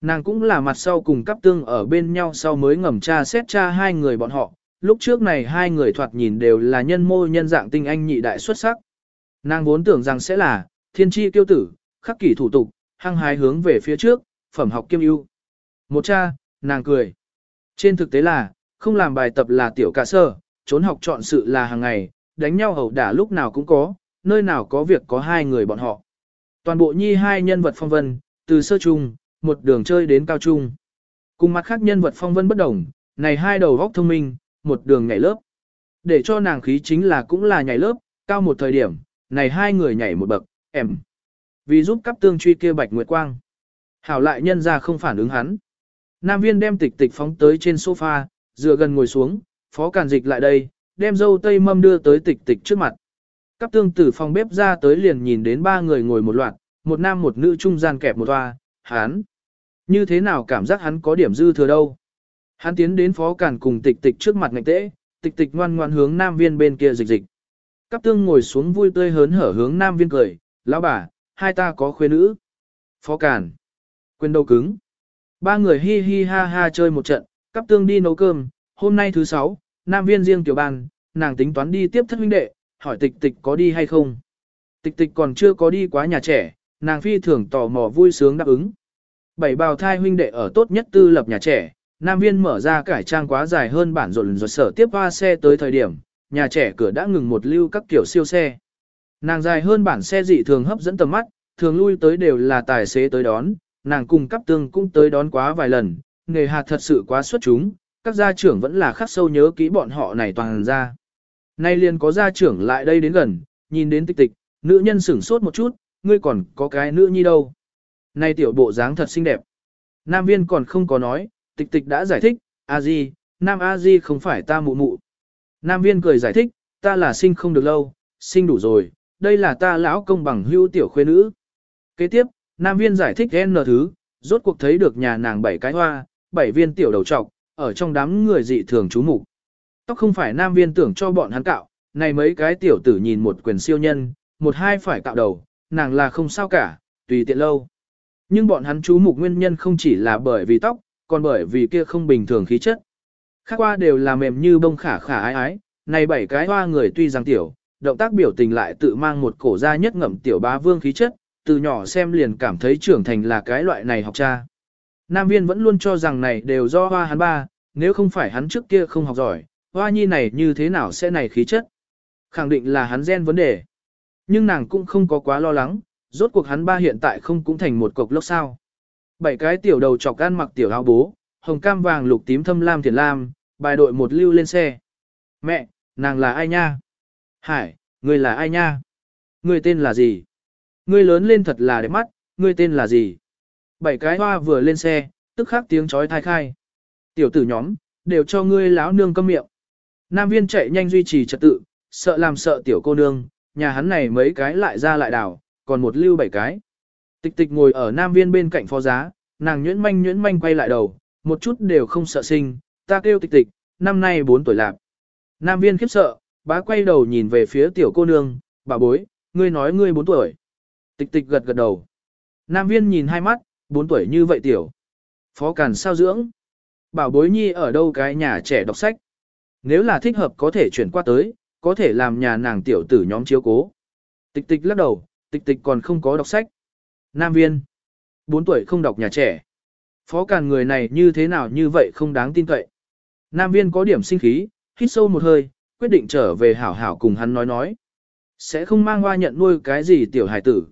Nàng cũng là mặt sau cùng cấp tương ở bên nhau sau mới ngầm tra xét tra hai người bọn họ, lúc trước này hai người thoạt nhìn đều là nhân mô nhân dạng tinh anh nhị đại xuất sắc. Nàng vốn tưởng rằng sẽ là, thiên tri tiêu tử, khắc kỷ thủ tục, hăng hái hướng về phía trước, phẩm học kiêm ưu. Một cha, nàng cười. Trên thực tế là, không làm bài tập là tiểu cả sơ, trốn học chọn sự là hàng ngày, đánh nhau hầu đả lúc nào cũng có, nơi nào có việc có hai người bọn họ. Toàn bộ nhi hai nhân vật phong vân, từ sơ trung, một đường chơi đến cao trung. Cùng mặt khác nhân vật phong vân bất đồng, này hai đầu góc thông minh, một đường nhảy lớp. Để cho nàng khí chính là cũng là nhảy lớp, cao một thời điểm, này hai người nhảy một bậc, em. Vì giúp cấp tương truy kia bạch nguyệt quang. Hảo lại nhân ra không phản ứng hắn. Nam viên đem tịch tịch phóng tới trên sofa, dựa gần ngồi xuống, phó càn dịch lại đây, đem dâu tây mâm đưa tới tịch tịch trước mặt. Cấp tương từ phòng bếp ra tới liền nhìn đến ba người ngồi một loạt, một nam một nữ trung gian kẹp một toa, hắn. Như thế nào cảm giác hắn có điểm dư thừa đâu. Hắn tiến đến phó cản cùng tịch tịch trước mặt ngạch tễ, tịch tịch ngoan ngoan hướng nam viên bên kia dịch dịch. Cắp tương ngồi xuống vui tươi hớn hở hướng nam viên cười, lão bà, hai ta có khuê nữ. Phó cản, Quên đầu cứng. Ba người hi hi ha ha chơi một trận, cắp tương đi nấu cơm, hôm nay thứ sáu, nam viên riêng tiểu bàn, nàng tính toán đi tiếp thất huynh đệ, hỏi tịch tịch có đi hay không. Tịch tịch còn chưa có đi quá nhà trẻ, nàng phi thường tò mò vui sướng đáp ứng. Bảy bào thai huynh đệ ở tốt nhất tư lập nhà trẻ, Nam viên mở ra cải trang quá dài hơn bản rộn rồi sở tiếp hoa xe tới thời điểm, nhà trẻ cửa đã ngừng một lưu các kiểu siêu xe. Nàng dài hơn bản xe dị thường hấp dẫn tầm mắt, thường lui tới đều là tài xế tới đón, nàng cùng cấp tương cũng tới đón quá vài lần, nghề hạt thật sự quá xuất chúng, các gia trưởng vẫn là khắc sâu nhớ kỹ bọn họ này toàn ra. Nay liền có gia trưởng lại đây đến gần, nhìn đến tịch tịch, nữ nhân sửng sốt một chút, ngươi còn có cái nữ nhi đâu. Nay tiểu bộ dáng thật xinh đẹp. Nam viên còn không có nói, tịch tịch đã giải thích, a di, nam a di không phải ta mụ mụ. Nam viên cười giải thích, ta là sinh không được lâu, sinh đủ rồi, đây là ta lão công bằng hưu tiểu khuê nữ. Kế tiếp, Nam viên giải thích N thứ, rốt cuộc thấy được nhà nàng bảy cái hoa, bảy viên tiểu đầu trọc, ở trong đám người dị thường chú mục. Tóc không phải Nam viên tưởng cho bọn hắn cạo, này mấy cái tiểu tử nhìn một quyền siêu nhân, một hai phải cạo đầu, nàng là không sao cả, tùy tiện lâu. Nhưng bọn hắn chú mục nguyên nhân không chỉ là bởi vì tóc, còn bởi vì kia không bình thường khí chất. Khác qua đều là mềm như bông khả khả ái ái, này bảy cái hoa người tuy rằng tiểu, động tác biểu tình lại tự mang một cổ da nhất ngậm tiểu bá vương khí chất, từ nhỏ xem liền cảm thấy trưởng thành là cái loại này học cha. Nam viên vẫn luôn cho rằng này đều do hoa hắn ba, nếu không phải hắn trước kia không học giỏi, hoa nhi này như thế nào sẽ này khí chất. Khẳng định là hắn gen vấn đề. Nhưng nàng cũng không có quá lo lắng, rốt cuộc hắn ba hiện tại không cũng thành một cục lốc sao. Bảy cái tiểu đầu chọc ăn mặc tiểu áo bố, hồng cam vàng lục tím thâm lam thiền lam, bài đội một lưu lên xe. Mẹ, nàng là ai nha? Hải, người là ai nha? Người tên là gì? người lớn lên thật là đẹp mắt, người tên là gì? Bảy cái hoa vừa lên xe, tức khắc tiếng chói thai khai. Tiểu tử nhóm, đều cho ngươi láo nương câm miệng. Nam viên chạy nhanh duy trì trật tự, sợ làm sợ tiểu cô nương, nhà hắn này mấy cái lại ra lại đảo, còn một lưu bảy cái. Tịch tịch ngồi ở nam viên bên cạnh phó giá, nàng nhuyễn manh nhuyễn manh quay lại đầu, một chút đều không sợ sinh, ta kêu tịch tịch, năm nay 4 tuổi lạc. Nam viên khiếp sợ, bá quay đầu nhìn về phía tiểu cô nương, bà bối, ngươi nói ngươi 4 tuổi. Tịch tịch gật gật đầu. Nam viên nhìn hai mắt, 4 tuổi như vậy tiểu. Phó Càn sao dưỡng? Bảo bối nhi ở đâu cái nhà trẻ đọc sách? Nếu là thích hợp có thể chuyển qua tới, có thể làm nhà nàng tiểu tử nhóm chiếu cố. Tịch tịch lắc đầu, tịch tịch còn không có đọc sách. Nam viên. 4 tuổi không đọc nhà trẻ. Phó Càn người này như thế nào như vậy không đáng tin cậy. Nam viên có điểm sinh khí, hít sâu một hơi, quyết định trở về hảo hảo cùng hắn nói nói. Sẽ không mang hoa nhận nuôi cái gì tiểu hải tử.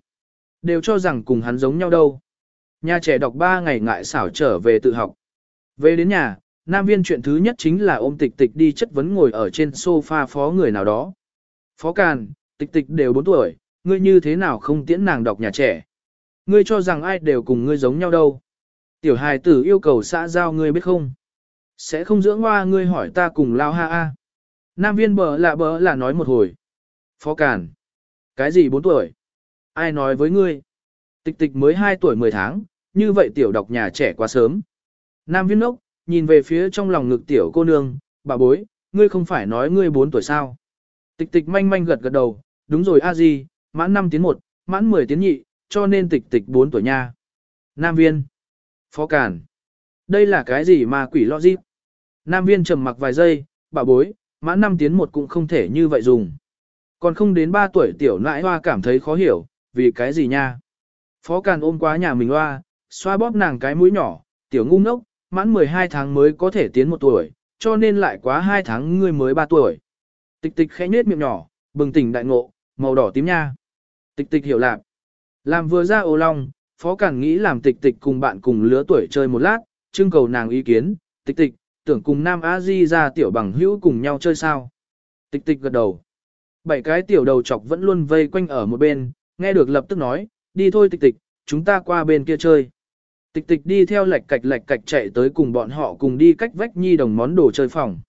Đều cho rằng cùng hắn giống nhau đâu. Nhà trẻ đọc 3 ngày ngại xảo trở về tự học. Về đến nhà, Nam viên chuyện thứ nhất chính là ôm tịch tịch đi chất vấn ngồi ở trên sofa phó người nào đó. Phó Càn, tịch tịch đều 4 tuổi, ngươi như thế nào không tiễn nàng đọc nhà trẻ. Ngươi cho rằng ai đều cùng ngươi giống nhau đâu. Tiểu hài tử yêu cầu xã giao ngươi biết không? Sẽ không dưỡng hoa ngươi hỏi ta cùng lao ha a. Nam viên bờ lạ bờ là nói một hồi. Phó Càn. Cái gì 4 tuổi? Ai nói với ngươi? Tịch tịch mới 2 tuổi 10 tháng, như vậy tiểu đọc nhà trẻ quá sớm. Nam viên ốc, nhìn về phía trong lòng ngực tiểu cô nương, bà bối, ngươi không phải nói ngươi 4 tuổi sao? Tịch tịch manh manh gật gật đầu, đúng rồi a di, mãn 5 tiến 1, mãn 10 tiến nhị, cho nên tịch tịch 4 tuổi nha. Nam viên. Phó Cản. Đây là cái gì mà quỷ logic? Nam viên trầm mặc vài giây, bà bối, mãn 5 tiến 1 cũng không thể như vậy dùng. Còn không đến 3 tuổi tiểu nãi hoa cảm thấy khó hiểu, vì cái gì nha? Phó Càn ôm quá nhà mình hoa, xoa bóp nàng cái mũi nhỏ, tiểu ngu ngốc, mãn 12 tháng mới có thể tiến một tuổi, cho nên lại quá 2 tháng ngươi mới 3 tuổi. Tịch tịch khẽ nhếch miệng nhỏ, bừng tỉnh đại ngộ, màu đỏ tím nha. Tịch tịch hiểu lạc. Làm vừa ra ô long, Phó cản nghĩ làm tịch tịch cùng bạn cùng lứa tuổi chơi một lát, trưng cầu nàng ý kiến, tịch tịch, tưởng cùng Nam Á Di ra tiểu bằng hữu cùng nhau chơi sao. Tịch tịch gật đầu. Bảy cái tiểu đầu chọc vẫn luôn vây quanh ở một bên, nghe được lập tức nói, đi thôi tịch tịch, chúng ta qua bên kia chơi. Tịch tịch đi theo lạch cạch lạch cạch chạy tới cùng bọn họ cùng đi cách vách nhi đồng món đồ chơi phòng.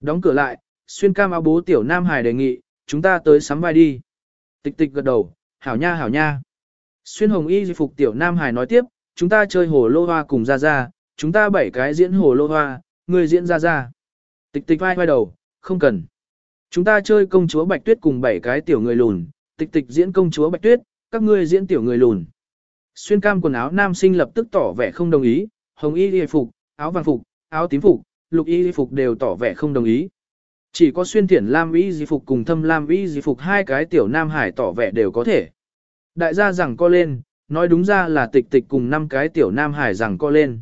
Đóng cửa lại, xuyên cam áo bố tiểu Nam Hải đề nghị, chúng ta tới sắm vai đi. Tịch tịch gật đầu, hảo nha hảo nha. Xuyên hồng y phục tiểu Nam Hải nói tiếp, chúng ta chơi hồ lô hoa cùng ra ra, chúng ta bảy cái diễn hồ lô hoa, người diễn ra ra. Tịch tịch vai vai đầu, không cần. Chúng ta chơi công chúa Bạch Tuyết cùng bảy cái tiểu người lùn, tịch tịch diễn công chúa Bạch Tuyết, các ngươi diễn tiểu người lùn. Xuyên cam quần áo nam sinh lập tức tỏ vẻ không đồng ý, hồng y y phục, áo vàng phục, áo tím phục, lục y y phục đều tỏ vẻ không đồng ý. Chỉ có xuyên thiển lam y y phục cùng thâm lam y y phục hai cái tiểu nam hải tỏ vẻ đều có thể. Đại gia rằng co lên, nói đúng ra là tịch tịch cùng năm cái tiểu nam hải rằng co lên.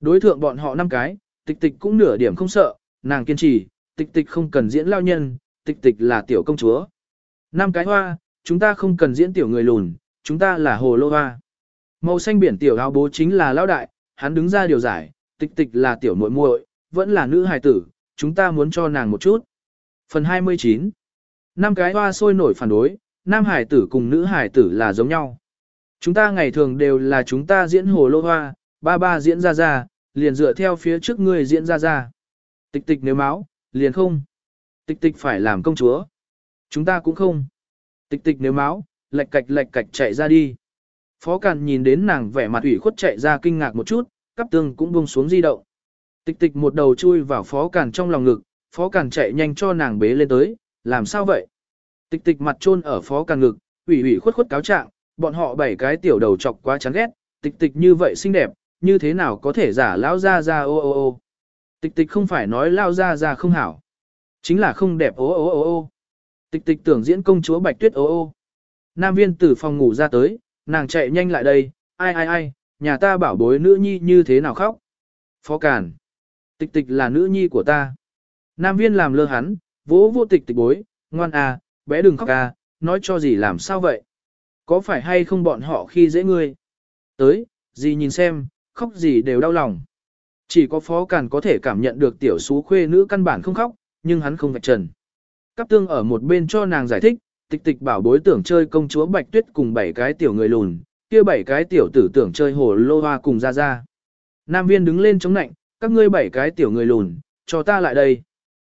Đối thượng bọn họ năm cái, tịch tịch cũng nửa điểm không sợ, nàng kiên trì, tịch tịch không cần diễn lao nhân, tịch tịch là tiểu công chúa. Năm cái hoa, chúng ta không cần diễn tiểu người lùn, chúng ta là hồ lô hoa. Màu xanh biển tiểu áo bố chính là lão đại, hắn đứng ra điều giải, tịch tịch là tiểu muội muội, vẫn là nữ hài tử, chúng ta muốn cho nàng một chút. Phần 29 Năm cái hoa sôi nổi phản đối, nam hải tử cùng nữ hải tử là giống nhau. Chúng ta ngày thường đều là chúng ta diễn hồ lô hoa, ba ba diễn ra ra, liền dựa theo phía trước người diễn ra ra. Tịch tịch nếu máu, liền không. Tịch tịch phải làm công chúa. Chúng ta cũng không. Tịch tịch nếu máu, lệch cạch lệch cạch chạy ra đi. Phó Càn nhìn đến nàng vẻ mặt ủy khuất chạy ra kinh ngạc một chút, cắp tương cũng buông xuống di động. Tịch tịch một đầu chui vào Phó Càn trong lòng ngực, Phó Càn chạy nhanh cho nàng bế lên tới, làm sao vậy? Tịch tịch mặt chôn ở Phó Càn ngực, ủy ủy khuất khuất cáo trạng, bọn họ bảy cái tiểu đầu chọc quá chán ghét, tịch tịch như vậy xinh đẹp, như thế nào có thể giả lão ra ra ô ô ô. Tịch tịch không phải nói lao ra ra không hảo, chính là không đẹp ô ô ô ô. Tịch tịch tưởng diễn công chúa Bạch Tuyết ô ô. Nam viên từ phòng ngủ ra tới, nàng chạy nhanh lại đây, ai ai ai, nhà ta bảo bối nữ nhi như thế nào khóc. Phó Càn. Tịch tịch là nữ nhi của ta. Nam viên làm lơ hắn, vỗ vô tịch tịch bối, ngoan à, bé đừng khóc à, nói cho gì làm sao vậy. Có phải hay không bọn họ khi dễ ngươi? Tới, gì nhìn xem, khóc gì đều đau lòng. Chỉ có phó càn có thể cảm nhận được tiểu xú khuê nữ căn bản không khóc, nhưng hắn không vạch trần. Cắp tương ở một bên cho nàng giải thích, tịch tịch bảo bối tưởng chơi công chúa Bạch Tuyết cùng bảy cái tiểu người lùn, kia bảy cái tiểu tử tưởng chơi hồ lô hoa cùng ra ra. Nam viên đứng lên chống nạnh, các ngươi bảy cái tiểu người lùn, cho ta lại đây.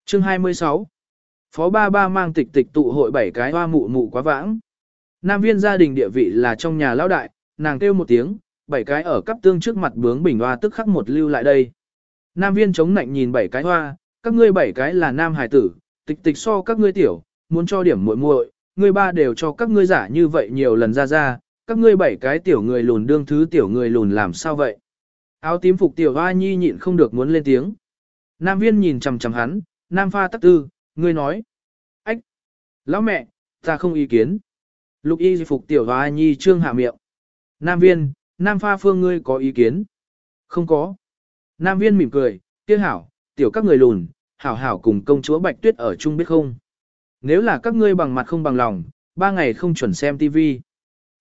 Chương 26 Phó ba ba mang tịch tịch tụ hội bảy cái hoa mụ mụ quá vãng. Nam viên gia đình địa vị là trong nhà lão đại, nàng kêu một tiếng, bảy cái ở cấp tương trước mặt bướng bình hoa tức khắc một lưu lại đây. Nam viên chống nạnh nhìn bảy cái hoa, các ngươi bảy cái là nam hải tử, tịch tịch so các ngươi tiểu, muốn cho điểm muội muội, ngươi ba đều cho các ngươi giả như vậy nhiều lần ra ra, các ngươi bảy cái tiểu người lùn đương thứ tiểu người lùn làm sao vậy? Áo tím phục tiểu hoa nhi nhịn không được muốn lên tiếng. Nam viên nhìn chằm chằm hắn, nam pha tắc tư, ngươi nói. Ách! Lão mẹ, ta không ý kiến. Lục y phục tiểu hoa nhi trương hạ miệng. Nam viên, nam pha phương ngươi có ý kiến? Không có. Nam viên mỉm cười, tiếc hảo, tiểu các người lùn, hảo hảo cùng công chúa Bạch Tuyết ở chung biết không? Nếu là các ngươi bằng mặt không bằng lòng, ba ngày không chuẩn xem TV.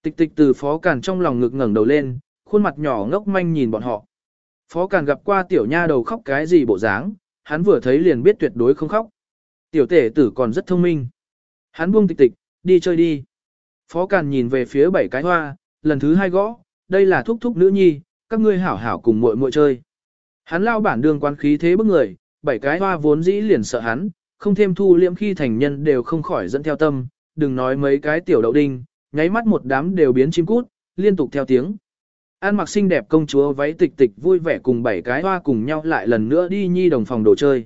Tịch tịch từ phó càn trong lòng ngực ngẩng đầu lên, khuôn mặt nhỏ ngốc manh nhìn bọn họ. Phó càn gặp qua tiểu nha đầu khóc cái gì bộ dáng, hắn vừa thấy liền biết tuyệt đối không khóc. Tiểu tể tử còn rất thông minh. Hắn buông tịch tịch, đi chơi đi. Phó càn nhìn về phía bảy cái hoa, lần thứ hai gõ, đây là thúc thúc nữ nhi, các ngươi hảo hảo cùng muội muội chơi. Hắn lao bản đường quan khí thế bức người, bảy cái hoa vốn dĩ liền sợ hắn, không thêm thu liễm khi thành nhân đều không khỏi dẫn theo tâm, đừng nói mấy cái tiểu đậu đinh, nháy mắt một đám đều biến chim cút, liên tục theo tiếng. An mặc xinh đẹp công chúa váy tịch tịch vui vẻ cùng bảy cái hoa cùng nhau lại lần nữa đi nhi đồng phòng đồ chơi.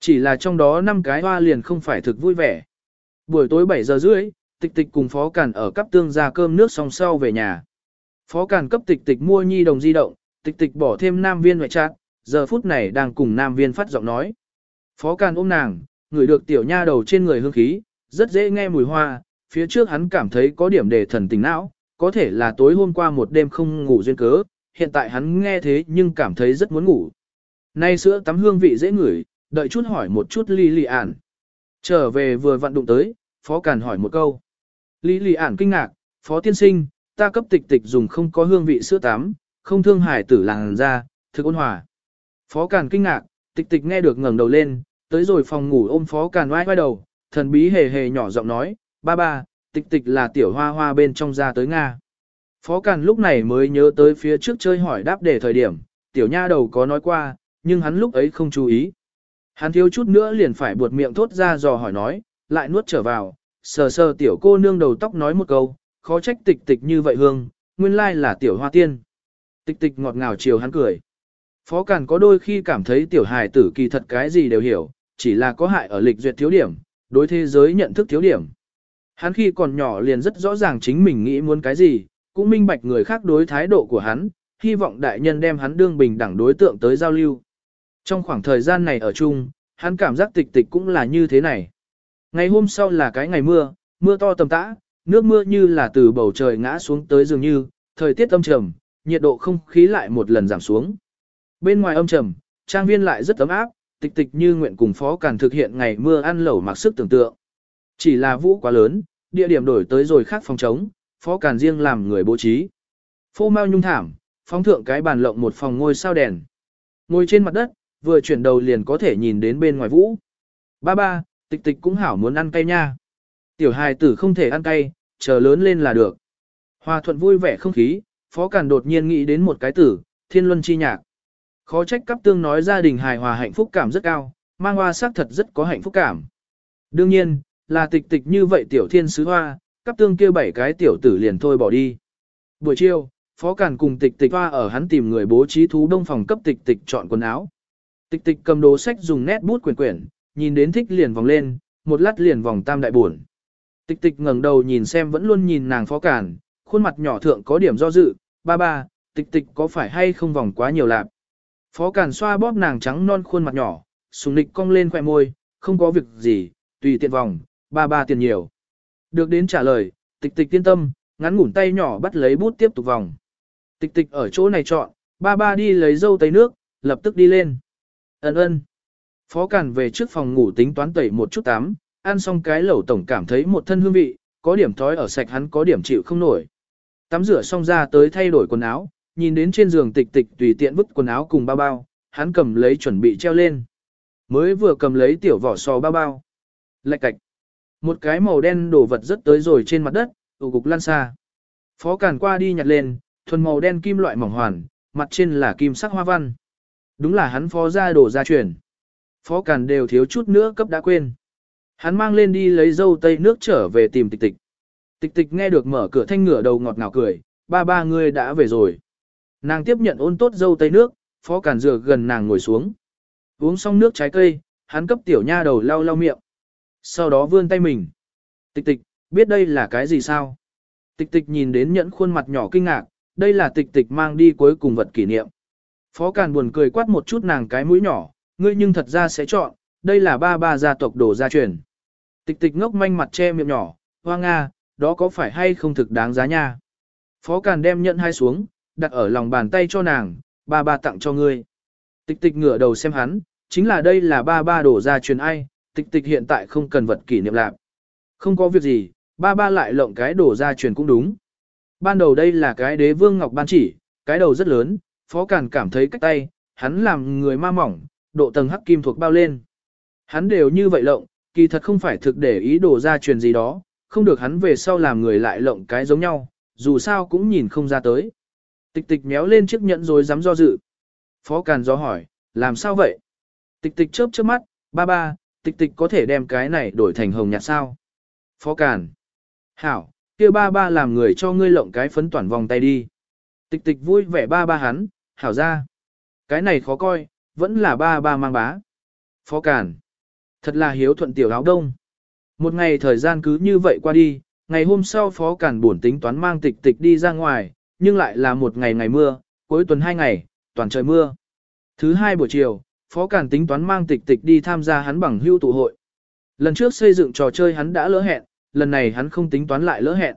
Chỉ là trong đó năm cái hoa liền không phải thực vui vẻ. Buổi tối 7 giờ rưỡi, tịch tịch cùng phó cản ở cấp tương ra cơm nước xong sau về nhà. Phó cản cấp tịch tịch mua nhi đồng di động, tịch tịch bỏ thêm nam viên ngoại trạng, giờ phút này đang cùng nam viên phát giọng nói. Phó cản ôm nàng, ngửi được tiểu nha đầu trên người hương khí, rất dễ nghe mùi hoa, phía trước hắn cảm thấy có điểm để thần tình não, có thể là tối hôm qua một đêm không ngủ duyên cớ, hiện tại hắn nghe thế nhưng cảm thấy rất muốn ngủ. Nay sữa tắm hương vị dễ ngửi, đợi chút hỏi một chút Lý lì ản. Trở về vừa vận đụng tới, phó càn hỏi một câu. Lý lì ản kinh ngạc, phó tiên sinh, ta cấp tịch tịch dùng không có hương vị sữa tắm, không thương hải tử làng ra, thực ôn hòa. Phó càn kinh ngạc, tịch tịch nghe được ngẩng đầu lên, tới rồi phòng ngủ ôm phó càn oai oai đầu, thần bí hề hề nhỏ giọng nói, ba ba, tịch tịch là tiểu hoa hoa bên trong ra tới Nga. Phó càn lúc này mới nhớ tới phía trước chơi hỏi đáp để thời điểm, tiểu nha đầu có nói qua, nhưng hắn lúc ấy không chú ý. Hắn thiếu chút nữa liền phải buột miệng thốt ra dò hỏi nói, lại nuốt trở vào, sờ sờ tiểu cô nương đầu tóc nói một câu, khó trách tịch tịch như vậy hương, nguyên lai là tiểu hoa tiên. Tịch tịch ngọt ngào chiều hắn cười. Phó Càn có đôi khi cảm thấy tiểu hài tử kỳ thật cái gì đều hiểu, chỉ là có hại ở lịch duyệt thiếu điểm, đối thế giới nhận thức thiếu điểm. Hắn khi còn nhỏ liền rất rõ ràng chính mình nghĩ muốn cái gì, cũng minh bạch người khác đối thái độ của hắn, hy vọng đại nhân đem hắn đương bình đẳng đối tượng tới giao lưu. Trong khoảng thời gian này ở chung, hắn cảm giác tịch tịch cũng là như thế này. Ngày hôm sau là cái ngày mưa, mưa to tầm tã, nước mưa như là từ bầu trời ngã xuống tới dường như, thời tiết âm trầm, nhiệt độ không khí lại một lần giảm xuống. Bên ngoài âm trầm, trang viên lại rất ấm áp, tịch tịch như nguyện cùng phó càn thực hiện ngày mưa ăn lẩu mặc sức tưởng tượng. Chỉ là vũ quá lớn, địa điểm đổi tới rồi khác phòng trống, phó càn riêng làm người bố trí. Phô mau nhung thảm, phóng thượng cái bàn lộng một phòng ngôi sao đèn. Ngồi trên mặt đất, vừa chuyển đầu liền có thể nhìn đến bên ngoài vũ. Ba ba, tịch tịch cũng hảo muốn ăn cay nha. Tiểu hài tử không thể ăn cay, chờ lớn lên là được. Hòa thuận vui vẻ không khí, phó càn đột nhiên nghĩ đến một cái tử, thiên luân chi nhạc. Khó trách cấp tương nói gia đình hài hòa hạnh phúc cảm rất cao, mang hoa sắc thật rất có hạnh phúc cảm. Đương nhiên, là tịch tịch như vậy tiểu thiên sứ hoa, cấp tương kia bảy cái tiểu tử liền thôi bỏ đi. Buổi chiều, phó càn cùng tịch tịch hoa ở hắn tìm người bố trí thú đông phòng cấp tịch tịch chọn quần áo. Tịch tịch cầm đồ sách dùng nét bút quyển quyển, nhìn đến thích liền vòng lên, một lát liền vòng tam đại buồn. Tịch tịch ngẩng đầu nhìn xem vẫn luôn nhìn nàng phó cản, khuôn mặt nhỏ thượng có điểm do dự, ba ba, tịch tịch có phải hay không vòng quá nhiều lạp. Phó càn xoa bóp nàng trắng non khuôn mặt nhỏ, sùng nịch cong lên khỏe môi, không có việc gì, tùy tiện vòng, ba ba tiền nhiều. Được đến trả lời, tịch tịch tiên tâm, ngắn ngủn tay nhỏ bắt lấy bút tiếp tục vòng. Tịch tịch ở chỗ này chọn, ba ba đi lấy dâu tây nước, lập tức đi lên. Ấn ơn. Phó Càn về trước phòng ngủ tính toán tẩy một chút tắm, ăn xong cái lẩu tổng cảm thấy một thân hương vị, có điểm thói ở sạch hắn có điểm chịu không nổi. Tắm rửa xong ra tới thay đổi quần áo, nhìn đến trên giường tịch tịch tùy tiện vứt quần áo cùng bao bao, hắn cầm lấy chuẩn bị treo lên. Mới vừa cầm lấy tiểu vỏ sò bao bao. Lạch cạch. Một cái màu đen đổ vật rất tới rồi trên mặt đất, tụ cục lan xa. Phó Càn qua đi nhặt lên, thuần màu đen kim loại mỏng hoàn, mặt trên là kim sắc hoa văn. Đúng là hắn phó ra đổ ra truyền. Phó Càn đều thiếu chút nữa cấp đã quên. Hắn mang lên đi lấy dâu tây nước trở về tìm tịch tịch. Tịch tịch nghe được mở cửa thanh ngửa đầu ngọt ngào cười, ba ba người đã về rồi. Nàng tiếp nhận ôn tốt dâu tây nước, phó càn dừa gần nàng ngồi xuống. Uống xong nước trái cây, hắn cấp tiểu nha đầu lau lau miệng. Sau đó vươn tay mình. Tịch tịch, biết đây là cái gì sao? Tịch tịch nhìn đến nhẫn khuôn mặt nhỏ kinh ngạc, đây là tịch tịch mang đi cuối cùng vật kỷ niệm. Phó Càn buồn cười quát một chút nàng cái mũi nhỏ, ngươi nhưng thật ra sẽ chọn, đây là ba ba gia tộc đồ gia truyền. Tịch tịch ngốc manh mặt che miệng nhỏ, hoa nga, đó có phải hay không thực đáng giá nha. Phó Càn đem nhận hai xuống, đặt ở lòng bàn tay cho nàng, ba ba tặng cho ngươi. Tịch tịch ngửa đầu xem hắn, chính là đây là ba ba đổ ra truyền ai, tịch tịch hiện tại không cần vật kỷ niệm lạc. Không có việc gì, ba ba lại lộng cái đổ ra truyền cũng đúng. Ban đầu đây là cái đế vương ngọc ban chỉ, cái đầu rất lớn, phó càn cảm thấy cách tay, hắn làm người ma mỏng, độ tầng hắc kim thuộc bao lên. Hắn đều như vậy lộng, kỳ thật không phải thực để ý đổ ra truyền gì đó, không được hắn về sau làm người lại lộng cái giống nhau, dù sao cũng nhìn không ra tới. Tịch tịch méo lên chiếc nhẫn rồi dám do dự. Phó Càn do hỏi, làm sao vậy? Tịch tịch chớp chớp mắt, ba ba, tịch tịch có thể đem cái này đổi thành hồng nhạt sao? Phó Càn. Hảo, kia ba ba làm người cho ngươi lộng cái phấn toàn vòng tay đi. Tịch tịch vui vẻ ba ba hắn, hảo ra. Cái này khó coi, vẫn là ba ba mang bá. Phó Càn. Thật là hiếu thuận tiểu áo đông. Một ngày thời gian cứ như vậy qua đi, ngày hôm sau Phó Càn buồn tính toán mang tịch tịch đi ra ngoài, nhưng lại là một ngày ngày mưa, cuối tuần hai ngày, toàn trời mưa. Thứ hai buổi chiều, Phó Càn tính toán mang tịch tịch đi tham gia hắn bằng hưu tụ hội. Lần trước xây dựng trò chơi hắn đã lỡ hẹn, lần này hắn không tính toán lại lỡ hẹn.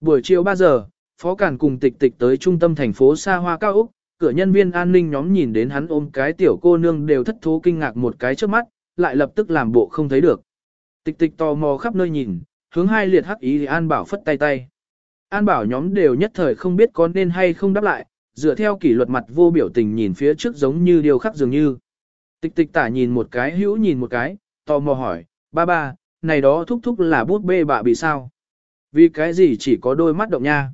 Buổi chiều 3 giờ, Phó Càn cùng tịch tịch tới trung tâm thành phố xa hoa cao Úc, cửa nhân viên an ninh nhóm nhìn đến hắn ôm cái tiểu cô nương đều thất thố kinh ngạc một cái trước mắt, lại lập tức làm bộ không thấy được. Tịch tịch tò mò khắp nơi nhìn, hướng hai liệt hắc ý thì An Bảo phất tay tay. An Bảo nhóm đều nhất thời không biết có nên hay không đáp lại, dựa theo kỷ luật mặt vô biểu tình nhìn phía trước giống như điều khắc dường như. Tịch tịch tả nhìn một cái hữu nhìn một cái, tò mò hỏi, ba ba, này đó thúc thúc là bút bê bạ bị sao? Vì cái gì chỉ có đôi mắt động nha?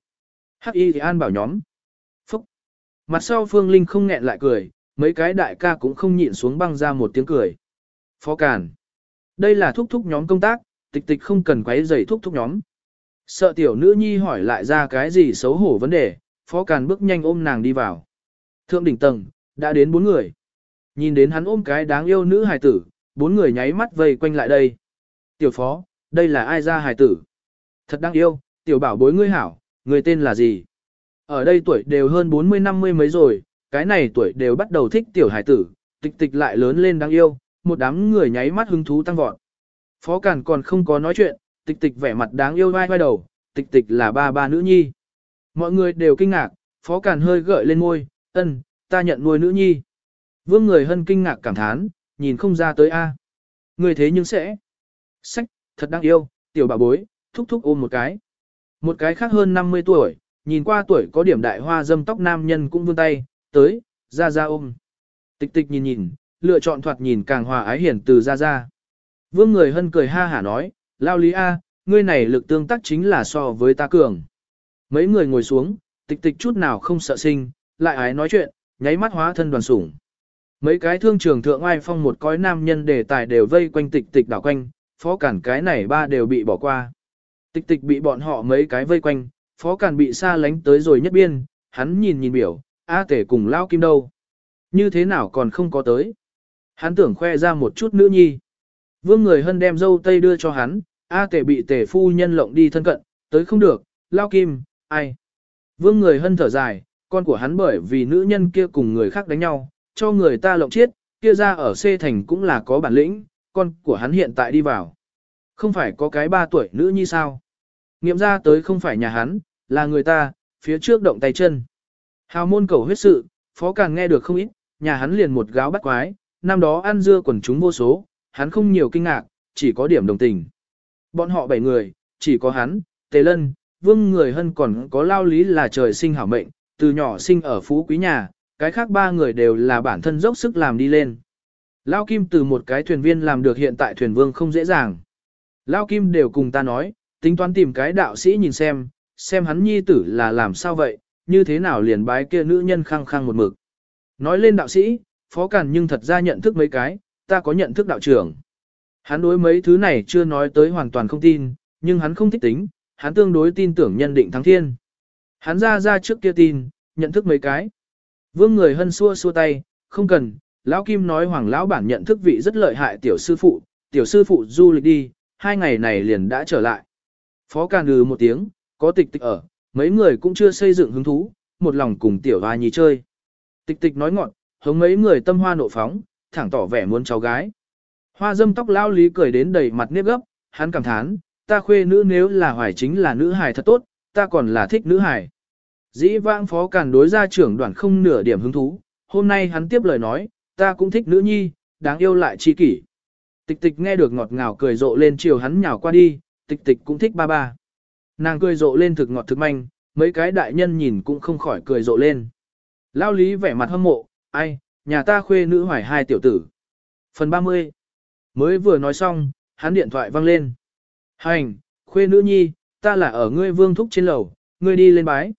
Hắc y thì An Bảo nhóm. Phúc. Mặt sau Phương Linh không nghẹn lại cười, mấy cái đại ca cũng không nhịn xuống băng ra một tiếng cười. Phó Càn. Đây là thúc thúc nhóm công tác, tịch tịch không cần quấy rầy thúc thúc nhóm. Sợ tiểu nữ nhi hỏi lại ra cái gì xấu hổ vấn đề, Phó Càn bước nhanh ôm nàng đi vào. Thượng đỉnh tầng, đã đến bốn người. Nhìn đến hắn ôm cái đáng yêu nữ hài tử, bốn người nháy mắt vây quanh lại đây. Tiểu Phó, đây là ai ra hài tử? Thật đáng yêu, tiểu bảo bối ngươi hảo, người tên là gì? Ở đây tuổi đều hơn 40-50 mấy rồi, cái này tuổi đều bắt đầu thích tiểu hài tử, tịch tịch lại lớn lên đáng yêu, một đám người nháy mắt hứng thú tăng vọt. Phó Càn còn không có nói chuyện, tịch tịch vẻ mặt đáng yêu vai vai đầu, tịch tịch là ba ba nữ nhi. Mọi người đều kinh ngạc, Phó Càn hơi gợi lên môi, ân, ta nhận nuôi nữ nhi. Vương người hân kinh ngạc cảm thán, nhìn không ra tới a. Người thế nhưng sẽ. Sách, thật đáng yêu, tiểu bà bối, thúc thúc ôm một cái. Một cái khác hơn 50 tuổi, nhìn qua tuổi có điểm đại hoa dâm tóc nam nhân cũng vươn tay, tới, ra ra ôm. Tịch tịch nhìn nhìn, lựa chọn thoạt nhìn càng hòa ái hiển từ ra ra. Vương người hân cười ha hả nói, lao lý A, ngươi này lực tương tác chính là so với ta cường. Mấy người ngồi xuống, tịch tịch chút nào không sợ sinh, lại ái nói chuyện, nháy mắt hóa thân đoàn sủng. Mấy cái thương trường thượng ai phong một cõi nam nhân đề tài đều vây quanh tịch tịch đảo quanh, phó cản cái này ba đều bị bỏ qua. Tịch tịch bị bọn họ mấy cái vây quanh, phó cản bị xa lánh tới rồi nhất biên, hắn nhìn nhìn biểu, A tể cùng lao kim đâu. Như thế nào còn không có tới. Hắn tưởng khoe ra một chút nữ nhi. Vương người hân đem dâu tây đưa cho hắn, A tể bị tể phu nhân lộng đi thân cận, tới không được, lao kim, ai. Vương người hân thở dài, con của hắn bởi vì nữ nhân kia cùng người khác đánh nhau, cho người ta lộng chết, kia ra ở C thành cũng là có bản lĩnh, con của hắn hiện tại đi vào. Không phải có cái ba tuổi nữ như sao? Nghiệm ra tới không phải nhà hắn, là người ta, phía trước động tay chân. Hào môn cầu huyết sự, phó càng nghe được không ít, nhà hắn liền một gáo bắt quái, năm đó ăn dưa quần chúng vô số, hắn không nhiều kinh ngạc, chỉ có điểm đồng tình. Bọn họ bảy người, chỉ có hắn, Tề Lân, Vương Người Hân còn có lao lý là trời sinh hảo mệnh, từ nhỏ sinh ở phú quý nhà, cái khác ba người đều là bản thân dốc sức làm đi lên. Lao Kim từ một cái thuyền viên làm được hiện tại thuyền vương không dễ dàng. Lao Kim đều cùng ta nói, tính toán tìm cái đạo sĩ nhìn xem, xem hắn nhi tử là làm sao vậy, như thế nào liền bái kia nữ nhân khăng khăng một mực. Nói lên đạo sĩ, phó càn nhưng thật ra nhận thức mấy cái, ta có nhận thức đạo trưởng. Hắn đối mấy thứ này chưa nói tới hoàn toàn không tin, nhưng hắn không thích tính, hắn tương đối tin tưởng nhân định thắng thiên. Hắn ra ra trước kia tin, nhận thức mấy cái. Vương người hân xua xua tay, không cần, lão kim nói hoàng lão bản nhận thức vị rất lợi hại tiểu sư phụ, tiểu sư phụ du lịch đi, hai ngày này liền đã trở lại. Phó càn ừ một tiếng, có tịch tịch ở, mấy người cũng chưa xây dựng hứng thú, một lòng cùng tiểu hoa nhì chơi. Tịch tịch nói ngọn, hống mấy người tâm hoa nộ phóng, thẳng tỏ vẻ muốn cháu gái. Hoa dâm tóc lao lý cười đến đầy mặt nếp gấp, hắn cảm thán, ta khuê nữ nếu là hoài chính là nữ hài thật tốt, ta còn là thích nữ hài. Dĩ vãng phó càn đối gia trưởng đoàn không nửa điểm hứng thú, hôm nay hắn tiếp lời nói, ta cũng thích nữ nhi, đáng yêu lại chi kỷ. Tịch tịch nghe được ngọt ngào cười rộ lên chiều hắn nhào qua đi, tịch tịch cũng thích ba ba. Nàng cười rộ lên thực ngọt thực manh, mấy cái đại nhân nhìn cũng không khỏi cười rộ lên. Lao lý vẻ mặt hâm mộ, ai, nhà ta khuê nữ hoài hai tiểu tử. Phần 30 Mới vừa nói xong, hắn điện thoại văng lên. Hành, khuê nữ nhi, ta là ở ngươi vương thúc trên lầu, ngươi đi lên bái.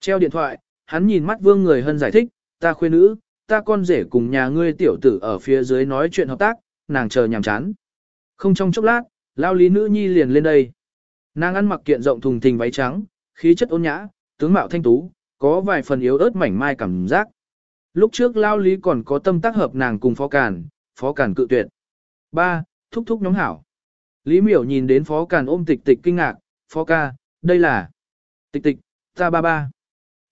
Treo điện thoại, hắn nhìn mắt vương người hân giải thích, ta khuê nữ, ta con rể cùng nhà ngươi tiểu tử ở phía dưới nói chuyện hợp tác, nàng chờ nhàm chán. Không trong chốc lát, lao lý nữ nhi liền lên đây. Nàng ăn mặc kiện rộng thùng thình váy trắng, khí chất ôn nhã, tướng mạo thanh tú, có vài phần yếu ớt mảnh mai cảm giác. Lúc trước lao lý còn có tâm tác hợp nàng cùng phó càn, phó càn cự tuyệt. Ba, thúc thúc nhóm hảo. Lý miểu nhìn đến phó càn ôm tịch tịch kinh ngạc, phó ca, đây là tịch tịch, ta ba ba.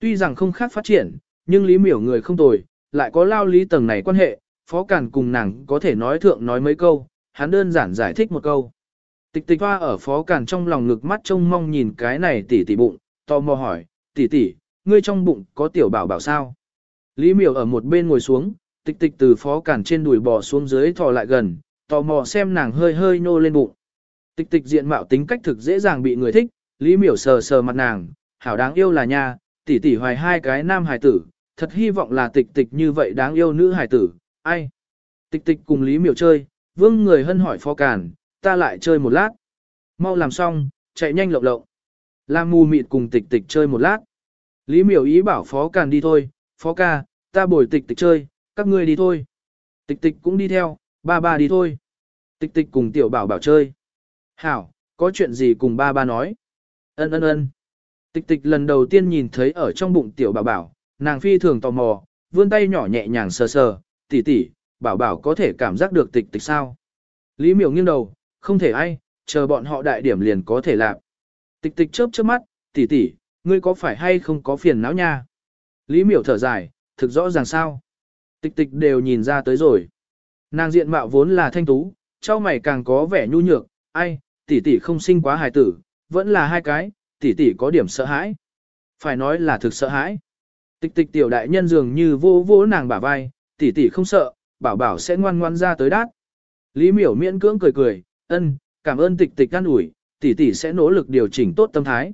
Tuy rằng không khác phát triển, nhưng Lý miểu người không tồi, lại có lao lý tầng này quan hệ, phó càn cùng nàng có thể nói thượng nói mấy câu, hắn đơn giản giải thích một câu. Tịch tịch hoa ở phó càn trong lòng ngực mắt trông mong nhìn cái này tỉ tỉ bụng, tò mò hỏi, tỉ tỉ, ngươi trong bụng có tiểu bảo bảo sao? Lý miểu ở một bên ngồi xuống, tịch tịch từ phó Càn trên đùi bò xuống dưới thò lại gần, tò mò xem nàng hơi hơi nô lên bụng. Tịch tịch diện mạo tính cách thực dễ dàng bị người thích, Lý miểu sờ sờ mặt nàng, hảo đáng yêu là nha, tỷ tỷ hoài hai cái nam hài tử, thật hy vọng là tịch tịch như vậy đáng yêu nữ hài tử, ai? Tịch tịch cùng Lý miểu chơi, vương người hân hỏi phó cản, ta lại chơi một lát. Mau làm xong, chạy nhanh lộng lộng. Lam mù mịt cùng tịch tịch chơi một lát. Lý miểu ý bảo phó càn đi thôi, phó ca, ta bồi tịch tịch chơi, các ngươi đi thôi. Tịch tịch cũng đi theo, ba ba đi thôi. Tịch tịch cùng tiểu bảo bảo chơi. Hảo, có chuyện gì cùng ba ba nói. Ân ân ân. Tịch tịch lần đầu tiên nhìn thấy ở trong bụng tiểu bảo bảo, nàng phi thường tò mò, vươn tay nhỏ nhẹ nhàng sờ sờ, tỉ tỉ, bảo bảo có thể cảm giác được tịch tịch sao. Lý miểu nghiêng đầu, không thể ai, chờ bọn họ đại điểm liền có thể làm. Tịch tịch chớp chớp mắt, tỷ tỷ, ngươi có phải hay không có phiền não nha? Lý miểu thở dài, thực rõ ràng sao? Tịch tịch đều nhìn ra tới rồi. Nàng diện mạo vốn là thanh tú, trao mày càng có vẻ nhu nhược, ai, tỷ tỷ không sinh quá hài tử, vẫn là hai cái, tỷ tỷ có điểm sợ hãi. Phải nói là thực sợ hãi. Tịch tịch tiểu đại nhân dường như vô vô nàng bả vai, tỷ tỷ không sợ, bảo bảo sẽ ngoan ngoan ra tới đát. Lý miểu miễn cưỡng cười cười, ân, cảm ơn tịch tịch an ủi, tỷ tỷ sẽ nỗ lực điều chỉnh tốt tâm thái.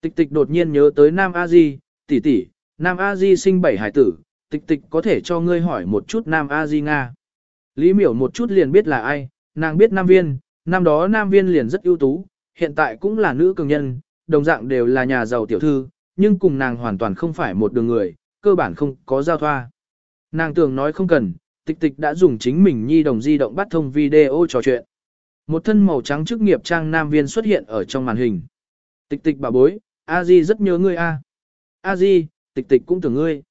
Tịch tịch đột nhiên nhớ tới Nam A Di, tỷ tỷ, Nam A Di sinh bảy hải tử, tịch tịch có thể cho ngươi hỏi một chút Nam A Di Nga. Lý miểu một chút liền biết là ai, nàng biết Nam Viên, năm đó Nam Viên liền rất ưu tú, hiện tại cũng là nữ cường nhân, đồng dạng đều là nhà giàu tiểu thư, nhưng cùng nàng hoàn toàn không phải một đường người, cơ bản không có giao thoa. Nàng tưởng nói không cần, tịch tịch đã dùng chính mình nhi đồng di động bắt thông video trò chuyện. Một thân màu trắng chức nghiệp trang nam viên xuất hiện ở trong màn hình. Tịch tịch bà bối, a di rất nhớ ngươi a. A di, tịch tịch cũng tưởng ngươi.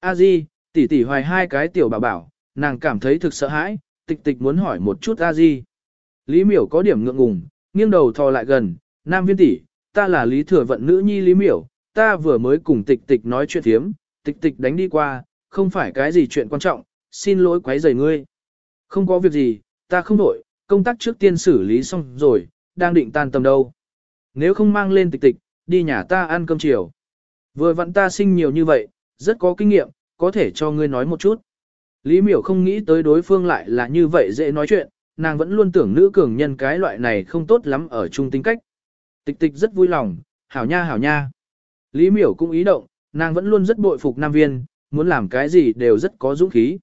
A di, tỷ tỷ hoài hai cái tiểu bảo bảo, nàng cảm thấy thực sợ hãi, tịch tịch muốn hỏi một chút a di. Lý miểu có điểm ngượng ngùng, nghiêng đầu thò lại gần, nam viên tỷ, ta là lý thừa vận nữ nhi lý miểu, ta vừa mới cùng tịch tịch nói chuyện thiếm, tịch tịch đánh đi qua, không phải cái gì chuyện quan trọng, xin lỗi quấy rầy ngươi. Không có việc gì, ta không đổi, công tác trước tiên xử lý xong rồi, đang định tan tầm đâu. Nếu không mang lên tịch tịch, đi nhà ta ăn cơm chiều. Vừa vặn ta sinh nhiều như vậy, rất có kinh nghiệm, có thể cho ngươi nói một chút. Lý miểu không nghĩ tới đối phương lại là như vậy dễ nói chuyện, nàng vẫn luôn tưởng nữ cường nhân cái loại này không tốt lắm ở chung tính cách. Tịch tịch rất vui lòng, hảo nha hảo nha. Lý miểu cũng ý động, nàng vẫn luôn rất bội phục nam viên, muốn làm cái gì đều rất có dũng khí.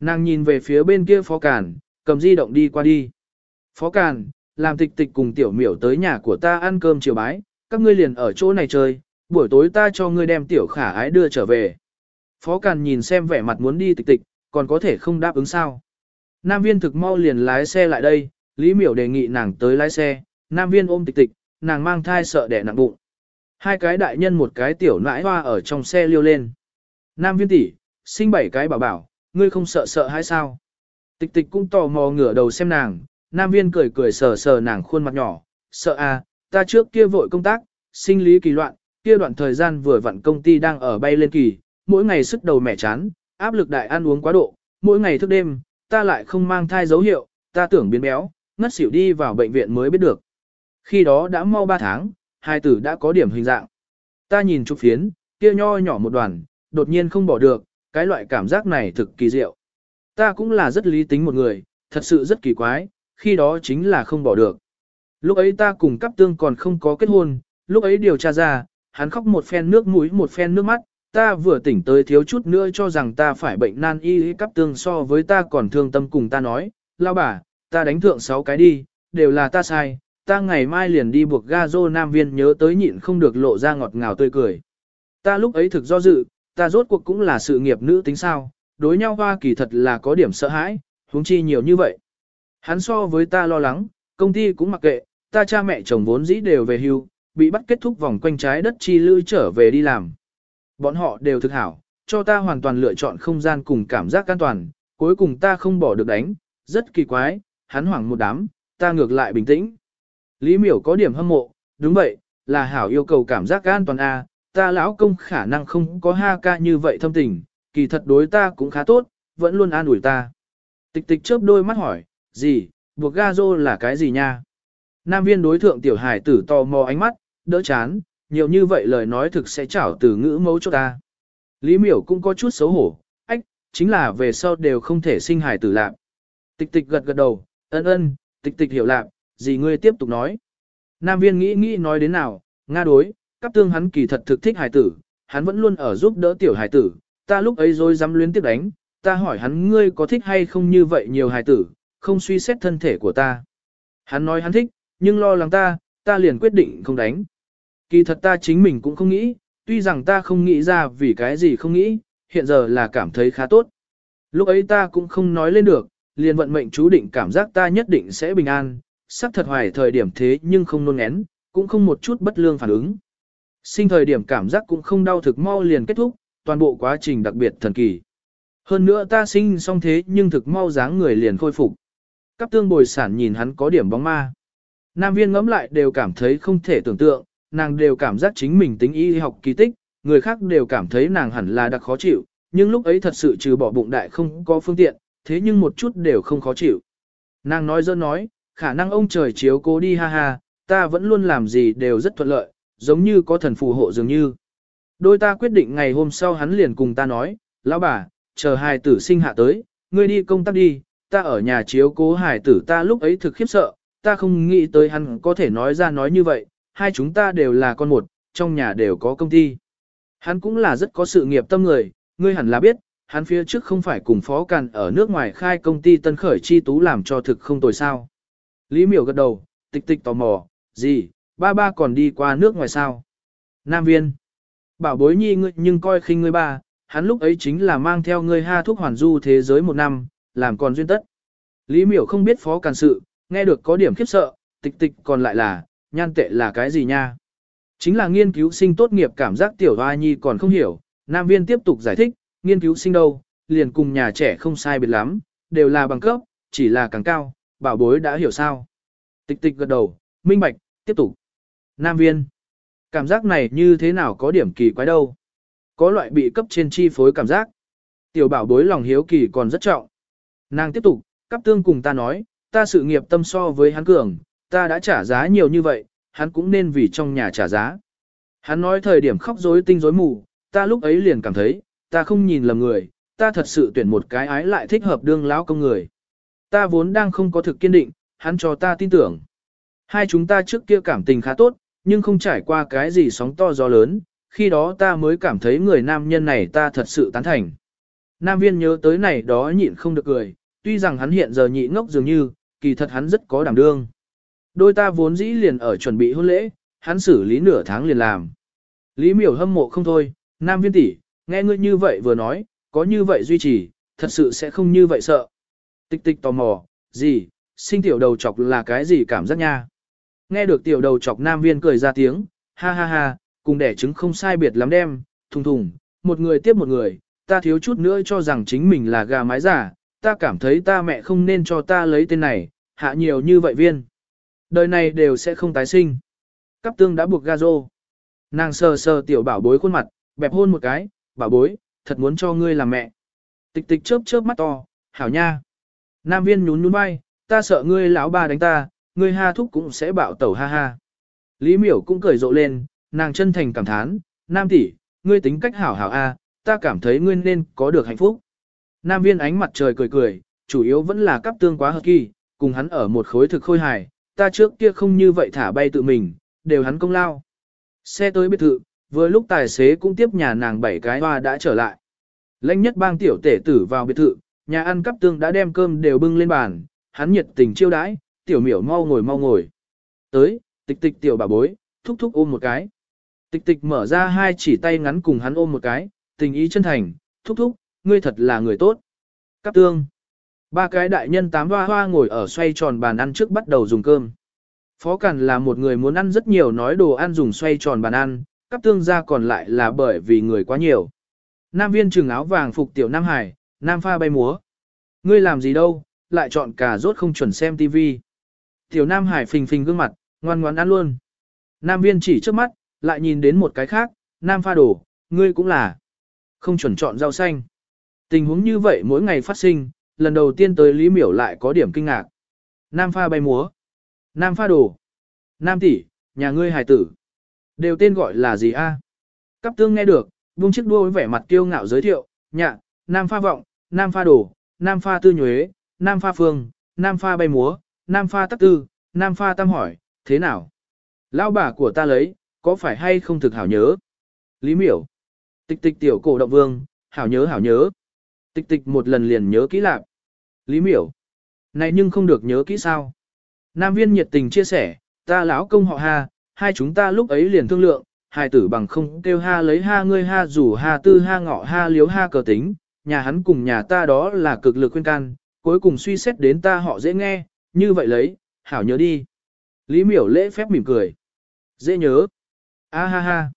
Nàng nhìn về phía bên kia phó càn, cầm di động đi qua đi. Phó càn, làm tịch tịch cùng tiểu miểu tới nhà của ta ăn cơm chiều bái, các ngươi liền ở chỗ này chơi, buổi tối ta cho ngươi đem tiểu khả ái đưa trở về. Phó càn nhìn xem vẻ mặt muốn đi tịch tịch, còn có thể không đáp ứng sao. Nam viên thực mau liền lái xe lại đây, Lý miểu đề nghị nàng tới lái xe, Nam viên ôm tịch tịch, nàng mang thai sợ đẻ nặng bụng. Hai cái đại nhân một cái tiểu nãi hoa ở trong xe liêu lên. Nam viên tỷ, sinh bảy cái bảo bảo, ngươi không sợ sợ hay sao? Tịch tịch cũng tò mò ngửa đầu xem nàng, nam viên cười cười sờ sờ nàng khuôn mặt nhỏ, sợ à, ta trước kia vội công tác, sinh lý kỳ loạn, kia đoạn thời gian vừa vặn công ty đang ở bay lên kỳ, mỗi ngày sức đầu mẻ chán, áp lực đại ăn uống quá độ, mỗi ngày thức đêm, ta lại không mang thai dấu hiệu, ta tưởng biến béo, ngất xỉu đi vào bệnh viện mới biết được. Khi đó đã mau 3 tháng, hai tử đã có điểm hình dạng. Ta nhìn chụp phiến, kia nho nhỏ một đoàn, đột nhiên không bỏ được, cái loại cảm giác này thực kỳ diệu. Ta cũng là rất lý tính một người, thật sự rất kỳ quái, khi đó chính là không bỏ được. Lúc ấy ta cùng cấp tương còn không có kết hôn, lúc ấy điều tra ra, hắn khóc một phen nước mũi một phen nước mắt, ta vừa tỉnh tới thiếu chút nữa cho rằng ta phải bệnh nan y cấp tương so với ta còn thương tâm cùng ta nói, lao bà, ta đánh thượng sáu cái đi, đều là ta sai, ta ngày mai liền đi buộc ga dô nam viên nhớ tới nhịn không được lộ ra ngọt ngào tươi cười. Ta lúc ấy thực do dự, ta rốt cuộc cũng là sự nghiệp nữ tính sao, đối nhau hoa kỳ thật là có điểm sợ hãi, huống chi nhiều như vậy. Hắn so với ta lo lắng, công ty cũng mặc kệ, ta cha mẹ chồng vốn dĩ đều về hưu, bị bắt kết thúc vòng quanh trái đất chi lưu trở về đi làm. Bọn họ đều thực hảo, cho ta hoàn toàn lựa chọn không gian cùng cảm giác an toàn, cuối cùng ta không bỏ được đánh, rất kỳ quái, hắn hoảng một đám, ta ngược lại bình tĩnh. Lý miểu có điểm hâm mộ, đúng vậy, là hảo yêu cầu cảm giác an toàn A, ta lão công khả năng không có ha ca như vậy thâm tình, kỳ thật đối ta cũng khá tốt, vẫn luôn an ủi ta. Tịch tịch chớp đôi mắt hỏi, gì, buộc ga rô là cái gì nha? Nam viên đối thượng tiểu hải tử tò mò ánh mắt, đỡ chán, nhiều như vậy lời nói thực sẽ chảo từ ngữ mấu cho ta. Lý miểu cũng có chút xấu hổ, ách, chính là về sau đều không thể sinh hải tử lạc. Tịch tịch gật gật đầu, ân ân, tịch tịch hiểu lạc, gì ngươi tiếp tục nói. Nam viên nghĩ nghĩ nói đến nào, Nga đối, cấp tương hắn kỳ thật thực thích hải tử, hắn vẫn luôn ở giúp đỡ tiểu hải tử, ta lúc ấy rồi dám luyến tiếp đánh, ta hỏi hắn ngươi có thích hay không như vậy nhiều hải tử, không suy xét thân thể của ta. Hắn nói hắn thích, nhưng lo lắng ta, ta liền quyết định không đánh. Kỳ thật ta chính mình cũng không nghĩ, tuy rằng ta không nghĩ ra vì cái gì không nghĩ, hiện giờ là cảm thấy khá tốt. Lúc ấy ta cũng không nói lên được, liền vận mệnh chú định cảm giác ta nhất định sẽ bình an, sắc thật hoài thời điểm thế nhưng không nôn ngén, cũng không một chút bất lương phản ứng. Sinh thời điểm cảm giác cũng không đau thực mau liền kết thúc, toàn bộ quá trình đặc biệt thần kỳ. Hơn nữa ta sinh xong thế nhưng thực mau dáng người liền khôi phục. Các tương bồi sản nhìn hắn có điểm bóng ma. Nam viên ngẫm lại đều cảm thấy không thể tưởng tượng, nàng đều cảm giác chính mình tính y học kỳ tích, người khác đều cảm thấy nàng hẳn là đặc khó chịu, nhưng lúc ấy thật sự trừ bỏ bụng đại không có phương tiện, thế nhưng một chút đều không khó chịu. Nàng nói dơ nói, khả năng ông trời chiếu cố đi ha ha, ta vẫn luôn làm gì đều rất thuận lợi, giống như có thần phù hộ dường như. Đôi ta quyết định ngày hôm sau hắn liền cùng ta nói, lão bà, chờ hài tử sinh hạ tới, ngươi đi công tác đi, ta ở nhà chiếu cố hài tử ta lúc ấy thực khiếp sợ, ta không nghĩ tới hắn có thể nói ra nói như vậy, hai chúng ta đều là con một, trong nhà đều có công ty. Hắn cũng là rất có sự nghiệp tâm người, ngươi hẳn là biết, hắn phía trước không phải cùng phó càn ở nước ngoài khai công ty tân khởi chi tú làm cho thực không tồi sao. Lý miểu gật đầu, tịch tịch tò mò, gì, ba ba còn đi qua nước ngoài sao. Nam viên, bảo bối nhi ngươi nhưng coi khinh ngươi ba, hắn lúc ấy chính là mang theo ngươi ha thuốc hoàn du thế giới một năm, làm còn duyên tất. Lý miểu không biết phó càn sự, nghe được có điểm khiếp sợ, tịch tịch còn lại là, nhan tệ là cái gì nha. Chính là nghiên cứu sinh tốt nghiệp cảm giác tiểu hoa nhi còn không hiểu, nam viên tiếp tục giải thích, nghiên cứu sinh đâu, liền cùng nhà trẻ không sai biệt lắm, đều là bằng cấp, chỉ là càng cao, bảo bối đã hiểu sao. Tịch tịch gật đầu, minh bạch, tiếp tục. Nam viên, cảm giác này như thế nào có điểm kỳ quái đâu. Có loại bị cấp trên chi phối cảm giác. Tiểu bảo bối lòng hiếu kỳ còn rất trọng. Nàng tiếp tục, cấp tương cùng ta nói, ta sự nghiệp tâm so với hắn cường, ta đã trả giá nhiều như vậy, hắn cũng nên vì trong nhà trả giá. Hắn nói thời điểm khóc rối tinh rối mù, ta lúc ấy liền cảm thấy, ta không nhìn lầm người, ta thật sự tuyển một cái ái lại thích hợp đương lão công người. Ta vốn đang không có thực kiên định, hắn cho ta tin tưởng. Hai chúng ta trước kia cảm tình khá tốt, nhưng không trải qua cái gì sóng to gió lớn, khi đó ta mới cảm thấy người nam nhân này ta thật sự tán thành. Nam viên nhớ tới này đó nhịn không được cười, tuy rằng hắn hiện giờ nhị ngốc dường như, kỳ thật hắn rất có đảm đương. Đôi ta vốn dĩ liền ở chuẩn bị hôn lễ, hắn xử lý nửa tháng liền làm. Lý miểu hâm mộ không thôi, nam viên tỷ, nghe ngươi như vậy vừa nói, có như vậy duy trì, thật sự sẽ không như vậy sợ. Tịch tịch tò mò, gì, sinh tiểu đầu chọc là cái gì cảm giác nha. Nghe được tiểu đầu chọc nam viên cười ra tiếng, ha ha ha, cùng đẻ trứng không sai biệt lắm đem, thùng thùng, một người tiếp một người, ta thiếu chút nữa cho rằng chính mình là gà mái giả, ta cảm thấy ta mẹ không nên cho ta lấy tên này, hạ nhiều như vậy viên. Đời này đều sẽ không tái sinh. Cắp tương đã buộc ga rô. Nàng sờ sờ tiểu bảo bối khuôn mặt, bẹp hôn một cái, bảo bối, thật muốn cho ngươi làm mẹ. Tịch tịch chớp chớp mắt to, hảo nha. Nam viên nhún nhún vai, ta sợ ngươi lão ba đánh ta, ngươi ha thúc cũng sẽ bạo tẩu ha ha. Lý miểu cũng cười rộ lên, nàng chân thành cảm thán, Nam tỷ, ngươi tính cách hảo hảo a, ta cảm thấy ngươi nên có được hạnh phúc. Nam viên ánh mặt trời cười cười, chủ yếu vẫn là cắp tương quá hợp kỳ, cùng hắn ở một khối thực khôi hài, ta trước kia không như vậy thả bay tự mình, đều hắn công lao. Xe tới biệt thự, vừa lúc tài xế cũng tiếp nhà nàng bảy cái hoa đã trở lại. Lãnh nhất bang tiểu tể tử vào biệt thự, nhà ăn cắp tương đã đem cơm đều bưng lên bàn, hắn nhiệt tình chiêu đãi, tiểu miểu mau ngồi mau ngồi. Tới, tịch tịch tiểu bà bối, thúc thúc ôm một cái. Tịch tịch mở ra hai chỉ tay ngắn cùng hắn ôm một cái, tình ý chân thành, thúc thúc, ngươi thật là người tốt. Cắp tương. Ba cái đại nhân tám hoa hoa ngồi ở xoay tròn bàn ăn trước bắt đầu dùng cơm. Phó Cẩn là một người muốn ăn rất nhiều nói đồ ăn dùng xoay tròn bàn ăn, Các tương gia còn lại là bởi vì người quá nhiều. Nam viên trừng áo vàng phục tiểu Nam Hải, Nam pha bay múa. Ngươi làm gì đâu, lại chọn cả rốt không chuẩn xem TV. Tiểu Nam Hải phình phình gương mặt, ngoan ngoãn ăn luôn. Nam viên chỉ trước mắt, lại nhìn đến một cái khác, Nam pha đổ, ngươi cũng là. Không chuẩn chọn rau xanh. Tình huống như vậy mỗi ngày phát sinh, lần đầu tiên tới Lý Miểu lại có điểm kinh ngạc. Nam pha bay múa. Nam pha đồ. Nam tỷ, nhà ngươi hài tử. Đều tên gọi là gì a? À? Cắp tương nghe được, buông chiếc đuôi vẻ mặt kiêu ngạo giới thiệu, nhạ, Nam pha vọng, Nam pha đồ, Nam pha tư nhuế, Nam pha phương, Nam pha bay múa, Nam pha tắc tư, Nam pha tam hỏi, thế nào? Lão bà của ta lấy, có phải hay không thực hảo nhớ? Lý miểu. Tịch tịch tiểu cổ động vương, hảo nhớ hảo nhớ. Tịch tịch một lần liền nhớ kỹ lạc. Lý miểu. Này nhưng không được nhớ kỹ sao. Nam viên nhiệt tình chia sẻ, ta lão công họ ha, hai chúng ta lúc ấy liền thương lượng, hai tử bằng không kêu ha lấy ha ngươi ha rủ ha tư ha ngọ ha liếu ha cờ tính, nhà hắn cùng nhà ta đó là cực lực khuyên can, cuối cùng suy xét đến ta họ dễ nghe, như vậy lấy, hảo nhớ đi. Lý miểu lễ phép mỉm cười. Dễ nhớ. A ha ha.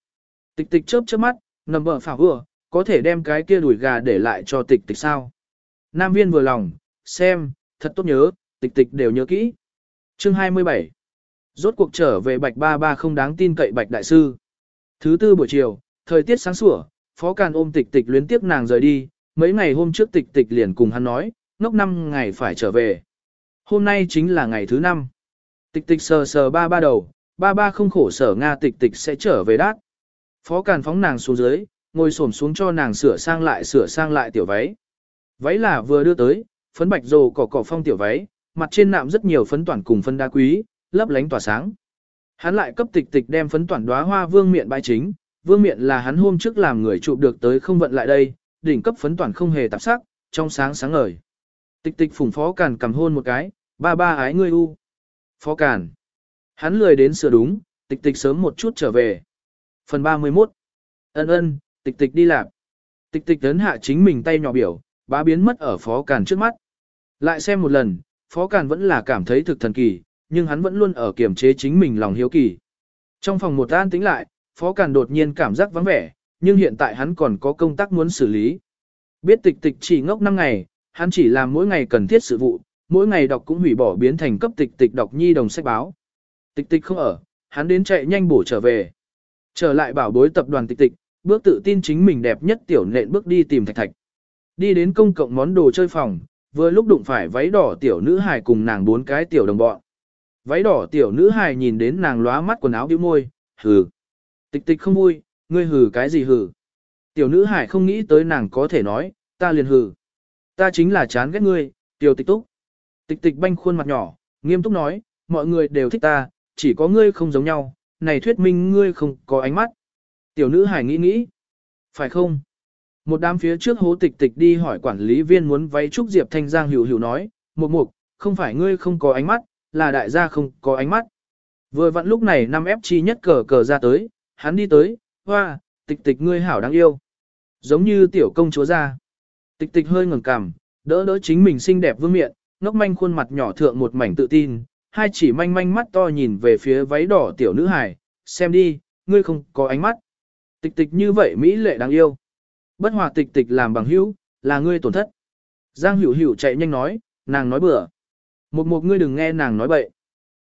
Tịch tịch chớp chớp mắt, nằm bờ phảo vừa, có thể đem cái kia đùi gà để lại cho tịch tịch sao. Nam viên vừa lòng, xem, thật tốt nhớ, tịch tịch đều nhớ kỹ. Chương 27 Rốt cuộc trở về Bạch Ba Ba không đáng tin cậy Bạch Đại Sư. Thứ tư buổi chiều, thời tiết sáng sủa, Phó Càn ôm tịch tịch luyến tiếp nàng rời đi, mấy ngày hôm trước tịch tịch liền cùng hắn nói, ngốc năm ngày phải trở về. Hôm nay chính là ngày thứ năm. Tịch tịch sờ sờ ba ba đầu, ba ba không khổ sở Nga tịch tịch sẽ trở về đát. Phó Càn phóng nàng xuống dưới, ngồi xổm xuống cho nàng sửa sang lại sửa sang lại tiểu váy, Váy là vừa đưa tới, phấn bạch rồ cỏ cỏ phong tiểu váy, mặt trên nạm rất nhiều phấn toàn cùng phấn đá quý, lấp lánh tỏa sáng. Hắn lại cấp tịch tịch đem phấn toàn đóa hoa vương miện bãi chính, vương miện là hắn hôm trước làm người chụp được tới không vận lại đây, đỉnh cấp phấn toàn không hề tạp sắc, trong sáng sáng ngời. Tịch tịch phủng phó càn cầm hôn một cái, ba ba ái ngươi u. Phó càn. Hắn lười đến sửa đúng, tịch tịch sớm một chút trở về. Phần 31. Ân ân, tịch tịch đi làm. Tịch tịch ấn hạ chính mình tay nhỏ biểu, bá biến mất ở phó càn trước mắt. Lại xem một lần, phó càn vẫn là cảm thấy thực thần kỳ, nhưng hắn vẫn luôn ở kiềm chế chính mình lòng hiếu kỳ. Trong phòng một an tĩnh lại, phó càn đột nhiên cảm giác vắng vẻ, nhưng hiện tại hắn còn có công tác muốn xử lý. Biết tịch tịch chỉ ngốc 5 ngày, hắn chỉ làm mỗi ngày cần thiết sự vụ, mỗi ngày đọc cũng hủy bỏ biến thành cấp tịch tịch đọc nhi đồng sách báo. Tịch tịch không ở, hắn đến chạy nhanh bổ trở về. Trở lại bảo bối tập đoàn tịch tịch, bước tự tin chính mình đẹp nhất tiểu nện bước đi tìm thạch thạch. Đi đến công cộng món đồ chơi phòng, vừa lúc đụng phải váy đỏ tiểu nữ hài cùng nàng bốn cái tiểu đồng bọn. Váy đỏ tiểu nữ hài nhìn đến nàng lóa mắt quần áo bĩu môi, hừ. Tịch tịch không vui, ngươi hừ cái gì hừ. Tiểu nữ hài không nghĩ tới nàng có thể nói, ta liền hừ. Ta chính là chán ghét ngươi, tiểu tịch túc. Tịch tịch banh khuôn mặt nhỏ, nghiêm túc nói, mọi người đều thích ta, chỉ có ngươi không giống nhau, này thuyết minh ngươi không có ánh mắt. Tiểu nữ hải nghĩ nghĩ. Phải không? Một đám phía trước hố tịch tịch đi hỏi quản lý viên muốn váy trúc Diệp Thanh Giang hiểu hiểu nói, một mục, không phải ngươi không có ánh mắt, là đại gia không có ánh mắt. Vừa vặn lúc này năm ép chi nhất cờ cờ ra tới, hắn đi tới, hoa, tịch tịch ngươi hảo đáng yêu. Giống như tiểu công chúa ra. Tịch tịch hơi ngẩng cằm, đỡ đỡ chính mình xinh đẹp vương miệng, ngốc manh khuôn mặt nhỏ thượng một mảnh tự tin, hai chỉ manh manh mắt to nhìn về phía váy đỏ tiểu nữ hài xem đi, ngươi không có ánh mắt. Tịch tịch như vậy Mỹ lệ đáng yêu. Bất hòa tịch tịch làm bằng hữu, là ngươi tổn thất. Giang hữu hữu chạy nhanh nói, nàng nói bừa. Một một ngươi đừng nghe nàng nói bậy.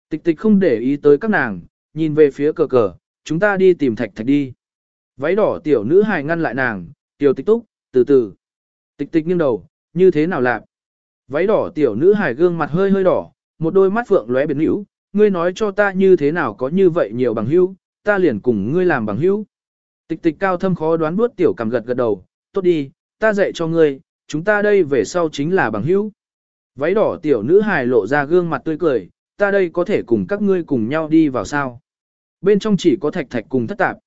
Tịch tịch không để ý tới các nàng, nhìn về phía cờ cờ, chúng ta đi tìm thạch thạch đi. Váy đỏ tiểu nữ hài ngăn lại nàng, tiểu tịch túc, từ từ. Tịch tịch nghiêng đầu, như thế nào lạc? Váy đỏ tiểu nữ hài gương mặt hơi hơi đỏ, một đôi mắt phượng lóe biến hữu, ngươi nói cho ta như thế nào có như vậy nhiều bằng hữu, ta liền cùng ngươi làm bằng hữu. Tịch tịch cao thâm khó đoán buốt tiểu cầm gật gật đầu, tốt đi, ta dạy cho ngươi, chúng ta đây về sau chính là bằng hữu. Váy đỏ tiểu nữ hài lộ ra gương mặt tươi cười, ta đây có thể cùng các ngươi cùng nhau đi vào sao. Bên trong chỉ có thạch thạch cùng thất tạp.